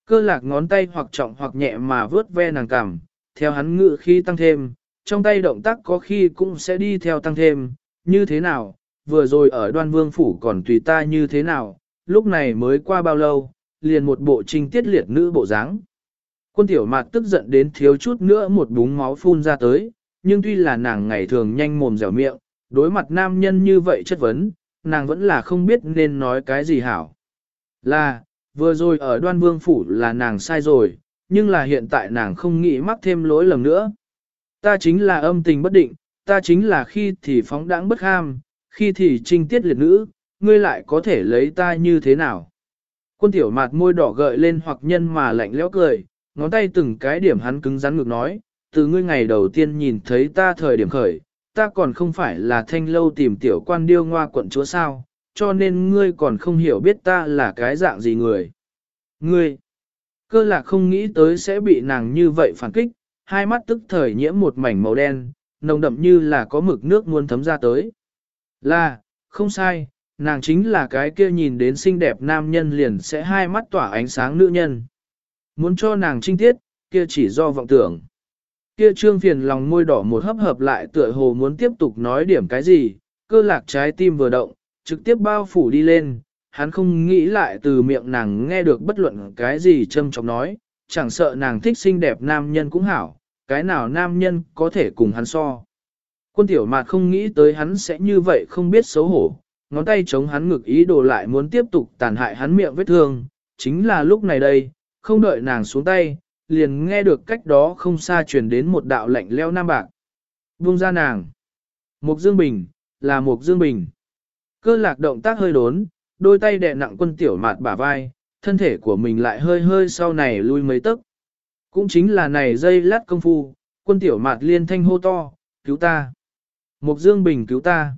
Cơ lạc ngón tay hoặc trọng hoặc nhẹ mà vớt ve nàng cằm, theo hắn ngự khi tăng thêm, trong tay động tác có khi cũng sẽ đi theo tăng thêm, như thế nào, vừa rồi ở đoan vương phủ còn tùy ta như thế nào, lúc này mới qua bao lâu, liền một bộ trinh tiết liệt nữ bộ dáng. Quân tiểu mạt tức giận đến thiếu chút nữa một búng máu phun ra tới, nhưng tuy là nàng ngày thường nhanh mồm dẻo miệng, đối mặt nam nhân như vậy chất vấn, nàng vẫn là không biết nên nói cái gì hảo. Là, vừa rồi ở đoan vương phủ là nàng sai rồi, nhưng là hiện tại nàng không nghĩ mắc thêm lỗi lầm nữa. Ta chính là âm tình bất định, ta chính là khi thì phóng đãng bất ham, khi thì trinh tiết liệt nữ, ngươi lại có thể lấy ta như thế nào. Quân tiểu mạt môi đỏ gợi lên hoặc nhân mà lạnh lẽo cười, ngón tay từng cái điểm hắn cứng rắn ngược nói, từ ngươi ngày đầu tiên nhìn thấy ta thời điểm khởi, ta còn không phải là thanh lâu tìm tiểu quan điêu ngoa quận chúa sao, cho nên ngươi còn không hiểu biết ta là cái dạng gì người. Ngươi, cơ lạc không nghĩ tới sẽ bị nàng như vậy phản kích, hai mắt tức thời nhiễm một mảnh màu đen, nồng đậm như là có mực nước muôn thấm ra tới. Là, không sai, nàng chính là cái kia nhìn đến xinh đẹp nam nhân liền sẽ hai mắt tỏa ánh sáng nữ nhân. Muốn cho nàng trinh tiết, kia chỉ do vọng tưởng. Kia trương phiền lòng môi đỏ một hấp hợp lại tựa hồ muốn tiếp tục nói điểm cái gì, cơ lạc trái tim vừa động, trực tiếp bao phủ đi lên, hắn không nghĩ lại từ miệng nàng nghe được bất luận cái gì châm chọc nói, chẳng sợ nàng thích xinh đẹp nam nhân cũng hảo, cái nào nam nhân có thể cùng hắn so. Quân tiểu mạt không nghĩ tới hắn sẽ như vậy không biết xấu hổ, ngón tay chống hắn ngực ý đồ lại muốn tiếp tục tàn hại hắn miệng vết thương, chính là lúc này đây, không đợi nàng xuống tay, liền nghe được cách đó không xa truyền đến một đạo lạnh leo nam bạc. Buông ra nàng. Mục Dương Bình, là Mục Dương Bình. Cơ lạc động tác hơi đốn, đôi tay đè nặng quân tiểu mạt bả vai, thân thể của mình lại hơi hơi sau này lui mấy tấc. Cũng chính là này dây lát công phu, quân tiểu mạt liên thanh hô to, cứu ta. Mục Dương Bình cứu ta.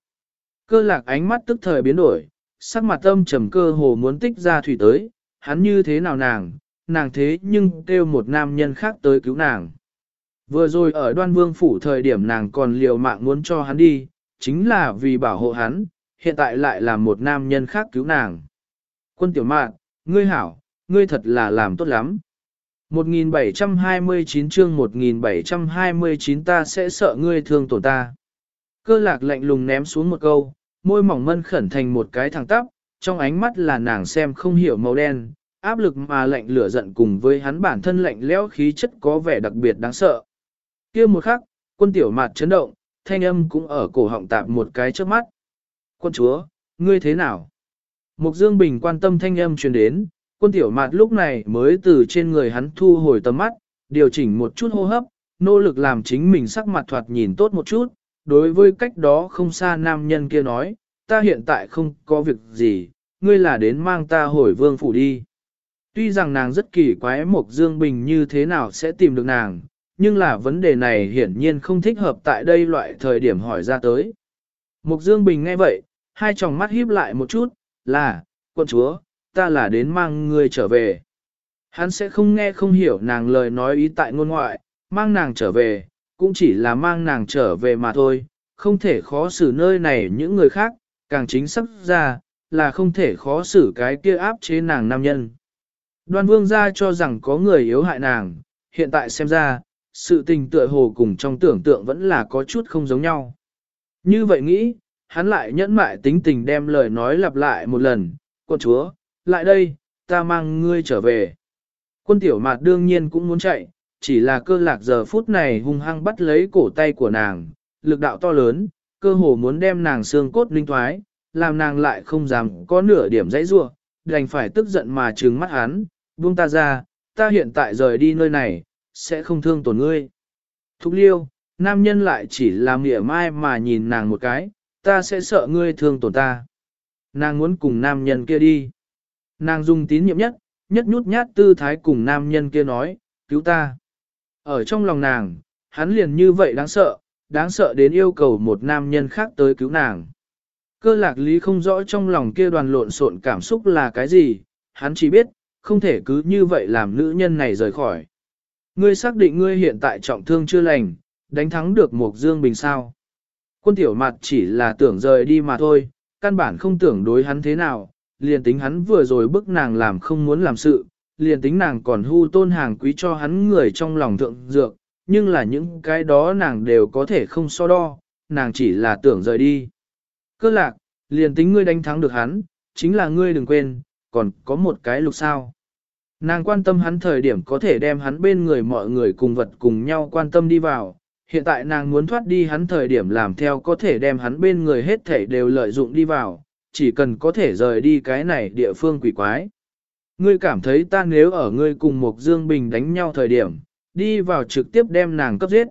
Cơ lạc ánh mắt tức thời biến đổi, sắc mặt âm trầm cơ hồ muốn tích ra thủy tới, hắn như thế nào nàng, nàng thế nhưng kêu một nam nhân khác tới cứu nàng. Vừa rồi ở đoan vương phủ thời điểm nàng còn liều mạng muốn cho hắn đi, chính là vì bảo hộ hắn, hiện tại lại là một nam nhân khác cứu nàng. Quân tiểu mạn, ngươi hảo, ngươi thật là làm tốt lắm. 1729 chương 1729 ta sẽ sợ ngươi thương tổn ta. Cơ lạc lạnh lùng ném xuống một câu, môi mỏng mân khẩn thành một cái thẳng tắp, trong ánh mắt là nàng xem không hiểu màu đen, áp lực mà lạnh lửa giận cùng với hắn bản thân lạnh lẽo khí chất có vẻ đặc biệt đáng sợ. kia một khắc, quân tiểu mạt chấn động, thanh âm cũng ở cổ họng tạm một cái trước mắt. Quân chúa, ngươi thế nào? Mục Dương Bình quan tâm thanh âm truyền đến, quân tiểu mạt lúc này mới từ trên người hắn thu hồi tầm mắt, điều chỉnh một chút hô hấp, nỗ lực làm chính mình sắc mặt thoạt nhìn tốt một chút. Đối với cách đó không xa nam nhân kia nói, ta hiện tại không có việc gì, ngươi là đến mang ta hồi vương phủ đi. Tuy rằng nàng rất kỳ quái Mộc Dương Bình như thế nào sẽ tìm được nàng, nhưng là vấn đề này hiển nhiên không thích hợp tại đây loại thời điểm hỏi ra tới. Mục Dương Bình nghe vậy, hai tròng mắt híp lại một chút, là, quân chúa, ta là đến mang ngươi trở về. Hắn sẽ không nghe không hiểu nàng lời nói ý tại ngôn ngoại, mang nàng trở về, cũng chỉ là mang nàng trở về mà thôi, không thể khó xử nơi này những người khác, càng chính xác ra, là không thể khó xử cái kia áp chế nàng nam nhân. Đoan vương gia cho rằng có người yếu hại nàng, hiện tại xem ra, sự tình tựa hồ cùng trong tưởng tượng vẫn là có chút không giống nhau. Như vậy nghĩ, hắn lại nhẫn mại tính tình đem lời nói lặp lại một lần, quân chúa, lại đây, ta mang ngươi trở về. Quân tiểu mạt đương nhiên cũng muốn chạy, chỉ là cơ lạc giờ phút này hung hăng bắt lấy cổ tay của nàng, lực đạo to lớn, cơ hồ muốn đem nàng xương cốt linh thoái, làm nàng lại không dám có nửa điểm dãy rua, đành phải tức giận mà trừng mắt hắn, buông ta ra, ta hiện tại rời đi nơi này, sẽ không thương tổn ngươi. Thúc liêu, nam nhân lại chỉ làm mỉa mai mà nhìn nàng một cái, ta sẽ sợ ngươi thương tổn ta. Nàng muốn cùng nam nhân kia đi. Nàng dùng tín nhiệm nhất, nhất nhút nhát tư thái cùng nam nhân kia nói, cứu ta. Ở trong lòng nàng, hắn liền như vậy đáng sợ, đáng sợ đến yêu cầu một nam nhân khác tới cứu nàng. Cơ lạc lý không rõ trong lòng kia đoàn lộn xộn cảm xúc là cái gì, hắn chỉ biết, không thể cứ như vậy làm nữ nhân này rời khỏi. Ngươi xác định ngươi hiện tại trọng thương chưa lành, đánh thắng được một dương bình sao. Quân tiểu mặt chỉ là tưởng rời đi mà thôi, căn bản không tưởng đối hắn thế nào, liền tính hắn vừa rồi bức nàng làm không muốn làm sự, liền tính nàng còn hưu tôn hàng quý cho hắn người trong lòng thượng dược, nhưng là những cái đó nàng đều có thể không so đo, nàng chỉ là tưởng rời đi. Cơ lạc, liền tính ngươi đánh thắng được hắn, chính là ngươi đừng quên, còn có một cái lục sao. Nàng quan tâm hắn thời điểm có thể đem hắn bên người mọi người cùng vật cùng nhau quan tâm đi vào. Hiện tại nàng muốn thoát đi hắn thời điểm làm theo có thể đem hắn bên người hết thể đều lợi dụng đi vào, chỉ cần có thể rời đi cái này địa phương quỷ quái. Ngươi cảm thấy ta nếu ở ngươi cùng một Dương Bình đánh nhau thời điểm, đi vào trực tiếp đem nàng cấp giết.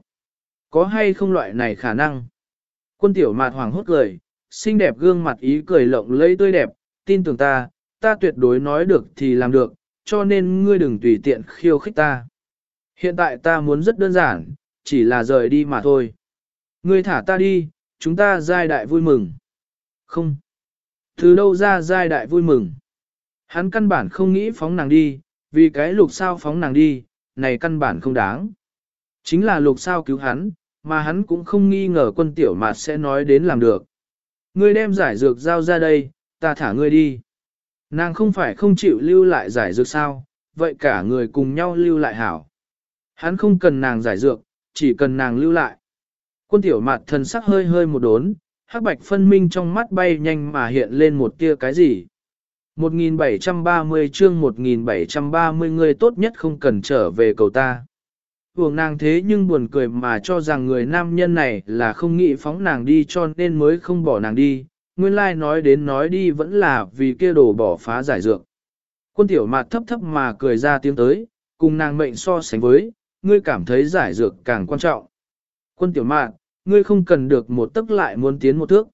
Có hay không loại này khả năng? Quân tiểu mạt hoàng hốt cười, xinh đẹp gương mặt ý cười lộng lẫy tươi đẹp, tin tưởng ta, ta tuyệt đối nói được thì làm được, cho nên ngươi đừng tùy tiện khiêu khích ta. Hiện tại ta muốn rất đơn giản, chỉ là rời đi mà thôi. Ngươi thả ta đi, chúng ta giai đại vui mừng. Không. Từ đâu ra giai đại vui mừng? Hắn căn bản không nghĩ phóng nàng đi, vì cái lục sao phóng nàng đi, này căn bản không đáng. Chính là lục sao cứu hắn, mà hắn cũng không nghi ngờ quân tiểu mạt sẽ nói đến làm được. Ngươi đem giải dược giao ra đây, ta thả ngươi đi. Nàng không phải không chịu lưu lại giải dược sao, vậy cả người cùng nhau lưu lại hảo. Hắn không cần nàng giải dược, chỉ cần nàng lưu lại. Quân tiểu mạt thần sắc hơi hơi một đốn, hắc bạch phân minh trong mắt bay nhanh mà hiện lên một tia cái gì. 1730 chương 1730 người tốt nhất không cần trở về cầu ta. Hưởng nàng thế nhưng buồn cười mà cho rằng người nam nhân này là không nghĩ phóng nàng đi cho nên mới không bỏ nàng đi. Nguyên lai like nói đến nói đi vẫn là vì kia đồ bỏ phá giải dược. Quân tiểu mạt thấp thấp mà cười ra tiếng tới, cùng nàng mệnh so sánh với, ngươi cảm thấy giải dược càng quan trọng. Quân tiểu mạn, ngươi không cần được một tức lại muốn tiến một thước.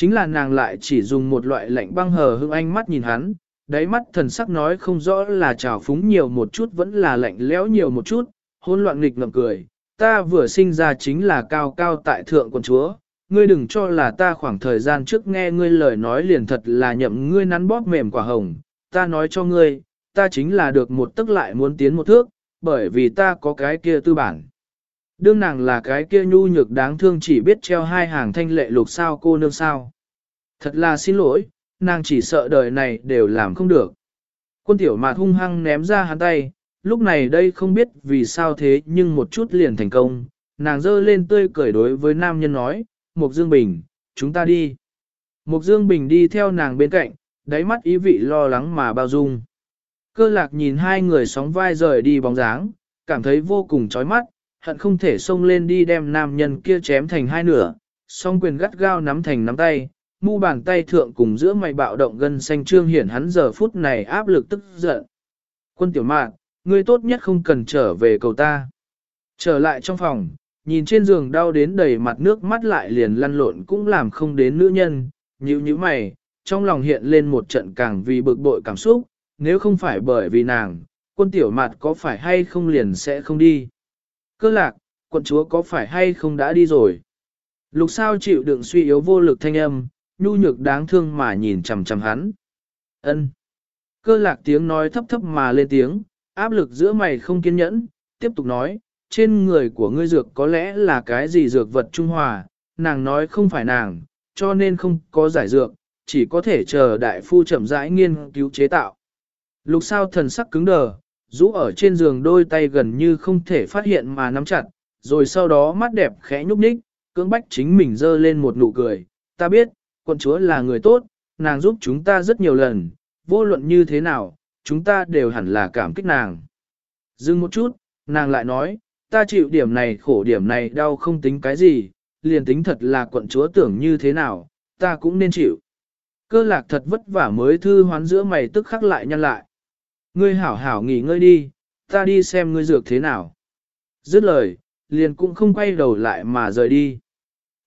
Chính là nàng lại chỉ dùng một loại lạnh băng hờ hững ánh mắt nhìn hắn, đáy mắt thần sắc nói không rõ là trào phúng nhiều một chút vẫn là lạnh lẽo nhiều một chút, hôn loạn nghịch ngậm cười. Ta vừa sinh ra chính là cao cao tại thượng quần chúa, ngươi đừng cho là ta khoảng thời gian trước nghe ngươi lời nói liền thật là nhậm ngươi nắn bóp mềm quả hồng, ta nói cho ngươi, ta chính là được một tức lại muốn tiến một thước, bởi vì ta có cái kia tư bản. Đương nàng là cái kia nhu nhược đáng thương chỉ biết treo hai hàng thanh lệ lục sao cô nương sao. Thật là xin lỗi, nàng chỉ sợ đời này đều làm không được. Quân tiểu mạt hung hăng ném ra hắn tay, lúc này đây không biết vì sao thế nhưng một chút liền thành công, nàng dơ lên tươi cười đối với nam nhân nói, Mục Dương Bình, chúng ta đi. Mục Dương Bình đi theo nàng bên cạnh, đáy mắt ý vị lo lắng mà bao dung. Cơ lạc nhìn hai người sóng vai rời đi bóng dáng, cảm thấy vô cùng chói mắt, hận không thể xông lên đi đem nam nhân kia chém thành hai nửa, song quyền gắt gao nắm thành nắm tay, mu bàn tay thượng cùng giữa mày bạo động gân xanh trương hiển hắn giờ phút này áp lực tức giận. Quân tiểu mạn, ngươi tốt nhất không cần trở về cầu ta. Trở lại trong phòng, nhìn trên giường đau đến đầy mặt nước mắt lại liền lăn lộn cũng làm không đến nữ nhân, nhíu nhíu mày, trong lòng hiện lên một trận càng vì bực bội cảm xúc, nếu không phải bởi vì nàng, quân tiểu mạt có phải hay không liền sẽ không đi. Cơ lạc, quận chúa có phải hay không đã đi rồi. Lục sao chịu đựng suy yếu vô lực thanh âm, nhu nhược đáng thương mà nhìn chằm chằm hắn. Ân. Cơ lạc tiếng nói thấp thấp mà lên tiếng, áp lực giữa mày không kiên nhẫn, tiếp tục nói, trên người của ngươi dược có lẽ là cái gì dược vật trung hòa, nàng nói không phải nàng, cho nên không có giải dược, chỉ có thể chờ đại phu chậm rãi nghiên cứu chế tạo. Lục sao thần sắc cứng đờ, rũ ở trên giường đôi tay gần như không thể phát hiện mà nắm chặt, rồi sau đó mắt đẹp khẽ nhúc nhích, cưỡng bách chính mình dơ lên một nụ cười. Ta biết, quận chúa là người tốt, nàng giúp chúng ta rất nhiều lần, vô luận như thế nào, chúng ta đều hẳn là cảm kích nàng. Dừng một chút, nàng lại nói, ta chịu điểm này khổ điểm này đau không tính cái gì, liền tính thật là quận chúa tưởng như thế nào, ta cũng nên chịu. Cơ lạc thật vất vả mới thư hoán giữa mày tức khắc lại nhăn lại. Ngươi hảo hảo nghỉ ngơi đi, ta đi xem ngươi dược thế nào. Dứt lời, liền cũng không quay đầu lại mà rời đi.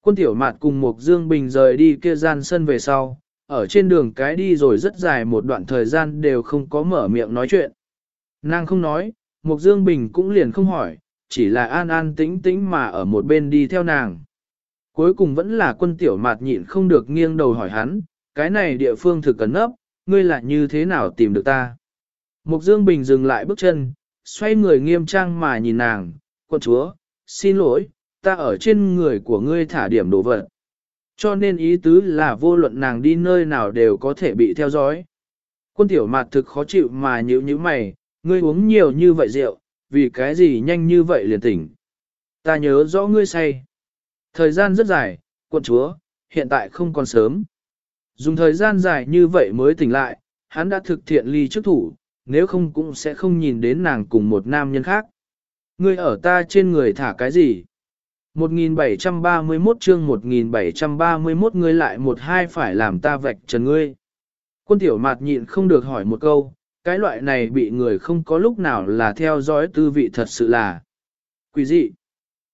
Quân tiểu mạt cùng Mục Dương Bình rời đi kia gian sân về sau, ở trên đường cái đi rồi rất dài một đoạn thời gian đều không có mở miệng nói chuyện. Nàng không nói, Mục Dương Bình cũng liền không hỏi, chỉ là an an tĩnh tĩnh mà ở một bên đi theo nàng. Cuối cùng vẫn là quân tiểu mạt nhịn không được nghiêng đầu hỏi hắn, cái này địa phương thực cẩn nấp, ngươi là như thế nào tìm được ta? Mục Dương Bình dừng lại bước chân, xoay người nghiêm trang mà nhìn nàng, quân chúa, xin lỗi, ta ở trên người của ngươi thả điểm đồ vật. Cho nên ý tứ là vô luận nàng đi nơi nào đều có thể bị theo dõi. Quân tiểu mạt thực khó chịu mà nhíu như mày, ngươi uống nhiều như vậy rượu, vì cái gì nhanh như vậy liền tỉnh. Ta nhớ rõ ngươi say. Thời gian rất dài, quân chúa, hiện tại không còn sớm. Dùng thời gian dài như vậy mới tỉnh lại, hắn đã thực thiện ly trước thủ, nếu không cũng sẽ không nhìn đến nàng cùng một nam nhân khác. Ngươi ở ta trên người thả cái gì? 1731 chương 1731 ngươi lại một hai phải làm ta vạch trần ngươi. Quân tiểu mạt nhịn không được hỏi một câu, cái loại này bị người không có lúc nào là theo dõi tư vị thật sự là quý dị.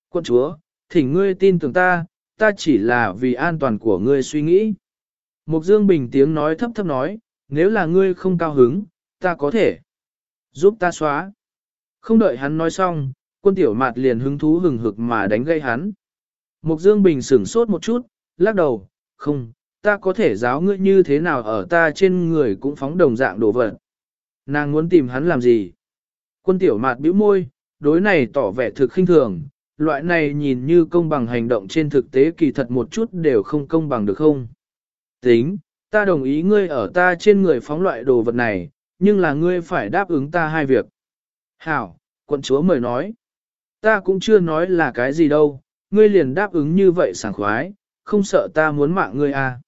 Quân chúa, thỉnh ngươi tin tưởng ta, ta chỉ là vì an toàn của ngươi suy nghĩ. Mục Dương Bình tiếng nói thấp thấp nói, nếu là ngươi không cao hứng, ta có thể giúp ta xóa. Không đợi hắn nói xong, quân tiểu mạt liền hứng thú hừng hực mà đánh gây hắn. Mục Dương Bình sửng sốt một chút, lắc đầu, không, ta có thể giáo ngươi như thế nào ở ta trên người cũng phóng đồng dạng đồ vật. Nàng muốn tìm hắn làm gì? Quân tiểu mạt bĩu môi, đối này tỏ vẻ thực khinh thường, loại này nhìn như công bằng hành động trên thực tế kỳ thật một chút đều không công bằng được không? Tính, ta đồng ý ngươi ở ta trên người phóng loại đồ vật này, nhưng là ngươi phải đáp ứng ta hai việc. Hảo, quận chúa mời nói. Ta cũng chưa nói là cái gì đâu, ngươi liền đáp ứng như vậy sảng khoái, không sợ ta muốn mạng ngươi à.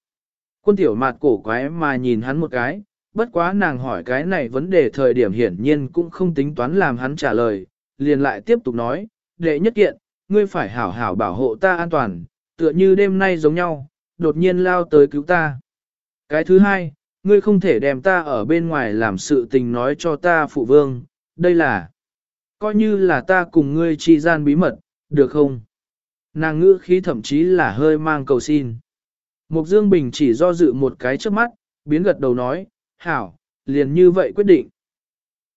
Quân tiểu mạt cổ quái mà nhìn hắn một cái, bất quá nàng hỏi cái này vấn đề thời điểm hiển nhiên cũng không tính toán làm hắn trả lời, liền lại tiếp tục nói, đệ nhất kiện, ngươi phải hảo hảo bảo hộ ta an toàn, tựa như đêm nay giống nhau, đột nhiên lao tới cứu ta. Cái thứ hai, ngươi không thể đem ta ở bên ngoài làm sự tình nói cho ta phụ vương, đây là, coi như là ta cùng ngươi chi gian bí mật, được không? Nàng ngữ khí thậm chí là hơi mang cầu xin. Mục Dương Bình chỉ do dự một cái trước mắt, biến gật đầu nói, hảo, liền như vậy quyết định.